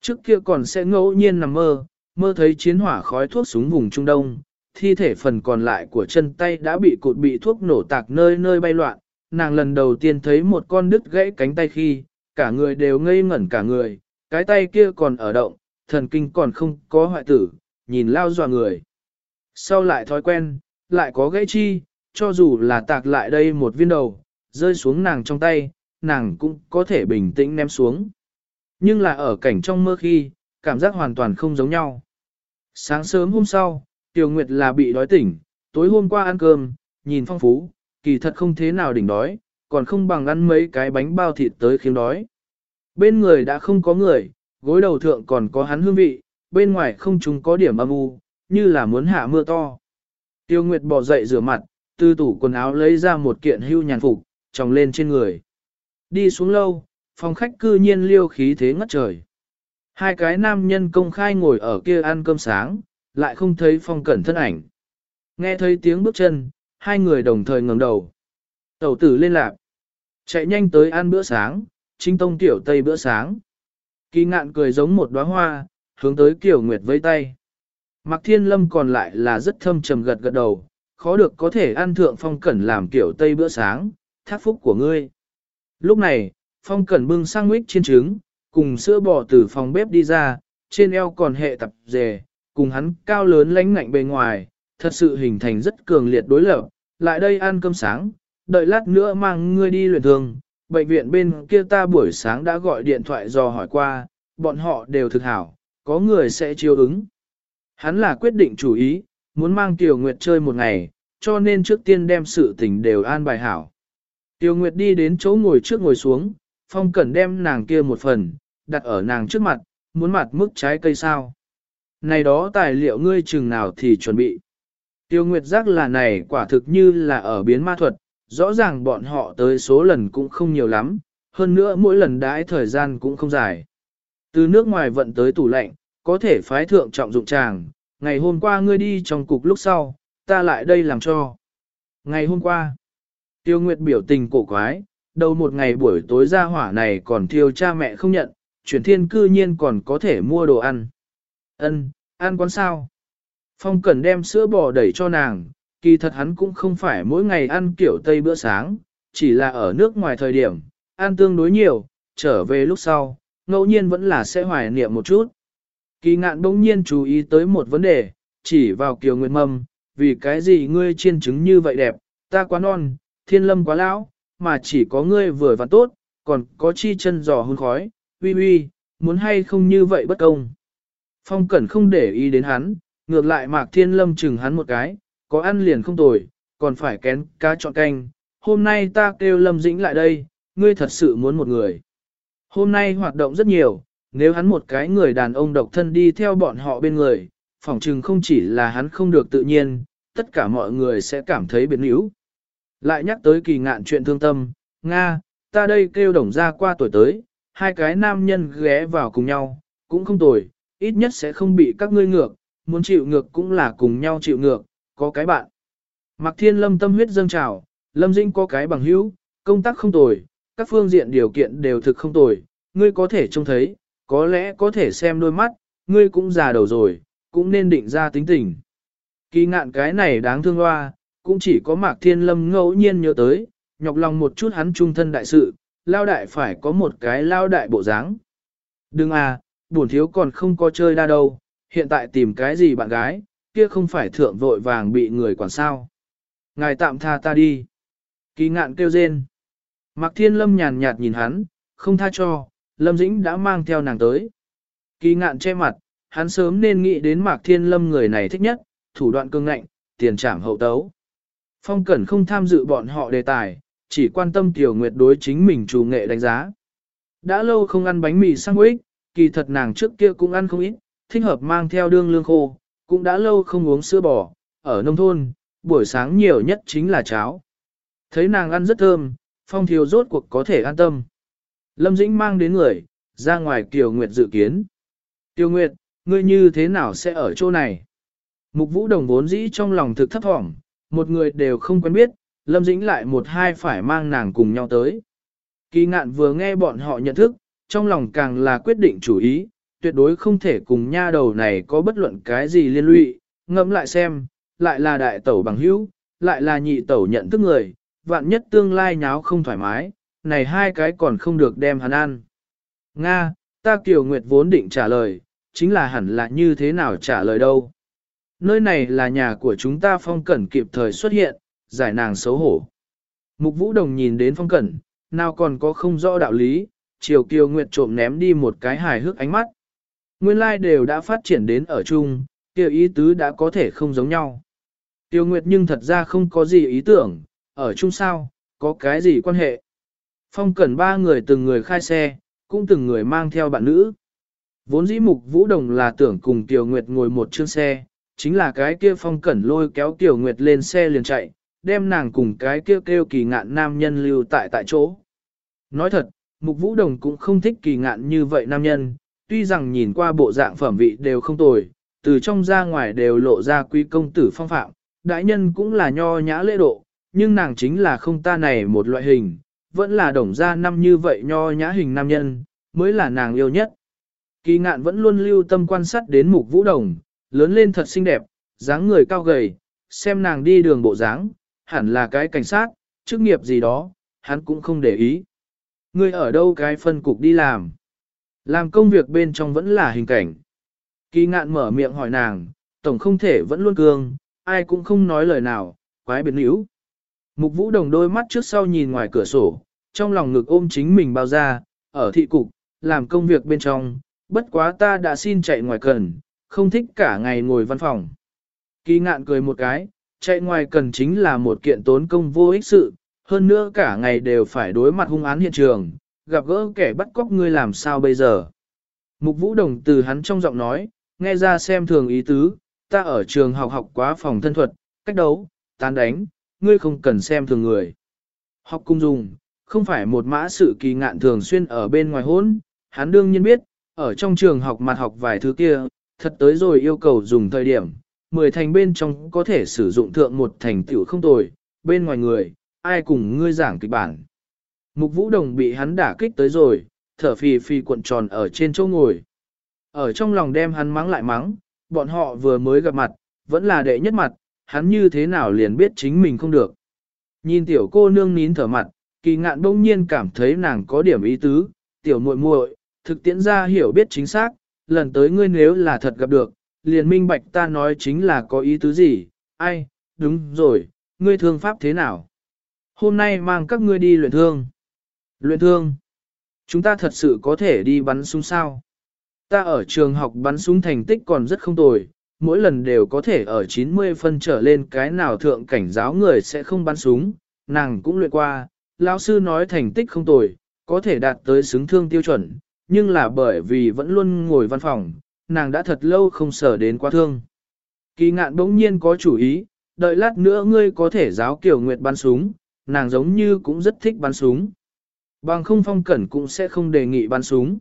Trước kia còn sẽ ngẫu nhiên nằm mơ, mơ thấy chiến hỏa khói thuốc súng vùng Trung Đông, thi thể phần còn lại của chân tay đã bị cụt bị thuốc nổ tạc nơi nơi bay loạn. Nàng lần đầu tiên thấy một con đứt gãy cánh tay khi, cả người đều ngây ngẩn cả người, cái tay kia còn ở động, thần kinh còn không có hoại tử, nhìn lao dọa người. Sau lại thói quen, lại có gãy chi, cho dù là tạc lại đây một viên đầu, rơi xuống nàng trong tay, nàng cũng có thể bình tĩnh ném xuống. Nhưng là ở cảnh trong mơ khi, cảm giác hoàn toàn không giống nhau. Sáng sớm hôm sau, Tiểu Nguyệt là bị đói tỉnh, tối hôm qua ăn cơm, nhìn phong phú, kỳ thật không thế nào đỉnh đói, còn không bằng ăn mấy cái bánh bao thịt tới khiến đói. Bên người đã không có người, gối đầu thượng còn có hắn hương vị, bên ngoài không chúng có điểm âm u, như là muốn hạ mưa to. Tiêu Nguyệt bỏ dậy rửa mặt, từ tủ quần áo lấy ra một kiện hưu nhàn phục, tròng lên trên người. Đi xuống lâu, phòng khách cư nhiên liêu khí thế ngất trời. Hai cái nam nhân công khai ngồi ở kia ăn cơm sáng, lại không thấy phong cẩn thân ảnh. Nghe thấy tiếng bước chân, hai người đồng thời ngẩng đầu. Tẩu tử lên lạc. Chạy nhanh tới ăn bữa sáng, trinh tông tiểu tây bữa sáng. Kỳ ngạn cười giống một đóa hoa, hướng tới kiểu nguyệt với tay. Mạc Thiên Lâm còn lại là rất thâm trầm gật gật đầu, khó được có thể ăn thượng phong cẩn làm kiểu tây bữa sáng, thác phúc của ngươi. Lúc này, phong cẩn bưng sang nguyết chiên trứng, cùng sữa bò từ phòng bếp đi ra, trên eo còn hệ tập dề, cùng hắn cao lớn lãnh ngạnh bề ngoài, thật sự hình thành rất cường liệt đối lập, lại đây ăn cơm sáng, đợi lát nữa mang ngươi đi luyện thường, bệnh viện bên kia ta buổi sáng đã gọi điện thoại dò hỏi qua, bọn họ đều thực hảo, có người sẽ chiêu ứng. Hắn là quyết định chủ ý, muốn mang Tiểu Nguyệt chơi một ngày, cho nên trước tiên đem sự tình đều an bài hảo. Tiểu Nguyệt đi đến chỗ ngồi trước ngồi xuống, Phong Cẩn đem nàng kia một phần, đặt ở nàng trước mặt, muốn mặt mức trái cây sao. Này đó tài liệu ngươi chừng nào thì chuẩn bị. Tiêu Nguyệt giác là này quả thực như là ở biến ma thuật, rõ ràng bọn họ tới số lần cũng không nhiều lắm, hơn nữa mỗi lần đãi thời gian cũng không dài. Từ nước ngoài vận tới tủ lạnh, có thể phái thượng trọng dụng tràng, ngày hôm qua ngươi đi trong cục lúc sau, ta lại đây làm cho. Ngày hôm qua, Tiêu Nguyệt biểu tình cổ quái, đầu một ngày buổi tối ra hỏa này còn thiêu cha mẹ không nhận, chuyển thiên cư nhiên còn có thể mua đồ ăn. Ân, ăn quán sao? Phong Cẩn đem sữa bò đẩy cho nàng, kỳ thật hắn cũng không phải mỗi ngày ăn kiểu Tây bữa sáng, chỉ là ở nước ngoài thời điểm, ăn tương đối nhiều, trở về lúc sau, ngẫu nhiên vẫn là sẽ hoài niệm một chút. Kỳ ngạn bỗng nhiên chú ý tới một vấn đề, chỉ vào kiều nguyệt mâm, vì cái gì ngươi chiên trứng như vậy đẹp, ta quá non, thiên lâm quá lão, mà chỉ có ngươi vừa và tốt, còn có chi chân giò hôn khói, uy uy, muốn hay không như vậy bất công. Phong Cẩn không để ý đến hắn, ngược lại Mạc Thiên Lâm chừng hắn một cái, có ăn liền không tồi, còn phải kén cá chọn canh. Hôm nay ta kêu Lâm Dĩnh lại đây, ngươi thật sự muốn một người. Hôm nay hoạt động rất nhiều, nếu hắn một cái người đàn ông độc thân đi theo bọn họ bên người, phỏng chừng không chỉ là hắn không được tự nhiên, tất cả mọi người sẽ cảm thấy biến yếu. Lại nhắc tới kỳ ngạn chuyện thương tâm, Nga, ta đây kêu đồng ra qua tuổi tới, hai cái nam nhân ghé vào cùng nhau, cũng không tồi, ít nhất sẽ không bị các ngươi ngược, muốn chịu ngược cũng là cùng nhau chịu ngược, có cái bạn. Mạc Thiên Lâm tâm huyết dâng trào, Lâm Dinh có cái bằng hữu, công tác không tồi, các phương diện điều kiện đều thực không tồi, ngươi có thể trông thấy, có lẽ có thể xem đôi mắt, ngươi cũng già đầu rồi, cũng nên định ra tính tình. Kỳ ngạn cái này đáng thương hoa, cũng chỉ có Mạc Thiên Lâm ngẫu nhiên nhớ tới, nhọc lòng một chút hắn trung thân đại sự, lao đại phải có một cái lao đại bộ dáng. Đừng à, buồn thiếu còn không có chơi đa đâu, hiện tại tìm cái gì bạn gái, kia không phải thượng vội vàng bị người quản sao. Ngài tạm tha ta đi. Kỳ ngạn kêu rên. Mạc Thiên Lâm nhàn nhạt nhìn hắn, không tha cho, Lâm Dĩnh đã mang theo nàng tới. Kỳ ngạn che mặt, hắn sớm nên nghĩ đến Mạc Thiên Lâm người này thích nhất, thủ đoạn cương ngạnh, tiền trảm hậu tấu. Phong Cẩn không tham dự bọn họ đề tài, chỉ quan tâm Tiểu Nguyệt đối chính mình chủ nghệ đánh giá. Đã lâu không ăn bánh mì sang sandwich, kỳ thật nàng trước kia cũng ăn không ít, thích hợp mang theo đương lương khô, cũng đã lâu không uống sữa bò, ở nông thôn, buổi sáng nhiều nhất chính là cháo. Thấy nàng ăn rất thơm, Phong Thiều rốt cuộc có thể an tâm. Lâm Dĩnh mang đến người, ra ngoài Kiều Nguyệt dự kiến. Tiêu Nguyệt, ngươi như thế nào sẽ ở chỗ này? Mục Vũ Đồng vốn dĩ trong lòng thực thấp thỏm, một người đều không quen biết, Lâm Dĩnh lại một hai phải mang nàng cùng nhau tới. Kỳ ngạn vừa nghe bọn họ nhận thức, trong lòng càng là quyết định chủ ý, tuyệt đối không thể cùng nha đầu này có bất luận cái gì liên lụy, ngẫm lại xem, lại là đại tẩu bằng hữu, lại là nhị tẩu nhận thức người, vạn nhất tương lai nháo không thoải mái, này hai cái còn không được đem hắn ăn. Nga, ta Kiều Nguyệt vốn định trả lời, chính là hẳn là như thế nào trả lời đâu. Nơi này là nhà của chúng ta phong cẩn kịp thời xuất hiện, giải nàng xấu hổ. Mục Vũ Đồng nhìn đến phong cẩn, nào còn có không rõ đạo lý, chiều Kiều Nguyệt trộm ném đi một cái hài hước ánh mắt. Nguyên lai like đều đã phát triển đến ở chung, kiều ý tứ đã có thể không giống nhau. Tiêu Nguyệt nhưng thật ra không có gì ý tưởng, ở chung sao, có cái gì quan hệ. Phong cẩn ba người từng người khai xe, cũng từng người mang theo bạn nữ. Vốn dĩ mục Vũ Đồng là tưởng cùng Tiểu Nguyệt ngồi một chương xe, chính là cái kia phong cẩn lôi kéo Tiểu Nguyệt lên xe liền chạy, đem nàng cùng cái kia kêu kỳ ngạn nam nhân lưu tại tại chỗ. Nói thật, mục Vũ Đồng cũng không thích kỳ ngạn như vậy nam nhân, tuy rằng nhìn qua bộ dạng phẩm vị đều không tồi, từ trong ra ngoài đều lộ ra quý công tử phong phạm, đại nhân cũng là nho nhã lễ độ, nhưng nàng chính là không ta này một loại hình, vẫn là đồng gia năm như vậy nho nhã hình nam nhân, mới là nàng yêu nhất. Kỳ ngạn vẫn luôn lưu tâm quan sát đến mục vũ đồng, lớn lên thật xinh đẹp, dáng người cao gầy, xem nàng đi đường bộ dáng, hẳn là cái cảnh sát, chức nghiệp gì đó, hắn cũng không để ý. Ngươi ở đâu cái phân cục đi làm? Làm công việc bên trong vẫn là hình cảnh. Kỳ ngạn mở miệng hỏi nàng, tổng không thể vẫn luôn cương, ai cũng không nói lời nào, quái biến yếu. Mục vũ đồng đôi mắt trước sau nhìn ngoài cửa sổ, trong lòng ngực ôm chính mình bao ra, ở thị cục, làm công việc bên trong, bất quá ta đã xin chạy ngoài cần, không thích cả ngày ngồi văn phòng. Kỳ ngạn cười một cái, chạy ngoài cần chính là một kiện tốn công vô ích sự, hơn nữa cả ngày đều phải đối mặt hung án hiện trường, gặp gỡ kẻ bắt cóc ngươi làm sao bây giờ. Mục vũ đồng từ hắn trong giọng nói, nghe ra xem thường ý tứ, ta ở trường học học quá phòng thân thuật, cách đấu, tán đánh, ngươi không cần xem thường người. Học cung dùng, không phải một mã sự kỳ ngạn thường xuyên ở bên ngoài hôn, hắn đương nhiên biết, ở trong trường học mặt học vài thứ kia, thật tới rồi yêu cầu dùng thời điểm, 10 thành bên trong có thể sử dụng thượng một thành tiểu không tồi, bên ngoài người, ai cùng ngươi giảng kịch bản. Mục vũ đồng bị hắn đả kích tới rồi, thở phì phì cuộn tròn ở trên chỗ ngồi. Ở trong lòng đem hắn mắng lại mắng, bọn họ vừa mới gặp mặt, vẫn là đệ nhất mặt, hắn như thế nào liền biết chính mình không được. Nhìn tiểu cô nương nín thở mặt, kỳ ngạn bỗng nhiên cảm thấy nàng có điểm ý tứ, tiểu muội muội, thực tiễn ra hiểu biết chính xác, lần tới ngươi nếu là thật gặp được, liền minh bạch ta nói chính là có ý tứ gì, ai, đúng rồi, ngươi thương pháp thế nào? Hôm nay mang các ngươi đi luyện thương. Luyện thương? Chúng ta thật sự có thể đi bắn súng sao? Ta ở trường học bắn súng thành tích còn rất không tồi, mỗi lần đều có thể ở 90 phân trở lên cái nào thượng cảnh giáo người sẽ không bắn súng, nàng cũng luyện qua, lão sư nói thành tích không tồi, có thể đạt tới xứng thương tiêu chuẩn, nhưng là bởi vì vẫn luôn ngồi văn phòng, nàng đã thật lâu không sở đến quá thương. Kỳ ngạn bỗng nhiên có chủ ý, đợi lát nữa ngươi có thể giáo kiểu nguyệt bắn súng, nàng giống như cũng rất thích bắn súng. Bằng không phong cẩn cũng sẽ không đề nghị bắn súng.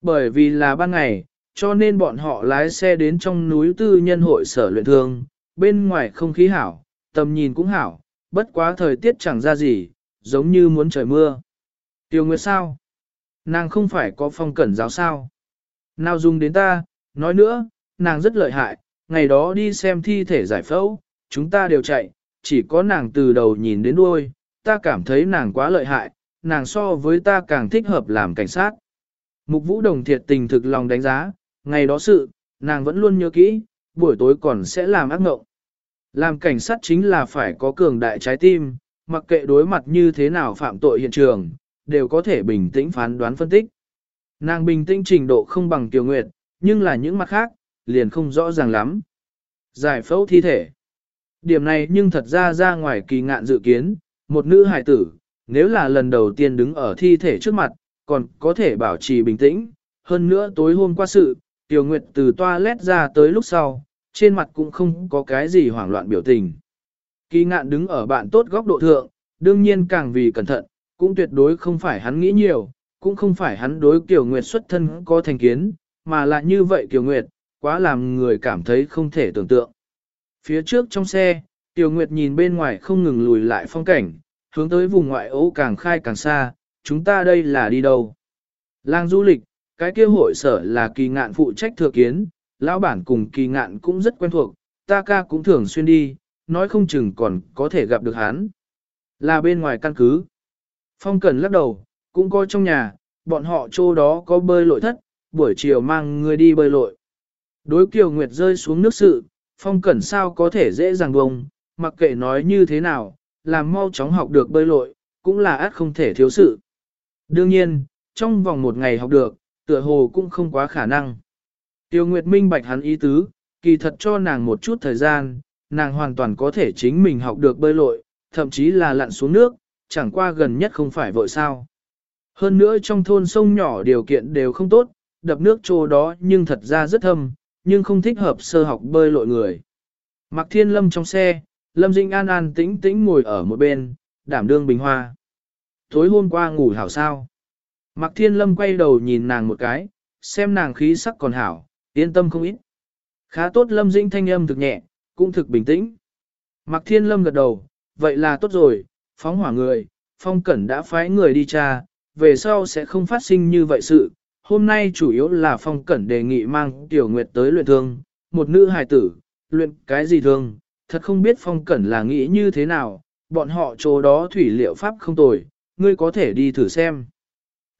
Bởi vì là ban ngày, cho nên bọn họ lái xe đến trong núi tư nhân hội sở luyện thương, bên ngoài không khí hảo, tầm nhìn cũng hảo, bất quá thời tiết chẳng ra gì, giống như muốn trời mưa. Tiêu Nguyệt sao? Nàng không phải có phong cẩn giáo sao? Nào dùng đến ta, nói nữa, nàng rất lợi hại, ngày đó đi xem thi thể giải phẫu, chúng ta đều chạy, chỉ có nàng từ đầu nhìn đến đuôi, ta cảm thấy nàng quá lợi hại, nàng so với ta càng thích hợp làm cảnh sát. Mục vũ đồng thiệt tình thực lòng đánh giá, ngày đó sự, nàng vẫn luôn nhớ kỹ, buổi tối còn sẽ làm ác ngộng. Làm cảnh sát chính là phải có cường đại trái tim, mặc kệ đối mặt như thế nào phạm tội hiện trường, đều có thể bình tĩnh phán đoán phân tích. Nàng bình tĩnh trình độ không bằng Kiều Nguyệt, nhưng là những mặt khác, liền không rõ ràng lắm. Giải phẫu thi thể. Điểm này nhưng thật ra ra ngoài kỳ ngạn dự kiến, một nữ hài tử, nếu là lần đầu tiên đứng ở thi thể trước mặt, còn có thể bảo trì bình tĩnh. Hơn nữa tối hôm qua sự, Tiểu Nguyệt từ toilet ra tới lúc sau, trên mặt cũng không có cái gì hoảng loạn biểu tình. Kỳ ngạn đứng ở bạn tốt góc độ thượng, đương nhiên càng vì cẩn thận, cũng tuyệt đối không phải hắn nghĩ nhiều, cũng không phải hắn đối Kiều Nguyệt xuất thân có thành kiến, mà là như vậy Kiều Nguyệt, quá làm người cảm thấy không thể tưởng tượng. Phía trước trong xe, Tiểu Nguyệt nhìn bên ngoài không ngừng lùi lại phong cảnh, hướng tới vùng ngoại ố càng khai càng xa, chúng ta đây là đi đâu? Lang du lịch, cái kia hội sở là kỳ ngạn phụ trách thừa kiến, lão bản cùng kỳ ngạn cũng rất quen thuộc, ta ca cũng thường xuyên đi, nói không chừng còn có thể gặp được hắn. Là bên ngoài căn cứ. Phong Cần lắc đầu, cũng có trong nhà, bọn họ chỗ đó có bơi lội thất, buổi chiều mang người đi bơi lội. Đối Kiều Nguyệt rơi xuống nước sự, Phong Cẩn sao có thể dễ dàng bông, mặc kệ nói như thế nào, làm mau chóng học được bơi lội, cũng là át không thể thiếu sự. Đương nhiên, trong vòng một ngày học được, tựa hồ cũng không quá khả năng. Tiêu Nguyệt minh bạch hắn ý tứ, kỳ thật cho nàng một chút thời gian, nàng hoàn toàn có thể chính mình học được bơi lội, thậm chí là lặn xuống nước, chẳng qua gần nhất không phải vội sao. Hơn nữa trong thôn sông nhỏ điều kiện đều không tốt, đập nước trô đó nhưng thật ra rất thâm, nhưng không thích hợp sơ học bơi lội người. Mặc thiên lâm trong xe, lâm dinh an an tĩnh tĩnh ngồi ở một bên, đảm đương bình hoa. Tối hôm qua ngủ hảo sao. Mạc thiên lâm quay đầu nhìn nàng một cái, xem nàng khí sắc còn hảo, yên tâm không ít. Khá tốt lâm Dĩnh thanh âm thực nhẹ, cũng thực bình tĩnh. Mạc thiên lâm gật đầu, vậy là tốt rồi, phóng hỏa người, phong cẩn đã phái người đi tra, về sau sẽ không phát sinh như vậy sự. Hôm nay chủ yếu là phong cẩn đề nghị mang tiểu nguyệt tới luyện thương, một nữ hài tử, luyện cái gì thương, thật không biết phong cẩn là nghĩ như thế nào, bọn họ chỗ đó thủy liệu pháp không tồi, ngươi có thể đi thử xem.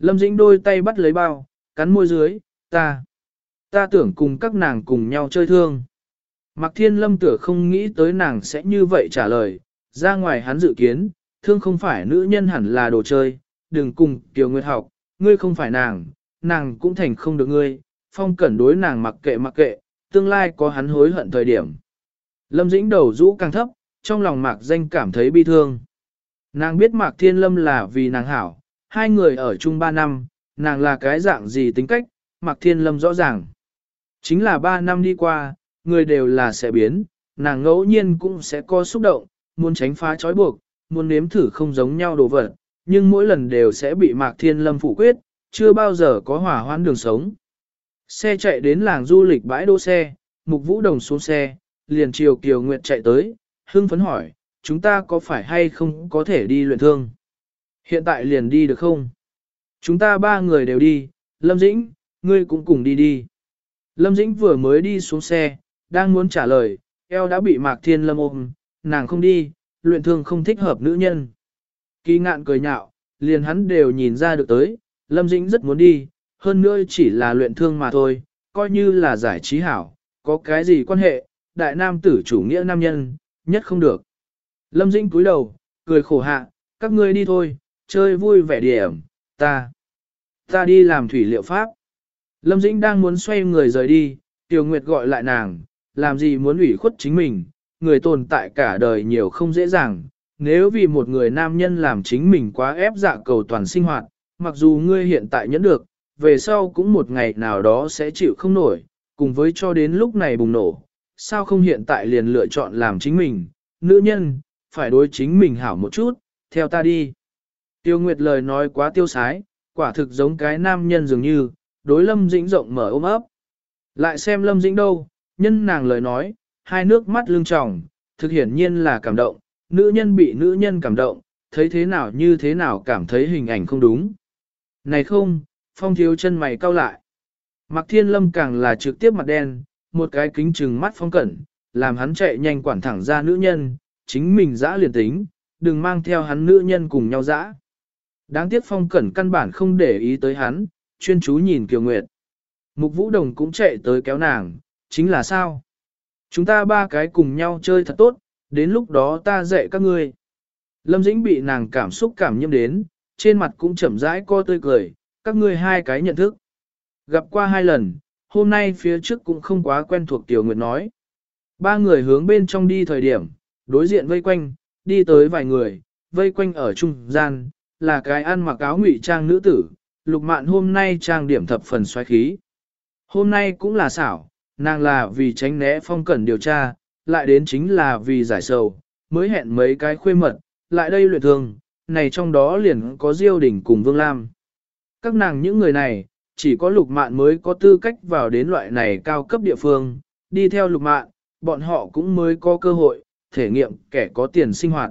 Lâm Dĩnh đôi tay bắt lấy bao, cắn môi dưới, ta, ta tưởng cùng các nàng cùng nhau chơi thương. Mạc Thiên Lâm tựa không nghĩ tới nàng sẽ như vậy trả lời, ra ngoài hắn dự kiến, thương không phải nữ nhân hẳn là đồ chơi, đừng cùng Kiều Nguyệt học, ngươi không phải nàng, nàng cũng thành không được ngươi, phong cẩn đối nàng mặc kệ mặc kệ, tương lai có hắn hối hận thời điểm. Lâm Dĩnh đầu rũ càng thấp, trong lòng Mạc Danh cảm thấy bi thương. Nàng biết Mạc Thiên Lâm là vì nàng hảo, hai người ở chung ba năm, nàng là cái dạng gì tính cách, Mạc Thiên Lâm rõ ràng. Chính là ba năm đi qua, người đều là sẽ biến, nàng ngẫu nhiên cũng sẽ có xúc động, muốn tránh phá trói buộc, muốn nếm thử không giống nhau đồ vật, nhưng mỗi lần đều sẽ bị Mạc Thiên Lâm phủ quyết, chưa bao giờ có hỏa hoãn đường sống. Xe chạy đến làng du lịch bãi đỗ xe, Mục Vũ Đồng xuống xe, liền chiều Kiều Nguyệt chạy tới, hưng phấn hỏi, chúng ta có phải hay không có thể đi luyện thương? Hiện tại liền đi được không? Chúng ta ba người đều đi, Lâm Dĩnh, ngươi cũng cùng đi đi. Lâm Dĩnh vừa mới đi xuống xe, đang muốn trả lời, eo đã bị Mạc Thiên Lâm ôm, nàng không đi, luyện thương không thích hợp nữ nhân. Kỳ ngạn cười nhạo, liền hắn đều nhìn ra được tới, Lâm Dĩnh rất muốn đi, hơn nữa chỉ là luyện thương mà thôi, coi như là giải trí hảo, có cái gì quan hệ, đại nam tử chủ nghĩa nam nhân, nhất không được. Lâm Dĩnh cúi đầu, cười khổ hạ, các ngươi đi thôi, chơi vui vẻ điểm, ta, ta đi làm thủy liệu pháp. Lâm Dĩnh đang muốn xoay người rời đi, Tiểu Nguyệt gọi lại nàng, làm gì muốn ủy khuất chính mình, người tồn tại cả đời nhiều không dễ dàng, nếu vì một người nam nhân làm chính mình quá ép dạ cầu toàn sinh hoạt, mặc dù ngươi hiện tại nhẫn được, về sau cũng một ngày nào đó sẽ chịu không nổi, cùng với cho đến lúc này bùng nổ, sao không hiện tại liền lựa chọn làm chính mình, nữ nhân, phải đối chính mình hảo một chút, theo ta đi. Tiêu Nguyệt lời nói quá tiêu sái, quả thực giống cái nam nhân dường như, đối Lâm Dĩnh rộng mở ôm ấp. Lại xem Lâm Dĩnh đâu, nhân nàng lời nói, hai nước mắt lưng tròng, thực hiển nhiên là cảm động, nữ nhân bị nữ nhân cảm động, thấy thế nào như thế nào cảm thấy hình ảnh không đúng. Này không, phong thiếu chân mày cau lại. Mặc Thiên Lâm càng là trực tiếp mặt đen, một cái kính trừng mắt phong cẩn, làm hắn chạy nhanh quản thẳng ra nữ nhân, chính mình dã liền tính, đừng mang theo hắn nữ nhân cùng nhau dã. Đáng tiếc phong cẩn căn bản không để ý tới hắn, chuyên chú nhìn Kiều Nguyệt. Mục Vũ Đồng cũng chạy tới kéo nàng, chính là sao? Chúng ta ba cái cùng nhau chơi thật tốt, đến lúc đó ta dạy các ngươi. Lâm Dĩnh bị nàng cảm xúc cảm nhiễm đến, trên mặt cũng chậm rãi co tươi cười, các ngươi hai cái nhận thức. Gặp qua hai lần, hôm nay phía trước cũng không quá quen thuộc Tiểu Nguyệt nói. Ba người hướng bên trong đi thời điểm, đối diện vây quanh, đi tới vài người, vây quanh ở trung gian, là cái ăn mặc áo ngụy trang nữ tử, lục mạn hôm nay trang điểm thập phần xoáy khí. Hôm nay cũng là xảo, nàng là vì tránh né phong cẩn điều tra, lại đến chính là vì giải sầu, mới hẹn mấy cái khuê mật, lại đây luyện thương, này trong đó liền có Diêu Đình cùng Vương Lam. Các nàng những người này, chỉ có lục mạn mới có tư cách vào đến loại này cao cấp địa phương, đi theo lục mạn, bọn họ cũng mới có cơ hội, thể nghiệm kẻ có tiền sinh hoạt.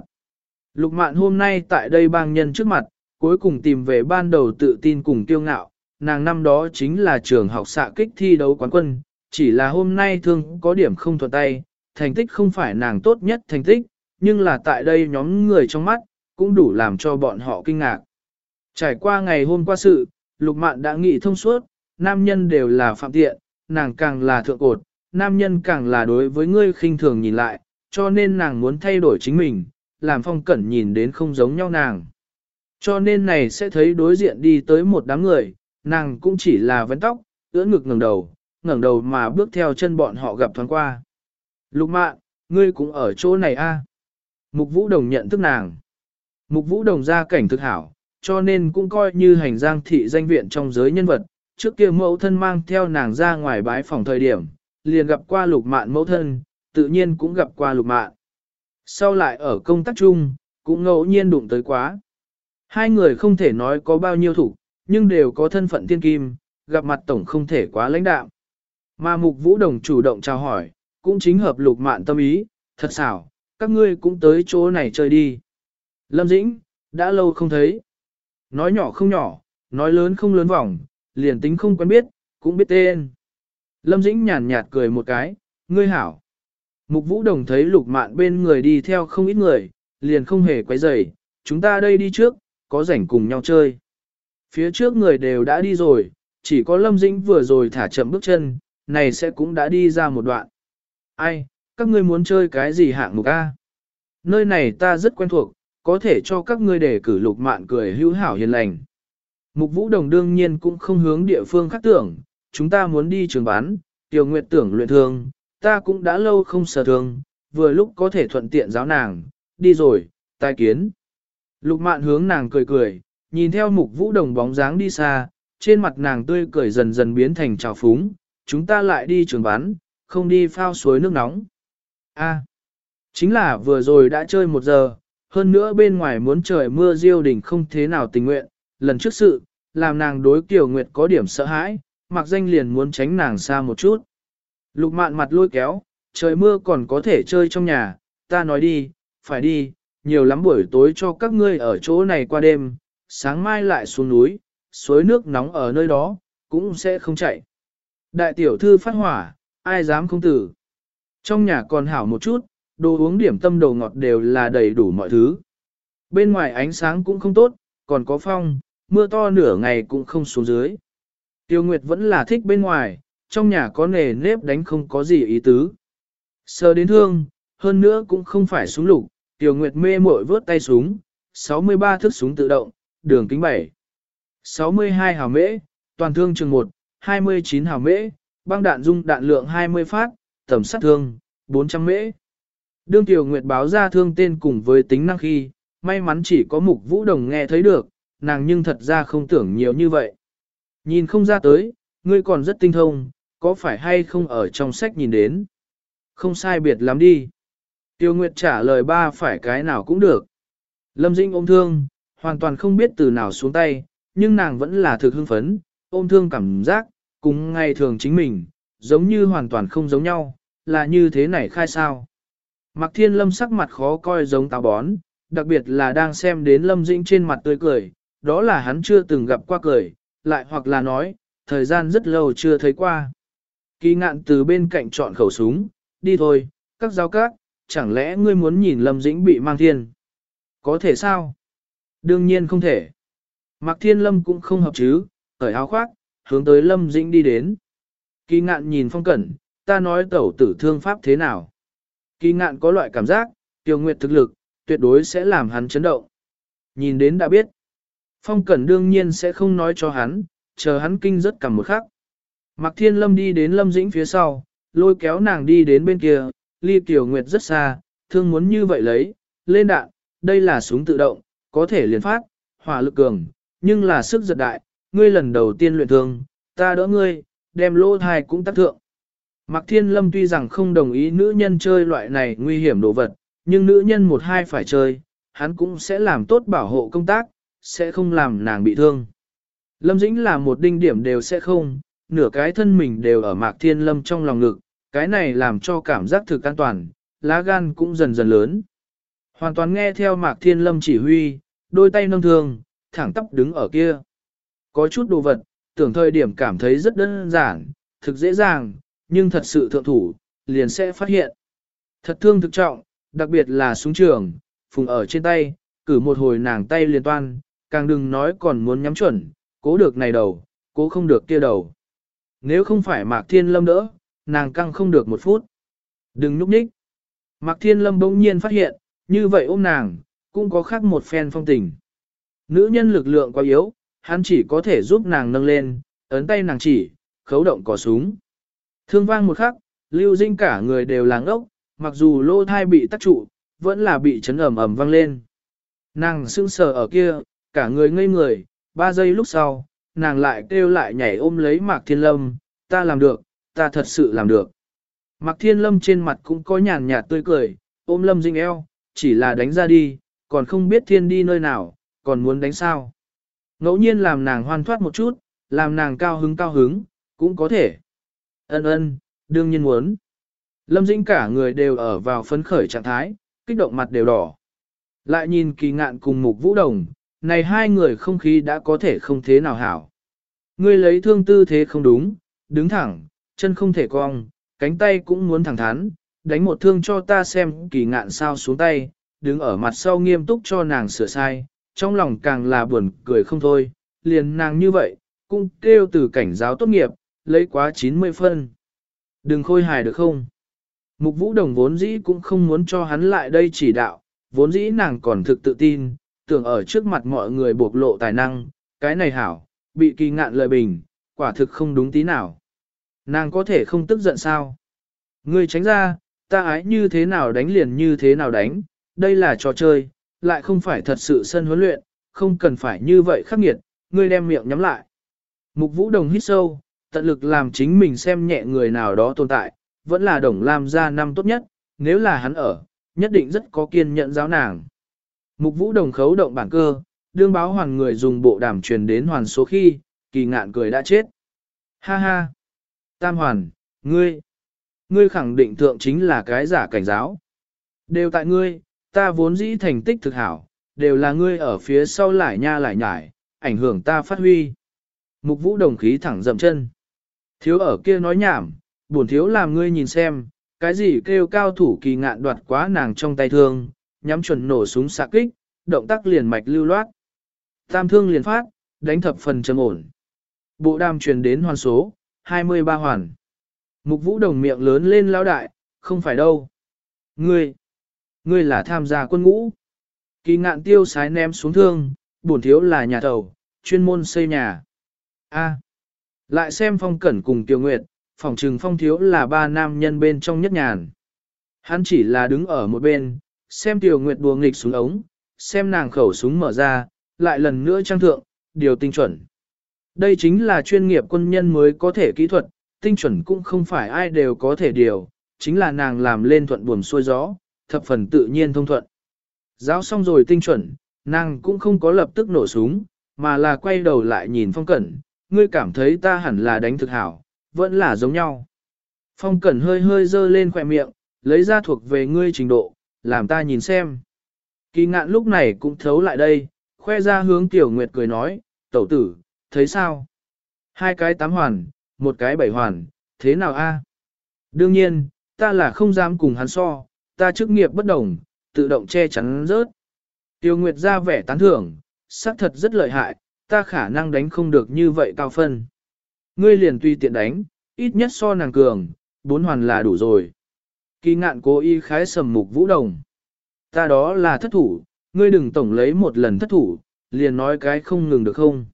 Lục mạn hôm nay tại đây bang nhân trước mặt, cuối cùng tìm về ban đầu tự tin cùng kiêu ngạo, nàng năm đó chính là trường học xạ kích thi đấu quán quân, chỉ là hôm nay thương có điểm không thuận tay, thành tích không phải nàng tốt nhất thành tích, nhưng là tại đây nhóm người trong mắt, cũng đủ làm cho bọn họ kinh ngạc. Trải qua ngày hôm qua sự, lục mạn đã nghĩ thông suốt, nam nhân đều là phạm tiện, nàng càng là thượng cột, nam nhân càng là đối với ngươi khinh thường nhìn lại, cho nên nàng muốn thay đổi chính mình, làm phong cẩn nhìn đến không giống nhau nàng. Cho nên này sẽ thấy đối diện đi tới một đám người, nàng cũng chỉ là vấn tóc, ưỡn ngực ngẩng đầu, ngẩng đầu mà bước theo chân bọn họ gặp thoáng qua. Lục mạn, ngươi cũng ở chỗ này a? Mục Vũ Đồng nhận thức nàng. Mục Vũ Đồng ra cảnh thực hảo, cho nên cũng coi như hành giang thị danh viện trong giới nhân vật. Trước kia mẫu thân mang theo nàng ra ngoài bái phòng thời điểm, liền gặp qua lục mạn mẫu thân, tự nhiên cũng gặp qua lục mạn. Sau lại ở công tác chung, cũng ngẫu nhiên đụng tới quá. Hai người không thể nói có bao nhiêu thủ, nhưng đều có thân phận thiên kim, gặp mặt tổng không thể quá lãnh đạo. Mà mục vũ đồng chủ động chào hỏi, cũng chính hợp lục mạn tâm ý, thật xảo, các ngươi cũng tới chỗ này chơi đi. Lâm Dĩnh, đã lâu không thấy. Nói nhỏ không nhỏ, nói lớn không lớn vòng, liền tính không quen biết, cũng biết tên. Lâm Dĩnh nhàn nhạt cười một cái, ngươi hảo. Mục Vũ Đồng thấy lục mạn bên người đi theo không ít người, liền không hề quấy rầy, chúng ta đây đi trước, có rảnh cùng nhau chơi. Phía trước người đều đã đi rồi, chỉ có Lâm Dĩnh vừa rồi thả chậm bước chân, này sẽ cũng đã đi ra một đoạn. Ai, các ngươi muốn chơi cái gì hạng mục A? Nơi này ta rất quen thuộc, có thể cho các ngươi để cử lục mạn cười hữu hảo hiền lành. Mục Vũ Đồng đương nhiên cũng không hướng địa phương khác tưởng, chúng ta muốn đi trường bán, tiểu nguyệt tưởng luyện thương, ta cũng đã lâu không sở thương, vừa lúc có thể thuận tiện giáo nàng, đi rồi, tai kiến. Lục mạn hướng nàng cười cười, nhìn theo mục vũ đồng bóng dáng đi xa, trên mặt nàng tươi cười dần dần biến thành trào phúng, chúng ta lại đi trường bán, không đi phao suối nước nóng. A, chính là vừa rồi đã chơi một giờ, hơn nữa bên ngoài muốn trời mưa diêu đỉnh không thế nào tình nguyện, lần trước sự, làm nàng đối Kiều Nguyệt có điểm sợ hãi, mặc danh liền muốn tránh nàng xa một chút. Lục mạn mặt lôi kéo, trời mưa còn có thể chơi trong nhà, ta nói đi, phải đi, nhiều lắm buổi tối cho các ngươi ở chỗ này qua đêm, sáng mai lại xuống núi, suối nước nóng ở nơi đó, cũng sẽ không chạy. Đại tiểu thư phát hỏa, ai dám không tử. Trong nhà còn hảo một chút, đồ uống điểm tâm đồ ngọt đều là đầy đủ mọi thứ. Bên ngoài ánh sáng cũng không tốt, còn có phong, mưa to nửa ngày cũng không xuống dưới. Tiêu Nguyệt vẫn là thích bên ngoài, trong nhà có nề nếp đánh không có gì ý tứ. Sờ đến thương, hơn nữa cũng không phải súng lục, tiểu Nguyệt mê mội vớt tay súng, 63 thước súng tự động, đường kính 7. 62 hào mễ, toàn thương trường 1, 29 hào mễ, băng đạn dung đạn lượng 20 phát, tầm sát thương, 400 mễ. Đương Tiểu Nguyệt báo ra thương tên cùng với tính năng khi, may mắn chỉ có mục vũ đồng nghe thấy được, nàng nhưng thật ra không tưởng nhiều như vậy. Nhìn không ra tới, ngươi còn rất tinh thông, có phải hay không ở trong sách nhìn đến? Không sai biệt lắm đi. Tiêu Nguyệt trả lời ba phải cái nào cũng được. Lâm Dĩnh ôm thương, hoàn toàn không biết từ nào xuống tay, nhưng nàng vẫn là thực hưng phấn, ôm thương cảm giác, cùng ngày thường chính mình, giống như hoàn toàn không giống nhau, là như thế này khai sao. Mặc Thiên Lâm sắc mặt khó coi giống táo bón, đặc biệt là đang xem đến Lâm Dĩnh trên mặt tươi cười, đó là hắn chưa từng gặp qua cười, lại hoặc là nói, thời gian rất lâu chưa thấy qua. Kỳ ngạn từ bên cạnh chọn khẩu súng, đi thôi, các giáo các, chẳng lẽ ngươi muốn nhìn Lâm Dĩnh bị mang thiên? Có thể sao? Đương nhiên không thể. Mạc Thiên Lâm cũng không hợp chứ, cởi áo khoác, hướng tới Lâm Dĩnh đi đến. Kỳ ngạn nhìn phong cẩn, ta nói tẩu tử thương pháp thế nào? Kỳ ngạn có loại cảm giác, Tiêu Nguyệt thực lực, tuyệt đối sẽ làm hắn chấn động. Nhìn đến đã biết. Phong Cẩn đương nhiên sẽ không nói cho hắn, chờ hắn kinh rất cầm một khắc. Mạc Thiên Lâm đi đến Lâm Dĩnh phía sau, lôi kéo nàng đi đến bên kia, ly Tiểu Nguyệt rất xa, thương muốn như vậy lấy, lên đạn, đây là súng tự động, có thể liền phát, hỏa lực cường, nhưng là sức giật đại, ngươi lần đầu tiên luyện thương, ta đỡ ngươi, đem lô thai cũng tác thượng. Mạc Thiên Lâm tuy rằng không đồng ý nữ nhân chơi loại này nguy hiểm đồ vật, nhưng nữ nhân một hai phải chơi, hắn cũng sẽ làm tốt bảo hộ công tác, sẽ không làm nàng bị thương. Lâm Dĩnh là một đinh điểm đều sẽ không, nửa cái thân mình đều ở Mạc Thiên Lâm trong lòng ngực, cái này làm cho cảm giác thực an toàn, lá gan cũng dần dần lớn. Hoàn toàn nghe theo Mạc Thiên Lâm chỉ huy, đôi tay nâng thương, thẳng tắp đứng ở kia. Có chút đồ vật, tưởng thời điểm cảm thấy rất đơn giản, thực dễ dàng, nhưng thật sự thượng thủ, liền sẽ phát hiện. Thật thương thực trọng, đặc biệt là súng trường, phùng ở trên tay, cử một hồi nàng tay liền toan, càng đừng nói còn muốn nhắm chuẩn, cố được này đầu, cố không được kia đầu. Nếu không phải Mạc Thiên Lâm đỡ, nàng căng không được một phút. Đừng núp ních. Mạc Thiên Lâm bỗng nhiên phát hiện, như vậy ôm nàng, cũng có khác một phen phong tình. Nữ nhân lực lượng quá yếu, hắn chỉ có thể giúp nàng nâng lên, ấn tay nàng chỉ, khấu động cò súng. Thương vang một khắc, lưu dinh cả người đều làng ốc, mặc dù lô thai bị tắc trụ, vẫn là bị chấn ẩm ẩm vang lên. Nàng sững sờ ở kia, cả người ngây người, ba giây lúc sau, nàng lại kêu lại nhảy ôm lấy Mạc Thiên Lâm, ta làm được, ta thật sự làm được. Mạc Thiên Lâm trên mặt cũng có nhàn nhạt tươi cười, ôm Lâm Dinh eo, chỉ là đánh ra đi, còn không biết thiên đi nơi nào, còn muốn đánh sao. Ngẫu nhiên làm nàng hoan thoát một chút, làm nàng cao hứng cao hứng, cũng có thể. Ân ân, đương nhiên muốn. Lâm Dĩnh cả người đều ở vào phấn khởi trạng thái, kích động mặt đều đỏ. Lại nhìn kỳ ngạn cùng mục vũ đồng, này hai người không khí đã có thể không thế nào hảo. Ngươi lấy thương tư thế không đúng, đứng thẳng, chân không thể cong, cánh tay cũng muốn thẳng thắn, đánh một thương cho ta xem kỳ ngạn sao xuống tay, đứng ở mặt sau nghiêm túc cho nàng sửa sai, trong lòng càng là buồn cười không thôi, liền nàng như vậy, cũng kêu từ cảnh giáo tốt nghiệp, lấy quá 90 phân. Đừng khôi hài được không? Mục vũ đồng vốn dĩ cũng không muốn cho hắn lại đây chỉ đạo, vốn dĩ nàng còn thực tự tin, tưởng ở trước mặt mọi người bộc lộ tài năng, cái này hảo, bị kỳ ngạn lợi bình, quả thực không đúng tí nào. Nàng có thể không tức giận sao? Ngươi tránh ra, ta ái như thế nào đánh liền như thế nào đánh, đây là trò chơi, lại không phải thật sự sân huấn luyện, không cần phải như vậy khắc nghiệt, ngươi đem miệng nhắm lại. Mục vũ đồng hít sâu, tận lực làm chính mình xem nhẹ người nào đó tồn tại, vẫn là đồng làm ra năm tốt nhất, nếu là hắn ở, nhất định rất có kiên nhẫn giáo nàng. Mục vũ đồng khấu động bản cơ, đương báo hoàn người dùng bộ đàm truyền đến hoàn số khi, kỳ ngạn cười đã chết. Ha ha! Tam hoàn, ngươi! Ngươi khẳng định thượng chính là cái giả cảnh giáo. Đều tại ngươi, ta vốn dĩ thành tích thực hảo, đều là ngươi ở phía sau lại nha lại nhải, ảnh hưởng ta phát huy. Mục vũ đồng khí thẳng dậm chân. Thiếu ở kia nói nhảm, buồn thiếu làm ngươi nhìn xem, cái gì kêu cao thủ kỳ ngạn đoạt quá nàng trong tay thương, nhắm chuẩn nổ súng xạ kích, động tác liền mạch lưu loát. Tam thương liền phát, đánh thập phần trầm ổn. Bộ đàm truyền đến hoàn số, 23 hoàn. Mục vũ đồng miệng lớn lên lao đại, không phải đâu. Ngươi, ngươi là tham gia quân ngũ. Kỳ ngạn tiêu sái ném xuống thương, bổn thiếu là nhà thầu, chuyên môn xây nhà. A. lại xem phong cẩn cùng tiêu nguyệt, phòng trừng phong thiếu là ba nam nhân bên trong nhất nhàn. Hắn chỉ là đứng ở một bên, xem tiểu nguyệt đùa nghịch xuống ống, xem nàng khẩu súng mở ra, lại lần nữa trang thượng, điều tinh chuẩn. Đây chính là chuyên nghiệp quân nhân mới có thể kỹ thuật, tinh chuẩn cũng không phải ai đều có thể điều, chính là nàng làm lên thuận buồm xuôi gió, thập phần tự nhiên thông thuận. Giáo xong rồi tinh chuẩn, nàng cũng không có lập tức nổ súng, mà là quay đầu lại nhìn phong cẩn, ngươi cảm thấy ta hẳn là đánh thực hảo, vẫn là giống nhau. Phong cẩn hơi hơi dơ lên khỏe miệng, lấy ra thuộc về ngươi trình độ, làm ta nhìn xem. Kỳ ngạn lúc này cũng thấu lại đây, khoe ra hướng tiểu nguyệt cười nói, tẩu tử, thấy sao? Hai cái tám hoàn, một cái bảy hoàn, thế nào a? Đương nhiên, ta là không dám cùng hắn so, ta chức nghiệp bất đồng, tự động che chắn rớt. Tiêu Nguyệt ra vẻ tán thưởng, xác thật rất lợi hại, ta khả năng đánh không được như vậy cao phân. Ngươi liền tùy tiện đánh, ít nhất so nàng cường, bốn hoàn là đủ rồi. Kỳ ngạn cố ý khái sầm mục vũ đồng. Ta đó là thất thủ, ngươi đừng tổng lấy một lần thất thủ, liền nói cái không ngừng được không.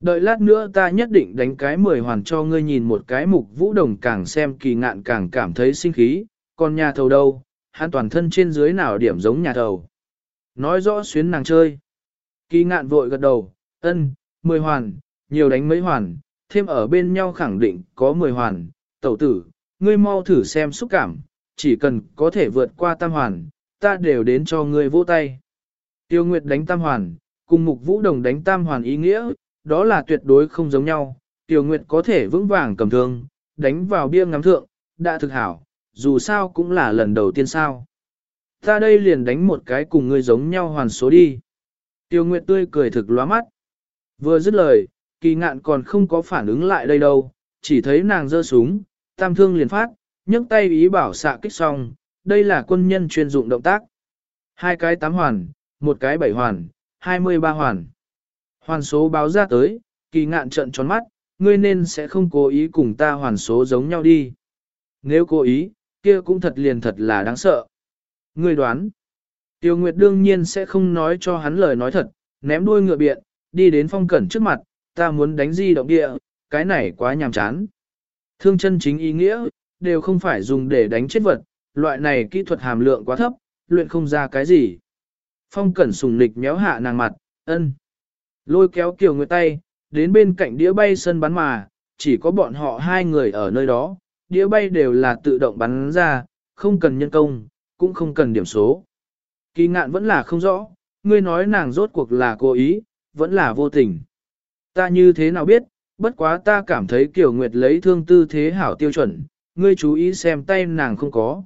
Đợi lát nữa ta nhất định đánh cái mười hoàn cho ngươi nhìn một cái mục vũ đồng càng xem kỳ ngạn càng cảm thấy sinh khí, còn nhà thầu đâu, hắn toàn thân trên dưới nào điểm giống nhà thầu. Nói rõ xuyến nàng chơi. Kỳ ngạn vội gật đầu, ân, mười hoàn, nhiều đánh mấy hoàn, thêm ở bên nhau khẳng định có mười hoàn, tẩu tử, ngươi mau thử xem xúc cảm, chỉ cần có thể vượt qua tam hoàn, ta đều đến cho ngươi vỗ tay. Tiêu Nguyệt đánh tam hoàn, cùng Mục Vũ Đồng đánh tam hoàn ý nghĩa, đó là tuyệt đối không giống nhau. Tiêu Nguyệt có thể vững vàng cầm thương, đánh vào bia ngắm thượng, đã thực hảo, dù sao cũng là lần đầu tiên sao. Ta đây liền đánh một cái cùng ngươi giống nhau hoàn số đi. Tiêu Nguyệt tươi cười thực lóa mắt. Vừa dứt lời, kỳ ngạn còn không có phản ứng lại đây đâu, chỉ thấy nàng giơ súng, tam thương liền phát, nhấc tay ý bảo xạ kích xong, đây là quân nhân chuyên dụng động tác. Hai cái tám hoàn, một cái bảy hoàn, hai mươi ba hoàn. Hoàn số báo ra tới, kỳ ngạn trận tròn mắt, ngươi nên sẽ không cố ý cùng ta hoàn số giống nhau đi. Nếu cố ý, kia cũng thật liền thật là đáng sợ. Ngươi đoán, Tiêu Nguyệt đương nhiên sẽ không nói cho hắn lời nói thật, ném đuôi ngựa biện, đi đến phong cẩn trước mặt, ta muốn đánh di động địa, cái này quá nhàm chán. Thương chân chính ý nghĩa, đều không phải dùng để đánh chết vật, loại này kỹ thuật hàm lượng quá thấp, luyện không ra cái gì. Phong cẩn sùng lịch méo hạ nàng mặt, ân. Lôi kéo Kiều người tay, đến bên cạnh đĩa bay sân bắn mà, chỉ có bọn họ hai người ở nơi đó, đĩa bay đều là tự động bắn ra, không cần nhân công, cũng không cần điểm số. Kỳ ngạn vẫn là không rõ, ngươi nói nàng rốt cuộc là cố ý, vẫn là vô tình. Ta như thế nào biết, bất quá ta cảm thấy Kiều Nguyệt lấy thương tư thế hảo tiêu chuẩn, ngươi chú ý xem tay nàng không có.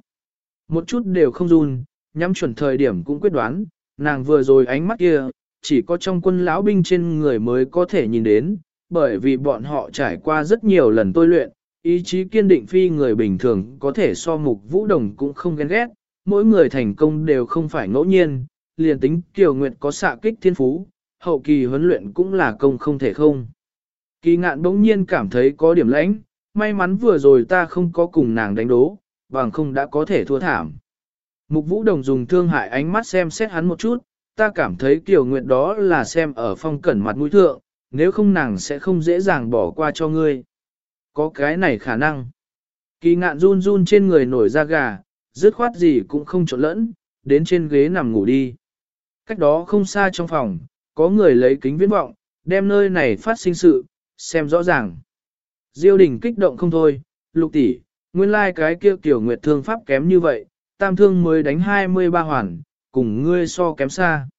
Một chút đều không run, nhắm chuẩn thời điểm cũng quyết đoán, nàng vừa rồi ánh mắt kia, chỉ có trong quân lão binh trên người mới có thể nhìn đến, bởi vì bọn họ trải qua rất nhiều lần tôi luyện, ý chí kiên định phi người bình thường có thể so mục vũ đồng cũng không ghen ghét, mỗi người thành công đều không phải ngẫu nhiên, liền tính Kiều Nguyệt có xạ kích thiên phú, hậu kỳ huấn luyện cũng là công không thể không. Kỳ ngạn bỗng nhiên cảm thấy có điểm lãnh, may mắn vừa rồi ta không có cùng nàng đánh đố, bằng không đã có thể thua thảm. Mục Vũ Đồng dùng thương hại ánh mắt xem xét hắn một chút, ta cảm thấy kiểu nguyện đó là xem ở phong cẩn mặt mũi thượng, nếu không nàng sẽ không dễ dàng bỏ qua cho ngươi. Có cái này khả năng. Kỳ ngạn run run trên người nổi da gà, dứt khoát gì cũng không trộn lẫn, đến trên ghế nằm ngủ đi. Cách đó không xa trong phòng, có người lấy kính viễn vọng, đem nơi này phát sinh sự, xem rõ ràng. Diêu đình kích động không thôi, lục tỷ, nguyên lai like cái kia tiểu nguyệt thương pháp kém như vậy, tam thương mới đánh 23 hoàn, cùng ngươi so kém xa.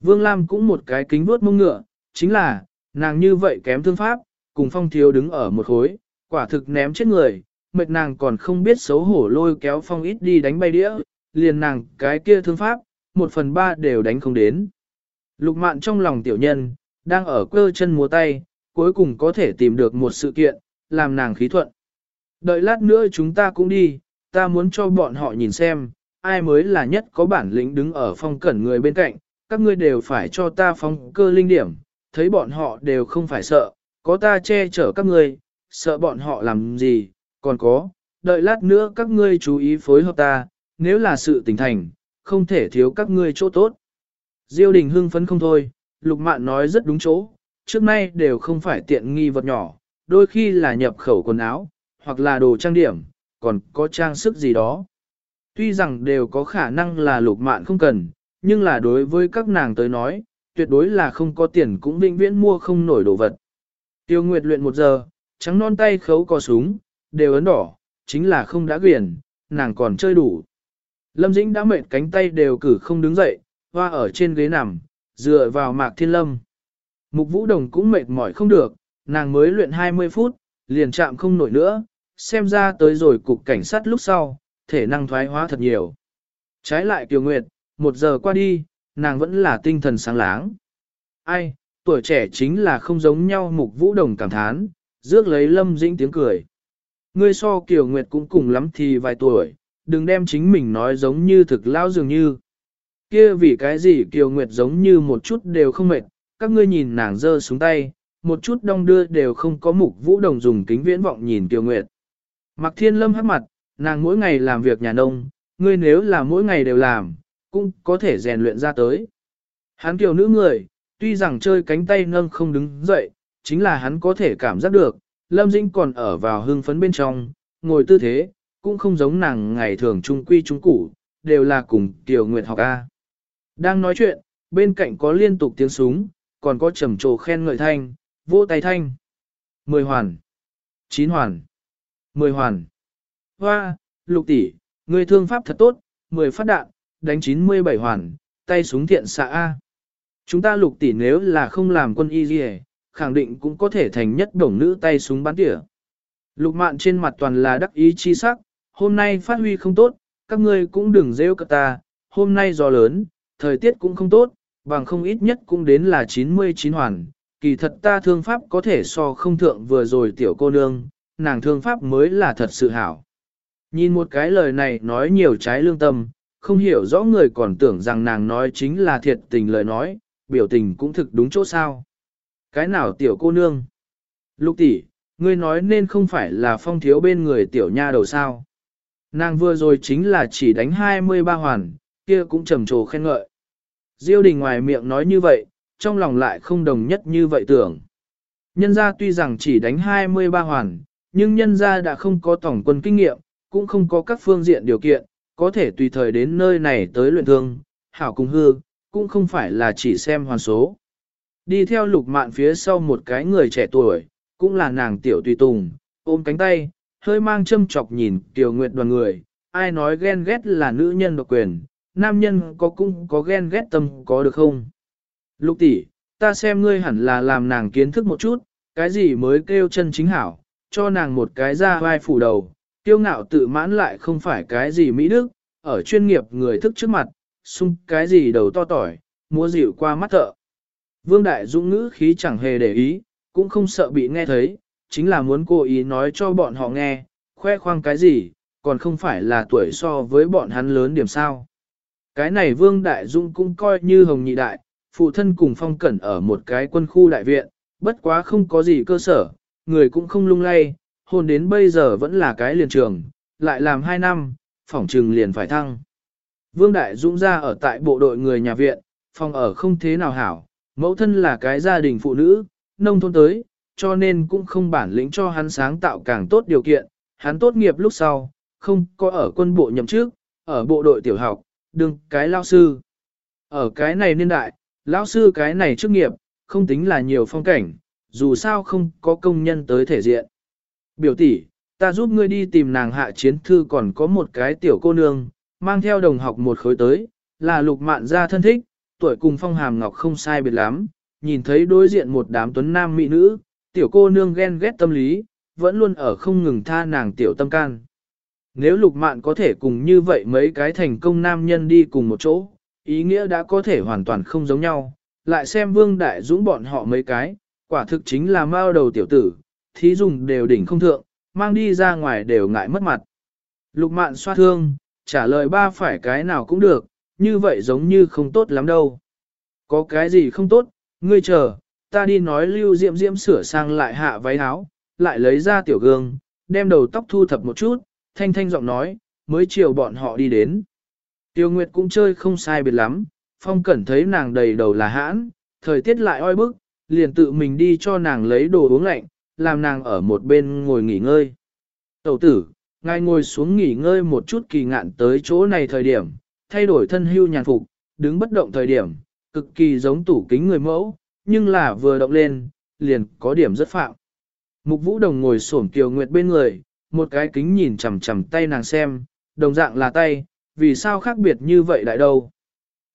Vương Lam cũng một cái kính vuốt mông ngựa, chính là, nàng như vậy kém thương pháp, cùng phong thiếu đứng ở một khối, quả thực ném chết người, mệt nàng còn không biết xấu hổ lôi kéo phong ít đi đánh bay đĩa, liền nàng cái kia thương pháp, một phần ba đều đánh không đến. Lục mạn trong lòng tiểu nhân, đang ở cơ chân múa tay, cuối cùng có thể tìm được một sự kiện, làm nàng khí thuận. Đợi lát nữa chúng ta cũng đi, ta muốn cho bọn họ nhìn xem, ai mới là nhất có bản lĩnh đứng ở phong cẩn người bên cạnh, các ngươi đều phải cho ta phong cơ linh điểm, thấy bọn họ đều không phải sợ, có ta che chở các ngươi, sợ bọn họ làm gì, còn có, đợi lát nữa các ngươi chú ý phối hợp ta, nếu là sự tình thành, không thể thiếu các ngươi chỗ tốt. Diêu đình hưng phấn không thôi, lục mạn nói rất đúng chỗ, trước nay đều không phải tiện nghi vật nhỏ, đôi khi là nhập khẩu quần áo, hoặc là đồ trang điểm, còn có trang sức gì đó. Tuy rằng đều có khả năng là lục mạn không cần, nhưng là đối với các nàng tới nói, tuyệt đối là không có tiền cũng vĩnh viễn mua không nổi đồ vật. Tiêu Nguyệt luyện một giờ, trắng non tay khấu có súng, đều ấn đỏ, chính là không đã quyển, nàng còn chơi đủ. Lâm Dĩnh đã mệt cánh tay đều cử không đứng dậy, hoa ở trên ghế nằm, dựa vào mạc thiên lâm. Mục Vũ Đồng cũng mệt mỏi không được, nàng mới luyện 20 phút, liền chạm không nổi nữa, xem ra tới rồi cục cảnh sát lúc sau, thể năng thoái hóa thật nhiều. Trái lại Kiều Nguyệt, một giờ qua đi, nàng vẫn là tinh thần sáng láng. Ai, tuổi trẻ chính là không giống nhau Mục Vũ Đồng cảm thán, rước lấy Lâm Dĩnh tiếng cười. Ngươi so Kiều Nguyệt cũng cùng lắm thì vài tuổi, đừng đem chính mình nói giống như thực lao dường như. Kia vì cái gì Kiều Nguyệt giống như một chút đều không mệt, các ngươi nhìn nàng giơ xuống tay, một chút đông đưa đều không có mục vũ đồng dùng kính viễn vọng nhìn Kiều Nguyệt. Mặc thiên lâm hắc mặt, nàng mỗi ngày làm việc nhà nông, ngươi nếu là mỗi ngày đều làm, cũng có thể rèn luyện ra tới. Hắn kiều nữ người, tuy rằng chơi cánh tay nâng không đứng dậy, chính là hắn có thể cảm giác được, Lâm Dĩnh còn ở vào hưng phấn bên trong, ngồi tư thế, cũng không giống nàng ngày thường trung quy trung củ, đều là cùng Kiều Nguyệt học A. Đang nói chuyện, bên cạnh có liên tục tiếng súng, còn có trầm trồ khen ngợi thanh, vỗ tay thanh. Mười hoàn, chín hoàn, mười hoàn. Hoa, lục tỷ, người thương pháp thật tốt, mười phát đạn, đánh 97 hoàn, tay súng thiện xạ A. Chúng ta lục tỷ nếu là không làm quân y gì khẳng định cũng có thể thành nhất đồng nữ tay súng bắn tỉa. Lục mạn trên mặt toàn là đắc ý chi sắc, hôm nay phát huy không tốt, các ngươi cũng đừng rêu cả ta, hôm nay gió lớn, thời tiết cũng không tốt, bằng không ít nhất cũng đến là 99 hoàn, kỳ thật ta thương pháp có thể so không thượng vừa rồi tiểu cô nương, nàng thương pháp mới là thật sự hảo. Nhìn một cái lời này nói nhiều trái lương tâm, không hiểu rõ người còn tưởng rằng nàng nói chính là thiệt tình lời nói, biểu tình cũng thực đúng chỗ sao. Cái nào tiểu cô nương? Lục tỷ, ngươi nói nên không phải là phong thiếu bên người tiểu nha đầu sao. Nàng vừa rồi chính là chỉ đánh 23 hoàn, kia cũng trầm trồ khen ngợi. Diêu đình ngoài miệng nói như vậy, trong lòng lại không đồng nhất như vậy tưởng. Nhân gia tuy rằng chỉ đánh 23 hoàn, nhưng nhân gia đã không có tổng quân kinh nghiệm, cũng không có các phương diện điều kiện, có thể tùy thời đến nơi này tới luyện thương, hảo cùng hư, cũng không phải là chỉ xem hoàn số. Đi theo lục mạn phía sau một cái người trẻ tuổi, cũng là nàng tiểu tùy tùng, ôm cánh tay, hơi mang châm chọc nhìn tiểu nguyệt đoàn người, ai nói ghen ghét là nữ nhân độc quyền, nam nhân có cũng có ghen ghét tâm có được không? Lục tỷ, ta xem ngươi hẳn là làm nàng kiến thức một chút, cái gì mới kêu chân chính hảo, cho nàng một cái ra vai phủ đầu, tiêu ngạo tự mãn lại không phải cái gì mỹ đức, ở chuyên nghiệp người thức trước mặt, sung cái gì đầu to tỏi, múa dịu qua mắt thợ. Vương Đại Dũng ngữ khí chẳng hề để ý, cũng không sợ bị nghe thấy, chính là muốn cố ý nói cho bọn họ nghe, khoe khoang cái gì, còn không phải là tuổi so với bọn hắn lớn điểm sao. Cái này Vương Đại Dũng cũng coi như hồng nhị đại, phụ thân cùng phong cẩn ở một cái quân khu đại viện, bất quá không có gì cơ sở, người cũng không lung lay, hôn đến bây giờ vẫn là cái liền trường, lại làm hai năm, phỏng trừng liền phải thăng. Vương Đại Dũng ra ở tại bộ đội người nhà viện, phòng ở không thế nào hảo, mẫu thân là cái gia đình phụ nữ, nông thôn tới, cho nên cũng không bản lĩnh cho hắn sáng tạo càng tốt điều kiện. Hắn tốt nghiệp lúc sau, không có ở quân bộ nhậm chức, ở bộ đội tiểu học, đừng cái lao sư. Ở cái này niên đại, Lão sư cái này chức nghiệp, không tính là nhiều phong cảnh, dù sao không có công nhân tới thể diện. Biểu tỷ, ta giúp ngươi đi tìm nàng hạ chiến thư còn có một cái tiểu cô nương, mang theo đồng học một khối tới, là lục mạn gia thân thích, tuổi cùng phong hàm ngọc không sai biệt lắm, nhìn thấy đối diện một đám tuấn nam mỹ nữ, tiểu cô nương ghen ghét tâm lý, vẫn luôn ở không ngừng tha nàng tiểu tâm can. Nếu lục mạn có thể cùng như vậy mấy cái thành công nam nhân đi cùng một chỗ, ý nghĩa đã có thể hoàn toàn không giống nhau, lại xem vương đại dũng bọn họ mấy cái, quả thực chính là mao đầu tiểu tử, thí dùng đều đỉnh không thượng, mang đi ra ngoài đều ngại mất mặt. Lục mạn xoa thương, trả lời ba phải cái nào cũng được, như vậy giống như không tốt lắm đâu. Có cái gì không tốt, ngươi chờ, ta đi nói lưu diễm diễm sửa sang lại hạ váy áo, lại lấy ra tiểu gương, đem đầu tóc thu thập một chút, thanh thanh giọng nói, mới chiều bọn họ đi đến. Tiêu Nguyệt cũng chơi không sai biệt lắm, phong cẩn thấy nàng đầy đầu là hãn, thời tiết lại oi bức, liền tự mình đi cho nàng lấy đồ uống lạnh, làm nàng ở một bên ngồi nghỉ ngơi. Tẩu tử, ngài ngồi xuống nghỉ ngơi một chút kỳ ngạn tới chỗ này thời điểm, thay đổi thân hưu nhàn phục, đứng bất động thời điểm, cực kỳ giống tủ kính người mẫu, nhưng là vừa động lên, liền có điểm rất phạm. Mục vũ đồng ngồi xổm kiều nguyệt bên người, một cái kính nhìn chằm chằm tay nàng xem, đồng dạng là tay, vì sao khác biệt như vậy đại đâu.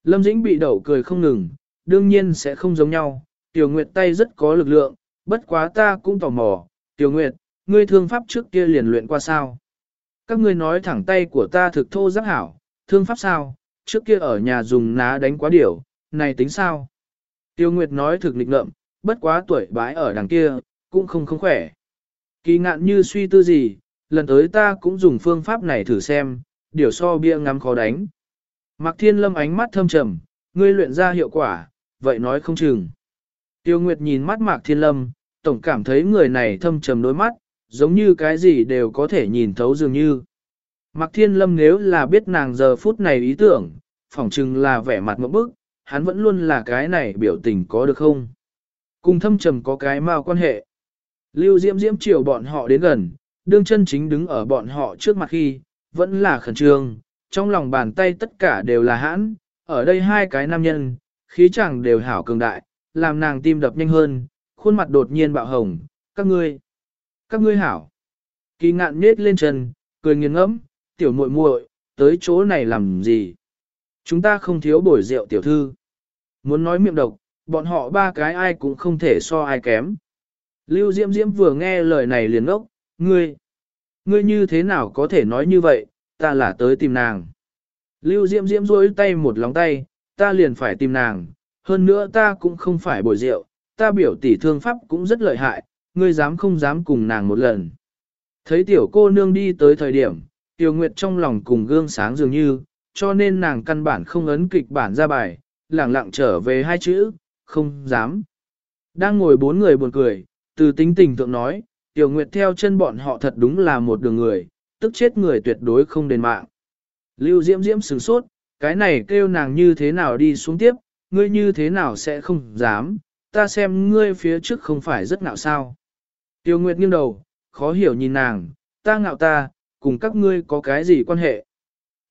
Lâm Dĩnh bị đậu cười không ngừng, đương nhiên sẽ không giống nhau, Tiểu Nguyệt tay rất có lực lượng, bất quá ta cũng tò mò, Tiểu Nguyệt, ngươi thương pháp trước kia liền luyện qua sao? Các ngươi nói thẳng tay của ta thực thô giác hảo, thương pháp sao, trước kia ở nhà dùng ná đánh quá điểu, này tính sao? Tiêu Nguyệt nói thực lịch ngợm, bất quá tuổi bái ở đằng kia, cũng không không khỏe. Kỳ ngạn như suy tư gì, lần tới ta cũng dùng phương pháp này thử xem, điều so bia ngắm khó đánh. Mạc Thiên Lâm ánh mắt thâm trầm, ngươi luyện ra hiệu quả, vậy nói không chừng. Tiêu Nguyệt nhìn mắt Mạc Thiên Lâm, tổng cảm thấy người này thâm trầm đôi mắt, giống như cái gì đều có thể nhìn thấu dường như. Mạc Thiên Lâm nếu là biết nàng giờ phút này ý tưởng, phỏng chừng là vẻ mặt một bức, hắn vẫn luôn là cái này biểu tình có được không? Cùng thâm trầm có cái mao quan hệ. Lưu Diễm Diễm chiều bọn họ đến gần, đương chân chính đứng ở bọn họ trước mặt khi, vẫn là khẩn trương, trong lòng bàn tay tất cả đều là hãn, ở đây hai cái nam nhân, khí chẳng đều hảo cường đại, làm nàng tim đập nhanh hơn, khuôn mặt đột nhiên bạo hồng, các ngươi, các ngươi hảo. Kỳ ngạn nết lên chân, cười nghiêng ngẫm, tiểu muội muội, tới chỗ này làm gì? Chúng ta không thiếu bổi rượu tiểu thư. Muốn nói miệng độc, bọn họ ba cái ai cũng không thể so ai kém. Lưu Diễm Diễm vừa nghe lời này liền ngốc ngươi, ngươi như thế nào có thể nói như vậy, ta là tới tìm nàng. Lưu Diễm Diễm rối tay một lòng tay, ta liền phải tìm nàng, hơn nữa ta cũng không phải bồi rượu, ta biểu tỷ thương pháp cũng rất lợi hại, ngươi dám không dám cùng nàng một lần. Thấy tiểu cô nương đi tới thời điểm, tiểu nguyệt trong lòng cùng gương sáng dường như, cho nên nàng căn bản không ấn kịch bản ra bài, lẳng lặng trở về hai chữ, không dám. Đang ngồi bốn người buồn cười, từ tính tình thượng nói, tiểu nguyệt theo chân bọn họ thật đúng là một đường người, tức chết người tuyệt đối không đền mạng. Lưu Diễm Diễm sửng sốt, cái này kêu nàng như thế nào đi xuống tiếp, ngươi như thế nào sẽ không dám, ta xem ngươi phía trước không phải rất ngạo sao. Tiêu Nguyệt nghiêng đầu, khó hiểu nhìn nàng, ta ngạo ta, cùng các ngươi có cái gì quan hệ.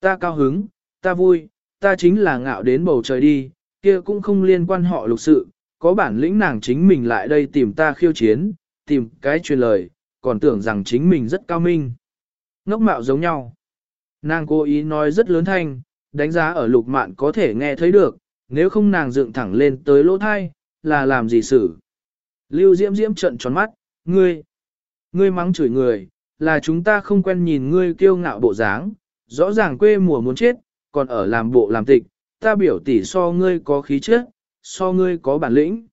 Ta cao hứng, ta vui, ta chính là ngạo đến bầu trời đi, kia cũng không liên quan họ lục sự, có bản lĩnh nàng chính mình lại đây tìm ta khiêu chiến, tìm cái truyền lời, còn tưởng rằng chính mình rất cao minh. Ngốc mạo giống nhau. Nàng cố ý nói rất lớn thanh, đánh giá ở lục mạn có thể nghe thấy được, nếu không nàng dựng thẳng lên tới lỗ thai, là làm gì xử. Lưu Diễm Diễm trận tròn mắt, ngươi, ngươi mắng chửi người, là chúng ta không quen nhìn ngươi kiêu ngạo bộ dáng, rõ ràng quê mùa muốn chết, còn ở làm bộ làm tịch, ta biểu tỷ so ngươi có khí chất, so ngươi có bản lĩnh.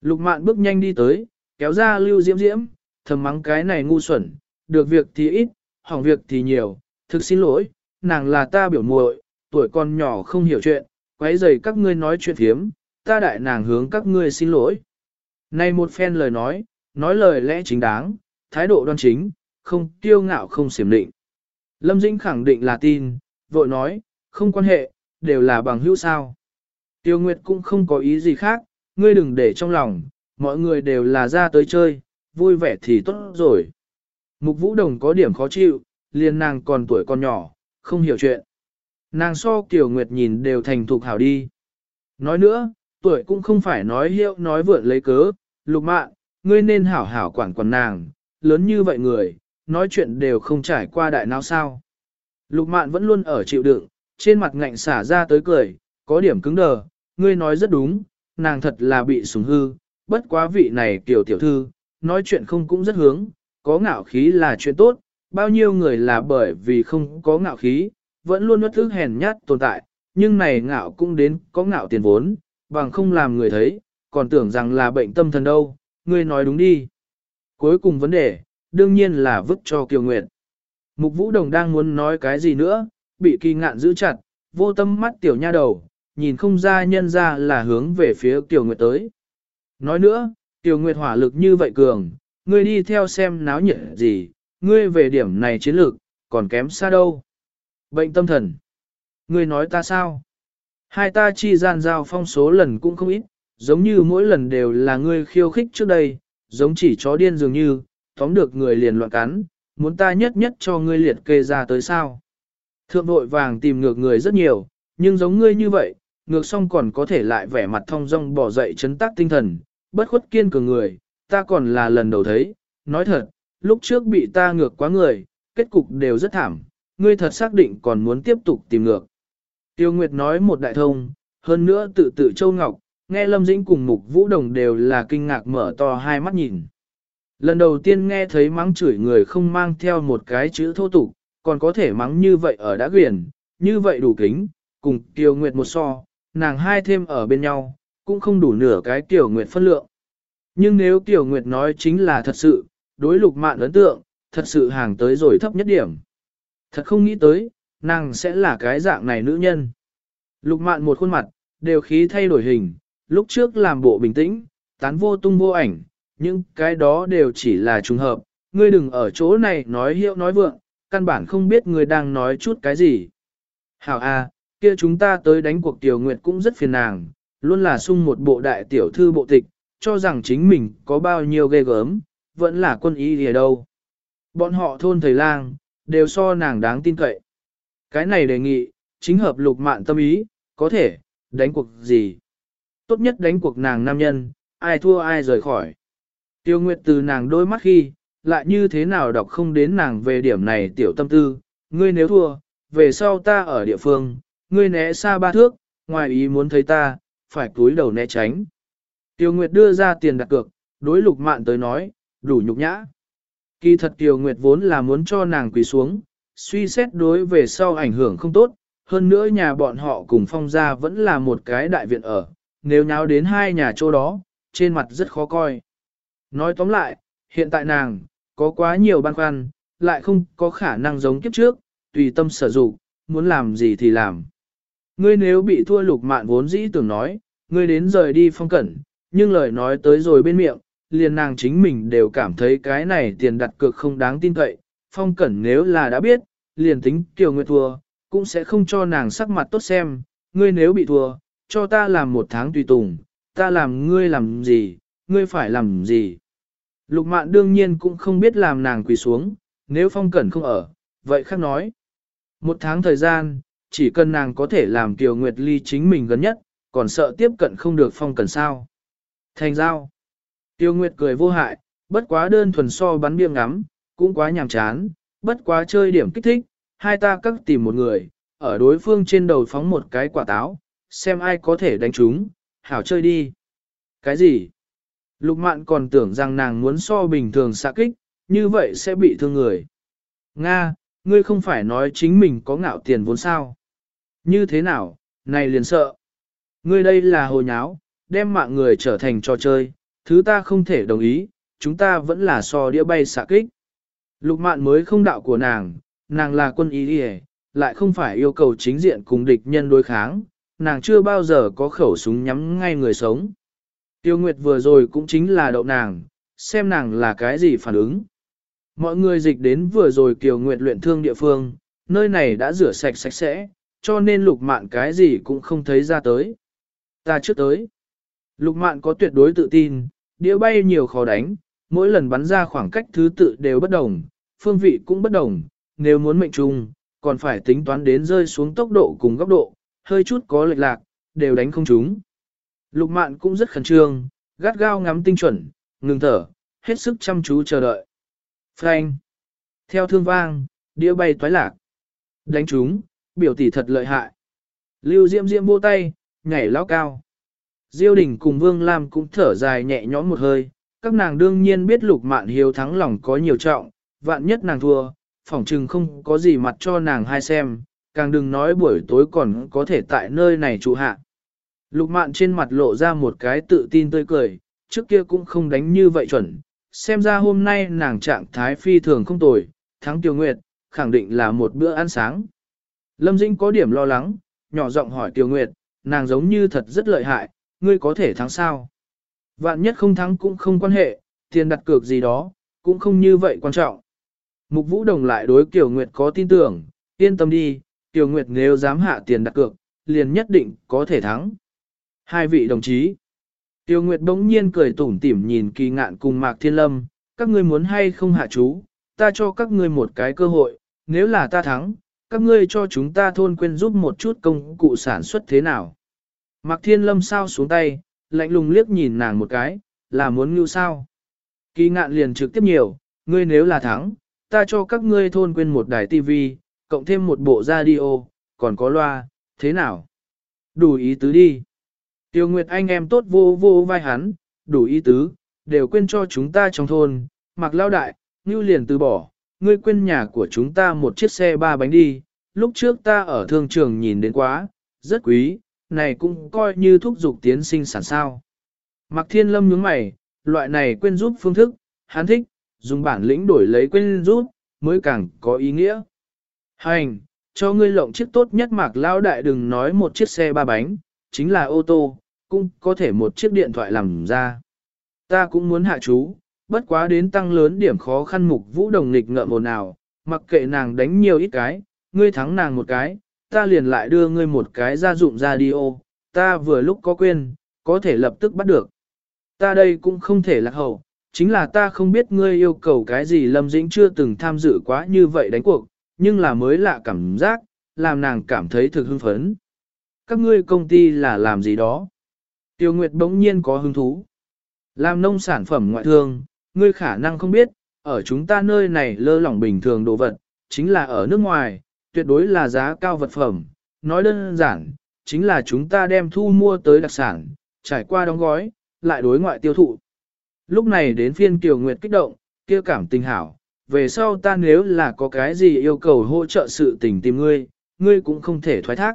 Lục mạn bước nhanh đi tới, kéo ra Lưu Diễm Diễm, thầm mắng cái này ngu xuẩn, được việc thì ít, hỏng việc thì nhiều, thực xin lỗi, nàng là ta biểu muội, tuổi con nhỏ không hiểu chuyện, quấy rầy các ngươi nói chuyện thiếm, ta đại nàng hướng các ngươi xin lỗi. Này một phen lời nói, nói lời lẽ chính đáng, thái độ đoan chính, không tiêu ngạo không xiểm định. Lâm Dĩnh khẳng định là tin, vội nói, không quan hệ, đều là bằng hữu sao. Tiêu Nguyệt cũng không có ý gì khác, ngươi đừng để trong lòng, mọi người đều là ra tới chơi, vui vẻ thì tốt rồi. Mục Vũ Đồng có điểm khó chịu, liền nàng còn tuổi còn nhỏ, không hiểu chuyện. Nàng so Kiều Nguyệt nhìn đều thành thục hảo đi. Nói nữa, tuổi cũng không phải nói hiệu nói vượn lấy cớ, lục mạn, ngươi nên hảo hảo quản quản nàng, lớn như vậy người, nói chuyện đều không trải qua đại não sao. Lục mạn vẫn luôn ở chịu đựng, trên mặt ngạnh xả ra tới cười, có điểm cứng đờ, ngươi nói rất đúng, nàng thật là bị sủng hư, bất quá vị này tiểu tiểu thư, nói chuyện không cũng rất hướng, có ngạo khí là chuyện tốt, bao nhiêu người là bởi vì không có ngạo khí, vẫn luôn nuốt thức hèn nhát tồn tại, nhưng này ngạo cũng đến có ngạo tiền vốn, bằng không làm người thấy, còn tưởng rằng là bệnh tâm thần đâu, ngươi nói đúng đi. Cuối cùng vấn đề, đương nhiên là vứt cho Kiều Nguyệt. Mục Vũ Đồng đang muốn nói cái gì nữa, bị kỳ ngạn giữ chặt, vô tâm mắt tiểu nha đầu, nhìn không ra nhân ra là hướng về phía Kiều Nguyệt tới. Nói nữa, tiểu Nguyệt hỏa lực như vậy cường, ngươi đi theo xem náo nhiệt gì, ngươi về điểm này chiến lược, còn kém xa đâu. Bệnh tâm thần. Ngươi nói ta sao? Hai ta chi gian giao phong số lần cũng không ít, giống như mỗi lần đều là ngươi khiêu khích trước đây, giống chỉ chó điên dường như, tóm được người liền loạn cắn, muốn ta nhất nhất cho ngươi liệt kê ra tới sao. Thượng đội vàng tìm ngược người rất nhiều, nhưng giống ngươi như vậy, ngược xong còn có thể lại vẻ mặt thông dong bỏ dậy chấn tác tinh thần, bất khuất kiên cường người, ta còn là lần đầu thấy, nói thật, lúc trước bị ta ngược quá người, kết cục đều rất thảm, ngươi thật xác định còn muốn tiếp tục tìm ngược. Tiêu Nguyệt nói một đại thông, hơn nữa tự tự Châu Ngọc, nghe Lâm Dĩnh cùng Mục Vũ Đồng đều là kinh ngạc mở to hai mắt nhìn. Lần đầu tiên nghe thấy mắng chửi người không mang theo một cái chữ thô tục, còn có thể mắng như vậy ở đã quyền, như vậy đủ kính, cùng Tiêu Nguyệt một so, nàng hai thêm ở bên nhau, cũng không đủ nửa cái tiểu Nguyệt phân lượng. Nhưng nếu Tiểu Nguyệt nói chính là thật sự, đối lục mạn ấn tượng, thật sự hàng tới rồi thấp nhất điểm. Thật không nghĩ tới, nàng sẽ là cái dạng này nữ nhân. Lục mạn một khuôn mặt, đều khí thay đổi hình, lúc trước làm bộ bình tĩnh, tán vô tung vô ảnh, nhưng cái đó đều chỉ là trùng hợp, ngươi đừng ở chỗ này nói hiệu nói vượng, căn bản không biết ngươi đang nói chút cái gì. Hảo a, kia chúng ta tới đánh cuộc tiểu nguyệt cũng rất phiền nàng, luôn là sung một bộ đại tiểu thư bộ tịch, cho rằng chính mình có bao nhiêu ghê gớm, vẫn là quân ý gì đâu. Bọn họ thôn thầy lang, đều so nàng đáng tin cậy. Cái này đề nghị, chính hợp lục mạn tâm ý, có thể, đánh cuộc gì. Tốt nhất đánh cuộc nàng nam nhân, ai thua ai rời khỏi. Tiêu Nguyệt từ nàng đôi mắt khi, lại như thế nào đọc không đến nàng về điểm này tiểu tâm tư, ngươi nếu thua, về sau ta ở địa phương, ngươi né xa ba thước, ngoài ý muốn thấy ta, phải cúi đầu né tránh. Tiêu Nguyệt đưa ra tiền đặt cược, đối lục mạn tới nói, đủ nhục nhã. Kỳ thật Tiêu Nguyệt vốn là muốn cho nàng quỳ xuống, suy xét đối về sau ảnh hưởng không tốt, hơn nữa nhà bọn họ cùng phong gia vẫn là một cái đại viện ở, nếu nháo đến hai nhà chỗ đó, trên mặt rất khó coi. Nói tóm lại, hiện tại nàng, có quá nhiều băn khoăn, lại không có khả năng giống kiếp trước, tùy tâm sở dụng, muốn làm gì thì làm. Ngươi nếu bị thua lục mạn vốn dĩ tưởng nói, ngươi đến rời đi phong cẩn, nhưng lời nói tới rồi bên miệng, liền nàng chính mình đều cảm thấy cái này tiền đặt cược không đáng tin cậy. Phong cẩn nếu là đã biết, liền tính Kiều Nguyệt thua, cũng sẽ không cho nàng sắc mặt tốt xem, ngươi nếu bị thua, cho ta làm một tháng tùy tùng, ta làm ngươi làm gì, ngươi phải làm gì. Lục mạn đương nhiên cũng không biết làm nàng quỳ xuống, nếu phong cẩn không ở, vậy khác nói. Một tháng thời gian, chỉ cần nàng có thể làm Kiều Nguyệt Ly chính mình gần nhất, còn sợ tiếp cận không được phong cần sao. Thành giao. Tiêu Nguyệt cười vô hại, bất quá đơn thuần so bắn biêng ngắm, cũng quá nhàm chán, bất quá chơi điểm kích thích, hai ta cắt tìm một người, ở đối phương trên đầu phóng một cái quả táo, xem ai có thể đánh chúng, hảo chơi đi. Cái gì? Lục mạn còn tưởng rằng nàng muốn so bình thường xạ kích, như vậy sẽ bị thương người. Nga, ngươi không phải nói chính mình có ngạo tiền vốn sao? Như thế nào, này liền sợ. Ngươi đây là hồ nháo, đem mạng người trở thành trò chơi, thứ ta không thể đồng ý, chúng ta vẫn là so đĩa bay xạ kích. Lục mạn mới không đạo của nàng, nàng là quân ý đi lại không phải yêu cầu chính diện cùng địch nhân đối kháng, nàng chưa bao giờ có khẩu súng nhắm ngay người sống. Tiêu Nguyệt vừa rồi cũng chính là đậu nàng, xem nàng là cái gì phản ứng. Mọi người dịch đến vừa rồi Kiều Nguyệt luyện thương địa phương, nơi này đã rửa sạch sạch sẽ, cho nên lục mạn cái gì cũng không thấy ra tới. Ta trước tới. Lục mạn có tuyệt đối tự tin, đĩa bay nhiều khó đánh, mỗi lần bắn ra khoảng cách thứ tự đều bất đồng, phương vị cũng bất đồng, nếu muốn mệnh trung, còn phải tính toán đến rơi xuống tốc độ cùng góc độ, hơi chút có lệch lạc, đều đánh không trúng. Lục mạn cũng rất khẩn trương, gắt gao ngắm tinh chuẩn, ngừng thở, hết sức chăm chú chờ đợi. Phanh. Theo thương vang, đĩa bay toái lạc. Đánh trúng, biểu tỷ thật lợi hại. Lưu Diễm Diễm vô tay, nhảy lao cao. Diêu đình cùng Vương Lam cũng thở dài nhẹ nhõm một hơi, các nàng đương nhiên biết lục mạn hiếu thắng lòng có nhiều trọng, vạn nhất nàng thua, phỏng chừng không có gì mặt cho nàng hai xem, càng đừng nói buổi tối còn có thể tại nơi này trụ hạ. Lục mạn trên mặt lộ ra một cái tự tin tươi cười, trước kia cũng không đánh như vậy chuẩn, xem ra hôm nay nàng trạng thái phi thường không tồi, thắng Tiêu Nguyệt, khẳng định là một bữa ăn sáng. Lâm Dĩnh có điểm lo lắng, nhỏ giọng hỏi Tiêu Nguyệt, nàng giống như thật rất lợi hại, ngươi có thể thắng sao? Vạn nhất không thắng cũng không quan hệ, tiền đặt cược gì đó, cũng không như vậy quan trọng. Mục Vũ Đồng lại đối Kiều Nguyệt có tin tưởng, yên tâm đi, Kiều Nguyệt nếu dám hạ tiền đặt cược, liền nhất định có thể thắng. Hai vị đồng chí. Tiêu Nguyệt bỗng nhiên cười tủm tỉm nhìn kỳ ngạn cùng Mạc Thiên Lâm, các ngươi muốn hay không hạ chú, ta cho các ngươi một cái cơ hội, nếu là ta thắng, các ngươi cho chúng ta thôn quên giúp một chút công cụ sản xuất thế nào. Mạc Thiên Lâm sao xuống tay, lạnh lùng liếc nhìn nàng một cái, là muốn như sao. Kỳ ngạn liền trực tiếp nhiều, ngươi nếu là thắng, ta cho các ngươi thôn quên một đài tivi, cộng thêm một bộ radio, còn có loa, thế nào? Đủ ý tứ đi. Tiêu Nguyệt anh em tốt vô vô vai hắn, đủ ý tứ, đều quên cho chúng ta trong thôn, mặc lao đại, ngưu liền từ bỏ, ngươi quên nhà của chúng ta một chiếc xe ba bánh đi, lúc trước ta ở thương trường nhìn đến quá, rất quý, này cũng coi như thúc dục tiến sinh sản sao. Mặc thiên lâm nhướng mày, loại này quên giúp phương thức, hắn thích, dùng bản lĩnh đổi lấy quên giúp, mới càng có ý nghĩa. Hành, cho ngươi lộng chiếc tốt nhất mạc lao đại đừng nói một chiếc xe ba bánh, chính là ô tô, cũng có thể một chiếc điện thoại làm ra. Ta cũng muốn hạ chú, bất quá đến tăng lớn điểm khó khăn mục vũ đồng nghịch ngợm ồn nào mặc kệ nàng đánh nhiều ít cái, ngươi thắng nàng một cái, ta liền lại đưa ngươi một cái ra dụng radio, ta vừa lúc có quên, có thể lập tức bắt được. Ta đây cũng không thể lạc hậu, chính là ta không biết ngươi yêu cầu cái gì Lâm Dĩnh chưa từng tham dự quá như vậy đánh cuộc, nhưng là mới lạ cảm giác, làm nàng cảm thấy thực hưng phấn. Các ngươi công ty là làm gì đó? Tiêu Nguyệt bỗng nhiên có hứng thú. Làm nông sản phẩm ngoại thương, ngươi khả năng không biết, ở chúng ta nơi này lơ lỏng bình thường đồ vật, chính là ở nước ngoài, tuyệt đối là giá cao vật phẩm. Nói đơn giản, chính là chúng ta đem thu mua tới đặc sản, trải qua đóng gói, lại đối ngoại tiêu thụ. Lúc này đến phiên Kiều Nguyệt kích động, kia cảm tình hảo, về sau ta nếu là có cái gì yêu cầu hỗ trợ sự tình tìm ngươi, ngươi cũng không thể thoái thác.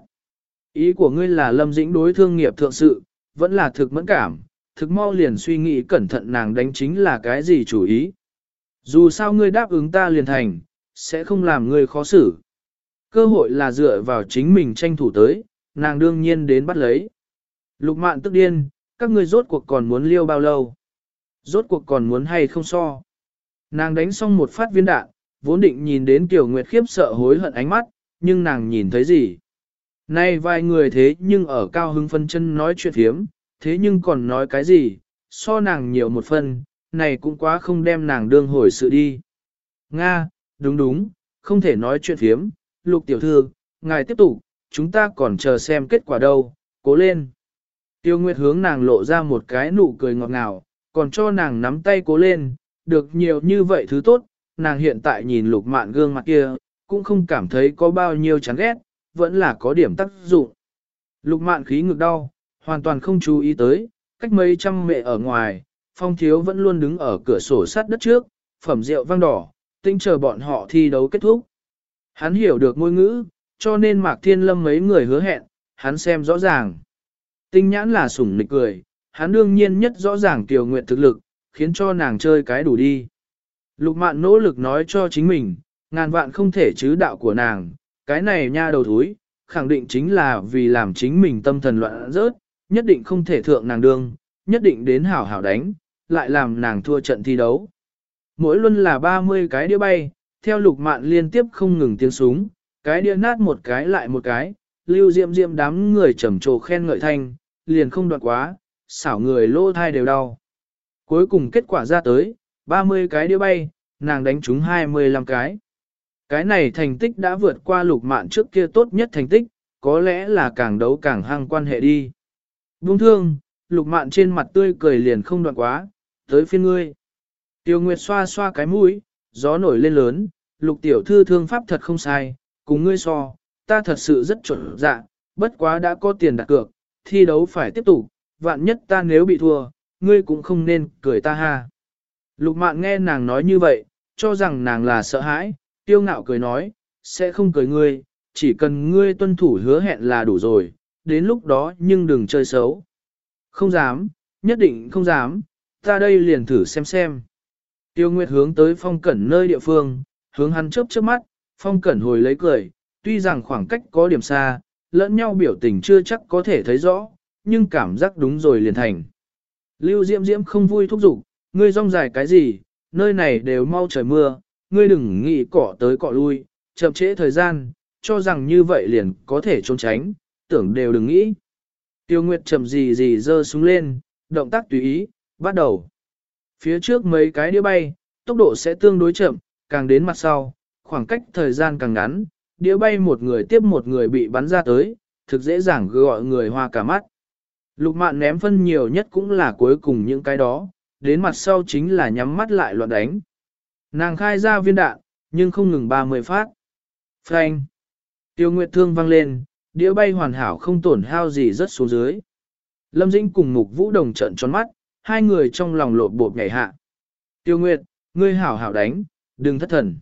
Ý của ngươi là lâm dĩnh đối thương nghiệp thượng sự, vẫn là thực mẫn cảm, thực mau liền suy nghĩ cẩn thận nàng đánh chính là cái gì chủ ý. Dù sao ngươi đáp ứng ta liền thành, sẽ không làm ngươi khó xử. Cơ hội là dựa vào chính mình tranh thủ tới, nàng đương nhiên đến bắt lấy. Lục mạn tức điên, các ngươi rốt cuộc còn muốn liêu bao lâu? Rốt cuộc còn muốn hay không so? Nàng đánh xong một phát viên đạn, vốn định nhìn đến Tiểu Nguyệt khiếp sợ hối hận ánh mắt, nhưng nàng nhìn thấy gì? Nay vài người thế nhưng ở cao hưng phân chân nói chuyện hiếm thế nhưng còn nói cái gì? So nàng nhiều một phần, này cũng quá không đem nàng đương hồi sự đi. Nga, đúng đúng, không thể nói chuyện phiếm, lục tiểu thư, ngài tiếp tục, chúng ta còn chờ xem kết quả đâu, cố lên. Tiêu Nguyệt hướng nàng lộ ra một cái nụ cười ngọt ngào, còn cho nàng nắm tay cố lên, được nhiều như vậy thứ tốt, nàng hiện tại nhìn lục mạn gương mặt kia, cũng không cảm thấy có bao nhiêu chán ghét, vẫn là có điểm tác dụng. Lục mạn khí ngực đau, hoàn toàn không chú ý tới, cách mấy trăm mẹ ở ngoài, phong thiếu vẫn luôn đứng ở cửa sổ sát đất trước, phẩm rượu vang đỏ, tinh chờ bọn họ thi đấu kết thúc. Hắn hiểu được ngôn ngữ, cho nên Mạc Thiên Lâm mấy người hứa hẹn, hắn xem rõ ràng. Tinh nhãn là sủng nịch cười, hắn đương nhiên nhất rõ ràng Tiểu Nguyệt thực lực, khiến cho nàng chơi cái đủ đi. Lục mạn nỗ lực nói cho chính mình, ngàn vạn không thể chứ đạo của nàng, cái này nha đầu thúi, khẳng định chính là vì làm chính mình tâm thần loạn rớt, nhất định không thể thượng nàng đương, nhất định đến hảo hảo đánh, lại làm nàng thua trận thi đấu. Mỗi luân là 30 cái đĩa bay, theo lục mạn liên tiếp không ngừng tiếng súng, cái đĩa nát một cái lại một cái, lưu diệm diệm đám người trầm trồ khen ngợi thanh, liền không đoạn quá, xảo người lô thai đều đau. Cuối cùng kết quả ra tới, 30 cái đĩa bay, nàng đánh trúng 25 cái. Cái này thành tích đã vượt qua lục mạn trước kia tốt nhất thành tích, có lẽ là càng đấu càng hăng quan hệ đi. Buông thương, lục mạn trên mặt tươi cười liền không đoạn quá, tới phiên ngươi. Tiêu Nguyệt xoa xoa cái mũi, gió nổi lên lớn, lục tiểu thư thương pháp thật không sai, cùng ngươi so, ta thật sự rất chuẩn dạ, bất quá đã có tiền đặt cược, thi đấu phải tiếp tục, vạn nhất ta nếu bị thua, ngươi cũng không nên cười ta ha. Lục mạn nghe nàng nói như vậy, cho rằng nàng là sợ hãi, tiêu ngạo cười nói, sẽ không cười ngươi, chỉ cần ngươi tuân thủ hứa hẹn là đủ rồi, đến lúc đó nhưng đừng chơi xấu. Không dám, nhất định không dám, ta đây liền thử xem xem. Tiêu Nguyệt hướng tới phong cẩn nơi địa phương, hướng hắn chớp chớp mắt, phong cẩn hồi lấy cười, tuy rằng khoảng cách có điểm xa, lẫn nhau biểu tình chưa chắc có thể thấy rõ, nhưng cảm giác đúng rồi liền thành. Lưu Diễm Diễm không vui thúc giục, ngươi rong dài cái gì, nơi này đều mau trời mưa, ngươi đừng nghĩ cỏ tới cọ lui, chậm trễ thời gian, cho rằng như vậy liền có thể trốn tránh, tưởng đều đừng nghĩ. Tiêu Nguyệt chậm gì gì dơ xuống lên, động tác tùy ý, bắt đầu. Phía trước mấy cái đĩa bay, tốc độ sẽ tương đối chậm, càng đến mặt sau, khoảng cách thời gian càng ngắn, đĩa bay một người tiếp một người bị bắn ra tới, thực dễ dàng gọi người hoa cả mắt. Lục mạn ném phân nhiều nhất cũng là cuối cùng những cái đó, đến mặt sau chính là nhắm mắt lại loạn đánh. Nàng khai ra viên đạn, nhưng không ngừng 30 phát. Frank. Tiêu Nguyệt thương vang lên, đĩa bay hoàn hảo không tổn hao gì rất xuống dưới. Lâm Dĩnh cùng Mục Vũ Đồng trận tròn mắt, hai người trong lòng lột bột nhảy hạ. Tiêu Nguyệt, ngươi hảo hảo đánh, đừng thất thần.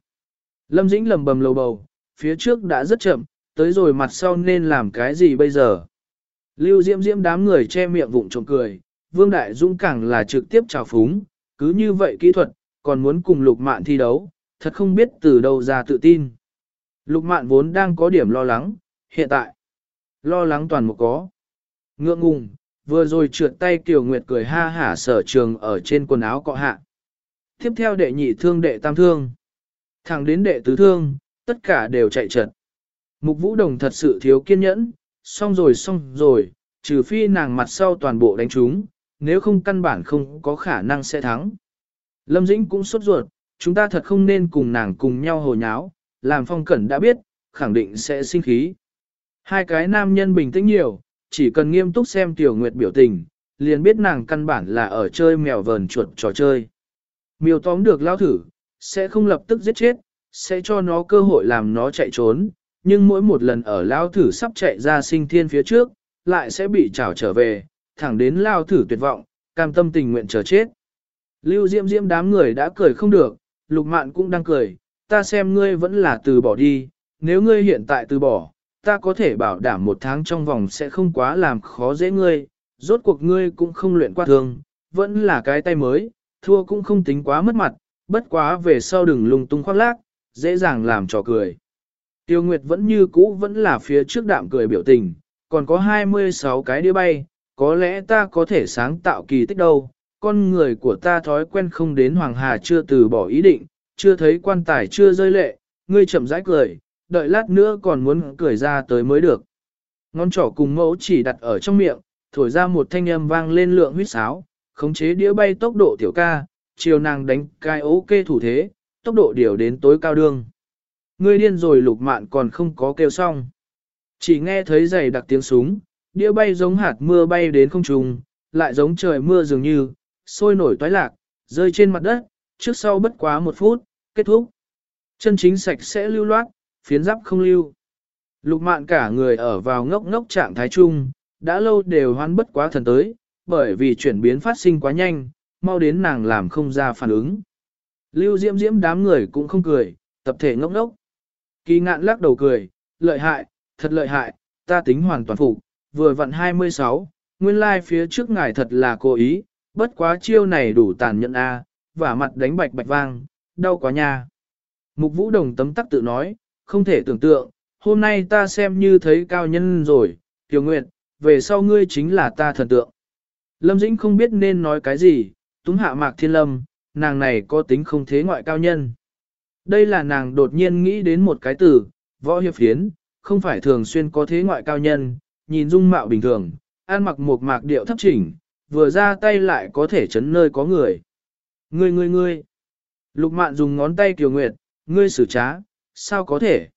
Lâm Dĩnh lầm bầm lầu bầu, phía trước đã rất chậm, tới rồi mặt sau nên làm cái gì bây giờ? Lưu Diễm Diễm đám người che miệng vụng trộm cười, Vương Đại Dũng càng là trực tiếp chào phúng, cứ như vậy kỹ thuật, còn muốn cùng lục mạn thi đấu, thật không biết từ đâu ra tự tin. Lục mạn vốn đang có điểm lo lắng, hiện tại, lo lắng toàn một có. Ngượng ngùng, vừa rồi trượt tay Kiều Nguyệt cười ha hả sở trường ở trên quần áo cọ hạ. Tiếp theo đệ nhị thương đệ tam thương. Thẳng đến đệ tứ thương, tất cả đều chạy trật. Mục Vũ Đồng thật sự thiếu kiên nhẫn, xong rồi xong rồi, trừ phi nàng mặt sau toàn bộ đánh chúng, nếu không căn bản không có khả năng sẽ thắng. Lâm Dĩnh cũng sốt ruột, chúng ta thật không nên cùng nàng cùng nhau hồ nháo, làm phong cẩn đã biết, khẳng định sẽ sinh khí. Hai cái nam nhân bình tĩnh nhiều, chỉ cần nghiêm túc xem tiểu nguyệt biểu tình, liền biết nàng căn bản là ở chơi mèo vờn chuột trò chơi. Miêu tóm được lao thử, sẽ không lập tức giết chết, sẽ cho nó cơ hội làm nó chạy trốn, nhưng mỗi một lần ở lao thử sắp chạy ra sinh thiên phía trước, lại sẽ bị trảo trở về, thẳng đến lao thử tuyệt vọng, cam tâm tình nguyện chờ chết. Lưu Diễm Diễm đám người đã cười không được, Lục Mạn cũng đang cười, ta xem ngươi vẫn là từ bỏ đi, nếu ngươi hiện tại từ bỏ, ta có thể bảo đảm một tháng trong vòng sẽ không quá làm khó dễ ngươi, rốt cuộc ngươi cũng không luyện qua thương, vẫn là cái tay mới, thua cũng không tính quá mất mặt, bất quá về sau đừng lung tung khoác lác, dễ dàng làm trò cười. Tiêu Nguyệt vẫn như cũ vẫn là phía trước đạm cười biểu tình, còn có 26 cái đĩa bay, có lẽ ta có thể sáng tạo kỳ tích đâu, con người của ta thói quen không đến Hoàng Hà chưa từ bỏ ý định, chưa thấy quan tài chưa rơi lệ, ngươi chậm rãi cười, đợi lát nữa còn muốn cười ra tới mới được. Ngón trỏ cùng mẫu chỉ đặt ở trong miệng, thổi ra một thanh âm vang lên lượng huyết sáo, khống chế đĩa bay tốc độ tiểu ca, chiều nàng đánh cai ok thủ thế, tốc độ điều đến tối cao đương. Ngươi điên rồi lục mạn còn không có kêu xong. Chỉ nghe thấy giày đặc tiếng súng, đĩa bay giống hạt mưa bay đến không trung, lại giống trời mưa dường như, sôi nổi toái lạc, rơi trên mặt đất, trước sau bất quá một phút, kết thúc. Chân chính sạch sẽ lưu loát, phiến giáp không lưu. Lục mạn cả người ở vào ngốc ngốc trạng thái chung, đã lâu đều hoan bất quá thần tới, bởi vì chuyển biến phát sinh quá nhanh, mau đến nàng làm không ra phản ứng. Lưu diễm diễm đám người cũng không cười, tập thể ngốc ngốc. Kỳ ngạn lắc đầu cười, lợi hại, thật lợi hại, ta tính hoàn toàn phục, vừa vặn 26, nguyên lai like phía trước ngài thật là cố ý, bất quá chiêu này đủ tàn nhẫn a, và mặt đánh bạch bạch vang, đau quá nha. Mục vũ đồng tấm tắc tự nói, không thể tưởng tượng, hôm nay ta xem như thấy cao nhân rồi, tiểu nguyệt, về sau ngươi chính là ta thần tượng. Lâm Dĩnh không biết nên nói cái gì, túng hạ mạc thiên lâm, nàng này có tính không thế ngoại cao nhân. Đây là nàng đột nhiên nghĩ đến một cái từ, võ hiệp phiến, không phải thường xuyên có thế ngoại cao nhân, nhìn dung mạo bình thường, ăn mặc một mạc điệu thấp chỉnh, vừa ra tay lại có thể chấn nơi có người. Ngươi ngươi ngươi. Lục mạn dùng ngón tay kiều nguyệt, ngươi xử trá, sao có thể?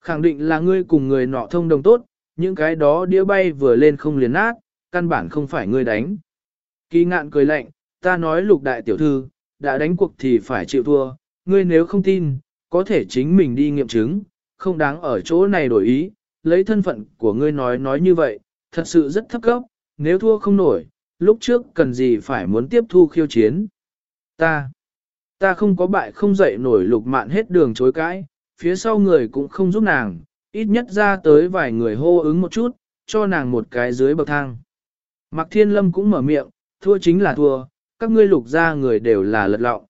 Khẳng định là ngươi cùng người nọ thông đồng tốt, những cái đó đĩa bay vừa lên không liền nát, căn bản không phải ngươi đánh. Kỳ ngạn cười lạnh, ta nói lục đại tiểu thư, đã đánh cuộc thì phải chịu thua, ngươi nếu không tin, có thể chính mình đi nghiệm chứng, không đáng ở chỗ này đổi ý, lấy thân phận của ngươi nói nói như vậy, thật sự rất thấp cấp, nếu thua không nổi, lúc trước cần gì phải muốn tiếp thu khiêu chiến. Ta, ta không có bại không dậy nổi lục mạn hết đường chối cãi, phía sau người cũng không giúp nàng, ít nhất ra tới vài người hô ứng một chút, cho nàng một cái dưới bậc thang. Mạc Thiên Lâm cũng mở miệng, thua chính là thua, các ngươi lục ra người đều là lật lọng.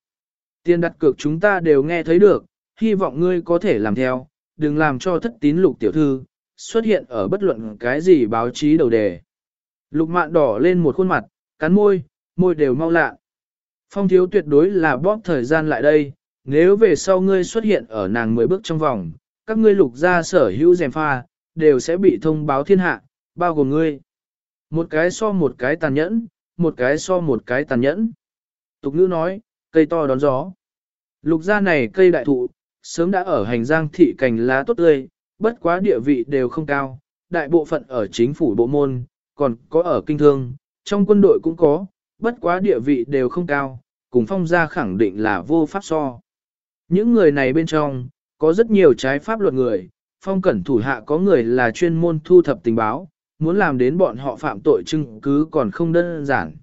Tiền đặt cược chúng ta đều nghe thấy được, hy vọng ngươi có thể làm theo, đừng làm cho thất tín lục tiểu thư, xuất hiện ở bất luận cái gì báo chí đầu đề. Lục mạn đỏ lên một khuôn mặt, cắn môi, môi đều mau lạ. Phong thiếu tuyệt đối là bóp thời gian lại đây, nếu về sau ngươi xuất hiện ở nàng mười bước trong vòng, các ngươi lục gia sở hữu dèm pha, đều sẽ bị thông báo thiên hạ, bao gồm ngươi. Một cái so một cái tàn nhẫn, một cái so một cái tàn nhẫn. Tục ngữ nói, cây to đón gió. Lục gia này cây đại thụ, sớm đã ở hành giang thị cành lá tốt tươi, bất quá địa vị đều không cao, đại bộ phận ở chính phủ bộ môn, còn có ở kinh thương, trong quân đội cũng có, bất quá địa vị đều không cao, cùng phong gia khẳng định là vô pháp so. Những người này bên trong, có rất nhiều trái pháp luật người, phong cẩn thủ hạ có người là chuyên môn thu thập tình báo, muốn làm đến bọn họ phạm tội chứng cứ còn không đơn giản.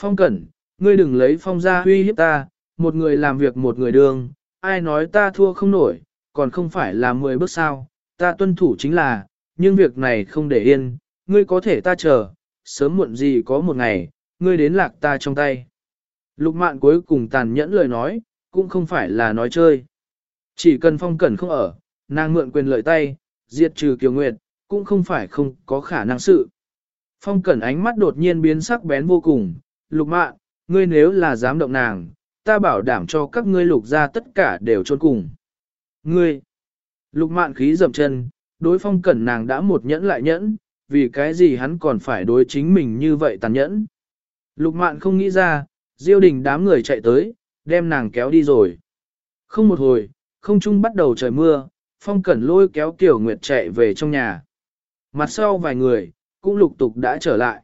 Phong cẩn, ngươi đừng lấy phong ra huy hiếp ta, một người làm việc một người đường, ai nói ta thua không nổi, còn không phải là mười bước sao, ta tuân thủ chính là, nhưng việc này không để yên, ngươi có thể ta chờ, sớm muộn gì có một ngày, ngươi đến lạc ta trong tay. Lục mạn cuối cùng tàn nhẫn lời nói, cũng không phải là nói chơi. Chỉ cần phong cẩn không ở, nàng mượn quyền lợi tay, diệt trừ kiều nguyệt, cũng không phải không có khả năng sự. Phong cẩn ánh mắt đột nhiên biến sắc bén vô cùng, lục mạn, ngươi nếu là dám động nàng, ta bảo đảm cho các ngươi lục ra tất cả đều trôn cùng. Ngươi, lục mạn khí dậm chân, đối phong cẩn nàng đã một nhẫn lại nhẫn, vì cái gì hắn còn phải đối chính mình như vậy tàn nhẫn. Lục mạn không nghĩ ra, diêu đình đám người chạy tới, đem nàng kéo đi rồi. Không một hồi, không trung bắt đầu trời mưa, phong cẩn lôi kéo tiểu nguyệt chạy về trong nhà. Mặt sau vài người, cũng lục tục đã trở lại.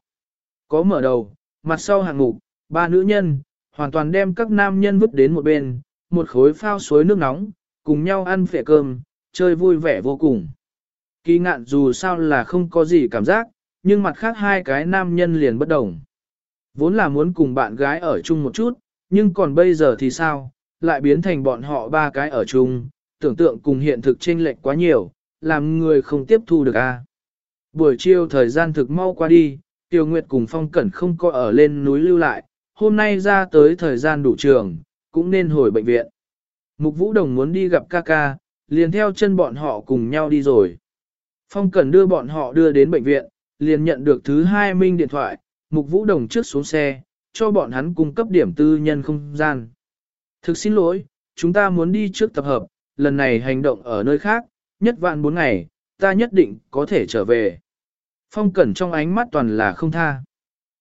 Có mở đầu, mặt sau hạng mục, ba nữ nhân, hoàn toàn đem các nam nhân vứt đến một bên, một khối phao suối nước nóng, cùng nhau ăn phẻ cơm, chơi vui vẻ vô cùng. Kỳ ngạn dù sao là không có gì cảm giác, nhưng mặt khác hai cái nam nhân liền bất đồng. Vốn là muốn cùng bạn gái ở chung một chút, nhưng còn bây giờ thì sao, lại biến thành bọn họ ba cái ở chung, tưởng tượng cùng hiện thực chênh lệch quá nhiều, làm người không tiếp thu được a. Buổi chiều thời gian thực mau qua đi, Tiêu Nguyệt cùng Phong Cẩn không có ở lên núi lưu lại, hôm nay ra tới thời gian đủ trường, cũng nên hồi bệnh viện. Mục Vũ Đồng muốn đi gặp ca ca, liền theo chân bọn họ cùng nhau đi rồi. Phong Cẩn đưa bọn họ đưa đến bệnh viện, liền nhận được thứ hai minh điện thoại, Mục Vũ Đồng trước xuống xe, cho bọn hắn cung cấp điểm tư nhân không gian. Thực xin lỗi, chúng ta muốn đi trước tập hợp, lần này hành động ở nơi khác, nhất vạn bốn ngày, ta nhất định có thể trở về. Phong Cẩn trong ánh mắt toàn là không tha.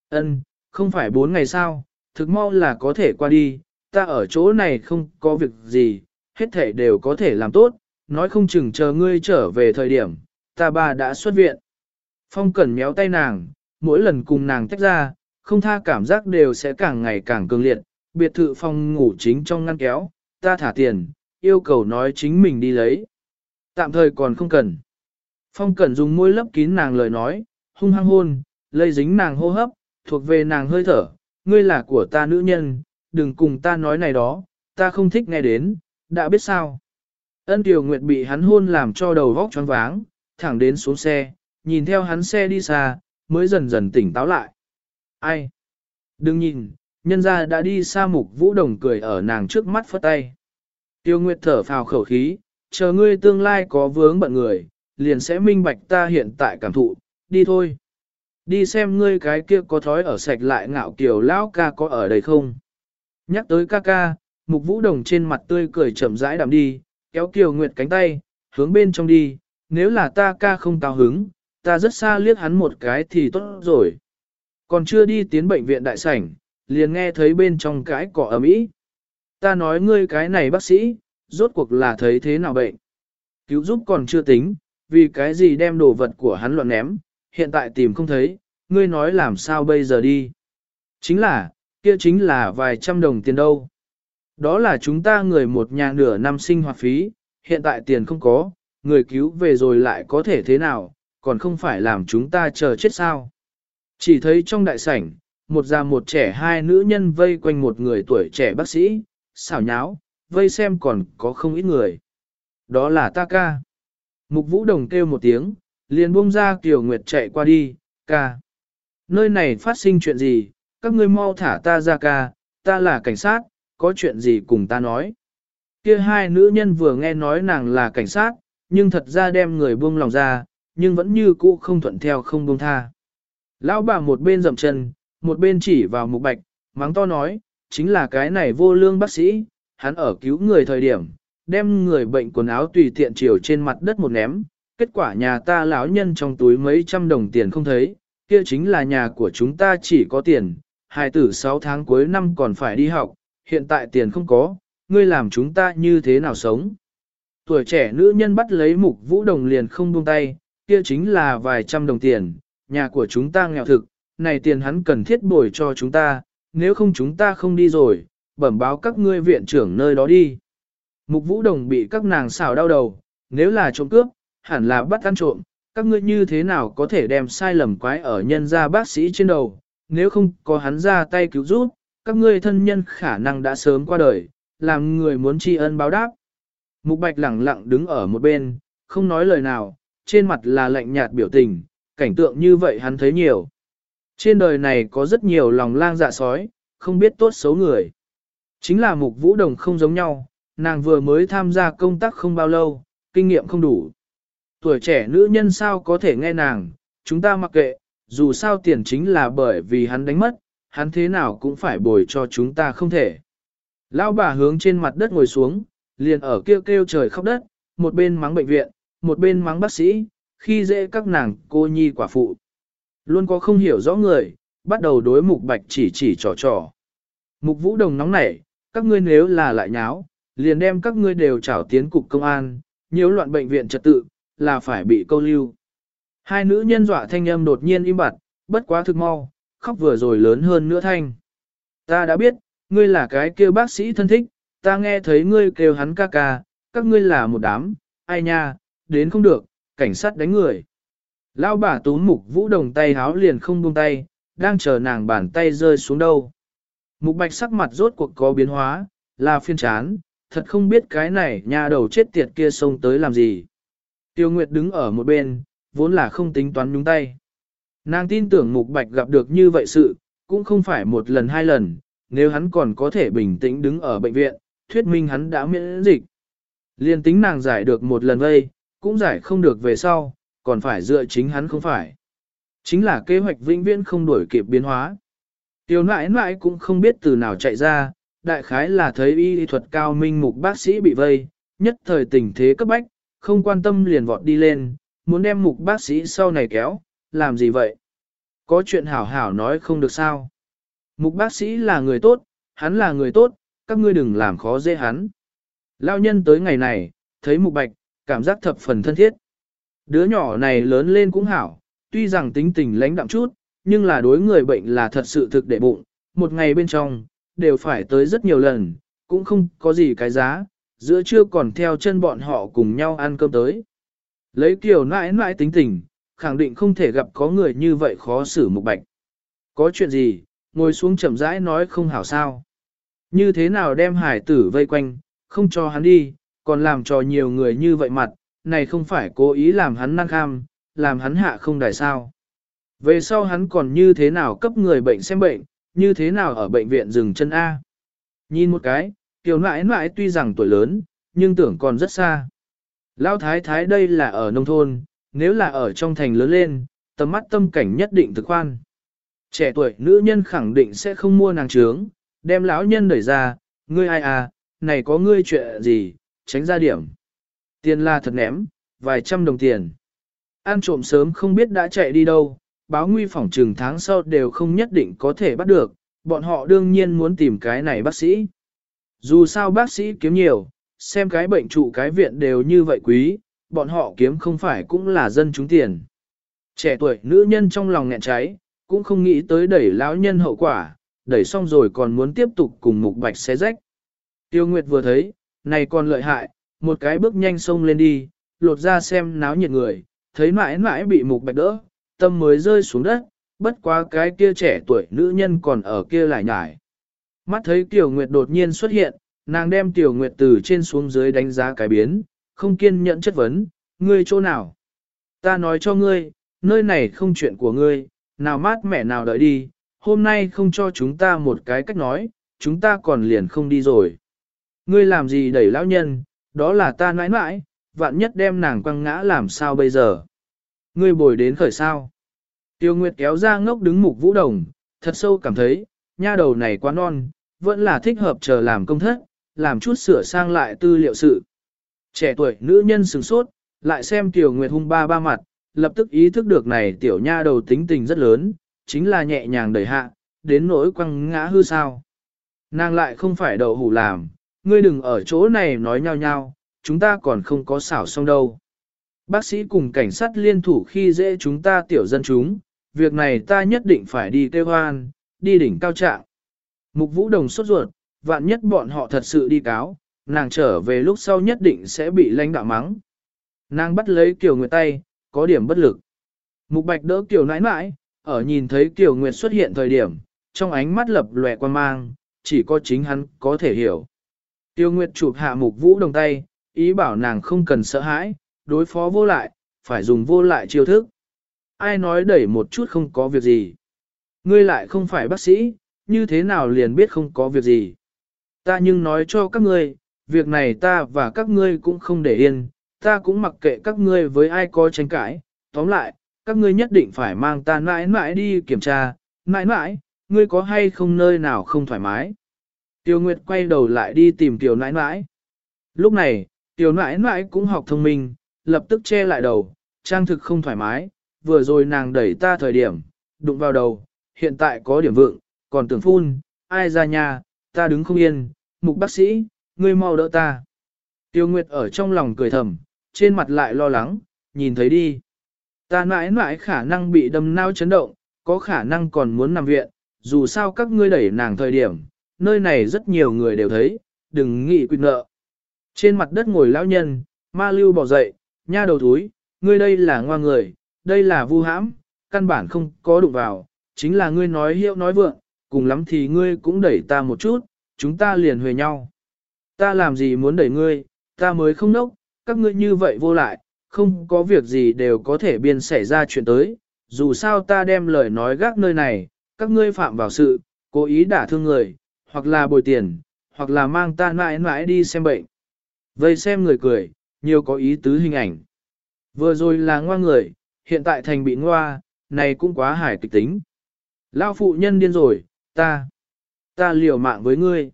Ân, không phải bốn ngày sao, thực mau là có thể qua đi, ta ở chỗ này không có việc gì, hết thể đều có thể làm tốt, nói không chừng chờ ngươi trở về thời điểm, ta ba đã xuất viện. Phong Cẩn méo tay nàng, mỗi lần cùng nàng tách ra, không tha cảm giác đều sẽ càng ngày càng cường liệt, biệt thự phong ngủ chính trong ngăn kéo, ta thả tiền, yêu cầu nói chính mình đi lấy. Tạm thời còn không cần. Phong Cẩn dùng môi lấp kín nàng lời nói, hung hăng hôn, lây dính nàng hô hấp, thuộc về nàng hơi thở, ngươi là của ta nữ nhân, đừng cùng ta nói này đó, ta không thích nghe đến, đã biết sao. Ân Tiểu Nguyệt bị hắn hôn làm cho đầu vóc choáng váng, thẳng đến xuống xe, nhìn theo hắn xe đi xa, mới dần dần tỉnh táo lại. Ai? Đừng nhìn, nhân ra đã đi xa mục vũ đồng cười ở nàng trước mắt phất tay. Tiêu Nguyệt thở phào khẩu khí, chờ ngươi tương lai có vướng bận người, liền sẽ minh bạch ta hiện tại cảm thụ, đi thôi. Đi xem ngươi cái kia có thói ở sạch lại ngạo kiều lão ca có ở đây không. Nhắc tới ca ca, mục vũ đồng trên mặt tươi cười chậm rãi đạm đi, kéo Kiều Nguyệt cánh tay, hướng bên trong đi, nếu là ta ca không cao hứng, ta rất xa liếc hắn một cái thì tốt rồi. Còn chưa đi tiến bệnh viện đại sảnh, liền nghe thấy bên trong cái cỏ ấm ý. Ta nói ngươi cái này bác sĩ, rốt cuộc là thấy thế nào bệnh. Cứu giúp còn chưa tính, vì cái gì đem đồ vật của hắn loạn ném, hiện tại tìm không thấy, ngươi nói làm sao bây giờ đi. Chính là, kia chính là vài trăm đồng tiền đâu. Đó là chúng ta người một nhà nửa năm sinh hoạt phí, hiện tại tiền không có, người cứu về rồi lại có thể thế nào, còn không phải làm chúng ta chờ chết sao. Chỉ thấy trong đại sảnh, một già một trẻ hai nữ nhân vây quanh một người tuổi trẻ bác sĩ, xảo nháo, vây xem còn có không ít người. Đó là ta ca. Mục vũ đồng kêu một tiếng, liền buông ra Kiều Nguyệt chạy qua đi, ca. Nơi này phát sinh chuyện gì, các ngươi mau thả ta ra ca, ta là cảnh sát, có chuyện gì cùng ta nói. Kia hai nữ nhân vừa nghe nói nàng là cảnh sát, nhưng thật ra đem người buông lòng ra, nhưng vẫn như cũ không thuận theo không buông tha. Lão bà một bên dậm chân, một bên chỉ vào mục bạch, mắng to nói, chính là cái này vô lương bác sĩ, hắn ở cứu người thời điểm, đem người bệnh quần áo tùy tiện chiều trên mặt đất một ném, kết quả nhà ta lão nhân trong túi mấy trăm đồng tiền không thấy, kia chính là nhà của chúng ta chỉ có tiền, hài tử 6 tháng cuối năm còn phải đi học, hiện tại tiền không có, ngươi làm chúng ta như thế nào sống. Tuổi trẻ nữ nhân bắt lấy mục vũ đồng liền không buông tay, kia chính là vài trăm đồng tiền, nhà của chúng ta nghèo thực, này tiền hắn cần thiết bồi cho chúng ta, nếu không chúng ta không đi rồi, bẩm báo các ngươi viện trưởng nơi đó đi. Mục vũ đồng bị các nàng xảo đau đầu, nếu là trộm cướp, hẳn là bắt ăn trộm, các ngươi như thế nào có thể đem sai lầm quái ở nhân gia bác sĩ trên đầu, nếu không có hắn ra tay cứu giúp, các ngươi thân nhân khả năng đã sớm qua đời, làm người muốn tri ân báo đáp. Mục bạch lẳng lặng đứng ở một bên, không nói lời nào, trên mặt là lạnh nhạt biểu tình, cảnh tượng như vậy hắn thấy nhiều. Trên đời này có rất nhiều lòng lang dạ sói, không biết tốt xấu người. Chính là mục vũ đồng không giống nhau, nàng vừa mới tham gia công tác không bao lâu, kinh nghiệm không đủ. Tuổi trẻ nữ nhân sao có thể nghe nàng, chúng ta mặc kệ, dù sao tiền chính là bởi vì hắn đánh mất, hắn thế nào cũng phải bồi cho chúng ta không thể. Lão bà hướng trên mặt đất ngồi xuống, liền ở kêu kêu trời khóc đất, một bên mắng bệnh viện, một bên mắng bác sĩ, khi dễ các nàng cô nhi quả phụ. Luôn có không hiểu rõ người, bắt đầu đối mục bạch chỉ chỉ trò trò. Mục vũ đồng nóng nảy, các ngươi nếu là lại nháo, liền đem các ngươi đều trảo tiến cục công an, nhiễu loạn bệnh viện trật tự, là phải bị câu lưu. Hai nữ nhân dọa thanh âm đột nhiên im bặt, bất quá thực mau, khóc vừa rồi lớn hơn nữa thanh. Ta đã biết, ngươi là cái kêu bác sĩ thân thích, ta nghe thấy ngươi kêu hắn ca ca, các ngươi là một đám, ai nha, đến không được, cảnh sát đánh người. Lão bà túm mục vũ đồng tay háo liền không buông tay, đang chờ nàng bàn tay rơi xuống đâu. Mục bạch sắc mặt rốt cuộc có biến hóa, là phiên chán, thật không biết cái này nhà đầu chết tiệt kia xông tới làm gì. Tiêu Nguyệt đứng ở một bên, vốn là không tính toán nhúng tay. Nàng tin tưởng Mục Bạch gặp được như vậy sự, cũng không phải một lần hai lần, nếu hắn còn có thể bình tĩnh đứng ở bệnh viện, thuyết minh hắn đã miễn dịch. Liên tính nàng giải được một lần vây, cũng giải không được về sau, còn phải dựa chính hắn không phải. Chính là kế hoạch vĩnh viễn không đổi kịp biến hóa. Tiêu nãi nãi cũng không biết từ nào chạy ra, đại khái là thấy y thuật cao minh mục bác sĩ bị vây, nhất thời tình thế cấp bách, không quan tâm liền vọt đi lên, muốn đem mục bác sĩ sau này kéo, làm gì vậy? Có chuyện hảo hảo nói không được sao? Mục bác sĩ là người tốt, hắn là người tốt, các ngươi đừng làm khó dễ hắn. Lao nhân tới ngày này, thấy mục bạch, cảm giác thập phần thân thiết. Đứa nhỏ này lớn lên cũng hảo, tuy rằng tính tình lãnh đạm chút, nhưng là đối người bệnh là thật sự thực để bụng, một ngày bên trong, đều phải tới rất nhiều lần, cũng không có gì cái giá, giữa trưa còn theo chân bọn họ cùng nhau ăn cơm tới. Lấy kiểu nãi nãi tính tình, khẳng định không thể gặp có người như vậy khó xử mục bạch. Có chuyện gì, ngồi xuống chậm rãi nói không hảo sao. Như thế nào đem hải tử vây quanh, không cho hắn đi, còn làm cho nhiều người như vậy mặt, này không phải cố ý làm hắn năng kham, làm hắn hạ không đài sao. Về sau hắn còn như thế nào cấp người bệnh xem bệnh, như thế nào ở bệnh viện dừng chân A. Nhìn một cái, tiểu nãi nãi tuy rằng tuổi lớn, nhưng tưởng còn rất xa. Lão thái thái đây là ở nông thôn, nếu là ở trong thành lớn lên, tầm mắt tâm cảnh nhất định thực khoan. Trẻ tuổi nữ nhân khẳng định sẽ không mua nàng trướng, đem lão nhân đẩy ra, ngươi ai à, này có ngươi chuyện gì, tránh ra điểm. Tiền là thật ném, vài trăm đồng tiền. Ăn trộm sớm không biết đã chạy đi đâu, báo nguy phỏng trừng tháng sau đều không nhất định có thể bắt được, bọn họ đương nhiên muốn tìm cái này bác sĩ. Dù sao bác sĩ kiếm nhiều, xem cái bệnh trụ cái viện đều như vậy quý, bọn họ kiếm không phải cũng là dân chúng tiền. Trẻ tuổi nữ nhân trong lòng nghẹn cháy, cũng không nghĩ tới đẩy lão nhân hậu quả, đẩy xong rồi còn muốn tiếp tục cùng mục bạch xé rách. Tiêu Nguyệt vừa thấy, này còn lợi hại, một cái bước nhanh xông lên đi, lột ra xem náo nhiệt người, thấy mãi mãi bị mục bạch đỡ, tâm mới rơi xuống đất, bất quá cái kia trẻ tuổi nữ nhân còn ở kia lại nhải. Mắt thấy Tiểu Nguyệt đột nhiên xuất hiện, nàng đem Tiểu Nguyệt từ trên xuống dưới đánh giá cái biến, không kiên nhẫn chất vấn, ngươi chỗ nào? Ta nói cho ngươi, nơi này không chuyện của ngươi, nào mát mẻ nào đợi đi, hôm nay không cho chúng ta một cái cách nói, chúng ta còn liền không đi rồi. Ngươi làm gì đẩy lão nhân, đó là ta nãi nãi, vạn nhất đem nàng quăng ngã làm sao bây giờ. Ngươi bồi đến khởi sao. Tiêu Nguyệt kéo ra ngốc đứng mục vũ đồng, thật sâu cảm thấy, nha đầu này quá non, vẫn là thích hợp chờ làm công thất, làm chút sửa sang lại tư liệu sự. Trẻ tuổi nữ nhân sừng sốt, lại xem Tiểu Nguyệt hung ba ba mặt, lập tức ý thức được này tiểu nha đầu tính tình rất lớn, chính là nhẹ nhàng đẩy hạ, đến nỗi quăng ngã hư sao. Nàng lại không phải đậu hủ làm, ngươi đừng ở chỗ này nói nhau nhau, chúng ta còn không có xảo xong đâu. Bác sĩ cùng cảnh sát liên thủ khi dễ chúng ta tiểu dân chúng, việc này ta nhất định phải đi kêu hoan, đi đỉnh cao trạng. Mục vũ đồng sốt ruột, vạn nhất bọn họ thật sự đi cáo, nàng trở về lúc sau nhất định sẽ bị lãnh đạo mắng. Nàng bắt lấy Kiều Nguyệt tay, có điểm bất lực. Mục Bạch đỡ Kiều nãi nãi, ở nhìn thấy Kiều Nguyệt xuất hiện thời điểm, trong ánh mắt lập lòe quan mang, chỉ có chính hắn có thể hiểu. Tiêu Nguyệt chụp hạ Mục Vũ đồng tay, ý bảo nàng không cần sợ hãi, đối phó vô lại, phải dùng vô lại chiêu thức. Ai nói đẩy một chút không có việc gì. Ngươi lại không phải bác sĩ, như thế nào liền biết không có việc gì. Ta nhưng nói cho các ngươi, việc này ta và các ngươi cũng không để yên, ta cũng mặc kệ các ngươi với ai có tranh cãi, tóm lại, các ngươi nhất định phải mang ta mãi mãi đi kiểm tra, mãi mãi, ngươi có hay không nơi nào không thoải mái. Tiêu Nguyệt quay đầu lại đi tìm Tiểu nãi nãi. Lúc này, Tiểu nãi nãi cũng học thông minh, lập tức che lại đầu, trang thực không thoải mái, vừa rồi nàng đẩy ta thời điểm, đụng vào đầu, hiện tại có điểm vượng, còn tưởng phun, ai ra nhà, ta đứng không yên, mục bác sĩ, ngươi mau đỡ ta. Tiêu Nguyệt ở trong lòng cười thầm, trên mặt lại lo lắng, nhìn thấy đi. Ta mãi mãi khả năng bị đâm nao chấn động, có khả năng còn muốn nằm viện, dù sao các ngươi đẩy nàng thời điểm, nơi này rất nhiều người đều thấy, đừng nghĩ quy nợ. Trên mặt đất ngồi lão nhân, ma lưu bỏ dậy, nha đầu túi, ngươi đây là ngoa người, đây là vu hãm, căn bản không có đụng vào, chính là ngươi nói hiệu nói vượng, cùng lắm thì ngươi cũng đẩy ta một chút, chúng ta liền huề nhau. Ta làm gì muốn đẩy ngươi, ta mới không nốc, các ngươi như vậy vô lại, không có việc gì đều có thể biên xảy ra chuyện tới, dù sao ta đem lời nói gác nơi này, các ngươi phạm vào sự, cố ý đả thương người, hoặc là bồi tiền, hoặc là mang ta mãi mãi đi xem bệnh. Vây xem người cười, nhiều có ý tứ hình ảnh. Vừa rồi là ngoa người, hiện tại thành bị ngoa, này cũng quá hải kịch tính. Lao phụ nhân điên rồi, ta, ta liều mạng với ngươi.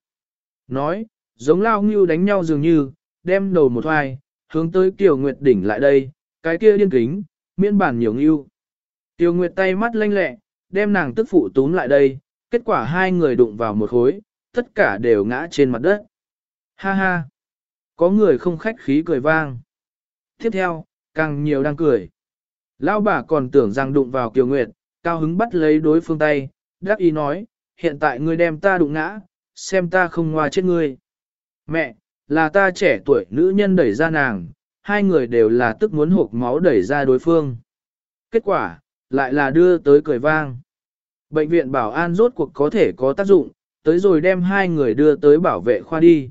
Nói, giống Lao Ngưu đánh nhau dường như, đem đầu một hoài, hướng tới Kiều Nguyệt đỉnh lại đây, cái kia điên kính, miễn bản nhiều Ngưu. Kiều Nguyệt tay mắt lanh lẹ, đem nàng tức phụ túm lại đây, kết quả hai người đụng vào một khối, tất cả đều ngã trên mặt đất. Ha ha! Có người không khách khí cười vang. Tiếp theo, càng nhiều đang cười. Lão bà còn tưởng rằng đụng vào Kiều Nguyệt, cao hứng bắt lấy đối phương tay, đáp ý nói, hiện tại ngươi đem ta đụng ngã, xem ta không ngoa chết ngươi. Mẹ, là ta trẻ tuổi nữ nhân đẩy ra nàng, hai người đều là tức muốn hộp máu đẩy ra đối phương. Kết quả, lại là đưa tới cười vang. Bệnh viện bảo an rốt cuộc có thể có tác dụng, tới rồi đem hai người đưa tới bảo vệ khoa đi.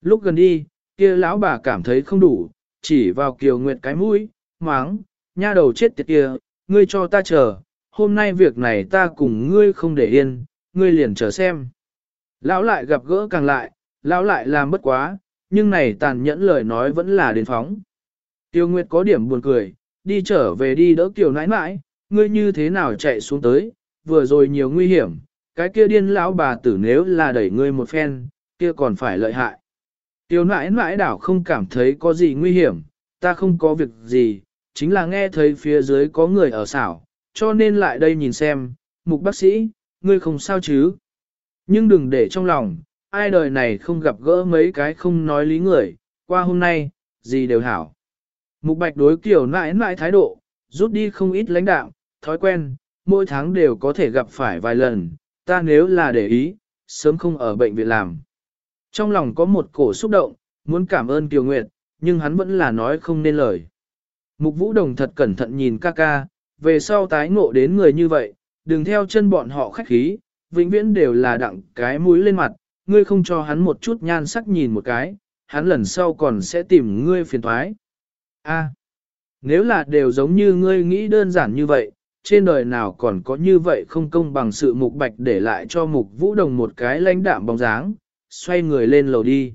Lúc gần đi, kia lão bà cảm thấy không đủ, chỉ vào Kiều Nguyệt cái mũi, máng, nha đầu chết tiệt kia, ngươi cho ta chờ, hôm nay việc này ta cùng ngươi không để yên, ngươi liền chờ xem. Lão lại gặp gỡ càng lại, lão lại làm bất quá, nhưng này tàn nhẫn lời nói vẫn là đến phóng. Tiêu Nguyệt có điểm buồn cười, đi trở về đi đỡ Kiều nãi nãi, ngươi như thế nào chạy xuống tới, vừa rồi nhiều nguy hiểm, cái kia điên lão bà tử nếu là đẩy ngươi một phen, kia còn phải lợi hại. Tiêu nãi nãi đảo không cảm thấy có gì nguy hiểm, ta không có việc gì, chính là nghe thấy phía dưới có người ở xảo, cho nên lại đây nhìn xem, mục bác sĩ, ngươi không sao chứ. Nhưng đừng để trong lòng, ai đời này không gặp gỡ mấy cái không nói lý người, qua hôm nay, gì đều hảo. Mục bạch đối kiểu nãi nãi thái độ, rút đi không ít lãnh đạo, thói quen, mỗi tháng đều có thể gặp phải vài lần, ta nếu là để ý, sớm không ở bệnh viện làm. Trong lòng có một cổ xúc động, muốn cảm ơn Kiều Nguyệt, nhưng hắn vẫn là nói không nên lời. Mục Vũ Đồng thật cẩn thận nhìn ca ca, về sau tái ngộ đến người như vậy, đừng theo chân bọn họ khách khí, vĩnh viễn đều là đặng cái mũi lên mặt, ngươi không cho hắn một chút nhan sắc nhìn một cái, hắn lần sau còn sẽ tìm ngươi phiền thoái. A, nếu là đều giống như ngươi nghĩ đơn giản như vậy, trên đời nào còn có như vậy không công bằng sự mục bạch để lại cho mục vũ đồng một cái lãnh đạm bóng dáng, xoay người lên lầu đi.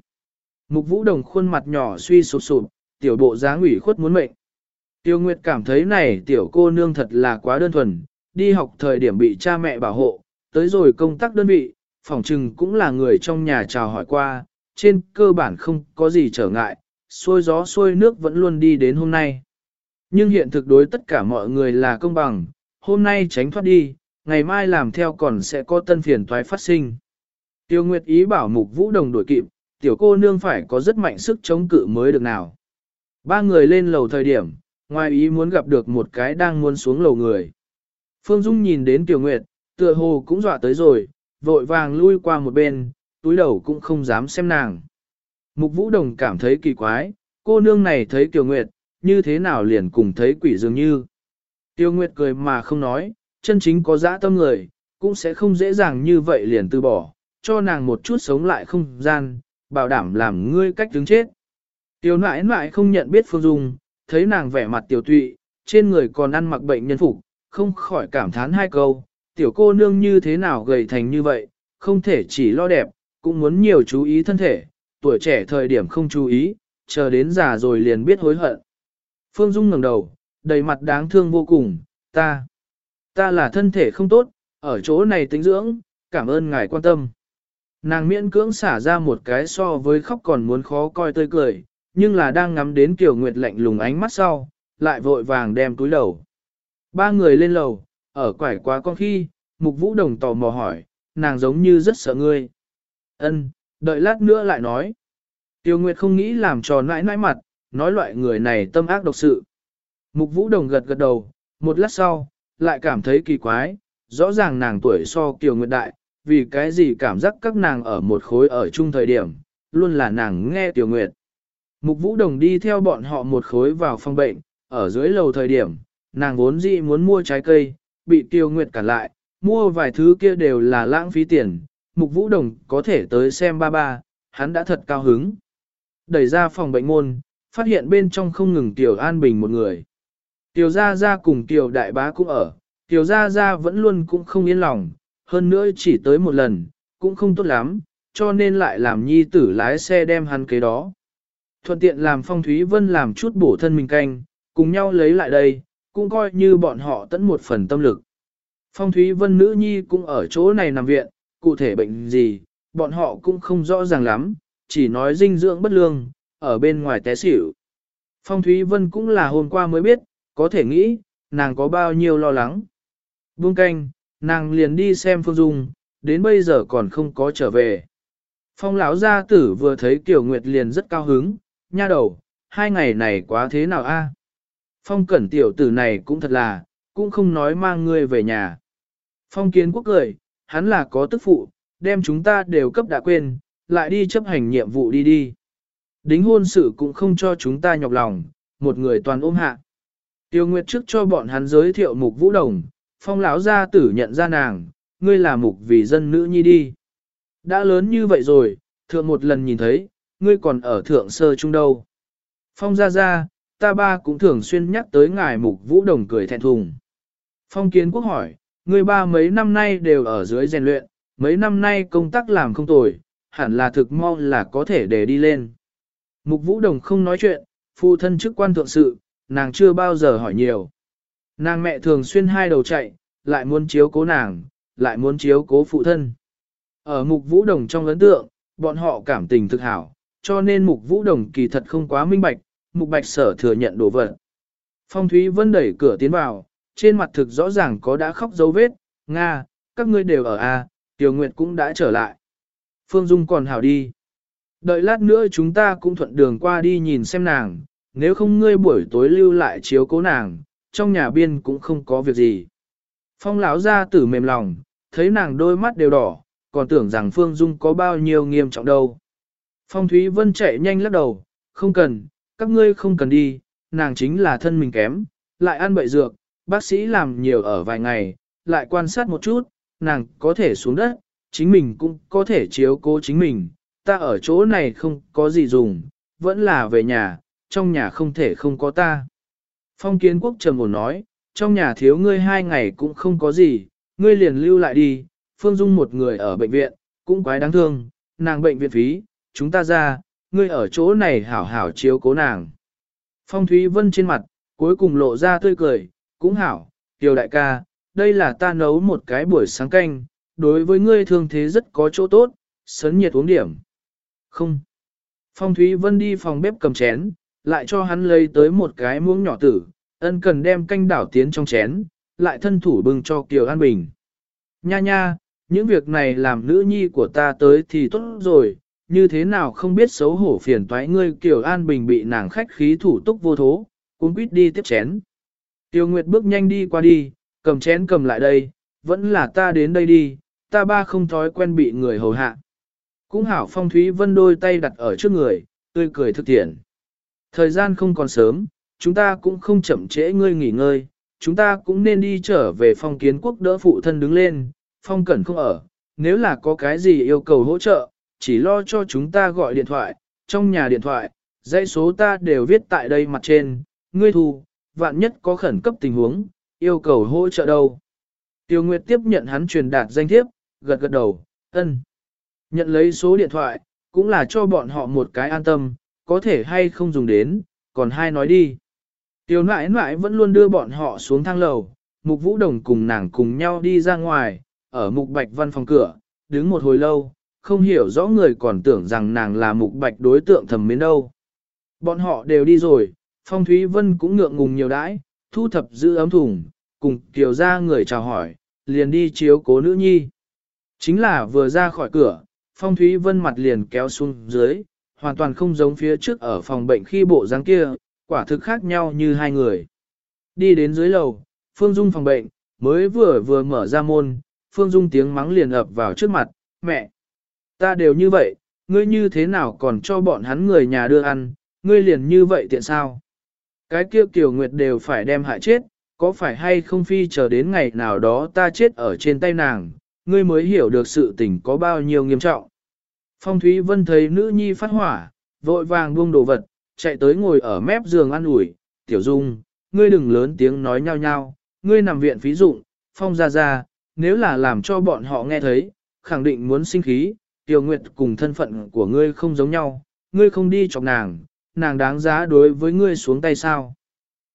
Mục vũ đồng khuôn mặt nhỏ suy sụp sụp, tiểu bộ dáng ủy khuất muốn mệnh. Tiêu Nguyệt cảm thấy này tiểu cô nương thật là quá đơn thuần, đi học thời điểm bị cha mẹ bảo hộ, tới rồi công tác đơn vị, phòng trừng cũng là người trong nhà chào hỏi qua, trên cơ bản không có gì trở ngại, xôi gió xôi nước vẫn luôn đi đến hôm nay. Nhưng hiện thực đối tất cả mọi người là công bằng, hôm nay tránh thoát đi, ngày mai làm theo còn sẽ có tân phiền toái phát sinh. Tiêu Nguyệt ý bảo mục vũ đồng đuổi kịp, tiểu cô nương phải có rất mạnh sức chống cự mới được nào. Ba người lên lầu thời điểm, ngoài ý muốn gặp được một cái đang muốn xuống lầu người. Phương Dung nhìn đến Tiểu Nguyệt, tựa hồ cũng dọa tới rồi, vội vàng lui qua một bên, túi đầu cũng không dám xem nàng. Mục Vũ Đồng cảm thấy kỳ quái, cô nương này thấy Tiểu Nguyệt, như thế nào liền cùng thấy quỷ dường như. Tiêu Nguyệt cười mà không nói, chân chính có dã tâm người, cũng sẽ không dễ dàng như vậy liền từ bỏ, cho nàng một chút sống lại không gian, bảo đảm làm ngươi cách đứng chết. Tiêu nãi nãi không nhận biết Phương Dung, thấy nàng vẻ mặt tiểu tụy, trên người còn ăn mặc bệnh nhân phục, không khỏi cảm thán hai câu, tiểu cô nương như thế nào gầy thành như vậy, không thể chỉ lo đẹp, cũng muốn nhiều chú ý thân thể, tuổi trẻ thời điểm không chú ý, chờ đến già rồi liền biết hối hận. Phương Dung ngẩng đầu, đầy mặt đáng thương vô cùng, ta, ta là thân thể không tốt, ở chỗ này tính dưỡng, cảm ơn ngài quan tâm. Nàng miễn cưỡng xả ra một cái so với khóc còn muốn khó coi tươi cười, nhưng là đang ngắm đến Kiều Nguyệt lạnh lùng ánh mắt sau, lại vội vàng đem túi đầu. Ba người lên lầu, ở quải quá con khi, Mục Vũ Đồng tò mò hỏi, nàng giống như rất sợ ngươi. Ân, đợi lát nữa lại nói. Tiêu Nguyệt không nghĩ làm trò nãi nãi mặt, nói loại người này tâm ác độc sự. Mục Vũ Đồng gật gật đầu, một lát sau, lại cảm thấy kỳ quái, rõ ràng nàng tuổi so Kiều Nguyệt đại, vì cái gì cảm giác các nàng ở một khối ở chung thời điểm, luôn là nàng nghe Tiểu Nguyệt. Mục Vũ Đồng đi theo bọn họ một khối vào phòng bệnh, ở dưới lầu thời điểm, nàng vốn dĩ muốn mua trái cây, bị Tiêu Nguyệt cản lại, mua vài thứ kia đều là lãng phí tiền, Mục Vũ Đồng có thể tới xem ba ba, hắn đã thật cao hứng. Đẩy ra phòng bệnh môn, phát hiện bên trong không ngừng Tiểu An Bình một người. Tiểu Gia Gia cùng Tiểu Đại Bá cũng ở, Tiểu Gia Gia vẫn luôn cũng không yên lòng, hơn nữa chỉ tới một lần, cũng không tốt lắm, cho nên lại làm nhi tử lái xe đem hắn kế đó. Thuận tiện làm Phong Thúy Vân làm chút bổ thân mình canh, cùng nhau lấy lại đây, cũng coi như bọn họ tận một phần tâm lực. Phong Thúy Vân nữ nhi cũng ở chỗ này nằm viện, cụ thể bệnh gì, bọn họ cũng không rõ ràng lắm, chỉ nói dinh dưỡng bất lương, ở bên ngoài té xỉu. Phong Thúy Vân cũng là hôm qua mới biết, có thể nghĩ, nàng có bao nhiêu lo lắng. Buông canh, nàng liền đi xem Phương Dung, đến bây giờ còn không có trở về. Phong lão gia tử vừa thấy Kiều Nguyệt liền rất cao hứng, nha đầu, hai ngày này quá thế nào a? Phong cẩn tiểu tử này cũng thật là, cũng không nói mang ngươi về nhà. Phong kiến quốc cười, hắn là có tức phụ, đem chúng ta đều cấp đã quên, lại đi chấp hành nhiệm vụ đi đi. Đính hôn sự cũng không cho chúng ta nhọc lòng, một người toàn ôm hạ. Tiêu Nguyệt trước cho bọn hắn giới thiệu mục vũ đồng, phong lão gia tử nhận ra nàng, ngươi là mục vì dân nữ nhi đi. Đã lớn như vậy rồi, thượng một lần nhìn thấy, ngươi còn ở thượng sơ trung đâu. Phong gia gia, ta ba cũng thường xuyên nhắc tới ngài mục vũ đồng cười thẹn thùng. Phong kiến quốc hỏi, ngươi ba mấy năm nay đều ở dưới rèn luyện, mấy năm nay công tác làm không tồi, hẳn là thực mong là có thể để đi lên. Mục vũ đồng không nói chuyện, phụ thân chức quan thượng sự, nàng chưa bao giờ hỏi nhiều. Nàng mẹ thường xuyên hai đầu chạy, lại muốn chiếu cố nàng, lại muốn chiếu cố phụ thân. Ở mục vũ đồng trong ấn tượng, bọn họ cảm tình thực hảo, cho nên mục vũ đồng kỳ thật không quá minh bạch, mục bạch sở thừa nhận đồ vật. Phong Thúy Vân đẩy cửa tiến vào, trên mặt thực rõ ràng có đã khóc dấu vết, Nga, các ngươi đều ở A, Tiểu Nguyệt cũng đã trở lại. Phương Dung còn hảo đi. Đợi lát nữa chúng ta cũng thuận đường qua đi nhìn xem nàng, nếu không ngươi buổi tối lưu lại chiếu cố nàng, trong nhà biên cũng không có việc gì. Phong lão ra tử mềm lòng, thấy nàng đôi mắt đều đỏ, còn tưởng rằng Phương Dung có bao nhiêu nghiêm trọng đâu. Phong Thúy Vân chạy nhanh lắc đầu, không cần, các ngươi không cần đi, nàng chính là thân mình kém, lại ăn bậy dược, bác sĩ làm nhiều ở vài ngày, lại quan sát một chút, nàng có thể xuống đất, chính mình cũng có thể chiếu cố chính mình, ta ở chỗ này không có gì dùng, vẫn là về nhà, trong nhà không thể không có ta. Phong kiến quốc trầm ổn nói, trong nhà thiếu ngươi hai ngày cũng không có gì, ngươi liền lưu lại đi, Phương Dung một người ở bệnh viện, cũng quái đáng thương, nàng bệnh viện phí, chúng ta ra, ngươi ở chỗ này hảo hảo chiếu cố nàng. Phong Thúy Vân trên mặt, cuối cùng lộ ra tươi cười, cũng hảo, tiểu đại ca, đây là ta nấu một cái buổi sáng canh, đối với ngươi thương thế rất có chỗ tốt, sấn nhiệt uống điểm. Không. Phong Thúy Vân đi phòng bếp cầm chén, lại cho hắn lấy tới một cái muỗng nhỏ tử, ân cần đem canh đảo tiến trong chén, lại thân thủ bưng cho Kiều An Bình. Nha nha, những việc này làm nữ nhi của ta tới thì tốt rồi, như thế nào không biết xấu hổ phiền toái ngươi Kiều An Bình bị nàng khách khí thủ túc vô thố, cuốn quýt đi tiếp chén. Tiêu Nguyệt bước nhanh đi qua đi, cầm chén cầm lại đây, vẫn là ta đến đây đi, ta ba không thói quen bị người hầu hạ. Cũng hảo phong thúy vân đôi tay đặt ở trước người, tươi cười thực tiện. Thời gian không còn sớm, chúng ta cũng không chậm trễ ngươi nghỉ ngơi, chúng ta cũng nên đi trở về phong kiến quốc đỡ phụ thân đứng lên, phong cẩn không ở, nếu là có cái gì yêu cầu hỗ trợ, chỉ lo cho chúng ta gọi điện thoại, trong nhà điện thoại, dãy số ta đều viết tại đây mặt trên, ngươi thu, vạn nhất có khẩn cấp tình huống, yêu cầu hỗ trợ đâu. Tiêu Nguyệt tiếp nhận hắn truyền đạt danh thiếp, gật gật đầu, Ân. Nhận lấy số điện thoại, cũng là cho bọn họ một cái an tâm, có thể hay không dùng đến, còn hai nói đi. Tiểu nãi nãi vẫn luôn đưa bọn họ xuống thang lầu, Mục Vũ Đồng cùng nàng cùng nhau đi ra ngoài, ở Mục Bạch văn phòng cửa, đứng một hồi lâu, không hiểu rõ người còn tưởng rằng nàng là Mục Bạch đối tượng thầm mến đâu. Bọn họ đều đi rồi, Phong Thúy Vân cũng ngượng ngùng nhiều đãi, thu thập giữ ấm thùng, cùng kiều ra người chào hỏi, liền đi chiếu cố nữ nhi. Chính là vừa ra khỏi cửa, Phong Thúy Vân mặt liền kéo xuống dưới, hoàn toàn không giống phía trước ở phòng bệnh khi bộ dáng kia, quả thực khác nhau như hai người. Đi đến dưới lầu, Phương Dung phòng bệnh, mới vừa vừa mở ra môn, Phương Dung tiếng mắng liền ập vào trước mặt, mẹ, ta đều như vậy, ngươi như thế nào còn cho bọn hắn người nhà đưa ăn, ngươi liền như vậy tiện sao? Cái kia Kiều Nguyệt đều phải đem hại chết, có phải hay không phi chờ đến ngày nào đó ta chết ở trên tay nàng, ngươi mới hiểu được sự tình có bao nhiêu nghiêm trọng. Phong Thúy Vân thấy nữ nhi phát hỏa, vội vàng buông đồ vật, chạy tới ngồi ở mép giường ăn ủi, tiểu dung, ngươi đừng lớn tiếng nói nhau nhau, ngươi nằm viện phí dụng, phong ra ra, nếu là làm cho bọn họ nghe thấy, khẳng định muốn sinh khí, tiểu nguyệt cùng thân phận của ngươi không giống nhau, ngươi không đi chọc nàng, nàng đáng giá đối với ngươi xuống tay sao.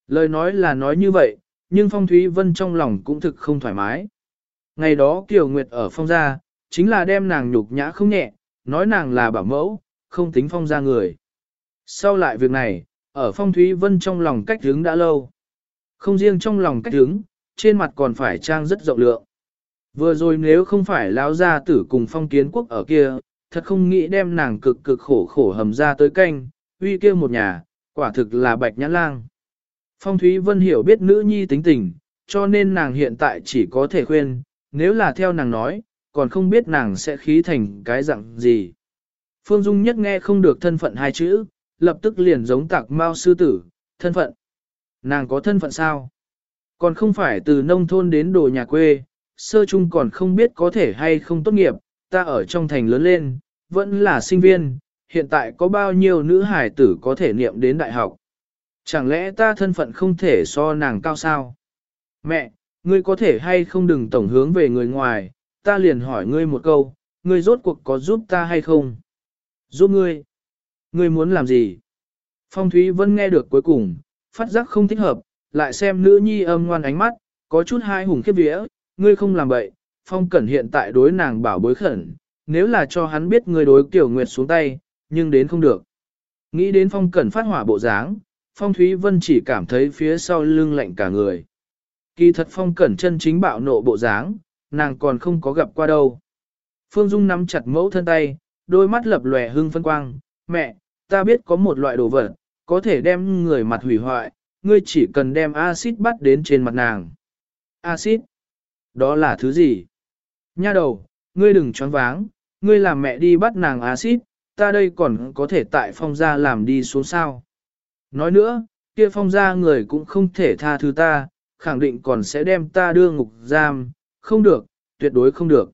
Lời nói là nói như vậy, nhưng Phong Thúy Vân trong lòng cũng thực không thoải mái. Ngày đó Kiều Nguyệt ở phong gia, chính là đem nàng nhục nhã không nhẹ, nói nàng là bảo mẫu, không tính phong gia người. Sau lại việc này, ở Phong Thúy Vân trong lòng cách hướng đã lâu. Không riêng trong lòng cách hướng, trên mặt còn phải trang rất rộng lượng. Vừa rồi nếu không phải lão gia tử cùng phong kiến quốc ở kia, thật không nghĩ đem nàng cực cực khổ khổ hầm ra tới canh, uy kia một nhà, quả thực là bạch nhãn lang. Phong Thúy Vân hiểu biết nữ nhi tính tình, cho nên nàng hiện tại chỉ có thể khuyên, nếu là theo nàng nói, còn không biết nàng sẽ khí thành cái dạng gì. Phương Dung nhất nghe không được thân phận hai chữ, lập tức liền giống tạc mao sư tử, thân phận. Nàng có thân phận sao? Còn không phải từ nông thôn đến đồ nhà quê, sơ chung còn không biết có thể hay không tốt nghiệp, ta ở trong thành lớn lên, vẫn là sinh viên, hiện tại có bao nhiêu nữ hải tử có thể niệm đến đại học. Chẳng lẽ ta thân phận không thể so nàng cao sao? Mẹ, ngươi có thể hay không đừng tổng hướng về người ngoài, ta liền hỏi ngươi một câu, ngươi rốt cuộc có giúp ta hay không? Giúp ngươi? Ngươi muốn làm gì? Phong Thúy Vân nghe được cuối cùng, phát giác không thích hợp, lại xem nữ nhi âm ngoan ánh mắt, có chút hai hùng khiếp vía, ngươi không làm bậy, Phong Cẩn hiện tại đối nàng bảo bối khẩn, nếu là cho hắn biết ngươi đối Tiểu Nguyệt xuống tay, nhưng đến không được. Nghĩ đến Phong Cẩn phát hỏa bộ dáng, Phong Thúy Vân chỉ cảm thấy phía sau lưng lạnh cả người. Kỳ thật Phong Cẩn chân chính bạo nộ bộ dáng, nàng còn không có gặp qua đâu. Phương Dung nắm chặt mẫu thân tay, đôi mắt lập lòe hưng phân quang, mẹ, ta biết có một loại đồ vật, có thể đem người mặt hủy hoại, ngươi chỉ cần đem axit bắt đến trên mặt nàng. Axit? Đó là thứ gì? Nha đầu, ngươi đừng choáng váng, ngươi làm mẹ đi bắt nàng axit, ta đây còn có thể tại phong gia làm đi xuống sao. Nói nữa, kia phong gia người cũng không thể tha thứ ta, khẳng định còn sẽ đem ta đưa ngục giam, không được, tuyệt đối không được.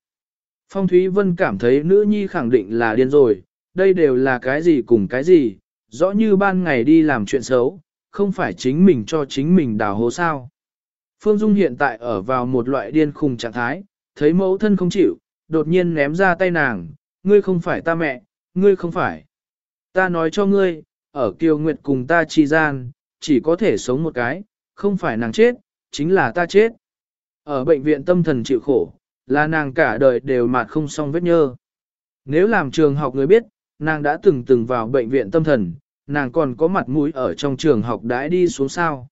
Phong Thúy Vân cảm thấy nữ nhi khẳng định là điên rồi, đây đều là cái gì cùng cái gì, rõ như ban ngày đi làm chuyện xấu, không phải chính mình cho chính mình đào hố sao. Phương Dung hiện tại ở vào một loại điên khùng trạng thái, thấy mẫu thân không chịu, đột nhiên ném ra tay nàng, ngươi không phải ta mẹ, ngươi không phải. Ta nói cho ngươi, ở Kiều Nguyệt cùng ta chi gian, chỉ có thể sống một cái, không phải nàng chết, chính là ta chết. Ở bệnh viện tâm thần chịu khổ, là nàng cả đời đều mạt không xong vết nhơ. Nếu làm trường học người biết, nàng đã từng từng vào bệnh viện tâm thần, nàng còn có mặt mũi ở trong trường học đãi đi xuống sao.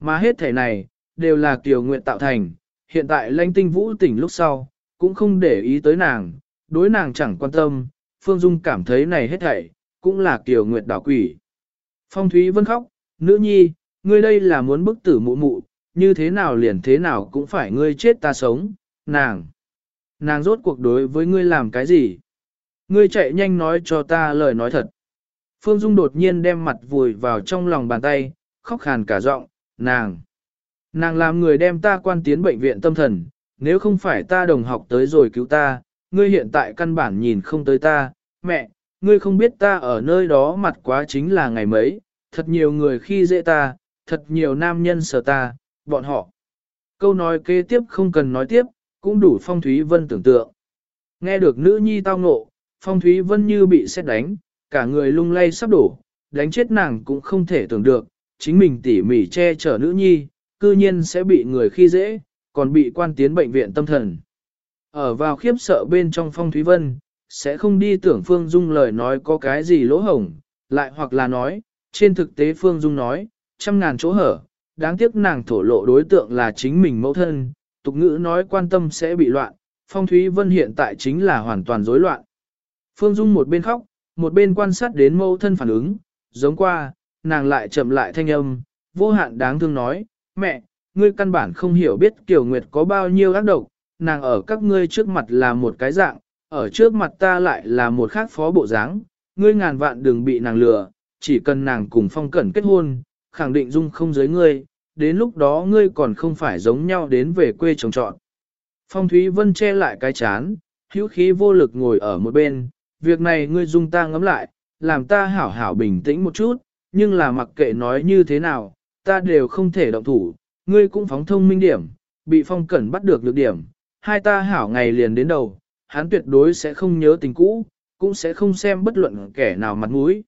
Mà hết thể này, đều là Kiều Nguyệt tạo thành, hiện tại lãnh tinh vũ tỉnh lúc sau, cũng không để ý tới nàng, đối nàng chẳng quan tâm, Phương Dung cảm thấy này hết thảy, cũng là Kiều Nguyệt đảo quỷ. Phong Thúy Vân khóc, nữ nhi, ngươi đây là muốn bức tử mụ mụ, như thế nào liền thế nào cũng phải ngươi chết ta sống, nàng. Nàng rốt cuộc đối với ngươi làm cái gì? Ngươi chạy nhanh nói cho ta lời nói thật. Phương Dung đột nhiên đem mặt vùi vào trong lòng bàn tay, khóc khàn cả giọng, nàng. Nàng làm người đem ta quan tiến bệnh viện tâm thần, nếu không phải ta đồng học tới rồi cứu ta, ngươi hiện tại căn bản nhìn không tới ta, mẹ, ngươi không biết ta ở nơi đó mặt quá chính là ngày mấy, thật nhiều người khi dễ ta, thật nhiều nam nhân sợ ta, bọn họ. Câu nói kế tiếp không cần nói tiếp, cũng đủ phong thúy vân tưởng tượng. Nghe được nữ nhi tao ngộ, phong thúy vân như bị xét đánh, cả người lung lay sắp đổ, đánh chết nàng cũng không thể tưởng được, chính mình tỉ mỉ che chở nữ nhi, cư nhiên sẽ bị người khi dễ, còn bị quan tiến bệnh viện tâm thần. Ở vào khiếp sợ bên trong phong thúy vân, sẽ không đi tưởng Phương Dung lời nói có cái gì lỗ hổng, lại hoặc là nói, trên thực tế Phương Dung nói, trăm ngàn chỗ hở, đáng tiếc nàng thổ lộ đối tượng là chính mình mẫu thân, tục ngữ nói quan tâm sẽ bị loạn, Phong Thúy Vân hiện tại chính là hoàn toàn rối loạn. Phương Dung một bên khóc, một bên quan sát đến mẫu thân phản ứng, giống qua, nàng lại chậm lại thanh âm, vô hạn đáng thương nói, mẹ, ngươi căn bản không hiểu biết Kiều Nguyệt có bao nhiêu ác độc, nàng ở các ngươi trước mặt là một cái dạng, ở trước mặt ta lại là một khác phó bộ dáng, ngươi ngàn vạn đừng bị nàng lừa, chỉ cần nàng cùng phong cẩn kết hôn, khẳng định dung không giới ngươi, đến lúc đó ngươi còn không phải giống nhau đến về quê trồng trọn. Phong Thúy Vân che lại cái chán, hữu khí vô lực ngồi ở một bên, việc này ngươi dung ta ngắm lại, làm ta hảo hảo bình tĩnh một chút, nhưng là mặc kệ nói như thế nào, ta đều không thể động thủ, ngươi cũng phóng thông minh điểm, bị phong cẩn bắt được lược điểm, hai ta hảo ngày liền đến đầu, hắn tuyệt đối sẽ không nhớ tình cũ, cũng sẽ không xem bất luận kẻ nào mặt mũi.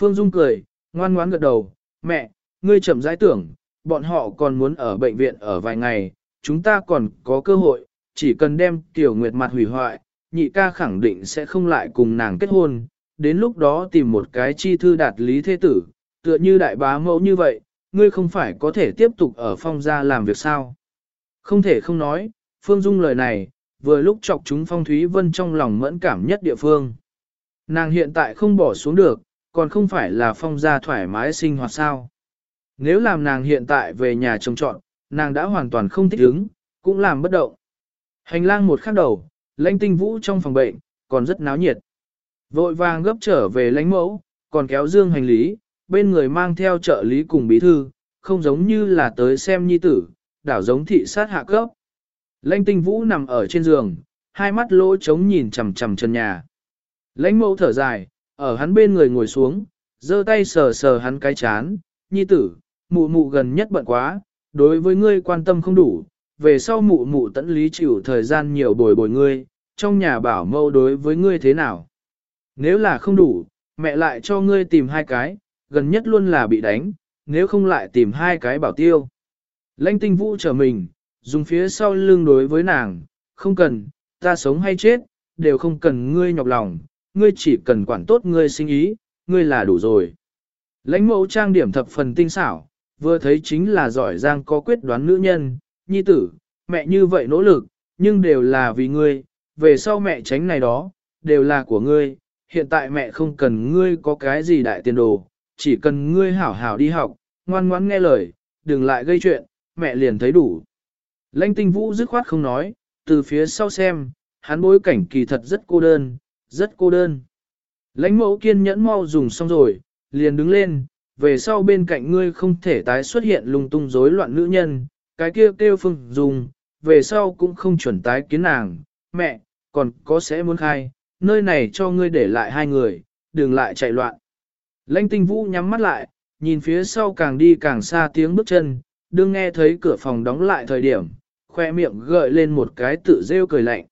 Phương Dung cười, ngoan ngoãn gật đầu, mẹ, ngươi chậm rãi tưởng, bọn họ còn muốn ở bệnh viện ở vài ngày, chúng ta còn có cơ hội, chỉ cần đem Tiểu Nguyệt mặt hủy hoại, nhị ca khẳng định sẽ không lại cùng nàng kết hôn, đến lúc đó tìm một cái chi thư đạt lý thế tử, tựa như đại bá mẫu như vậy, ngươi không phải có thể tiếp tục ở phong gia làm việc sao. Không thể không nói, Phương Dung lời này, vừa lúc chọc chúng Phong Thúy Vân trong lòng mẫn cảm nhất địa phương. Nàng hiện tại không bỏ xuống được, còn không phải là phong gia thoải mái sinh hoạt sao. Nếu làm nàng hiện tại về nhà trông trọn, nàng đã hoàn toàn không thích ứng, cũng làm bất động. Hành lang một khắc đầu, lãnh tinh vũ trong phòng bệnh, còn rất náo nhiệt. Vội vàng gấp trở về lãnh mẫu, còn kéo dương hành lý, bên người mang theo trợ lý cùng bí thư, không giống như là tới xem nhi tử, đảo giống thị sát hạ cấp. Lãnh tinh vũ nằm ở trên giường, hai mắt lỗ trống nhìn chằm chằm chân nhà. Lãnh mẫu thở dài, ở hắn bên người ngồi xuống, giơ tay sờ sờ hắn cái chán, nhi tử, mụ mụ gần nhất bận quá, đối với ngươi quan tâm không đủ, về sau mụ mụ tận lý chịu thời gian nhiều bồi bồi ngươi, trong nhà bảo mâu đối với ngươi thế nào. Nếu là không đủ, mẹ lại cho ngươi tìm hai cái, gần nhất luôn là bị đánh, nếu không lại tìm hai cái bảo tiêu. Lãnh tinh vũ trở mình, dùng phía sau lưng đối với nàng, không cần, ta sống hay chết, đều không cần ngươi nhọc lòng, ngươi chỉ cần quản tốt ngươi sinh ý, ngươi là đủ rồi. Lãnh mẫu trang điểm thập phần tinh xảo, vừa thấy chính là giỏi giang có quyết đoán nữ nhân, nhi tử, mẹ như vậy nỗ lực, nhưng đều là vì ngươi, về sau mẹ tránh này đó, đều là của ngươi, hiện tại mẹ không cần ngươi có cái gì đại tiền đồ, chỉ cần ngươi hảo hảo đi học, ngoan ngoãn nghe lời, đừng lại gây chuyện, mẹ liền thấy đủ. Lãnh tinh vũ dứt khoát không nói, từ phía sau xem, hắn bối cảnh kỳ thật rất cô đơn, rất cô đơn. Lãnh mẫu kiên nhẫn mau dùng xong rồi, liền đứng lên, về sau bên cạnh ngươi không thể tái xuất hiện lung tung rối loạn nữ nhân, cái kia kêu phương dùng, về sau cũng không chuẩn tái kiến nàng, mẹ, còn có sẽ muốn khai, nơi này cho ngươi để lại hai người, đừng lại chạy loạn. Lãnh tinh vũ nhắm mắt lại, nhìn phía sau càng đi càng xa tiếng bước chân, đương nghe thấy cửa phòng đóng lại thời điểm, khoe miệng gợi lên một cái tự rêu cười lạnh.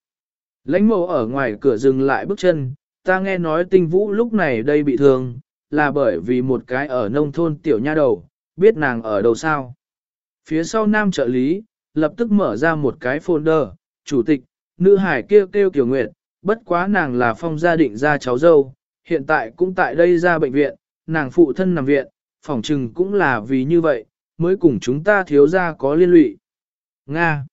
Lãnh mộ ở ngoài cửa dừng lại bước chân, ta nghe nói tinh vũ lúc này đây bị thương, là bởi vì một cái ở nông thôn tiểu nha đầu, biết nàng ở đâu sao. Phía sau nam trợ lý, lập tức mở ra một cái folder, chủ tịch, nữ hải kêu kêu Kiều Nguyệt, bất quá nàng là phong gia định ra cháu dâu, hiện tại cũng tại đây ra bệnh viện, nàng phụ thân nằm viện, phỏng trừng cũng là vì như vậy, mới cùng chúng ta thiếu ra có liên lụy. Nga!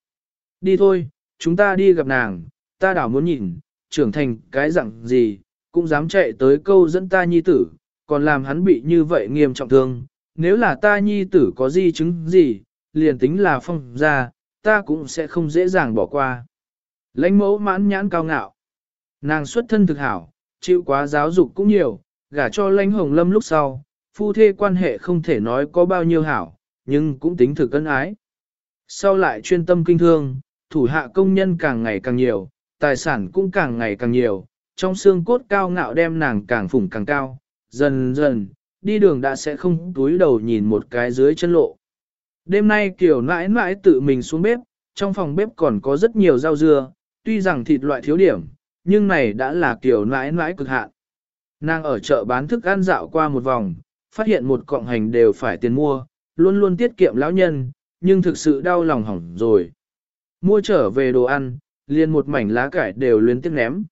Đi thôi, chúng ta đi gặp nàng, ta đảo muốn nhìn, trưởng thành cái dạng gì, cũng dám chạy tới câu dẫn ta nhi tử, còn làm hắn bị như vậy nghiêm trọng thương. Nếu là ta nhi tử có di chứng gì, liền tính là phong ra, ta cũng sẽ không dễ dàng bỏ qua. Lãnh mẫu mãn nhãn cao ngạo. Nàng xuất thân thực hảo, chịu quá giáo dục cũng nhiều, gả cho lãnh hồng lâm lúc sau, phu thê quan hệ không thể nói có bao nhiêu hảo, nhưng cũng tính thực ân ái. Sau lại chuyên tâm kinh thương, thủ hạ công nhân càng ngày càng nhiều, tài sản cũng càng ngày càng nhiều, trong xương cốt cao ngạo đem nàng càng phủng càng cao, dần dần, đi đường đã sẽ không túi đầu nhìn một cái dưới chân lộ. Đêm nay kiểu nãi nãi tự mình xuống bếp, trong phòng bếp còn có rất nhiều rau dưa, tuy rằng thịt loại thiếu điểm, nhưng này đã là kiểu nãi nãi cực hạn. Nàng ở chợ bán thức ăn dạo qua một vòng, phát hiện một cọng hành đều phải tiền mua, luôn luôn tiết kiệm lão nhân, nhưng thực sự đau lòng hỏng rồi. Mua trở về đồ ăn, liền một mảnh lá cải đều luyến tiếc ném.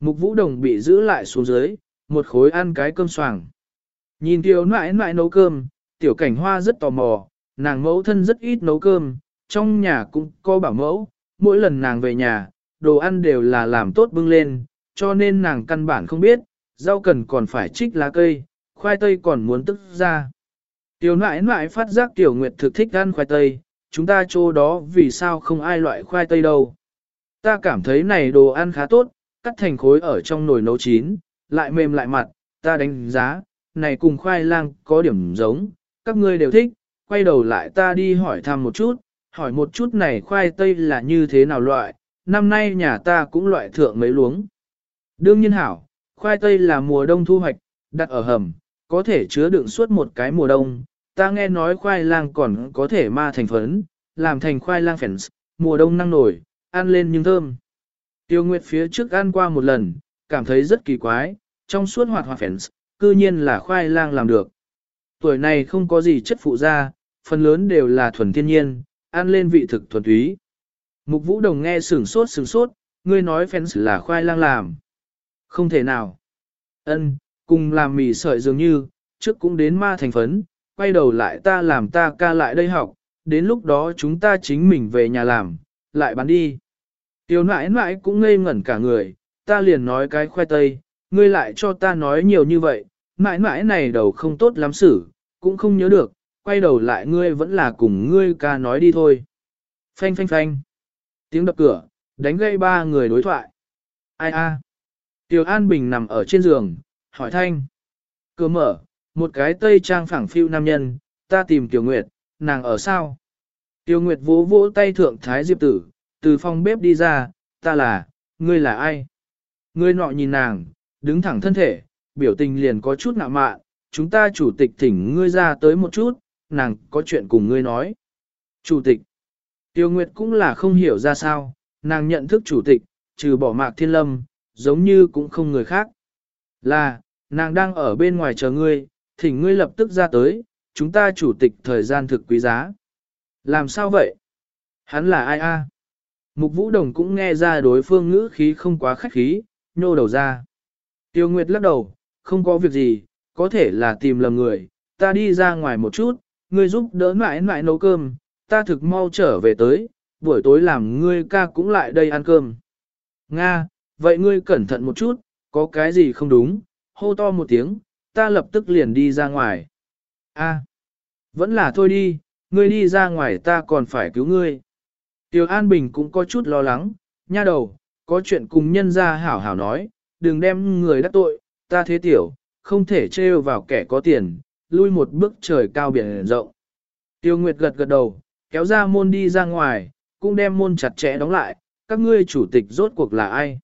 Mục vũ đồng bị giữ lại xuống dưới, một khối ăn cái cơm xoàng. Nhìn tiểu nãi nãi nấu cơm, tiểu cảnh hoa rất tò mò, nàng mẫu thân rất ít nấu cơm, trong nhà cũng có bảo mẫu, mỗi lần nàng về nhà, đồ ăn đều là làm tốt bưng lên, cho nên nàng căn bản không biết, rau cần còn phải trích lá cây, khoai tây còn muốn tức ra. Tiểu nãi nãi phát giác tiểu nguyệt thực thích ăn khoai tây, chúng ta chỗ đó vì sao không ai loại khoai tây đâu. Ta cảm thấy này đồ ăn khá tốt, cắt thành khối ở trong nồi nấu chín, lại mềm lại mặt, ta đánh giá, này cùng khoai lang có điểm giống, các ngươi đều thích, quay đầu lại ta đi hỏi thăm một chút, hỏi một chút này khoai tây là như thế nào loại, năm nay nhà ta cũng loại thượng mấy luống. Đương nhiên hảo, khoai tây là mùa đông thu hoạch, đặt ở hầm, có thể chứa đựng suốt một cái mùa đông. Ta nghe nói khoai lang còn có thể ma thành phấn, làm thành khoai lang phèn, mùa đông năng nổi, ăn lên nhưng thơm. Tiêu Nguyệt phía trước ăn qua một lần, cảm thấy rất kỳ quái, trong suốt hoạt hoạt phèn, cư nhiên là khoai lang làm được. Tuổi này không có gì chất phụ ra, phần lớn đều là thuần thiên nhiên, ăn lên vị thực thuần túy. Mục Vũ Đồng nghe sửng sốt sửng sốt, ngươi nói phèn là khoai lang làm. Không thể nào. Ân, cùng làm mì sợi dường như, trước cũng đến ma thành phấn, quay đầu lại ta làm ta ca lại đây học, đến lúc đó chúng ta chính mình về nhà làm, lại bán đi. Tiểu nãi nãi cũng ngây ngẩn cả người, ta liền nói cái khoai tây, ngươi lại cho ta nói nhiều như vậy, nãi nãi này đầu không tốt lắm xử, cũng không nhớ được, quay đầu lại ngươi vẫn là cùng ngươi ca nói đi thôi. Phanh phanh phanh. Tiếng đập cửa, đánh gây ba người đối thoại. Ai a? Tiểu An Bình nằm ở trên giường, hỏi thanh. Cửa mở, một cái tây trang phẳng phiu nam nhân, ta tìm Tiểu Nguyệt, nàng ở sao? Tiểu Nguyệt vỗ vỗ tay thượng Thái Diệp tử, từ phòng bếp đi ra, ta là, ngươi là ai? Ngươi nọ nhìn nàng, đứng thẳng thân thể, biểu tình liền có chút ngạ mạn, chúng ta chủ tịch thỉnh ngươi ra tới một chút, nàng có chuyện cùng ngươi nói. Chủ tịch. Tiêu Nguyệt cũng là không hiểu ra sao, nàng nhận thức chủ tịch, trừ bỏ mạc thiên lâm, giống như cũng không người khác. Là, nàng đang ở bên ngoài chờ ngươi, thỉnh ngươi lập tức ra tới, chúng ta chủ tịch thời gian thực quý giá. Làm sao vậy? Hắn là ai a? Mục Vũ Đồng cũng nghe ra đối phương ngữ khí không quá khách khí, nhô đầu ra. Tiêu Nguyệt lắc đầu, không có việc gì, có thể là tìm lầm người, ta đi ra ngoài một chút, ngươi giúp đỡ mãi mãi nấu cơm, ta thực mau trở về tới, buổi tối làm ngươi ca cũng lại đây ăn cơm. Nga, vậy ngươi cẩn thận một chút, có cái gì không đúng, hô to một tiếng, ta lập tức liền đi ra ngoài. A, vẫn là thôi đi, ngươi đi ra ngoài ta còn phải cứu ngươi. Tiêu An Bình cũng có chút lo lắng, nha đầu, có chuyện cùng nhân gia hảo hảo nói, đừng đem người đắc tội, ta thế tiểu, không thể trêu vào kẻ có tiền, lui một bước trời cao biển rộng. Tiêu Nguyệt gật gật đầu, kéo ra môn đi ra ngoài, cũng đem môn chặt chẽ đóng lại, các ngươi chủ tịch rốt cuộc là ai?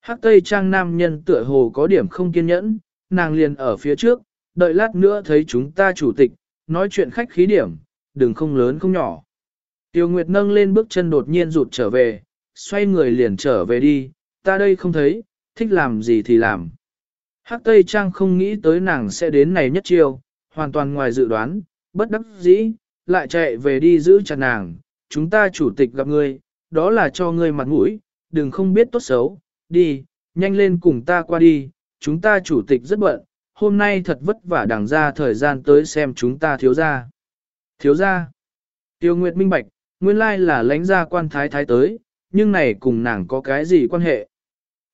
Hắc Tây Trang nam nhân tựa hồ có điểm không kiên nhẫn, nàng liền ở phía trước, đợi lát nữa thấy chúng ta chủ tịch, nói chuyện khách khí điểm, đừng không lớn không nhỏ. Tiêu Nguyệt nâng lên bước chân đột nhiên rụt trở về, xoay người liền trở về đi, ta đây không thấy, thích làm gì thì làm. Hắc Tây Trang không nghĩ tới nàng sẽ đến này nhất chiêu, hoàn toàn ngoài dự đoán, bất đắc dĩ, lại chạy về đi giữ chặt nàng, chúng ta chủ tịch gặp ngươi, đó là cho ngươi mặt mũi, đừng không biết tốt xấu, đi, nhanh lên cùng ta qua đi, chúng ta chủ tịch rất bận, hôm nay thật vất vả đằng ra thời gian tới xem chúng ta thiếu ra. Thiếu ra, Tiêu Nguyệt minh bạch, nguyên lai là lãnh gia quan thái thái tới, nhưng này cùng nàng có cái gì quan hệ.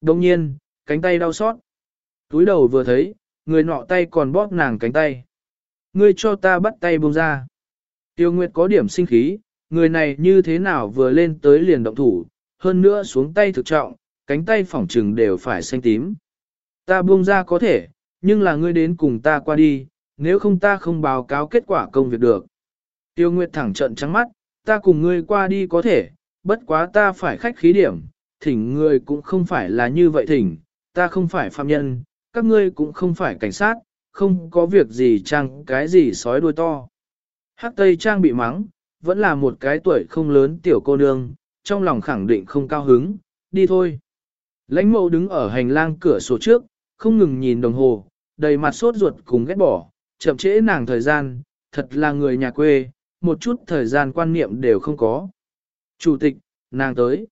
Đồng nhiên, cánh tay đau xót. Túi đầu vừa thấy, người nọ tay còn bóp nàng cánh tay. Ngươi cho ta bắt tay buông ra. Tiêu Nguyệt có điểm sinh khí, người này như thế nào vừa lên tới liền động thủ, hơn nữa xuống tay thực trọng, cánh tay phỏng trừng đều phải xanh tím. Ta buông ra có thể, nhưng là ngươi đến cùng ta qua đi, nếu không ta không báo cáo kết quả công việc được. Tiêu Nguyệt thẳng trận trắng mắt, ta cùng ngươi qua đi có thể, bất quá ta phải khách khí điểm, thỉnh ngươi cũng không phải là như vậy thỉnh, ta không phải phạm nhân, các ngươi cũng không phải cảnh sát, không có việc gì chăng cái gì sói đuôi to. Hắc Tây Trang bị mắng, vẫn là một cái tuổi không lớn tiểu cô nương, trong lòng khẳng định không cao hứng, đi thôi. Lãnh mộ đứng ở hành lang cửa sổ trước, không ngừng nhìn đồng hồ, đầy mặt sốt ruột cùng ghét bỏ, chậm trễ nàng thời gian, thật là người nhà quê, một chút thời gian quan niệm đều không có. Chủ tịch, nàng tới.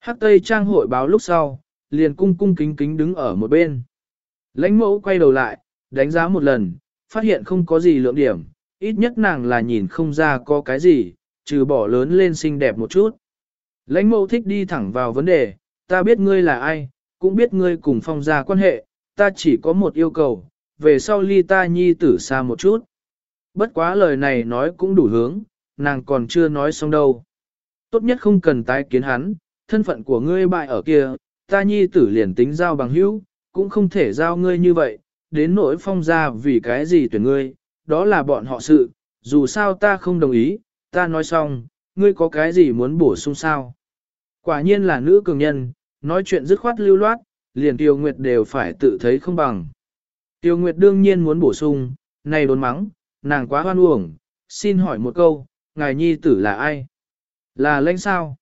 Hắc Tây Trang hội báo lúc sau, liền cung cung kính kính đứng ở một bên. Lãnh mẫu quay đầu lại, đánh giá một lần, phát hiện không có gì lượng điểm, ít nhất nàng là nhìn không ra có cái gì, trừ bỏ lớn lên xinh đẹp một chút. Lãnh mẫu thích đi thẳng vào vấn đề, ta biết ngươi là ai, cũng biết ngươi cùng phong gia quan hệ, ta chỉ có một yêu cầu, về sau ly ta nhi tử xa một chút. Bất quá lời này nói cũng đủ hướng, nàng còn chưa nói xong đâu. Tốt nhất không cần tái kiến hắn, thân phận của ngươi bại ở kia, ta nhi tử liền tính giao bằng hữu, cũng không thể giao ngươi như vậy, đến nỗi phong gia vì cái gì tuyển ngươi, đó là bọn họ sự, dù sao ta không đồng ý, ta nói xong, ngươi có cái gì muốn bổ sung sao? Quả nhiên là nữ cường nhân, nói chuyện dứt khoát lưu loát, liền Tiêu Nguyệt đều phải tự thấy không bằng. Tiêu Nguyệt đương nhiên muốn bổ sung, này đốn mắng, nàng quá hoan uổng, xin hỏi một câu, ngài nhi tử là ai? Là lãnh sao?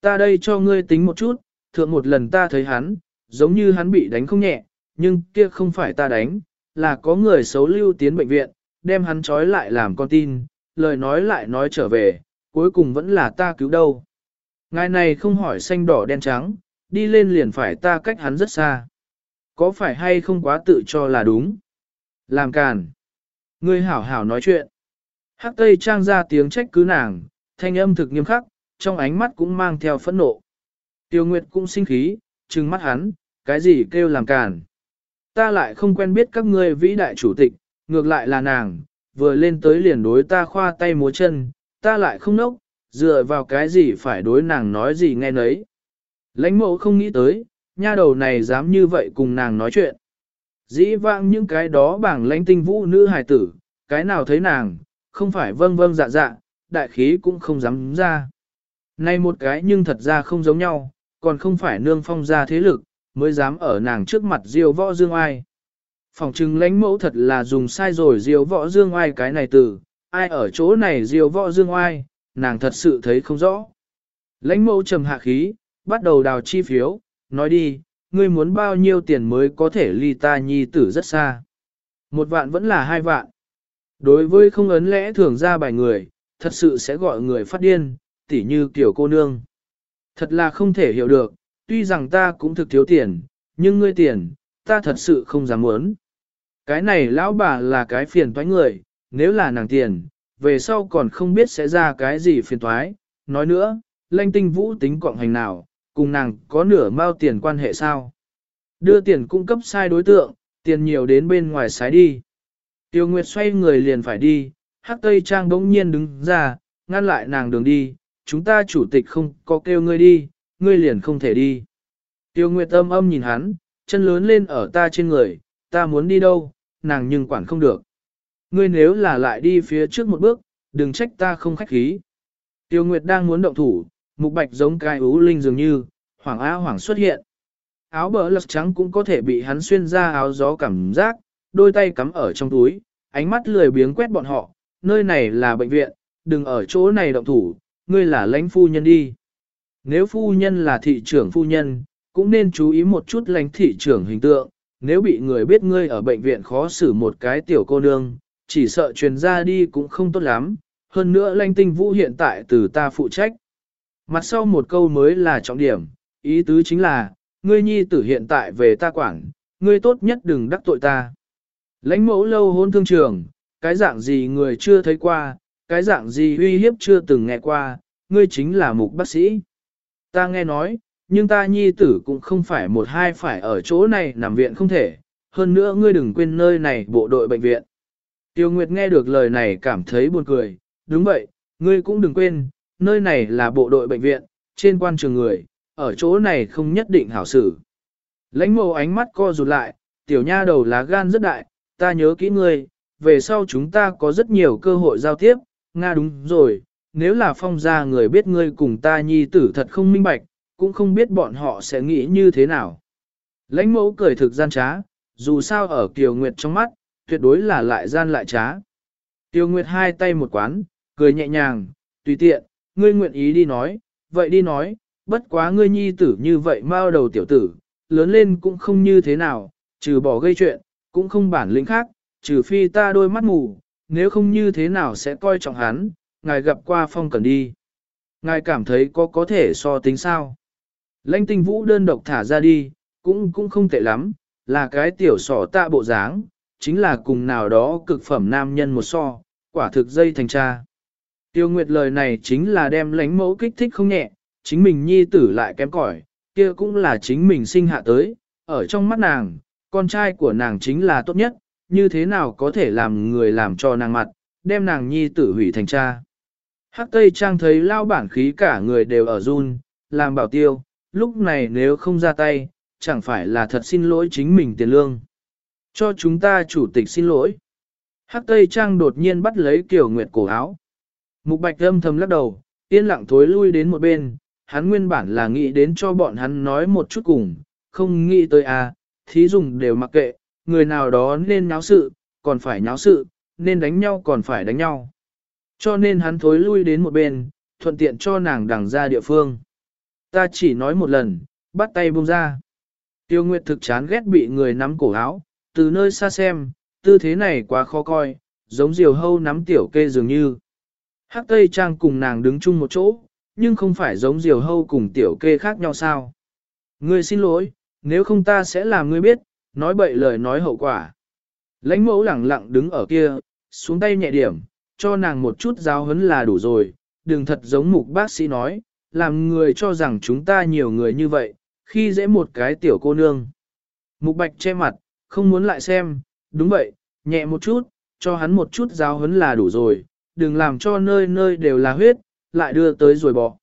Ta đây cho ngươi tính một chút, thượng một lần ta thấy hắn, giống như hắn bị đánh không nhẹ, nhưng kia không phải ta đánh, là có người xấu lưu tiến bệnh viện, đem hắn trói lại làm con tin, lời nói lại nói trở về, cuối cùng vẫn là ta cứu đâu. Ngài này không hỏi xanh đỏ đen trắng, đi lên liền phải ta cách hắn rất xa. Có phải hay không quá tự cho là đúng? Làm càn. Ngươi hảo hảo nói chuyện. Hắc Tây Trang ra tiếng trách cứ nàng, thanh âm thực nghiêm khắc, trong ánh mắt cũng mang theo phẫn nộ. Tiêu Nguyệt cũng sinh khí, trừng mắt hắn, cái gì kêu làm càn. Ta lại không quen biết các ngươi vĩ đại chủ tịch, ngược lại là nàng, vừa lên tới liền đối ta khoa tay múa chân, ta lại không nốc, dựa vào cái gì phải đối nàng nói gì nghe nấy. Lãnh mộ không nghĩ tới, nha đầu này dám như vậy cùng nàng nói chuyện. Dĩ vãng những cái đó bảng lãnh tinh vũ nữ hài tử, cái nào thấy nàng, không phải vâng vâng dạ dạ, đại khí cũng không dám ra. Nay một cái nhưng thật ra không giống nhau, còn không phải nương phong ra thế lực, mới dám ở nàng trước mặt diêu võ dương ai. Phòng trừng lãnh mẫu thật là dùng sai rồi diêu võ dương ai cái này từ, ai ở chỗ này diêu võ dương ai, nàng thật sự thấy không rõ. Lãnh mẫu trầm hạ khí, bắt đầu đào chi phiếu, nói đi, ngươi muốn bao nhiêu tiền mới có thể ly ta nhi tử rất xa. Một vạn vẫn là hai vạn. Đối với không ấn lẽ thường ra bài người, thật sự sẽ gọi người phát điên, tỉ như kiểu cô nương. Thật là không thể hiểu được, tuy rằng ta cũng thực thiếu tiền, nhưng ngươi tiền, ta thật sự không dám muốn. Cái này lão bà là cái phiền toái người, nếu là nàng tiền, về sau còn không biết sẽ ra cái gì phiền toái. Nói nữa, lanh tinh vũ tính cộng hành nào, cùng nàng có nửa mao tiền quan hệ sao? Đưa tiền cung cấp sai đối tượng, tiền nhiều đến bên ngoài sái đi. Tiêu Nguyệt xoay người liền phải đi, Hắc Tây Trang bỗng nhiên đứng ra, ngăn lại nàng đường đi, chúng ta chủ tịch không có kêu ngươi đi, ngươi liền không thể đi. Tiêu Nguyệt âm âm nhìn hắn, chân lớn lên ở ta trên người, ta muốn đi đâu, nàng nhưng quản không được. Ngươi nếu là lại đi phía trước một bước, đừng trách ta không khách khí. Tiêu Nguyệt đang muốn động thủ, mục bạch giống cái ú linh dường như, hoàng á hoàng xuất hiện. Áo bờ lật trắng cũng có thể bị hắn xuyên ra áo gió cảm giác, đôi tay cắm ở trong túi, ánh mắt lười biếng quét bọn họ, nơi này là bệnh viện, đừng ở chỗ này động thủ, ngươi là lãnh phu nhân đi. Nếu phu nhân là thị trưởng phu nhân, cũng nên chú ý một chút lãnh thị trưởng hình tượng, nếu bị người biết ngươi ở bệnh viện khó xử một cái tiểu cô nương, chỉ sợ truyền ra đi cũng không tốt lắm, hơn nữa lãnh tinh vũ hiện tại từ ta phụ trách. Mặt sau một câu mới là trọng điểm, ý tứ chính là, ngươi nhi tử hiện tại về ta quản, ngươi tốt nhất đừng đắc tội ta. Lãnh mẫu lâu hôn thương trường, cái dạng gì người chưa thấy qua, cái dạng gì uy hiếp chưa từng nghe qua, ngươi chính là mục bác sĩ. Ta nghe nói, nhưng ta nhi tử cũng không phải một hai phải ở chỗ này nằm viện không thể, hơn nữa ngươi đừng quên nơi này bộ đội bệnh viện. Tiêu Nguyệt nghe được lời này cảm thấy buồn cười, đúng vậy, ngươi cũng đừng quên, nơi này là bộ đội bệnh viện, trên quan trường người, ở chỗ này không nhất định hảo xử. Lãnh mộ ánh mắt co rụt lại, tiểu nha đầu lá gan rất đại, ta nhớ kỹ ngươi, về sau chúng ta có rất nhiều cơ hội giao tiếp, Nga đúng rồi, nếu là phong gia người biết ngươi cùng ta nhi tử thật không minh bạch, cũng không biết bọn họ sẽ nghĩ như thế nào. Lãnh mẫu cười thực gian trá, dù sao ở Kiều Nguyệt trong mắt, tuyệt đối là lại gian lại trá. Tiêu Nguyệt hai tay một quán, cười nhẹ nhàng, tùy tiện, ngươi nguyện ý đi nói, vậy đi nói, bất quá ngươi nhi tử như vậy mao đầu tiểu tử, lớn lên cũng không như thế nào, trừ bỏ gây chuyện, cũng không bản lĩnh khác, trừ phi ta đôi mắt mù, nếu không như thế nào sẽ coi trọng hắn, ngài gặp qua phong cần đi. Ngài cảm thấy có có thể so tính sao. Lanh tinh vũ đơn độc thả ra đi, cũng cũng không tệ lắm, là cái tiểu sỏ tạ bộ dáng, chính là cùng nào đó cực phẩm nam nhân một so, quả thực dây thành cha. Tiêu Nguyệt lời này chính là đem lánh mẫu kích thích không nhẹ, chính mình nhi tử lại kém cỏi, kia cũng là chính mình sinh hạ tới, ở trong mắt nàng, con trai của nàng chính là tốt nhất, như thế nào có thể làm người làm cho nàng mặt, đem nàng nhi tử hủy thành cha. Hắc Tây Trang thấy lao bản khí cả người đều ở run, làm bảo tiêu, lúc này nếu không ra tay, chẳng phải là thật xin lỗi chính mình tiền lương. Cho chúng ta chủ tịch xin lỗi. Hắc Tây Trang đột nhiên bắt lấy Kiều Nguyệt cổ áo. Mục Bạch âm thầm lắc đầu, yên lặng thối lui đến một bên, hắn nguyên bản là nghĩ đến cho bọn hắn nói một chút cùng, không nghĩ tới à, thí dùng đều mặc kệ, người nào đó nên nháo sự, còn phải nháo sự, nên đánh nhau còn phải đánh nhau. Cho nên hắn thối lui đến một bên, thuận tiện cho nàng đằng ra địa phương. Ta chỉ nói một lần, bắt tay buông ra. Tiêu Nguyệt thực chán ghét bị người nắm cổ áo, từ nơi xa xem, tư thế này quá khó coi, giống diều hâu nắm tiểu kê dường như. Hắc Tây Trang cùng nàng đứng chung một chỗ, nhưng không phải giống diều hâu cùng tiểu kê khác nhau sao. Ngươi xin lỗi, nếu không ta sẽ làm ngươi biết, nói bậy lời nói hậu quả. Lãnh mẫu lẳng lặng đứng ở kia, xuống tay nhẹ điểm, cho nàng một chút giáo hấn là đủ rồi, đừng thật giống mục bác sĩ nói, làm người cho rằng chúng ta nhiều người như vậy, khi dễ một cái tiểu cô nương. Mục bạch che mặt, không muốn lại xem, đúng vậy, nhẹ một chút, cho hắn một chút giáo hấn là đủ rồi, đừng làm cho nơi nơi đều là huyết, lại đưa tới rồi bỏ.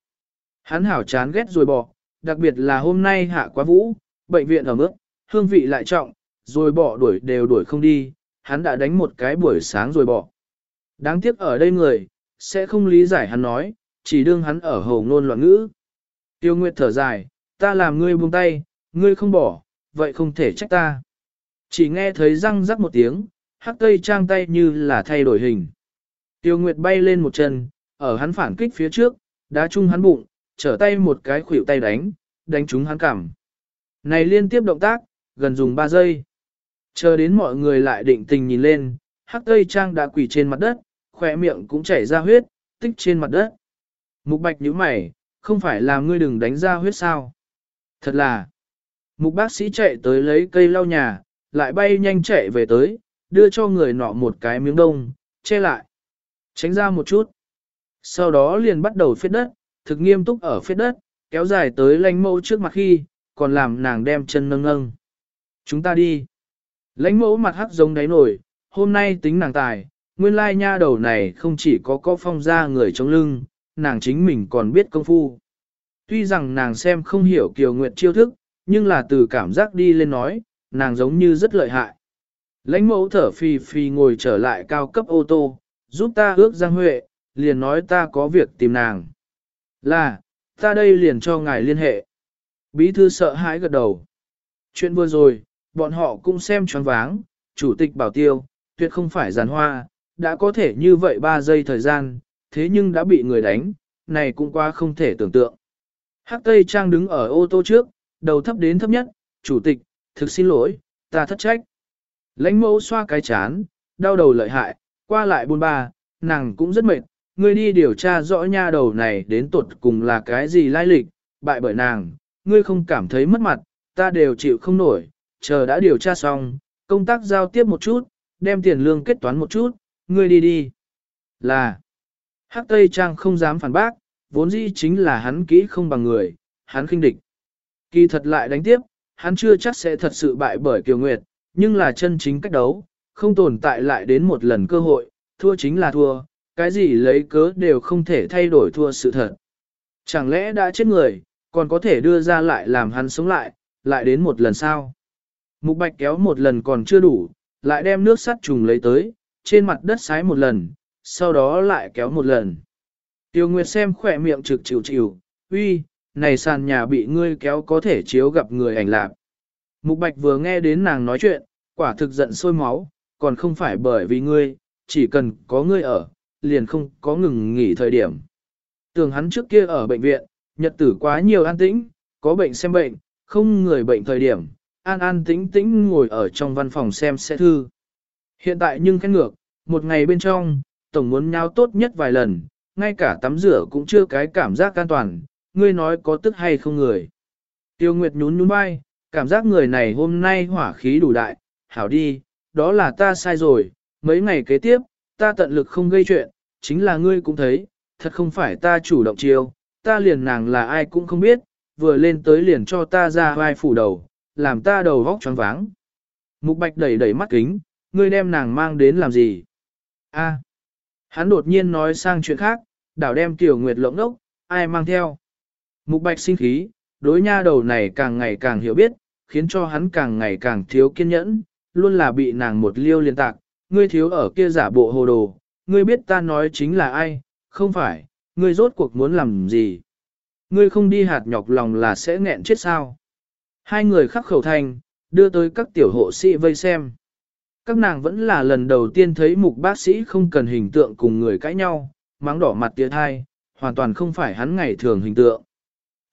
Hắn hảo chán ghét rồi bỏ, đặc biệt là hôm nay hạ quá vũ, bệnh viện ở mức, hương vị lại trọng, rồi bỏ đuổi đều đuổi không đi, hắn đã đánh một cái buổi sáng rồi bỏ. Đáng tiếc ở đây người, sẽ không lý giải hắn nói, chỉ đương hắn ở hồ ngôn loạn ngữ. Tiêu Nguyệt thở dài, ta làm ngươi buông tay, ngươi không bỏ, vậy không thể trách ta. Chỉ nghe thấy răng rắc một tiếng, hắc tây trang tay như là thay đổi hình. Tiêu Nguyệt bay lên một chân, ở hắn phản kích phía trước, đá chung hắn bụng, trở tay một cái khuỷu tay đánh, đánh trúng hắn cằm. Này liên tiếp động tác, gần dùng 3 giây. Chờ đến mọi người lại định tình nhìn lên, hắc tây trang đã quỳ trên mặt đất, khỏe miệng cũng chảy ra huyết, tích trên mặt đất. Mục bạch nhíu mày, không phải là ngươi đừng đánh ra huyết sao. Thật là, mục bác sĩ chạy tới lấy cây lau nhà, lại bay nhanh chạy về tới, đưa cho người nọ một cái miếng đông, che lại. Tránh ra một chút. Sau đó liền bắt đầu phết đất, thực nghiêm túc ở phết đất, kéo dài tới lãnh mẫu trước mặt khi, còn làm nàng đem chân nâng nâng. Chúng ta đi. Lãnh mẫu mặt hắc giống đáy nổi, hôm nay tính nàng tài, nguyên lai nha đầu này không chỉ có có phong ra người trong lưng, nàng chính mình còn biết công phu. Tuy rằng nàng xem không hiểu Kiều Nguyệt chiêu thức, nhưng là từ cảm giác đi lên nói, nàng giống như rất lợi hại. Lãnh mẫu thở phì phì ngồi trở lại cao cấp ô tô, giúp ta ước Giang Huệ, liền nói ta có việc tìm nàng. Là, ta đây liền cho ngài liên hệ. Bí thư sợ hãi gật đầu. Chuyện vừa rồi, bọn họ cũng xem choáng váng, chủ tịch bảo tiêu, tuyệt không phải giàn hoa, đã có thể như vậy 3 giây thời gian, thế nhưng đã bị người đánh, này cũng quá không thể tưởng tượng. Hắc Tây Trang đứng ở ô tô trước, đầu thấp đến thấp nhất, chủ tịch, thực xin lỗi, ta thất trách. Lãnh mẫu xoa cái chán, đau đầu lợi hại, qua lại buôn ba, nàng cũng rất mệt, ngươi đi điều tra rõ nha đầu này đến tuột cùng là cái gì lai lịch, bại bởi nàng, ngươi không cảm thấy mất mặt, ta đều chịu không nổi, chờ đã điều tra xong, công tác giao tiếp một chút, đem tiền lương kết toán một chút, ngươi đi đi. Là, Hắc Tây Trang không dám phản bác, vốn dĩ chính là hắn kỹ không bằng người, hắn khinh địch. Kỳ thật lại đánh tiếp, hắn chưa chắc sẽ thật sự bại bởi Kiều Nguyệt, nhưng là chân chính cách đấu, không tồn tại lại đến một lần cơ hội, thua chính là thua, cái gì lấy cớ đều không thể thay đổi thua sự thật. Chẳng lẽ đã chết người, còn có thể đưa ra lại làm hắn sống lại, lại đến một lần sao? Mục bạch kéo một lần còn chưa đủ, lại đem nước sắt trùng lấy tới, trên mặt đất sái một lần, sau đó lại kéo một lần. Tiêu Nguyệt xem khỏe miệng trực chịu chịu, uy, này sàn nhà bị ngươi kéo có thể chiếu gặp người ảnh lạc. Mục Bạch vừa nghe đến nàng nói chuyện, quả thực giận sôi máu, còn không phải bởi vì ngươi, chỉ cần có ngươi ở, liền không có ngừng nghỉ thời điểm. Tưởng hắn trước kia ở bệnh viện, Nhật tử quá nhiều an tĩnh, có bệnh xem bệnh, không người bệnh thời điểm, an an tĩnh tĩnh ngồi ở trong văn phòng xem xe thư. Hiện tại nhưng khét ngược, một ngày bên trong, tổng muốn nhau tốt nhất vài lần, ngay cả tắm rửa cũng chưa cái cảm giác an toàn, ngươi nói có tức hay không người. Tiêu Nguyệt nhún nhún vai, cảm giác người này hôm nay hỏa khí đủ đại, hảo đi, đó là ta sai rồi, mấy ngày kế tiếp, ta tận lực không gây chuyện, chính là ngươi cũng thấy, thật không phải ta chủ động chiêu, ta liền nàng là ai cũng không biết, vừa lên tới liền cho ta ra vai phủ đầu, làm ta đầu vóc choáng váng. Mục Bạch đẩy đẩy mắt kính, ngươi đem nàng mang đến làm gì? A. Hắn đột nhiên nói sang chuyện khác, đảo đem Tiểu Nguyệt lộng đốc, ai mang theo? Mục Bạch sinh khí, đối nha đầu này càng ngày càng hiểu biết, khiến cho hắn càng ngày càng thiếu kiên nhẫn, luôn là bị nàng một liêu liên tạc, ngươi thiếu ở kia giả bộ hồ đồ, ngươi biết ta nói chính là ai, không phải, ngươi rốt cuộc muốn làm gì. Ngươi không đi hạt nhọc lòng là sẽ nghẹn chết sao. Hai người khắc khẩu thành, đưa tới các tiểu hộ sĩ vây xem. Các nàng vẫn là lần đầu tiên thấy mục bác sĩ không cần hình tượng cùng người cãi nhau, mắng đỏ mặt tiệt thai, hoàn toàn không phải hắn ngày thường hình tượng.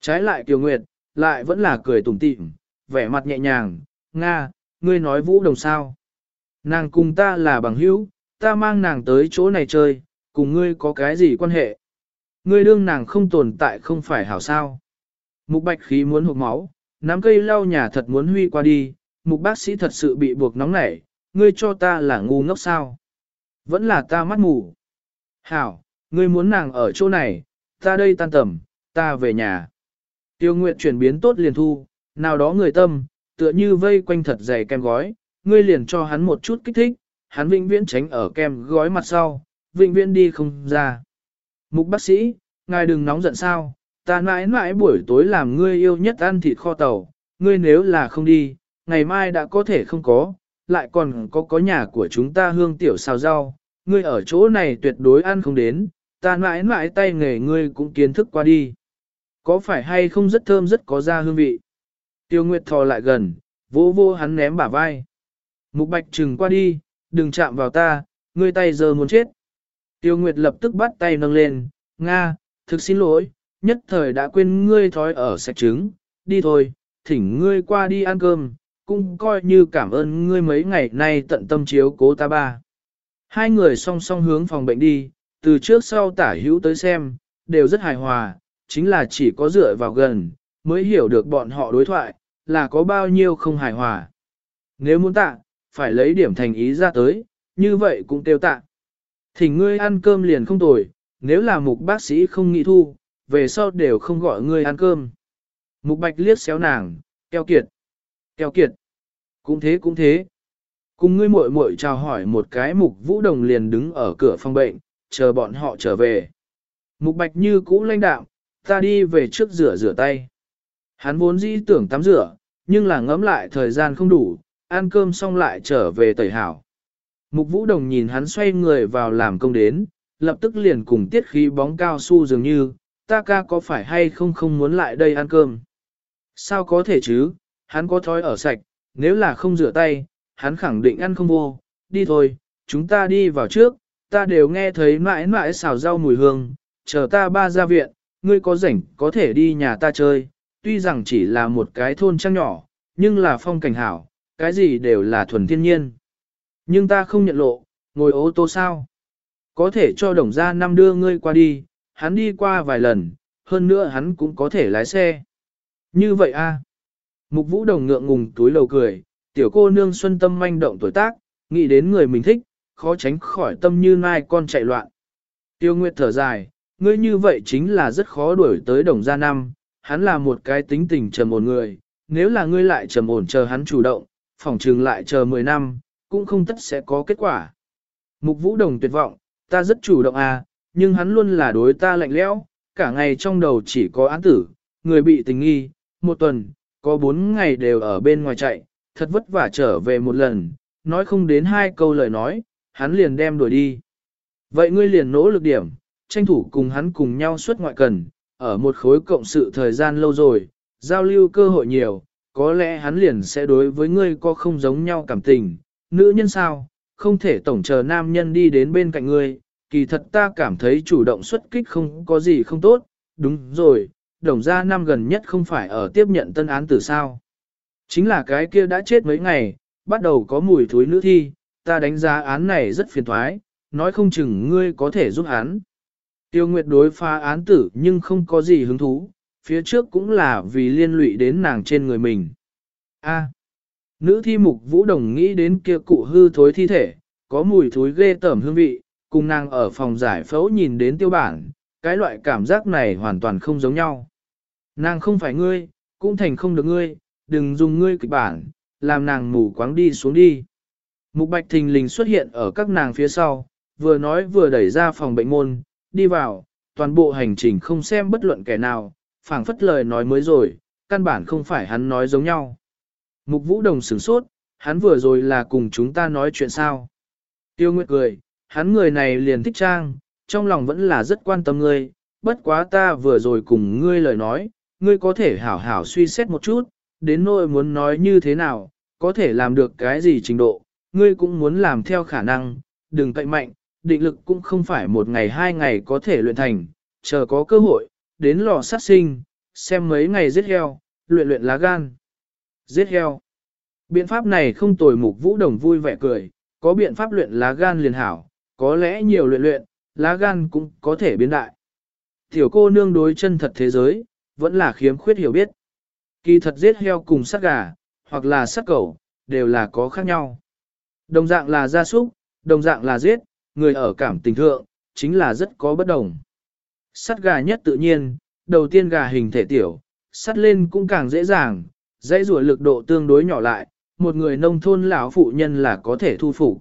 Trái lại Kiều Nguyệt, lại vẫn là cười tủm tỉm, vẻ mặt nhẹ nhàng, Nga, ngươi nói vũ đồng sao. Nàng cùng ta là bằng hữu, ta mang nàng tới chỗ này chơi, cùng ngươi có cái gì quan hệ. Ngươi đương nàng không tồn tại không phải hảo sao. Mục bạch khí muốn hụt máu, nắm cây lau nhà thật muốn huy qua đi, mục bác sĩ thật sự bị buộc nóng nảy, ngươi cho ta là ngu ngốc sao. Vẫn là ta mắt mù. Hảo, ngươi muốn nàng ở chỗ này, ta đây tan tầm, ta về nhà. Tiêu nguyện chuyển biến tốt liền thu, nào đó người tâm, tựa như vây quanh thật dày kem gói, ngươi liền cho hắn một chút kích thích, hắn vĩnh viễn tránh ở kem gói mặt sau, vĩnh viễn đi không ra. Mục bác sĩ, ngài đừng nóng giận sao, ta mãi mãi buổi tối làm ngươi yêu nhất ăn thịt kho tàu, ngươi nếu là không đi, ngày mai đã có thể không có, lại còn có có nhà của chúng ta hương tiểu xào rau, ngươi ở chỗ này tuyệt đối ăn không đến, ta mãi mãi tay nghề ngươi cũng kiến thức qua đi. Có phải hay không rất thơm rất có da hương vị? Tiêu Nguyệt thò lại gần, vỗ vô hắn ném bả vai. Mục bạch trừng qua đi, đừng chạm vào ta, ngươi tay giờ muốn chết. Tiêu Nguyệt lập tức bắt tay nâng lên, Nga, thực xin lỗi, nhất thời đã quên ngươi thói ở sạch trứng, đi thôi, thỉnh ngươi qua đi ăn cơm, cũng coi như cảm ơn ngươi mấy ngày nay tận tâm chiếu cố ta ba. Hai người song song hướng phòng bệnh đi, từ trước sau tả hữu tới xem, đều rất hài hòa, chính là chỉ có dựa vào gần, mới hiểu được bọn họ đối thoại, là có bao nhiêu không hài hòa. Nếu muốn tạ, phải lấy điểm thành ý ra tới, như vậy cũng tiêu tạ. Thỉnh ngươi ăn cơm liền không tồi, nếu là mục bác sĩ không nghĩ thu, về sau đều không gọi ngươi ăn cơm. Mục bạch liếc xéo nàng, keo kiệt, keo kiệt, cũng thế cũng thế. Cùng ngươi muội muội chào hỏi một cái mục vũ đồng liền đứng ở cửa phòng bệnh, chờ bọn họ trở về. Mục bạch như cũ lãnh đạo, ta đi về trước rửa rửa tay. Hắn vốn dĩ tưởng tắm rửa, nhưng là ngấm lại thời gian không đủ, ăn cơm xong lại trở về tẩy hảo. Mục vũ đồng nhìn hắn xoay người vào làm công đến, lập tức liền cùng tiết khí bóng cao su dường như, ta ca có phải hay không không muốn lại đây ăn cơm. Sao có thể chứ, hắn có thói ở sạch, nếu là không rửa tay, hắn khẳng định ăn không vô, đi thôi, chúng ta đi vào trước, ta đều nghe thấy mãi mãi xào rau mùi hương, chờ ta ba ra viện, ngươi có rảnh có thể đi nhà ta chơi, tuy rằng chỉ là một cái thôn trang nhỏ, nhưng là phong cảnh hảo, cái gì đều là thuần thiên nhiên. Nhưng ta không nhận lộ, ngồi ô tô sao? Có thể cho đồng gia năm đưa ngươi qua đi, hắn đi qua vài lần, hơn nữa hắn cũng có thể lái xe. Như vậy a Mục vũ đồng ngượng ngùng túi lầu cười, tiểu cô nương xuân tâm manh động tuổi tác, nghĩ đến người mình thích, khó tránh khỏi tâm như nai con chạy loạn. Tiêu Nguyệt thở dài, ngươi như vậy chính là rất khó đuổi tới đồng gia năm, hắn là một cái tính tình trầm ổn người, nếu là ngươi lại trầm ổn chờ hắn chủ động, phỏng trường lại chờ 10 năm, cũng không tất sẽ có kết quả. Mục vũ đồng tuyệt vọng, ta rất chủ động à, nhưng hắn luôn là đối ta lạnh lẽo, cả ngày trong đầu chỉ có án tử, người bị tình nghi, một tuần, có bốn ngày đều ở bên ngoài chạy, thật vất vả trở về một lần, nói không đến hai câu lời nói, hắn liền đem đuổi đi. Vậy ngươi liền nỗ lực điểm, tranh thủ cùng hắn cùng nhau suốt ngoại cần, ở một khối cộng sự thời gian lâu rồi, giao lưu cơ hội nhiều, có lẽ hắn liền sẽ đối với ngươi có không giống nhau cảm tình, nữ nhân sao, không thể tổng chờ nam nhân đi đến bên cạnh ngươi, kỳ thật ta cảm thấy chủ động xuất kích không có gì không tốt, đúng rồi, đồng gia năm gần nhất không phải ở tiếp nhận tân án từ sao. Chính là cái kia đã chết mấy ngày, bắt đầu có mùi thối nữ thi, ta đánh giá án này rất phiền thoái, nói không chừng ngươi có thể giúp án. Tiêu Nguyệt đối phá án tử nhưng không có gì hứng thú, phía trước cũng là vì liên lụy đến nàng trên người mình. A. À, nữ thi mục vũ đồng nghĩ đến kia cụ hư thối thi thể, có mùi thối ghê tởm hương vị, cùng nàng ở phòng giải phẫu nhìn đến tiêu bản, cái loại cảm giác này hoàn toàn không giống nhau. Nàng không phải ngươi, cũng thành không được ngươi, đừng dùng ngươi kịch bản, làm nàng mù quáng đi xuống đi. Mục bạch thình lình xuất hiện ở các nàng phía sau, vừa nói vừa đẩy ra phòng bệnh môn, đi vào, toàn bộ hành trình không xem bất luận kẻ nào, phảng phất lời nói mới rồi, căn bản không phải hắn nói giống nhau. Mục vũ đồng sửng sốt, hắn vừa rồi là cùng chúng ta nói chuyện sao. Tiêu Nguyệt cười, hắn người này liền thích trang, trong lòng vẫn là rất quan tâm ngươi, bất quá ta vừa rồi cùng ngươi lời nói, ngươi có thể hảo hảo suy xét một chút, đến nỗi muốn nói như thế nào, có thể làm được cái gì trình độ, ngươi cũng muốn làm theo khả năng, đừng cậy mạnh, định lực cũng không phải một ngày hai ngày có thể luyện thành, chờ có cơ hội, đến lò sát sinh, xem mấy ngày giết heo, luyện luyện lá gan. Giết heo. Biện pháp này không tồi mục vũ đồng vui vẻ cười, có biện pháp luyện lá gan liền hảo, có lẽ nhiều luyện luyện, lá gan cũng có thể biến đại. Tiểu cô nương đối chân thật thế giới, vẫn là khiếm khuyết hiểu biết. Kỳ thật giết heo cùng sát gà, hoặc là sát cẩu, đều là có khác nhau. Đồng dạng là gia súc, đồng dạng là giết, người ở cảm tình thượng, chính là rất có bất đồng. Sắt gà nhất tự nhiên, đầu tiên gà hình thể tiểu, sắt lên cũng càng dễ dàng, dãy rùa lực độ tương đối nhỏ lại, một người nông thôn lão phụ nhân là có thể thu phục.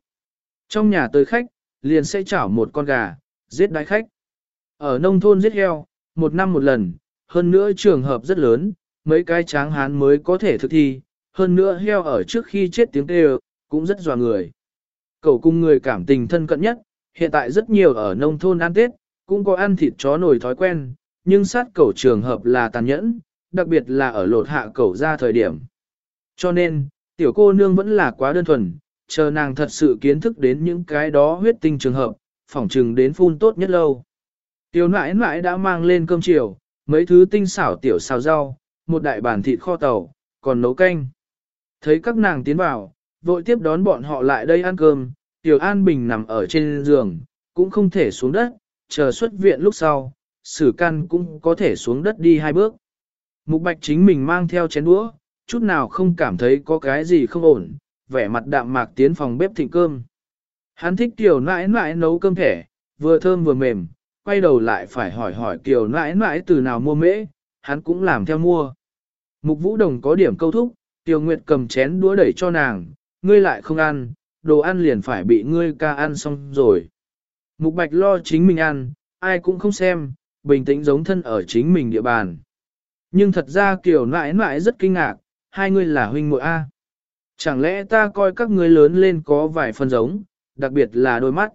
Trong nhà tới khách, liền sẽ chảo một con gà, giết đái khách. Ở nông thôn giết heo, một năm một lần, hơn nữa trường hợp rất lớn, mấy cái tráng hán mới có thể thực thi, hơn nữa heo ở trước khi chết tiếng kêu, cũng rất dò người. Cậu cùng người cảm tình thân cận nhất, hiện tại rất nhiều ở nông thôn ăn Tết, cũng có ăn thịt chó nổi thói quen, nhưng sát cẩu trường hợp là tàn nhẫn, đặc biệt là ở lột hạ cẩu ra thời điểm. Cho nên, tiểu cô nương vẫn là quá đơn thuần, chờ nàng thật sự kiến thức đến những cái đó huyết tinh trường hợp, phỏng trừng đến phun tốt nhất lâu. Tiểu nãi nãi đã mang lên cơm chiều, mấy thứ tinh xảo tiểu xào rau, một đại bản thịt kho tàu, còn nấu canh. Thấy các nàng tiến vào, vội tiếp đón bọn họ lại đây ăn cơm, Tiểu An Bình nằm ở trên giường, cũng không thể xuống đất, chờ xuất viện lúc sau, sử căn cũng có thể xuống đất đi hai bước. Mục bạch chính mình mang theo chén đũa, chút nào không cảm thấy có cái gì không ổn, vẻ mặt đạm mạc tiến phòng bếp thịnh cơm. Hắn thích tiểu nãi nãi nấu cơm thẻ, vừa thơm vừa mềm, quay đầu lại phải hỏi hỏi tiểu nãi nãi từ nào mua mễ, hắn cũng làm theo mua. Mục vũ đồng có điểm câu thúc, tiểu nguyệt cầm chén đũa đẩy cho nàng, ngươi lại không ăn, đồ ăn liền phải bị ngươi ca ăn xong rồi. Mục bạch lo chính mình ăn, ai cũng không xem, bình tĩnh giống thân ở chính mình địa bàn. Nhưng thật ra kiểu nãi nãi rất kinh ngạc, hai người là huynh muội A. Chẳng lẽ ta coi các ngươi lớn lên có vài phần giống, đặc biệt là đôi mắt.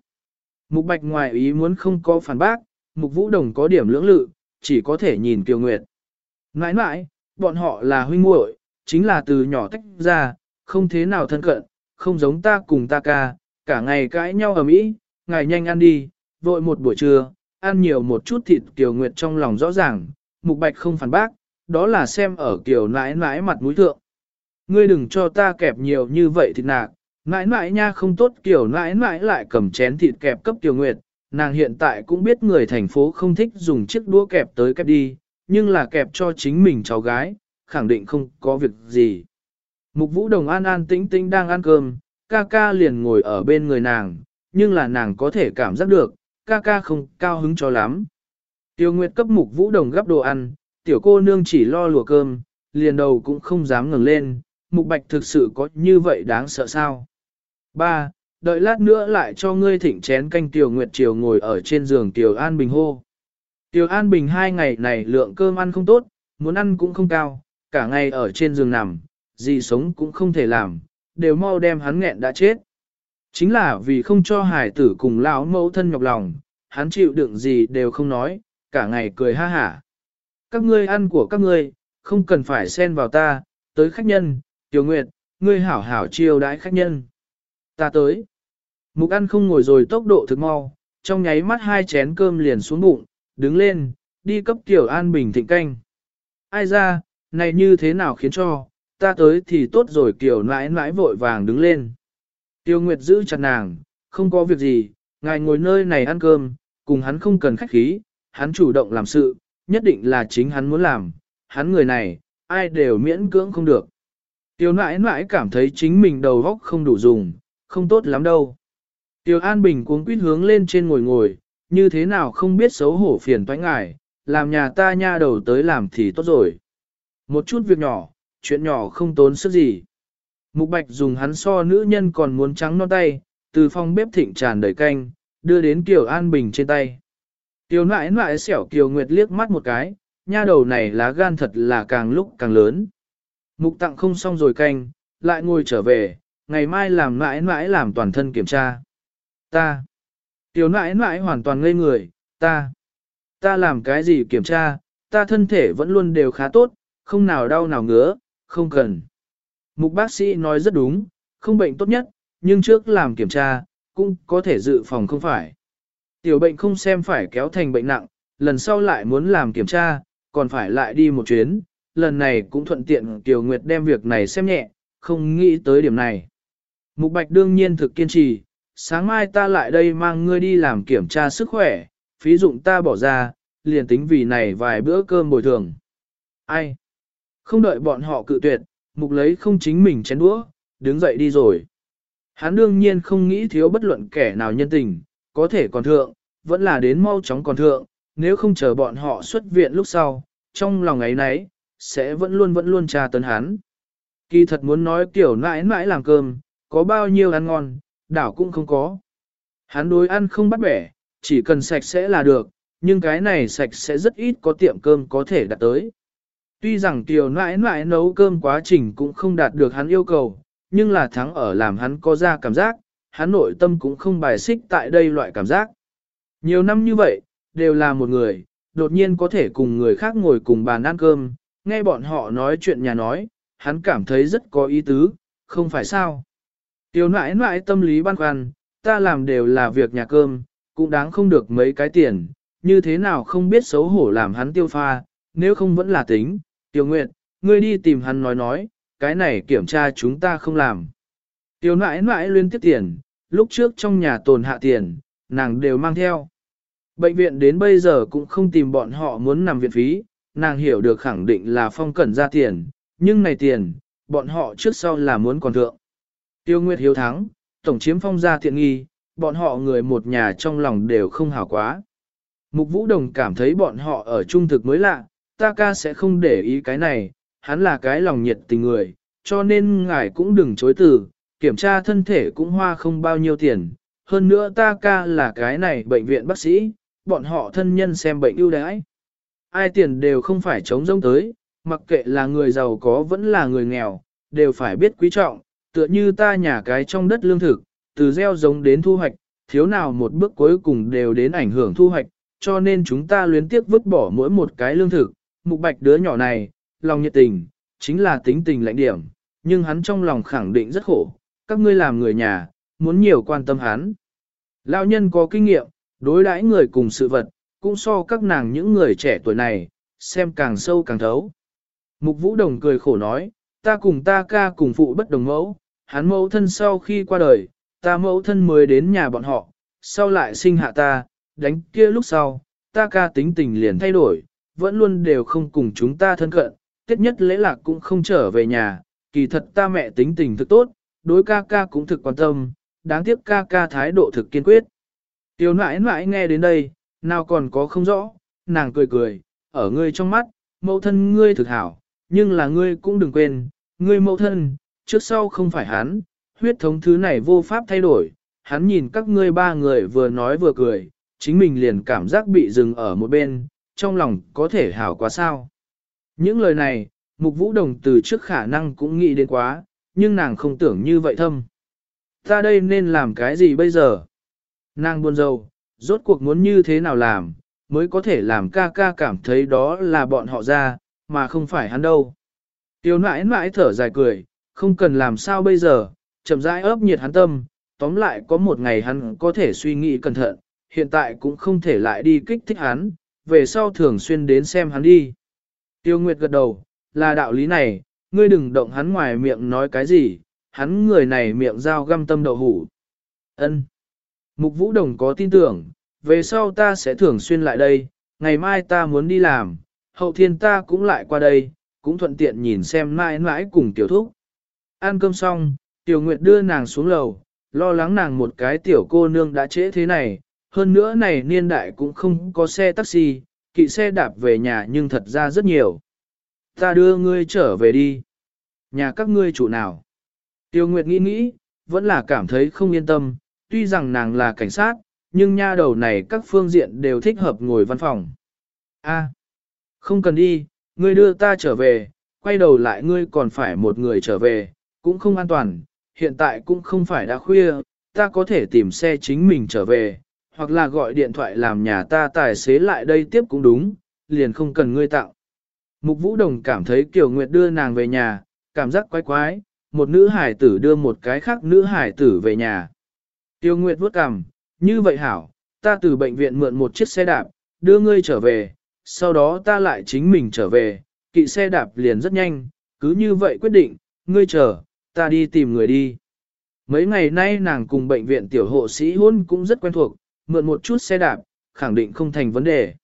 Mục bạch ngoài ý muốn không có phản bác, mục vũ đồng có điểm lưỡng lự, chỉ có thể nhìn kiều nguyệt. Nãi nãi, bọn họ là huynh muội, chính là từ nhỏ tách ra, không thế nào thân cận, không giống ta cùng ta ca, cả ngày cãi nhau ở mỹ, ngài nhanh ăn đi, vội một buổi trưa, ăn nhiều một chút thịt Kiều Nguyệt trong lòng rõ ràng, Mục Bạch không phản bác, đó là xem ở Kiều nãi nãi mặt mũi thượng. Ngươi đừng cho ta kẹp nhiều như vậy thịt nạc, nãi nãi nha không tốt Kiều nãi nãi lại cầm chén thịt kẹp cấp Kiều Nguyệt, nàng hiện tại cũng biết người thành phố không thích dùng chiếc đũa kẹp tới kẹp đi, nhưng là kẹp cho chính mình cháu gái, khẳng định không có việc gì. Mục vũ đồng an an tĩnh tĩnh đang ăn cơm, ca ca liền ngồi ở bên người nàng, nhưng là nàng có thể cảm giác được, ca ca không cao hứng cho lắm. Tiêu Nguyệt cấp mục vũ đồng gấp đồ ăn, tiểu cô nương chỉ lo lùa cơm, liền đầu cũng không dám ngẩng lên, mục bạch thực sự có như vậy đáng sợ sao. Ba, Đợi lát nữa lại cho ngươi thịnh chén canh Tiểu Nguyệt chiều ngồi ở trên giường Tiểu An Bình hô. Tiểu An Bình hai ngày này lượng cơm ăn không tốt, muốn ăn cũng không cao, cả ngày ở trên giường nằm, gì sống cũng không thể làm, đều mau đem hắn nghẹn đã chết. Chính là vì không cho hải tử cùng lão mẫu thân nhọc lòng, hắn chịu đựng gì đều không nói, cả ngày cười ha hả. Các ngươi ăn của các ngươi, không cần phải xen vào ta, tới khách nhân, tiểu nguyệt, ngươi hảo hảo chiêu đãi khách nhân. Ta tới. Mục ăn không ngồi rồi tốc độ thực mau, trong nháy mắt hai chén cơm liền xuống bụng, đứng lên, đi cấp tiểu an bình thịnh canh. ai ra, này như thế nào khiến cho, ta tới thì tốt rồi kiểu nãi nãi vội vàng đứng lên. Tiêu Nguyệt giữ chặt nàng, không có việc gì, ngài ngồi nơi này ăn cơm, cùng hắn không cần khách khí, hắn chủ động làm sự, nhất định là chính hắn muốn làm, hắn người này, ai đều miễn cưỡng không được. Tiêu nãi nãi cảm thấy chính mình đầu góc không đủ dùng, không tốt lắm đâu. Tiêu An Bình cuống quýt hướng lên trên ngồi ngồi, như thế nào không biết xấu hổ phiền toái ngài, làm nhà ta nha đầu tới làm thì tốt rồi. Một chút việc nhỏ, chuyện nhỏ không tốn sức gì. Mục Bạch dùng hắn so nữ nhân còn muốn trắng non tay, từ phòng bếp thịnh tràn đầy canh, đưa đến Kiều An Bình trên tay. Kiều nãi nãi xẻo Kiều Nguyệt liếc mắt một cái, nha đầu này lá gan thật là càng lúc càng lớn. Mục tặng không xong rồi canh, lại ngồi trở về, ngày mai làm nãi nãi làm toàn thân kiểm tra. Ta. kiều nãi nãi hoàn toàn ngây người, ta. Ta làm cái gì kiểm tra, ta thân thể vẫn luôn đều khá tốt, không nào đau nào ngứa, không cần. Mục bác sĩ nói rất đúng, không bệnh tốt nhất, nhưng trước làm kiểm tra, cũng có thể dự phòng không phải. Tiểu bệnh không xem phải kéo thành bệnh nặng, lần sau lại muốn làm kiểm tra, còn phải lại đi một chuyến, lần này cũng thuận tiện Tiểu Nguyệt đem việc này xem nhẹ, không nghĩ tới điểm này. Mục Bạch đương nhiên thực kiên trì, sáng mai ta lại đây mang ngươi đi làm kiểm tra sức khỏe, phí dụng ta bỏ ra, liền tính vì này vài bữa cơm bồi thường. Ai? Không đợi bọn họ cự tuyệt, mục lấy không chính mình chén đũa, đứng dậy đi rồi. Hắn đương nhiên không nghĩ thiếu bất luận kẻ nào nhân tình, có thể còn thượng, vẫn là đến mau chóng còn thượng, nếu không chờ bọn họ xuất viện lúc sau, trong lòng ấy nấy, sẽ vẫn luôn vẫn luôn tra tấn hắn. Kỳ thật muốn nói kiểu nãi nãi làm cơm, có bao nhiêu ăn ngon, đảo cũng không có. Hắn đối ăn không bắt bẻ, chỉ cần sạch sẽ là được, nhưng cái này sạch sẽ rất ít có tiệm cơm có thể đạt tới. Tuy rằng tiểu nãi nãi nấu cơm quá trình cũng không đạt được hắn yêu cầu, nhưng là thắng ở làm hắn có ra cảm giác, hắn nội tâm cũng không bài xích tại đây loại cảm giác. Nhiều năm như vậy, đều là một người, đột nhiên có thể cùng người khác ngồi cùng bàn ăn cơm, nghe bọn họ nói chuyện nhà nói, hắn cảm thấy rất có ý tứ, không phải sao. Tiểu nãi nãi tâm lý băn khoăn, ta làm đều là việc nhà cơm, cũng đáng không được mấy cái tiền, như thế nào không biết xấu hổ làm hắn tiêu pha, nếu không vẫn là tính. Tiểu Nguyệt, ngươi đi tìm hắn nói nói, cái này kiểm tra chúng ta không làm. Tiểu nãi nãi liên tiếp tiền, lúc trước trong nhà tồn hạ tiền, nàng đều mang theo. Bệnh viện đến bây giờ cũng không tìm bọn họ muốn nằm viện phí, nàng hiểu được khẳng định là phong cẩn ra tiền, nhưng này tiền, bọn họ trước sau là muốn còn thượng. Tiêu Nguyệt hiếu thắng, tổng chiếm phong gia thiện nghi, bọn họ người một nhà trong lòng đều không hảo quá. Mục Vũ Đồng cảm thấy bọn họ ở trung thực mới lạ, ta ca sẽ không để ý cái này, hắn là cái lòng nhiệt tình người, cho nên ngài cũng đừng chối từ, kiểm tra thân thể cũng hoa không bao nhiêu tiền. Hơn nữa ta ca là cái này bệnh viện bác sĩ, bọn họ thân nhân xem bệnh ưu đãi. Ai tiền đều không phải chống rông tới, mặc kệ là người giàu có vẫn là người nghèo, đều phải biết quý trọng, tựa như ta nhà cái trong đất lương thực, từ gieo giống đến thu hoạch, thiếu nào một bước cuối cùng đều đến ảnh hưởng thu hoạch, cho nên chúng ta luyến tiếc vứt bỏ mỗi một cái lương thực. Mục bạch đứa nhỏ này, lòng nhiệt tình, chính là tính tình lãnh điểm, nhưng hắn trong lòng khẳng định rất khổ, các ngươi làm người nhà, muốn nhiều quan tâm hắn. Lão nhân có kinh nghiệm, đối đãi người cùng sự vật, cũng so các nàng những người trẻ tuổi này, xem càng sâu càng thấu. Mục Vũ Đồng cười khổ nói, ta cùng ta ca cùng phụ bất đồng mẫu, hắn mẫu thân sau khi qua đời, ta mẫu thân mới đến nhà bọn họ, sau lại sinh hạ ta, đánh kia lúc sau, ta ca tính tình liền thay đổi, vẫn luôn đều không cùng chúng ta thân cận, tiết nhất lễ lạc cũng không trở về nhà, kỳ thật ta mẹ tính tình thực tốt, đối ca ca cũng thực quan tâm, đáng tiếc ca ca thái độ thực kiên quyết. Tiểu nãi nãi nghe đến đây, nào còn có không rõ, nàng cười cười, ở ngươi trong mắt, mẫu thân ngươi thực hảo, nhưng là ngươi cũng đừng quên, ngươi mẫu thân, trước sau không phải hắn, huyết thống thứ này vô pháp thay đổi, hắn nhìn các ngươi ba người vừa nói vừa cười, chính mình liền cảm giác bị dừng ở một bên, trong lòng có thể hảo quá sao. Những lời này, Mục Vũ Đồng từ trước khả năng cũng nghĩ đến quá, nhưng nàng không tưởng như vậy thâm. Ta đây nên làm cái gì bây giờ? Nàng buồn rầu, rốt cuộc muốn như thế nào làm, mới có thể làm ca ca cảm thấy đó là bọn họ ra, mà không phải hắn đâu. Tiêu nãi nãi thở dài cười, không cần làm sao bây giờ, chậm rãi ấp nhiệt hắn tâm, tóm lại có một ngày hắn có thể suy nghĩ cẩn thận, hiện tại cũng không thể lại đi kích thích hắn, về sau thường xuyên đến xem hắn đi. Tiêu Nguyệt gật đầu, là đạo lý này, ngươi đừng động hắn ngoài miệng nói cái gì, hắn người này miệng dao găm tâm đậu hủ. Ân. Mục Vũ Đồng có tin tưởng, về sau ta sẽ thường xuyên lại đây, ngày mai ta muốn đi làm, hậu thiên ta cũng lại qua đây, cũng thuận tiện nhìn xem mãi mãi cùng tiểu thúc. Ăn cơm xong, Tiểu Nguyệt đưa nàng xuống lầu, lo lắng nàng một cái tiểu cô nương đã trễ thế này, hơn nữa này niên đại cũng không có xe taxi, kỵ xe đạp về nhà nhưng thật ra rất nhiều. Ta đưa ngươi trở về đi. Nhà các ngươi chủ nào? Tiêu Nguyệt nghĩ nghĩ, vẫn là cảm thấy không yên tâm, tuy rằng nàng là cảnh sát, nhưng nha đầu này các phương diện đều thích hợp ngồi văn phòng. A, không cần đi, ngươi đưa ta trở về, quay đầu lại ngươi còn phải một người trở về, cũng không an toàn, hiện tại cũng không phải đã khuya, ta có thể tìm xe chính mình trở về, hoặc là gọi điện thoại làm nhà ta tài xế lại đây tiếp cũng đúng, liền không cần ngươi tặng. Mục Vũ Đồng cảm thấy Kiều Nguyệt đưa nàng về nhà, cảm giác quái quái, một nữ hải tử đưa một cái khác nữ hải tử về nhà. Tiêu Nguyệt vuốt cằm, như vậy hảo, ta từ bệnh viện mượn một chiếc xe đạp, đưa ngươi trở về, sau đó ta lại chính mình trở về, kỵ xe đạp liền rất nhanh, cứ như vậy quyết định, ngươi chờ, ta đi tìm người đi. Mấy ngày nay nàng cùng bệnh viện tiểu hộ sĩ hôn cũng rất quen thuộc, mượn một chút xe đạp, khẳng định không thành vấn đề.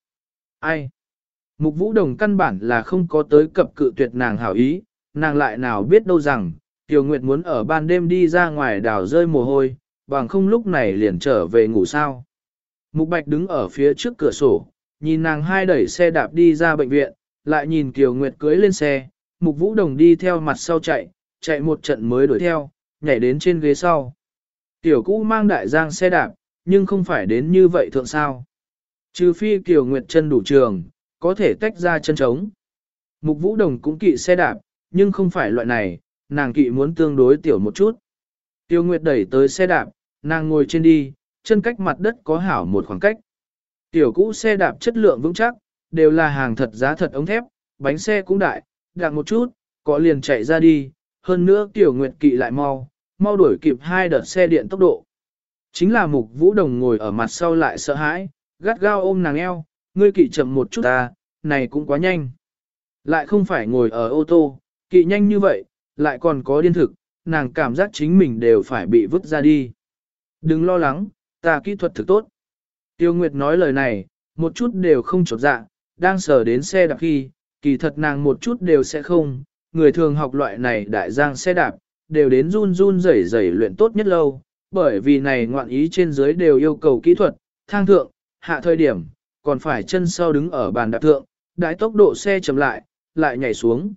Ai? Mục Vũ Đồng căn bản là không có tới cập cự tuyệt nàng hảo ý, nàng lại nào biết đâu rằng, Tiểu Nguyệt muốn ở ban đêm đi ra ngoài đảo rơi mồ hôi, bằng không lúc này liền trở về ngủ sao. Mục Bạch đứng ở phía trước cửa sổ, nhìn nàng hai đẩy xe đạp đi ra bệnh viện, lại nhìn Tiểu Nguyệt cưới lên xe, Mục Vũ Đồng đi theo mặt sau chạy, chạy một trận mới đuổi theo, nhảy đến trên ghế sau. Tiểu cũ mang đại giang xe đạp, nhưng không phải đến như vậy thượng sao. Trừ phi Kiều Nguyệt chân đủ trường, có thể tách ra chân trống. Mục Vũ Đồng cũng kỵ xe đạp, nhưng không phải loại này, nàng kỵ muốn tương đối tiểu một chút. Tiêu Nguyệt đẩy tới xe đạp, nàng ngồi trên đi, chân cách mặt đất có hảo một khoảng cách. Tiểu cũ xe đạp chất lượng vững chắc, đều là hàng thật giá thật ống thép, bánh xe cũng đại, đặng một chút, có liền chạy ra đi, hơn nữa Tiểu Nguyệt kỵ lại mau, mau đuổi kịp hai đợt xe điện tốc độ. Chính là Mục Vũ Đồng ngồi ở mặt sau lại sợ hãi, gắt gao ôm nàng eo, ngươi kỵ chậm một chút ta, này cũng quá nhanh. Lại không phải ngồi ở ô tô, kỵ nhanh như vậy, lại còn có điên thực, nàng cảm giác chính mình đều phải bị vứt ra đi. Đừng lo lắng, ta kỹ thuật thực tốt. Tiêu Nguyệt nói lời này, một chút đều không chột dạ, đang sờ đến xe đạp khi, kỳ thật nàng một chút đều sẽ không, người thường học loại này đại giang xe đạp, đều đến run run rẩy rẩy luyện tốt nhất lâu, bởi vì này ngoạn ý trên dưới đều yêu cầu kỹ thuật, thang thượng, hạ thời điểm, còn phải chân sau đứng ở bàn đạp thượng, đái tốc độ xe chậm lại, lại nhảy xuống.